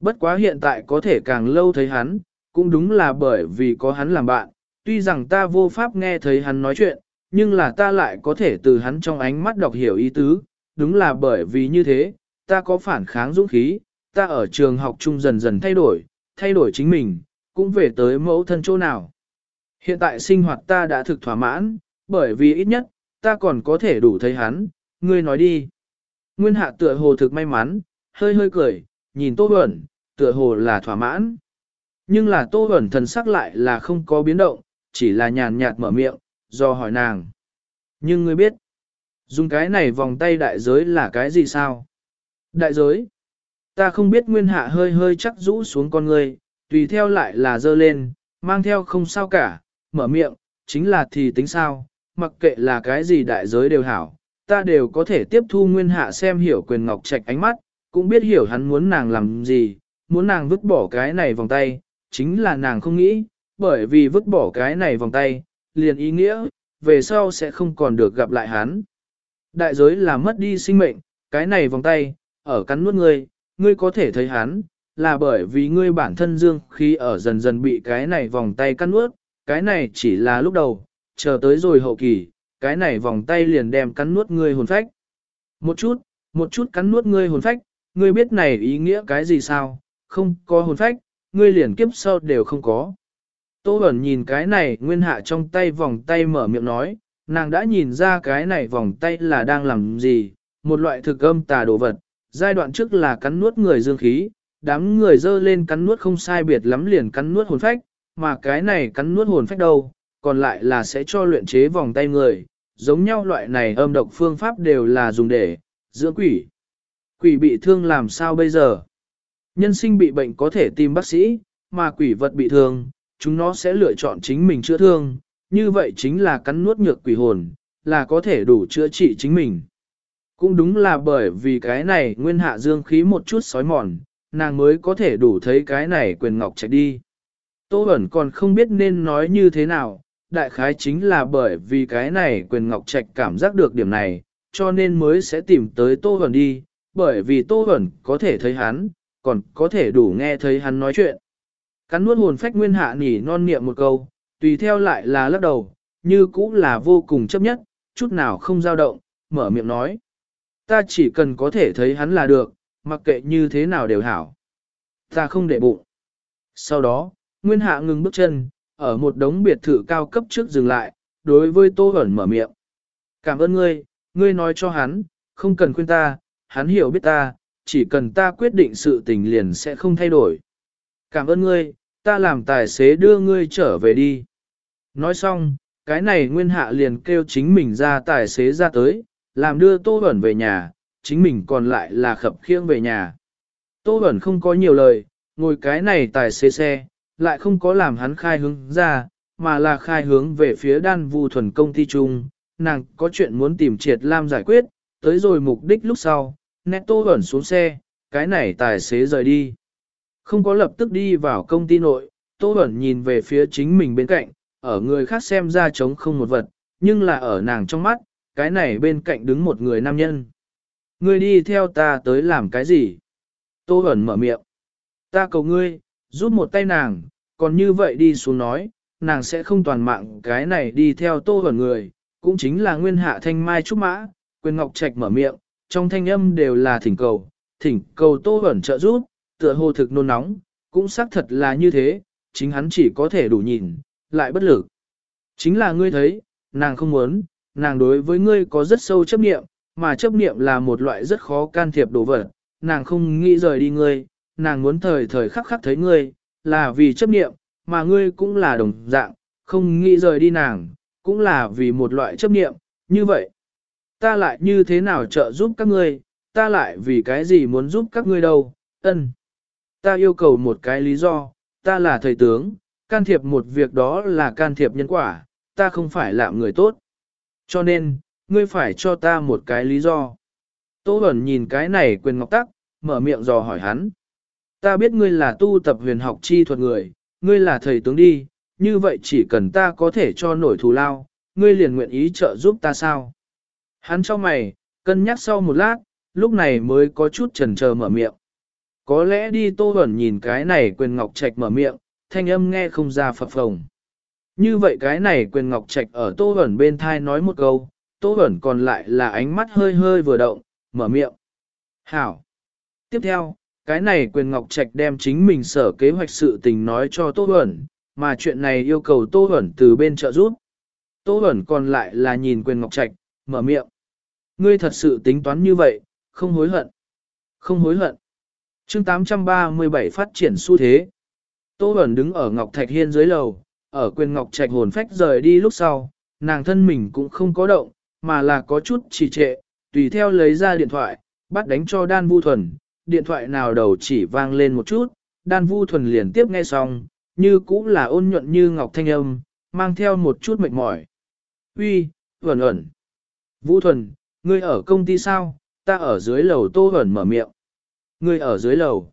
Bất quá hiện tại có thể càng lâu thấy hắn, cũng đúng là bởi vì có hắn làm bạn, tuy rằng ta vô pháp nghe thấy hắn nói chuyện, nhưng là ta lại có thể từ hắn trong ánh mắt đọc hiểu ý tứ, đúng là bởi vì như thế, ta có phản kháng dũng khí, ta ở trường học chung dần dần thay đổi, thay đổi chính mình, cũng về tới mẫu thân chỗ nào. Hiện tại sinh hoạt ta đã thực thỏa mãn, bởi vì ít nhất, ta còn có thể đủ thấy hắn, ngươi nói đi. Nguyên hạ tựa hồ thực may mắn, hơi hơi cười, nhìn Tô Bẩn, tựa hồ là thỏa mãn. Nhưng là Tô Bẩn thần sắc lại là không có biến động, chỉ là nhàn nhạt mở miệng, do hỏi nàng. Nhưng ngươi biết, dùng cái này vòng tay đại giới là cái gì sao? Đại giới? Ta không biết nguyên hạ hơi hơi chắc rũ xuống con ngươi, tùy theo lại là dơ lên, mang theo không sao cả, mở miệng, chính là thì tính sao, mặc kệ là cái gì đại giới đều hảo, ta đều có thể tiếp thu nguyên hạ xem hiểu quyền ngọc trạch ánh mắt, cũng biết hiểu hắn muốn nàng làm gì, muốn nàng vứt bỏ cái này vòng tay, chính là nàng không nghĩ, bởi vì vứt bỏ cái này vòng tay, liền ý nghĩa, về sau sẽ không còn được gặp lại hắn. Đại giới là mất đi sinh mệnh, cái này vòng tay, ở cắn nuốt ngươi, ngươi có thể thấy hắn, là bởi vì ngươi bản thân dương khi ở dần dần bị cái này vòng tay cắn nuốt, cái này chỉ là lúc đầu, chờ tới rồi hậu kỳ, cái này vòng tay liền đem cắn nuốt ngươi hồn phách. Một chút, một chút cắn nuốt ngươi hồn phách, ngươi biết này ý nghĩa cái gì sao, không có hồn phách, ngươi liền kiếp sau đều không có. Tô Bẩn nhìn cái này nguyên hạ trong tay vòng tay mở miệng nói, nàng đã nhìn ra cái này vòng tay là đang làm gì, một loại thực âm tà đồ vật, giai đoạn trước là cắn nuốt người dương khí, đám người dơ lên cắn nuốt không sai biệt lắm liền cắn nuốt hồn phách, mà cái này cắn nuốt hồn phách đâu, còn lại là sẽ cho luyện chế vòng tay người, giống nhau loại này âm độc phương pháp đều là dùng để dưỡng quỷ. Quỷ bị thương làm sao bây giờ? Nhân sinh bị bệnh có thể tìm bác sĩ, mà quỷ vật bị thương, chúng nó sẽ lựa chọn chính mình chữa thương, như vậy chính là cắn nuốt nhược quỷ hồn, là có thể đủ chữa trị chính mình. Cũng đúng là bởi vì cái này nguyên hạ dương khí một chút sói mòn, nàng mới có thể đủ thấy cái này quyền ngọc chạy đi. Tô ẩn còn không biết nên nói như thế nào, đại khái chính là bởi vì cái này quyền ngọc trạch cảm giác được điểm này, cho nên mới sẽ tìm tới Tô Vẩn đi, bởi vì Tô Vẩn có thể thấy hắn, còn có thể đủ nghe thấy hắn nói chuyện. Cắn nuốt hồn phách nguyên hạ nỉ non niệm một câu, tùy theo lại là lắc đầu, như cũ là vô cùng chấp nhất, chút nào không dao động, mở miệng nói. Ta chỉ cần có thể thấy hắn là được, mặc kệ như thế nào đều hảo. Ta không để bụng. Sau đó, Nguyên Hạ ngừng bước chân, ở một đống biệt thự cao cấp trước dừng lại, đối với Tô Hẩn mở miệng. Cảm ơn ngươi, ngươi nói cho hắn, không cần khuyên ta, hắn hiểu biết ta, chỉ cần ta quyết định sự tình liền sẽ không thay đổi. Cảm ơn ngươi, ta làm tài xế đưa ngươi trở về đi. Nói xong, cái này Nguyên Hạ liền kêu chính mình ra tài xế ra tới, làm đưa Tô Bẩn về nhà, chính mình còn lại là khập khiêng về nhà. Tô Bẩn không có nhiều lời, ngồi cái này tài xế xe, lại không có làm hắn khai hướng ra, mà là khai hướng về phía đan vu thuần công ty chung, nàng có chuyện muốn tìm triệt lam giải quyết, tới rồi mục đích lúc sau, nét Tô Bẩn xuống xe, cái này tài xế rời đi. Không có lập tức đi vào công ty nội, Tô Bẩn nhìn về phía chính mình bên cạnh, ở người khác xem ra trống không một vật, nhưng là ở nàng trong mắt, cái này bên cạnh đứng một người nam nhân. Ngươi đi theo ta tới làm cái gì? Tô ẩn mở miệng. Ta cầu ngươi, giúp một tay nàng, còn như vậy đi xuống nói, nàng sẽ không toàn mạng cái này đi theo tô ẩn người, cũng chính là nguyên hạ thanh mai trúc mã, quyền ngọc trạch mở miệng, trong thanh âm đều là thỉnh cầu, thỉnh cầu tô Bẩn trợ giúp, tựa hồ thực nôn nóng, cũng xác thật là như thế, chính hắn chỉ có thể đủ nhìn, lại bất lực. Chính là ngươi thấy, nàng không muốn, nàng đối với ngươi có rất sâu chấp niệm, mà chấp niệm là một loại rất khó can thiệp đồ vật, nàng không nghĩ rời đi ngươi, nàng muốn thời thời khắc khắc thấy ngươi, là vì chấp niệm, mà ngươi cũng là đồng dạng, không nghĩ rời đi nàng, cũng là vì một loại chấp niệm, như vậy. Ta lại như thế nào trợ giúp các ngươi, ta lại vì cái gì muốn giúp các ngươi đâu, ân. Ta yêu cầu một cái lý do, ta là thầy tướng, can thiệp một việc đó là can thiệp nhân quả, ta không phải là người tốt. Cho nên, ngươi phải cho ta một cái lý do. Tô Bẩn nhìn cái này quyền ngọc tắc, mở miệng dò hỏi hắn. Ta biết ngươi là tu tập huyền học chi thuật người, ngươi là thầy tướng đi, như vậy chỉ cần ta có thể cho nổi thù lao, ngươi liền nguyện ý trợ giúp ta sao? Hắn cho mày, cân nhắc sau một lát, lúc này mới có chút chần chờ mở miệng. Có lẽ đi Tô Bẩn nhìn cái này quyền ngọc trạch mở miệng, thanh âm nghe không ra phập phồng. Như vậy cái này quyền ngọc trạch ở Tô Bẩn bên thai nói một câu, Tô Bẩn còn lại là ánh mắt hơi hơi vừa động, mở miệng. Hảo! Tiếp theo, cái này quyền ngọc trạch đem chính mình sở kế hoạch sự tình nói cho Tô Bẩn, mà chuyện này yêu cầu Tô Bẩn từ bên trợ giúp. Tô Bẩn còn lại là nhìn quyền ngọc trạch, mở miệng. Ngươi thật sự tính toán như vậy, không hối hận. Không hối hận. chương 837 phát triển xu thế. Tô Bẩn đứng ở Ngọc Thạch Hiên dưới lầu, ở quyền Ngọc Trạch hồn phách rời đi lúc sau, nàng thân mình cũng không có động, mà là có chút trì trệ, tùy theo lấy ra điện thoại, bắt đánh cho Đan Vu Thuần, điện thoại nào đầu chỉ vang lên một chút, Đan Vu Thuần liền tiếp nghe xong, như cũng là ôn nhuận như ngọc thanh âm, mang theo một chút mệt mỏi. Uy, ẩn ẩn. Vu Thuần, ngươi ở công ty sao? Ta ở dưới lầu Tô hẩn mở miệng. Ngươi ở dưới lầu.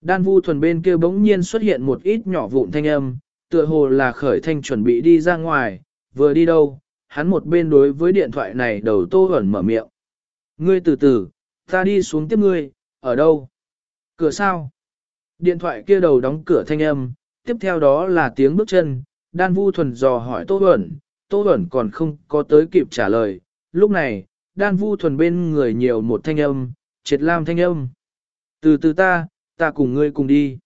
Đan Vu Thuần bên kia bỗng nhiên xuất hiện một ít nhỏ vụn thanh âm, tựa hồ là khởi thanh chuẩn bị đi ra ngoài, vừa đi đâu, hắn một bên đối với điện thoại này đầu Tô hẩn mở miệng. Ngươi từ từ, ta đi xuống tiếp ngươi, ở đâu? Cửa sao? Điện thoại kia đầu đóng cửa thanh âm, tiếp theo đó là tiếng bước chân, đan vu thuần dò hỏi Tô Bẩn, Tô Bẩn còn không có tới kịp trả lời. Lúc này, đan vu thuần bên người nhiều một thanh âm, triệt lam thanh âm. Từ từ ta, ta cùng ngươi cùng đi.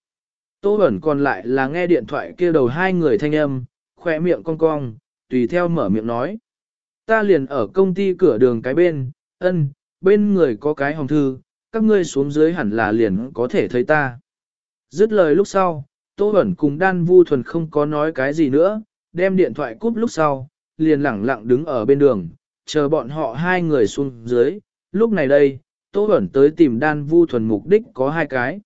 Tô ẩn còn lại là nghe điện thoại kia đầu hai người thanh âm, khỏe miệng cong cong, tùy theo mở miệng nói. Ta liền ở công ty cửa đường cái bên, ân, bên người có cái hồng thư, các ngươi xuống dưới hẳn là liền có thể thấy ta. Dứt lời lúc sau, Tô ẩn cùng Đan Vu Thuần không có nói cái gì nữa, đem điện thoại cúp lúc sau, liền lẳng lặng đứng ở bên đường, chờ bọn họ hai người xuống dưới. Lúc này đây, Tô Bẩn tới tìm Đan Vu Thuần mục đích có hai cái.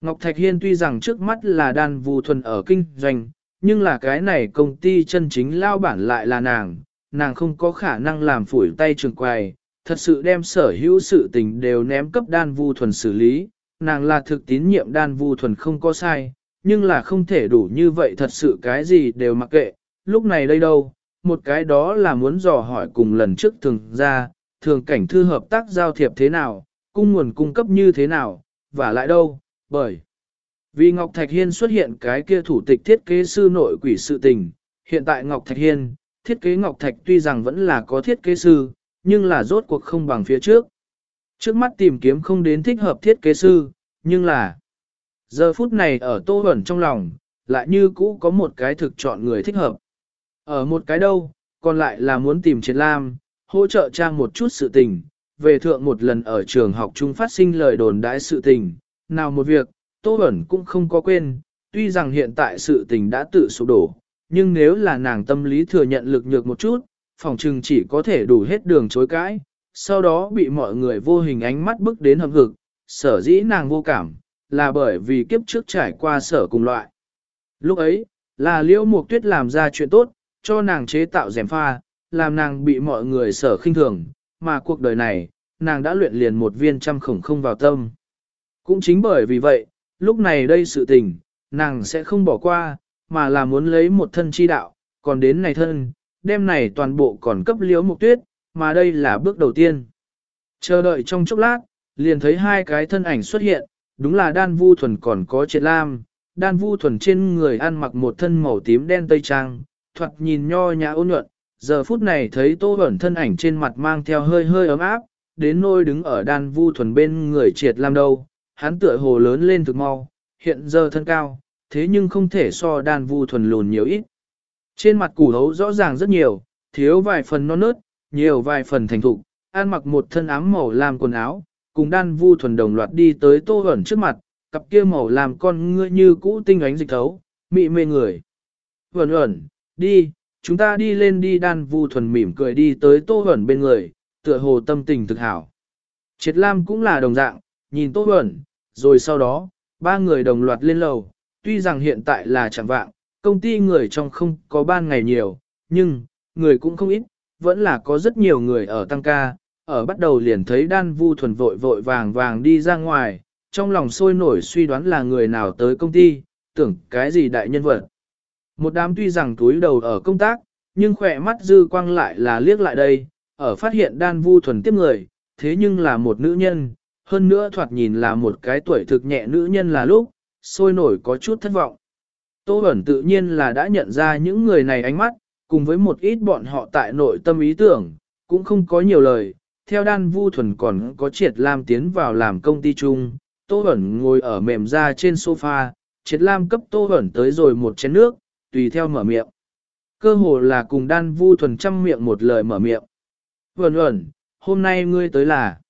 Ngọc Thạch Hiên tuy rằng trước mắt là Đan Vu Thuần ở kinh doanh, nhưng là cái này công ty chân chính lao bản lại là nàng, nàng không có khả năng làm phủi tay trường quài, thật sự đem sở hữu sự tình đều ném cấp đan vu thuần xử lý, nàng là thực tín nhiệm đan vu thuần không có sai, nhưng là không thể đủ như vậy thật sự cái gì đều mặc kệ, lúc này đây đâu, một cái đó là muốn dò hỏi cùng lần trước thường ra, thường cảnh thư hợp tác giao thiệp thế nào, cung nguồn cung cấp như thế nào, và lại đâu, bởi vì Ngọc Thạch Hiên xuất hiện cái kia thủ tịch thiết kế sư nội quỷ sự tình, hiện tại Ngọc Thạch Hiên, thiết kế Ngọc Thạch tuy rằng vẫn là có thiết kế sư, nhưng là rốt cuộc không bằng phía trước. Trước mắt tìm kiếm không đến thích hợp thiết kế sư, nhưng là giờ phút này ở tô ẩn trong lòng, lại như cũ có một cái thực chọn người thích hợp. Ở một cái đâu, còn lại là muốn tìm triệt lam, hỗ trợ trang một chút sự tình, về thượng một lần ở trường học chung phát sinh lời đồn đãi sự tình, nào một việc, Tô Bẩn cũng không có quên, tuy rằng hiện tại sự tình đã tự sụp đổ, nhưng nếu là nàng tâm lý thừa nhận lực nhược một chút, phòng trừng chỉ có thể đủ hết đường chối cãi, sau đó bị mọi người vô hình ánh mắt bức đến hầm hực, sở dĩ nàng vô cảm, là bởi vì kiếp trước trải qua sở cùng loại. Lúc ấy, là liễu mục tuyết làm ra chuyện tốt, cho nàng chế tạo rèm pha, làm nàng bị mọi người sở khinh thường, mà cuộc đời này, nàng đã luyện liền một viên trăm khổng không vào tâm. Cũng chính bởi vì vậy, lúc này đây sự tình, nàng sẽ không bỏ qua, mà là muốn lấy một thân chi đạo, còn đến này thân, đêm này toàn bộ còn cấp liễu mục tuyết, mà đây là bước đầu tiên. Chờ đợi trong chốc lát, liền thấy hai cái thân ảnh xuất hiện, đúng là đan vu thuần còn có triệt lam, đan vu thuần trên người ăn mặc một thân màu tím đen tây trang, thoạt nhìn nho nhã ôn nhuận, giờ phút này thấy tô ẩn thân ảnh trên mặt mang theo hơi hơi ấm áp, đến nôi đứng ở đan vu thuần bên người triệt lam đâu, hắn tựa hồ lớn lên thực mau, hiện giờ thân cao, thế nhưng không thể so đan vu thuần lùn nhiều ít. Trên mặt củ hấu rõ ràng rất nhiều, thiếu vài phần non nớt, nhiều vài phần thành thục, ăn mặc một thân ám màu làm quần áo, cùng đan vu thuần đồng loạt đi tới tô ẩn trước mặt, cặp kia màu làm con ngươi như cũ tinh ánh dịch thấu, mị mê người. Vẩn ẩn, đi, chúng ta đi lên đi đan vu thuần mỉm cười đi tới tô ẩn bên người, tựa hồ tâm tình thực hảo. Triệt Lam cũng là đồng dạng, nhìn tô ẩn, rồi sau đó, ba người đồng loạt lên lầu, tuy rằng hiện tại là chẳng vạng, công ty người trong không có ban ngày nhiều, nhưng, người cũng không ít, vẫn là có rất nhiều người ở tăng ca, ở bắt đầu liền thấy đan vu thuần vội vội vàng vàng đi ra ngoài, trong lòng sôi nổi suy đoán là người nào tới công ty, tưởng cái gì đại nhân vật. Một đám tuy rằng túi đầu ở công tác, nhưng khỏe mắt dư quang lại là liếc lại đây, ở phát hiện đan vu thuần tiếp người, thế nhưng là một nữ nhân, hơn nữa thoạt nhìn là một cái tuổi thực nhẹ nữ nhân là lúc, sôi nổi có chút thất vọng. Tô ẩn tự nhiên là đã nhận ra những người này ánh mắt, cùng với một ít bọn họ tại nội tâm ý tưởng, cũng không có nhiều lời. Theo đan vu thuần còn có triệt lam tiến vào làm công ty chung, Tô ẩn ngồi ở mềm ra trên sofa, triệt lam cấp Tô ẩn tới rồi một chén nước, tùy theo mở miệng. Cơ hồ là cùng đan vu thuần trăm miệng một lời mở miệng. Bẩn Bẩn, hôm nay ngươi tới là...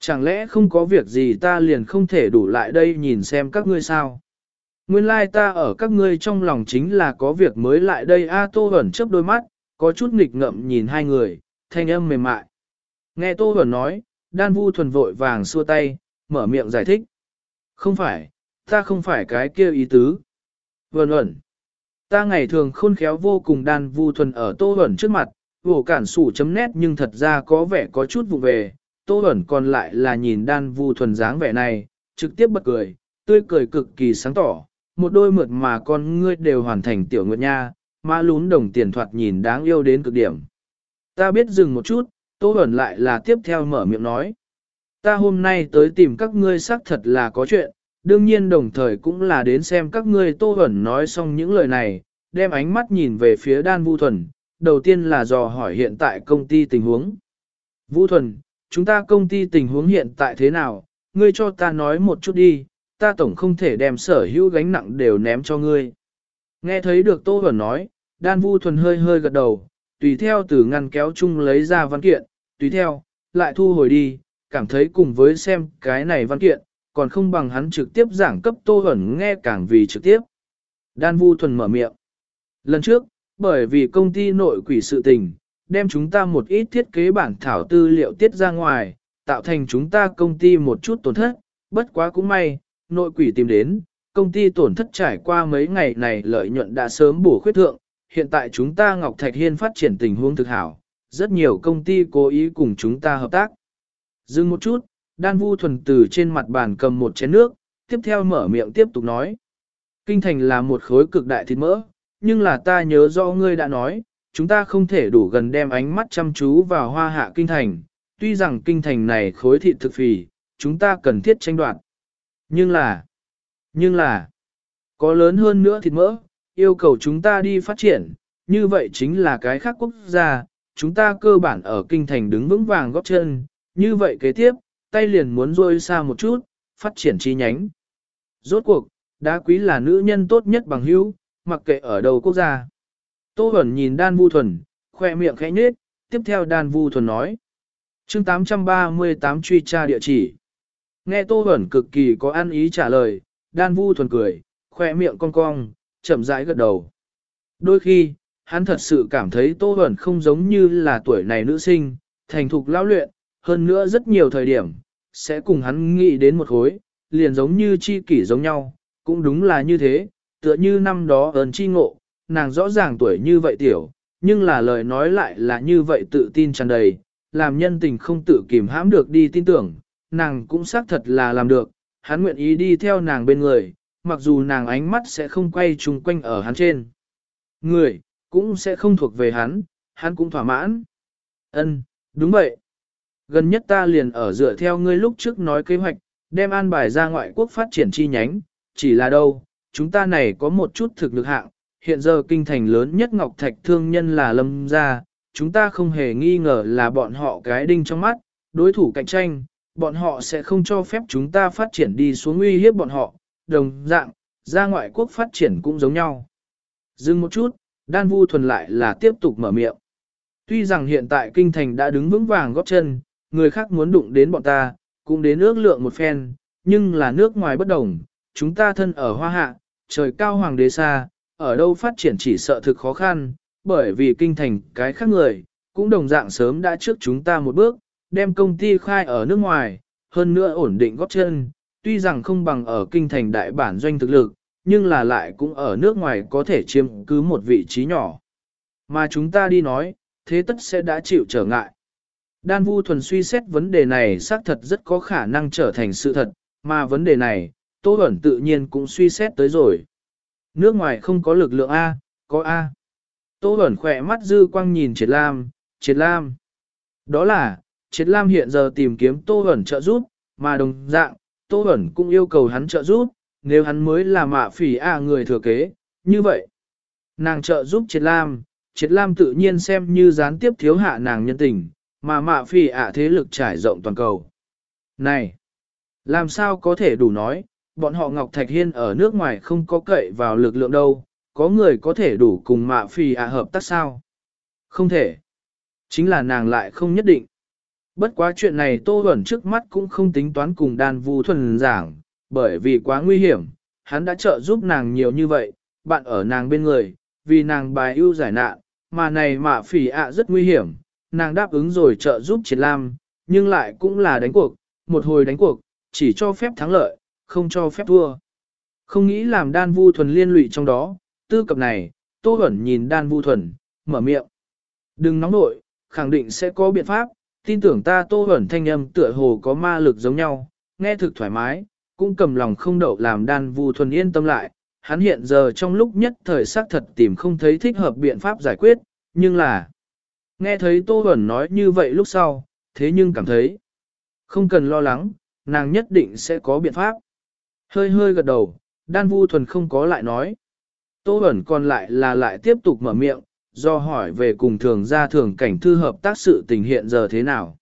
Chẳng lẽ không có việc gì ta liền không thể đủ lại đây nhìn xem các ngươi sao? Nguyên lai like ta ở các ngươi trong lòng chính là có việc mới lại đây A Tô Vẩn chớp đôi mắt, có chút nghịch ngậm nhìn hai người, thanh âm mềm mại. Nghe Tô Vẩn nói, đan vu thuần vội vàng xua tay, mở miệng giải thích. Không phải, ta không phải cái kia ý tứ. Vẩn ẩn. Ta ngày thường khôn khéo vô cùng đan vu thuần ở Tô ẩn trước mặt, vổ cản sủ chấm nét nhưng thật ra có vẻ có chút vụ về. Tô ẩn còn lại là nhìn đan vu thuần dáng vẻ này, trực tiếp bật cười, tươi cười cực kỳ sáng tỏ, một đôi mượt mà con ngươi đều hoàn thành tiểu nguyệt nha, mã lún đồng tiền thoạt nhìn đáng yêu đến cực điểm. Ta biết dừng một chút, Tô ẩn lại là tiếp theo mở miệng nói. Ta hôm nay tới tìm các ngươi xác thật là có chuyện, đương nhiên đồng thời cũng là đến xem các ngươi Tô Bẩn nói xong những lời này, đem ánh mắt nhìn về phía đan Vu Thuần, đầu tiên là dò hỏi hiện tại công ty tình huống. Vũ Thuần, chúng ta công ty tình huống hiện tại thế nào, ngươi cho ta nói một chút đi, ta tổng không thể đem sở hữu gánh nặng đều ném cho ngươi. Nghe thấy được Tô Huẩn nói, đan vu thuần hơi hơi gật đầu, tùy theo từ ngăn kéo chung lấy ra văn kiện, tùy theo, lại thu hồi đi, cảm thấy cùng với xem cái này văn kiện, còn không bằng hắn trực tiếp giảng cấp Tô Huẩn nghe càng vì trực tiếp. Đan vu thuần mở miệng. Lần trước, bởi vì công ty nội quỷ sự tình, đem chúng ta một ít thiết kế bản thảo tư liệu tiết ra ngoài, tạo thành chúng ta công ty một chút tổn thất, bất quá cũng may, nội quỷ tìm đến, công ty tổn thất trải qua mấy ngày này lợi nhuận đã sớm bổ khuyết thượng, hiện tại chúng ta Ngọc Thạch Hiên phát triển tình huống thực hảo, rất nhiều công ty cố ý cùng chúng ta hợp tác. Dừng một chút, Đan Vu thuần từ trên mặt bàn cầm một chén nước, tiếp theo mở miệng tiếp tục nói. Kinh thành là một khối cực đại thịt mỡ, nhưng là ta nhớ rõ ngươi đã nói, chúng ta không thể đủ gần đem ánh mắt chăm chú vào hoa hạ kinh thành, tuy rằng kinh thành này khối thịt thực phì, chúng ta cần thiết tranh đoạt. Nhưng là, nhưng là, có lớn hơn nữa thịt mỡ, yêu cầu chúng ta đi phát triển, như vậy chính là cái khác quốc gia, chúng ta cơ bản ở kinh thành đứng vững vàng góp chân, như vậy kế tiếp, tay liền muốn rôi xa một chút, phát triển chi nhánh. Rốt cuộc, đá quý là nữ nhân tốt nhất bằng hữu, mặc kệ ở đầu quốc gia. Tô Bẩn nhìn Đan Vu Thuần, khoe miệng khẽ nhếch, tiếp theo Đan Vu Thuần nói. chương 838 truy tra địa chỉ. Nghe Tô Bẩn cực kỳ có ăn ý trả lời, đan vu thuần cười, khoe miệng cong cong, chậm rãi gật đầu. Đôi khi, hắn thật sự cảm thấy Tô Bẩn không giống như là tuổi này nữ sinh, thành thục lão luyện, hơn nữa rất nhiều thời điểm, sẽ cùng hắn nghĩ đến một khối, liền giống như chi kỷ giống nhau, cũng đúng là như thế, tựa như năm đó ơn chi ngộ, nàng rõ ràng tuổi như vậy tiểu, nhưng là lời nói lại là như vậy tự tin tràn đầy, làm nhân tình không tự kìm hãm được đi tin tưởng, nàng cũng xác thật là làm được, hắn nguyện ý đi theo nàng bên người, mặc dù nàng ánh mắt sẽ không quay chung quanh ở hắn trên. Người, cũng sẽ không thuộc về hắn, hắn cũng thỏa mãn. Ân, đúng vậy. Gần nhất ta liền ở dựa theo ngươi lúc trước nói kế hoạch, đem an bài ra ngoại quốc phát triển chi nhánh, chỉ là đâu, chúng ta này có một chút thực lực hạng, hiện giờ kinh thành lớn nhất Ngọc Thạch thương nhân là Lâm gia, chúng ta không hề nghi ngờ là bọn họ cái đinh trong mắt, đối thủ cạnh tranh, bọn họ sẽ không cho phép chúng ta phát triển đi xuống uy hiếp bọn họ, đồng dạng, ra ngoại quốc phát triển cũng giống nhau. Dừng một chút, đan vu thuần lại là tiếp tục mở miệng. Tuy rằng hiện tại kinh thành đã đứng vững vàng góp chân, người khác muốn đụng đến bọn ta, cũng đến ước lượng một phen, nhưng là nước ngoài bất đồng, chúng ta thân ở hoa hạ, trời cao hoàng đế xa, ở đâu phát triển chỉ sợ thực khó khăn, bởi vì kinh thành cái khác người, cũng đồng dạng sớm đã trước chúng ta một bước, đem công ty khai ở nước ngoài, hơn nữa ổn định góp chân, tuy rằng không bằng ở kinh thành đại bản doanh thực lực, nhưng là lại cũng ở nước ngoài có thể chiếm cứ một vị trí nhỏ. Mà chúng ta đi nói, thế tất sẽ đã chịu trở ngại. Đan Vu thuần suy xét vấn đề này xác thật rất có khả năng trở thành sự thật, mà vấn đề này, Tô Bẩn tự nhiên cũng suy xét tới rồi. Nước ngoài không có lực lượng A, có A. Tô Bẩn khỏe mắt dư quang nhìn Triệt Lam, Triệt Lam. Đó là, Triệt Lam hiện giờ tìm kiếm Tô Bẩn trợ giúp, mà đồng dạng, Tô Bẩn cũng yêu cầu hắn trợ giúp, nếu hắn mới là mạ phỉ A người thừa kế, như vậy. Nàng trợ giúp Triệt Lam, Triệt Lam tự nhiên xem như gián tiếp thiếu hạ nàng nhân tình, mà mạ phỉ ạ thế lực trải rộng toàn cầu. Này! Làm sao có thể đủ nói, bọn họ Ngọc Thạch Hiên ở nước ngoài không có cậy vào lực lượng đâu, có người có thể đủ cùng mạ phỉ ạ hợp tác sao? Không thể. Chính là nàng lại không nhất định. Bất quá chuyện này Tô Huẩn trước mắt cũng không tính toán cùng đan vu thuần giảng, bởi vì quá nguy hiểm, hắn đã trợ giúp nàng nhiều như vậy, bạn ở nàng bên người, vì nàng bài ưu giải nạn, mà này mạ phỉ ạ rất nguy hiểm, nàng đáp ứng rồi trợ giúp triệt lam, nhưng lại cũng là đánh cuộc, một hồi đánh cuộc, chỉ cho phép thắng lợi, không cho phép thua. Không nghĩ làm đan vu thuần liên lụy trong đó, tư cập này, Tô Huẩn nhìn đan vu thuần, mở miệng. Đừng nóng nội, khẳng định sẽ có biện pháp, tin tưởng ta Tô Huẩn thanh âm tựa hồ có ma lực giống nhau, nghe thực thoải mái, cũng cầm lòng không đậu làm đan vu thuần yên tâm lại. Hắn hiện giờ trong lúc nhất thời xác thật tìm không thấy thích hợp biện pháp giải quyết, nhưng là... Nghe thấy Tô Huẩn nói như vậy lúc sau, thế nhưng cảm thấy không cần lo lắng, nàng nhất định sẽ có biện pháp. Hơi hơi gật đầu, đan vu thuần không có lại nói. Tô Huẩn còn lại là lại tiếp tục mở miệng, do hỏi về cùng thường gia thường cảnh thư hợp tác sự tình hiện giờ thế nào.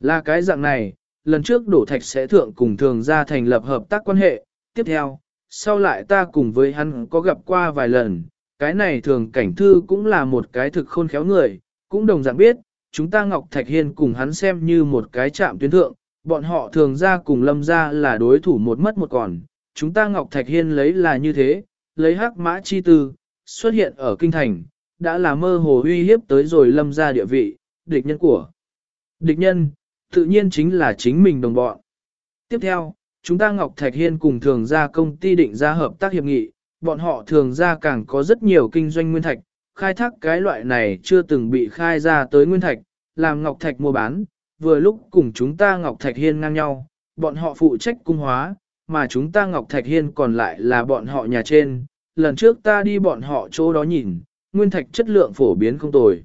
Là cái dạng này, lần trước đổ thạch sẽ thượng cùng thường gia thành lập hợp tác quan hệ, tiếp theo, sau lại ta cùng với hắn có gặp qua vài lần, cái này thường cảnh thư cũng là một cái thực khôn khéo người, cũng đồng dạng biết, chúng ta Ngọc Thạch Hiên cùng hắn xem như một cái chạm tuyến thượng, bọn họ thường ra cùng lâm ra là đối thủ một mất một còn, chúng ta Ngọc Thạch Hiên lấy là như thế, lấy hắc mã chi tư, xuất hiện ở kinh thành, đã là mơ hồ uy hiếp tới rồi lâm ra địa vị, địch nhân của. Địch nhân, tự nhiên chính là chính mình đồng bọn. Tiếp theo, chúng ta Ngọc Thạch Hiên cùng thường ra công ty định ra hợp tác hiệp nghị, bọn họ thường ra càng có rất nhiều kinh doanh nguyên thạch, khai thác cái loại này chưa từng bị khai ra tới nguyên thạch, làm Ngọc Thạch mua bán, vừa lúc cùng chúng ta Ngọc Thạch Hiên ngang nhau, bọn họ phụ trách cung hóa, mà chúng ta Ngọc Thạch Hiên còn lại là bọn họ nhà trên, lần trước ta đi bọn họ chỗ đó nhìn, nguyên thạch chất lượng phổ biến không tồi.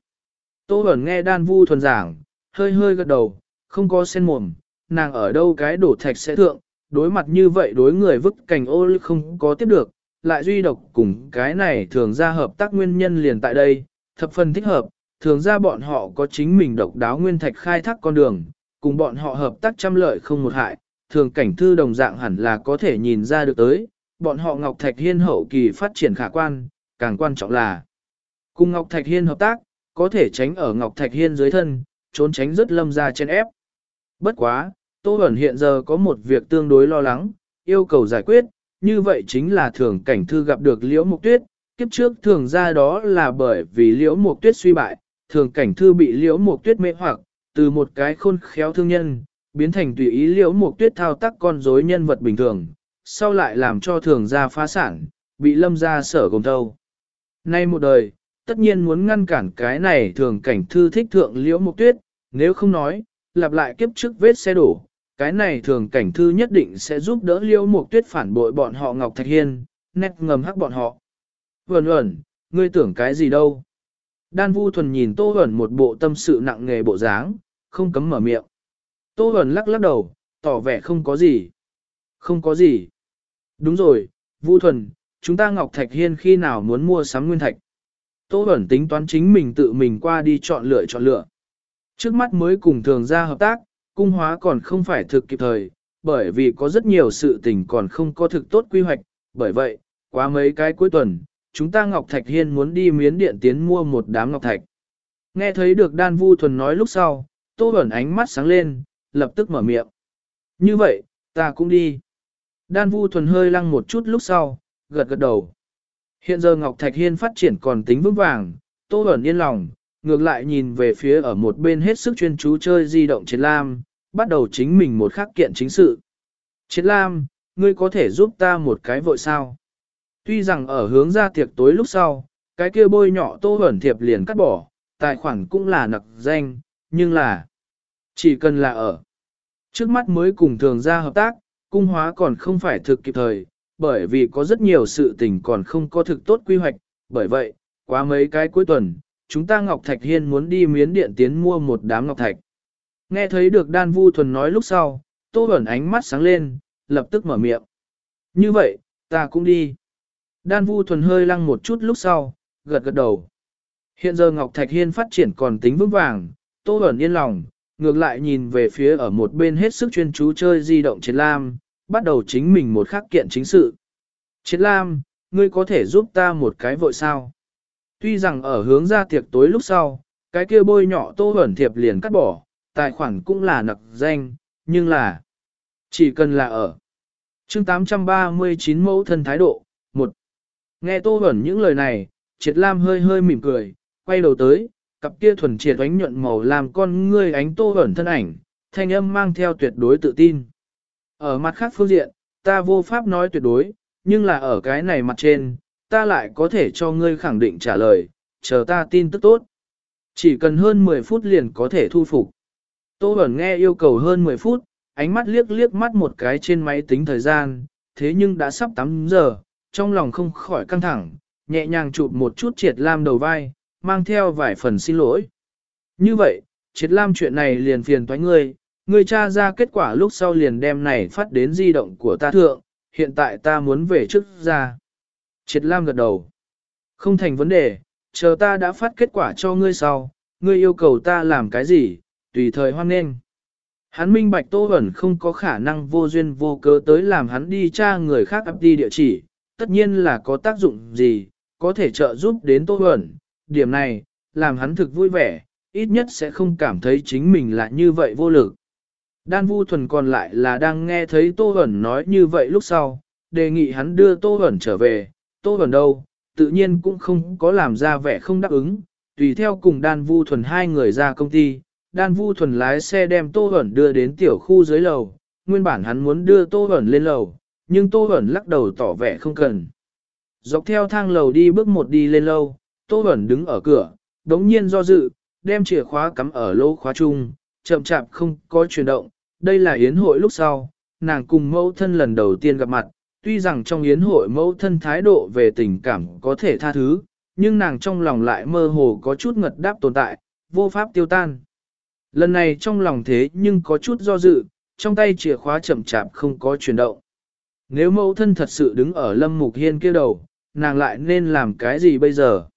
Tô Bẩn nghe đan vu thuần giảng, hơi hơi gật đầu, không có sen mồm, nàng ở đâu cái đổ thạch sẽ thượng, đối mặt như vậy đối người vứt cành ô không có tiếp được, lại duy độc cùng cái này thường ra hợp tác nguyên nhân liền tại đây, thập phần thích hợp, thường ra bọn họ có chính mình độc đáo nguyên thạch khai thác con đường, cùng bọn họ hợp tác trăm lợi không một hại, thường cảnh thư đồng dạng hẳn là có thể nhìn ra được tới, bọn họ Ngọc Thạch Hiên hậu kỳ phát triển khả quan, càng quan trọng là cùng Ngọc Thạch Hiên hợp tác, có thể tránh ở Ngọc Thạch Hiên dưới thân, trốn tránh rất lâm ra trên ép. Bất quá, Tô Bẩn hiện giờ có một việc tương đối lo lắng, yêu cầu giải quyết, như vậy chính là thường cảnh thư gặp được liễu mục tuyết, kiếp trước thường ra đó là bởi vì liễu mục tuyết suy bại, thường cảnh thư bị liễu mục tuyết mê hoặc, từ một cái khôn khéo thương nhân, biến thành tùy ý liễu mục tuyết thao tác con rối nhân vật bình thường, sau lại làm cho thường gia phá sản, bị lâm gia sở gồm thâu. Nay một đời, tất nhiên muốn ngăn cản cái này thường cảnh thư thích thượng liễu mục tuyết, nếu không nói, lặp lại kiếp trước vết xe đổ, cái này thường cảnh thư nhất định sẽ giúp đỡ liễu mục tuyết phản bội bọn họ Ngọc Thạch Hiên, nét ngầm hắc bọn họ. Vẩn ẩn, ngươi tưởng cái gì đâu? Đan Vu Thuần nhìn Tô Huẩn một bộ tâm sự nặng nghề bộ dáng, không cấm mở miệng. Tô Huẩn lắc lắc đầu, tỏ vẻ không có gì. Không có gì. Đúng rồi, Vu Thuần, chúng ta Ngọc Thạch Hiên khi nào muốn mua sắm nguyên thạch. Tô Huẩn tính toán chính mình tự mình qua đi chọn lựa chọn lựa. Trước mắt mới cùng thường ra hợp tác, cung hóa còn không phải thực kịp thời, bởi vì có rất nhiều sự tình còn không có thực tốt quy hoạch, bởi vậy, quá mấy cái cuối tuần, chúng ta Ngọc Thạch Hiên muốn đi miến điện tiến mua một đám Ngọc Thạch. Nghe thấy được Đan Vu Thuần nói lúc sau, Tô Bẩn ánh mắt sáng lên, lập tức mở miệng. Như vậy, ta cũng đi. Đan Vu Thuần hơi lăng một chút lúc sau, gật gật đầu. Hiện giờ Ngọc Thạch Hiên phát triển còn tính vững vàng, Tô Bẩn yên lòng, ngược lại nhìn về phía ở một bên hết sức chuyên chú chơi di động trên Lam, bắt đầu chính mình một khắc kiện chính sự. Triết Lam, ngươi có thể giúp ta một cái vội sao? Tuy rằng ở hướng ra tiệc tối lúc sau, cái kia bôi nhỏ Tô hẩn thiệp liền cắt bỏ, tài khoản cũng là nặc danh, nhưng là chỉ cần là ở. Trước mắt mới cùng thường ra hợp tác, cung hóa còn không phải thực kịp thời, bởi vì có rất nhiều sự tình còn không có thực tốt quy hoạch, bởi vậy, qua mấy cái cuối tuần, chúng ta Ngọc Thạch Hiên muốn đi miến điện tiến mua một đám Ngọc Thạch. Nghe thấy được Đan Vu Thuần nói lúc sau, Tô ẩn ánh mắt sáng lên, lập tức mở miệng. Như vậy, ta cũng đi. Đan Vu Thuần hơi lăng một chút lúc sau, gật gật đầu. Hiện giờ Ngọc Thạch Hiên phát triển còn tính vững vàng, Tô ẩn yên lòng, ngược lại nhìn về phía ở một bên hết sức chuyên chú chơi di động Triệt Lam, bắt đầu chính mình một khắc kiện chính sự. Triệt Lam, ngươi có thể giúp ta một cái vội sao? Tuy rằng ở hướng ra tiệc tối lúc sau, cái kia bôi nhỏ Tô ẩn thiệp liền cắt bỏ, tài khoản cũng là nặc danh, nhưng là chỉ cần là ở. chương 839 mẫu thân thái độ, một Nghe Tô Bẩn những lời này, Triệt Lam hơi hơi mỉm cười, quay đầu tới, cặp kia thuần triệt ánh nhuận màu làm con ngươi ánh tô bẩn thân ảnh, thanh âm mang theo tuyệt đối tự tin. Ở mặt khác phương diện, ta vô pháp nói tuyệt đối, nhưng là ở cái này mặt trên, ta lại có thể cho ngươi khẳng định trả lời, chờ ta tin tức tốt. Chỉ cần hơn 10 phút liền có thể thu phục. Tô Bẩn nghe yêu cầu hơn 10 phút, ánh mắt liếc liếc mắt một cái trên máy tính thời gian, thế nhưng đã sắp 8 giờ, trong lòng không khỏi căng thẳng, nhẹ nhàng chụp một chút triệt lam đầu vai, mang theo vài phần xin lỗi. Như vậy, triệt lam chuyện này liền phiền toái ngươi, ngươi tra ra kết quả lúc sau liền đem này phát đến di động của ta thượng, hiện tại ta muốn về trước ra. Triệt lam gật đầu. Không thành vấn đề, chờ ta đã phát kết quả cho ngươi sau, ngươi yêu cầu ta làm cái gì, tùy thời hoan nghênh. Hắn minh bạch Tô Hẩn không có khả năng vô duyên vô cớ tới làm hắn đi tra người khác ấp đi địa chỉ, tất nhiên là có tác dụng gì, có thể trợ giúp đến Tô Hẩn, điểm này, làm hắn thực vui vẻ, ít nhất sẽ không cảm thấy chính mình là như vậy vô lực. Đan Vu Thuần còn lại là đang nghe thấy Tô Hẩn nói như vậy lúc sau, đề nghị hắn đưa Tô Hẩn trở về, Tô Hẩn đâu, tự nhiên cũng không có làm ra vẻ không đáp ứng, tùy theo cùng Đan Vu Thuần hai người ra công ty, Đan Vu Thuần lái xe đem Tô Hẩn đưa đến tiểu khu dưới lầu, nguyên bản hắn muốn đưa Tô Hẩn lên lầu, nhưng Tô Hẩn lắc đầu tỏ vẻ không cần. Dọc theo thang lầu đi bước một đi lên lâu, Tô Bẩn đứng ở cửa, đống nhiên do dự, đem chìa khóa cắm ở lỗ khóa chung, chậm chạp không có chuyển động. Đây là yến hội lúc sau, nàng cùng mẫu thân lần đầu tiên gặp mặt, tuy rằng trong yến hội mẫu thân thái độ về tình cảm có thể tha thứ, nhưng nàng trong lòng lại mơ hồ có chút ngật đáp tồn tại, vô pháp tiêu tan. Lần này trong lòng thế nhưng có chút do dự, trong tay chìa khóa chậm chạp không có chuyển động. Nếu mẫu thân thật sự đứng ở lâm mục hiên kia đầu, nàng lại nên làm cái gì bây giờ?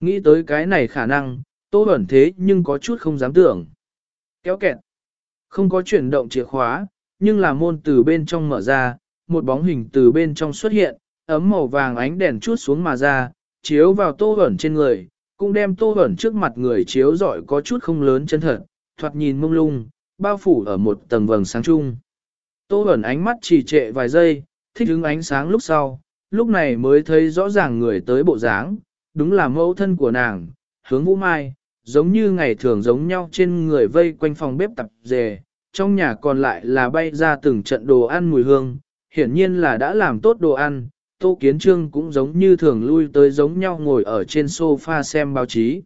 Nghĩ tới cái này khả năng, tô ẩn thế nhưng có chút không dám tưởng. Kéo kẹt. Không có chuyển động chìa khóa, nhưng là môn từ bên trong mở ra, một bóng hình từ bên trong xuất hiện, ấm màu vàng ánh đèn chút xuống mà ra, chiếu vào tô ẩn trên người, cũng đem tô ẩn trước mặt người chiếu rọi có chút không lớn chân thật, thoạt nhìn mông lung, bao phủ ở một tầng vầng sáng chung. Tô ẩn ánh mắt trì trệ vài giây, thích ứng ánh sáng lúc sau, lúc này mới thấy rõ ràng người tới bộ dáng, đúng là mẫu thân của nàng, hướng vũ mai, giống như ngày thường giống nhau trên người vây quanh phòng bếp tập dề, trong nhà còn lại là bay ra từng trận đồ ăn mùi hương, hiển nhiên là đã làm tốt đồ ăn, Tô Kiến Trương cũng giống như thường lui tới giống nhau ngồi ở trên sofa xem báo chí.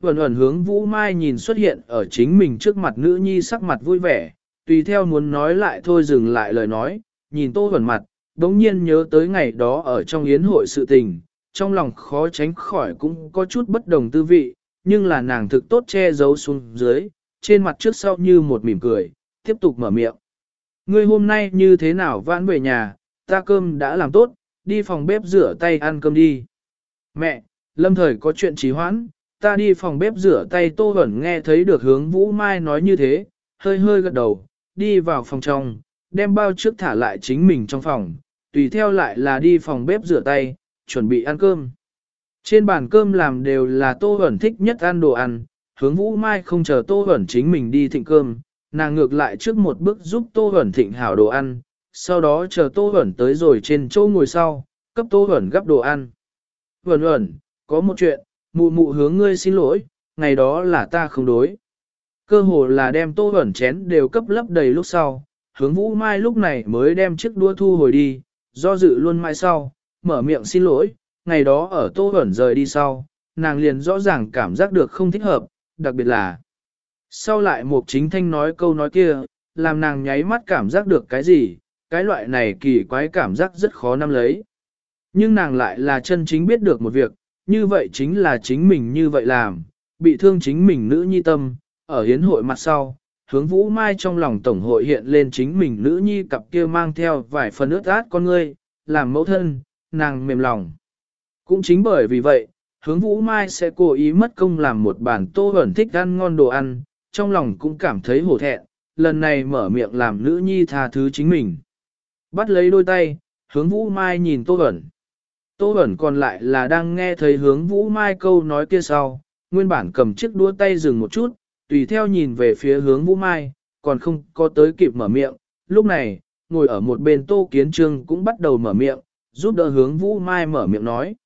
Vẩn ẩn hướng Vũ Mai nhìn xuất hiện ở chính mình trước mặt nữ nhi sắc mặt vui vẻ, tùy theo muốn nói lại thôi dừng lại lời nói, nhìn Tô Vẩn mặt, đống nhiên nhớ tới ngày đó ở trong yến hội sự tình, trong lòng khó tránh khỏi cũng có chút bất đồng tư vị, nhưng là nàng thực tốt che giấu xuống dưới, trên mặt trước sau như một mỉm cười, tiếp tục mở miệng. Ngươi hôm nay như thế nào vãn về nhà, ta cơm đã làm tốt, đi phòng bếp rửa tay ăn cơm đi. Mẹ, lâm thời có chuyện trì hoãn, ta đi phòng bếp rửa tay tô ẩn nghe thấy được hướng Vũ Mai nói như thế, hơi hơi gật đầu, đi vào phòng trong, đem bao trước thả lại chính mình trong phòng, tùy theo lại là đi phòng bếp rửa tay, chuẩn bị ăn cơm. Trên bàn cơm làm đều là Tô Hẩn thích nhất ăn đồ ăn, hướng Vũ Mai không chờ Tô Hẩn chính mình đi thịnh cơm, nàng ngược lại trước một bước giúp Tô Huẩn thịnh hảo đồ ăn, sau đó chờ Tô Huẩn tới rồi trên chỗ ngồi sau, cấp Tô Huẩn gắp đồ ăn. Huẩn Huẩn, có một chuyện, mụ mụ hướng ngươi xin lỗi, ngày đó là ta không đối. Cơ hồ là đem Tô ẩn chén đều cấp lấp đầy lúc sau, hướng Vũ Mai lúc này mới đem chiếc đua thu hồi đi, do dự luôn mai sau, mở miệng xin lỗi, ngày đó ở Tô ẩn rời đi sau, nàng liền rõ ràng cảm giác được không thích hợp, đặc biệt là sau lại một chính thanh nói câu nói kia, làm nàng nháy mắt cảm giác được cái gì, cái loại này kỳ quái cảm giác rất khó nắm lấy. Nhưng nàng lại là chân chính biết được một việc, như vậy chính là chính mình như vậy làm, bị thương chính mình nữ nhi tâm, ở hiến hội mặt sau, hướng vũ mai trong lòng tổng hội hiện lên chính mình nữ nhi cặp kia mang theo vài phần ướt át con ngươi, làm mẫu thân, nàng mềm lòng. Cũng chính bởi vì vậy, hướng vũ mai sẽ cố ý mất công làm một bản tô ẩn thích ăn ngon đồ ăn, trong lòng cũng cảm thấy hổ thẹn, lần này mở miệng làm nữ nhi tha thứ chính mình. Bắt lấy đôi tay, hướng vũ mai nhìn tô ẩn. Tô ẩn còn lại là đang nghe thấy hướng vũ mai câu nói kia sau, nguyên bản cầm chiếc đũa tay dừng một chút, tùy theo nhìn về phía hướng vũ mai, còn không có tới kịp mở miệng. Lúc này, ngồi ở một bên tô kiến trương cũng bắt đầu mở miệng, giúp đỡ hướng vũ mai mở miệng nói.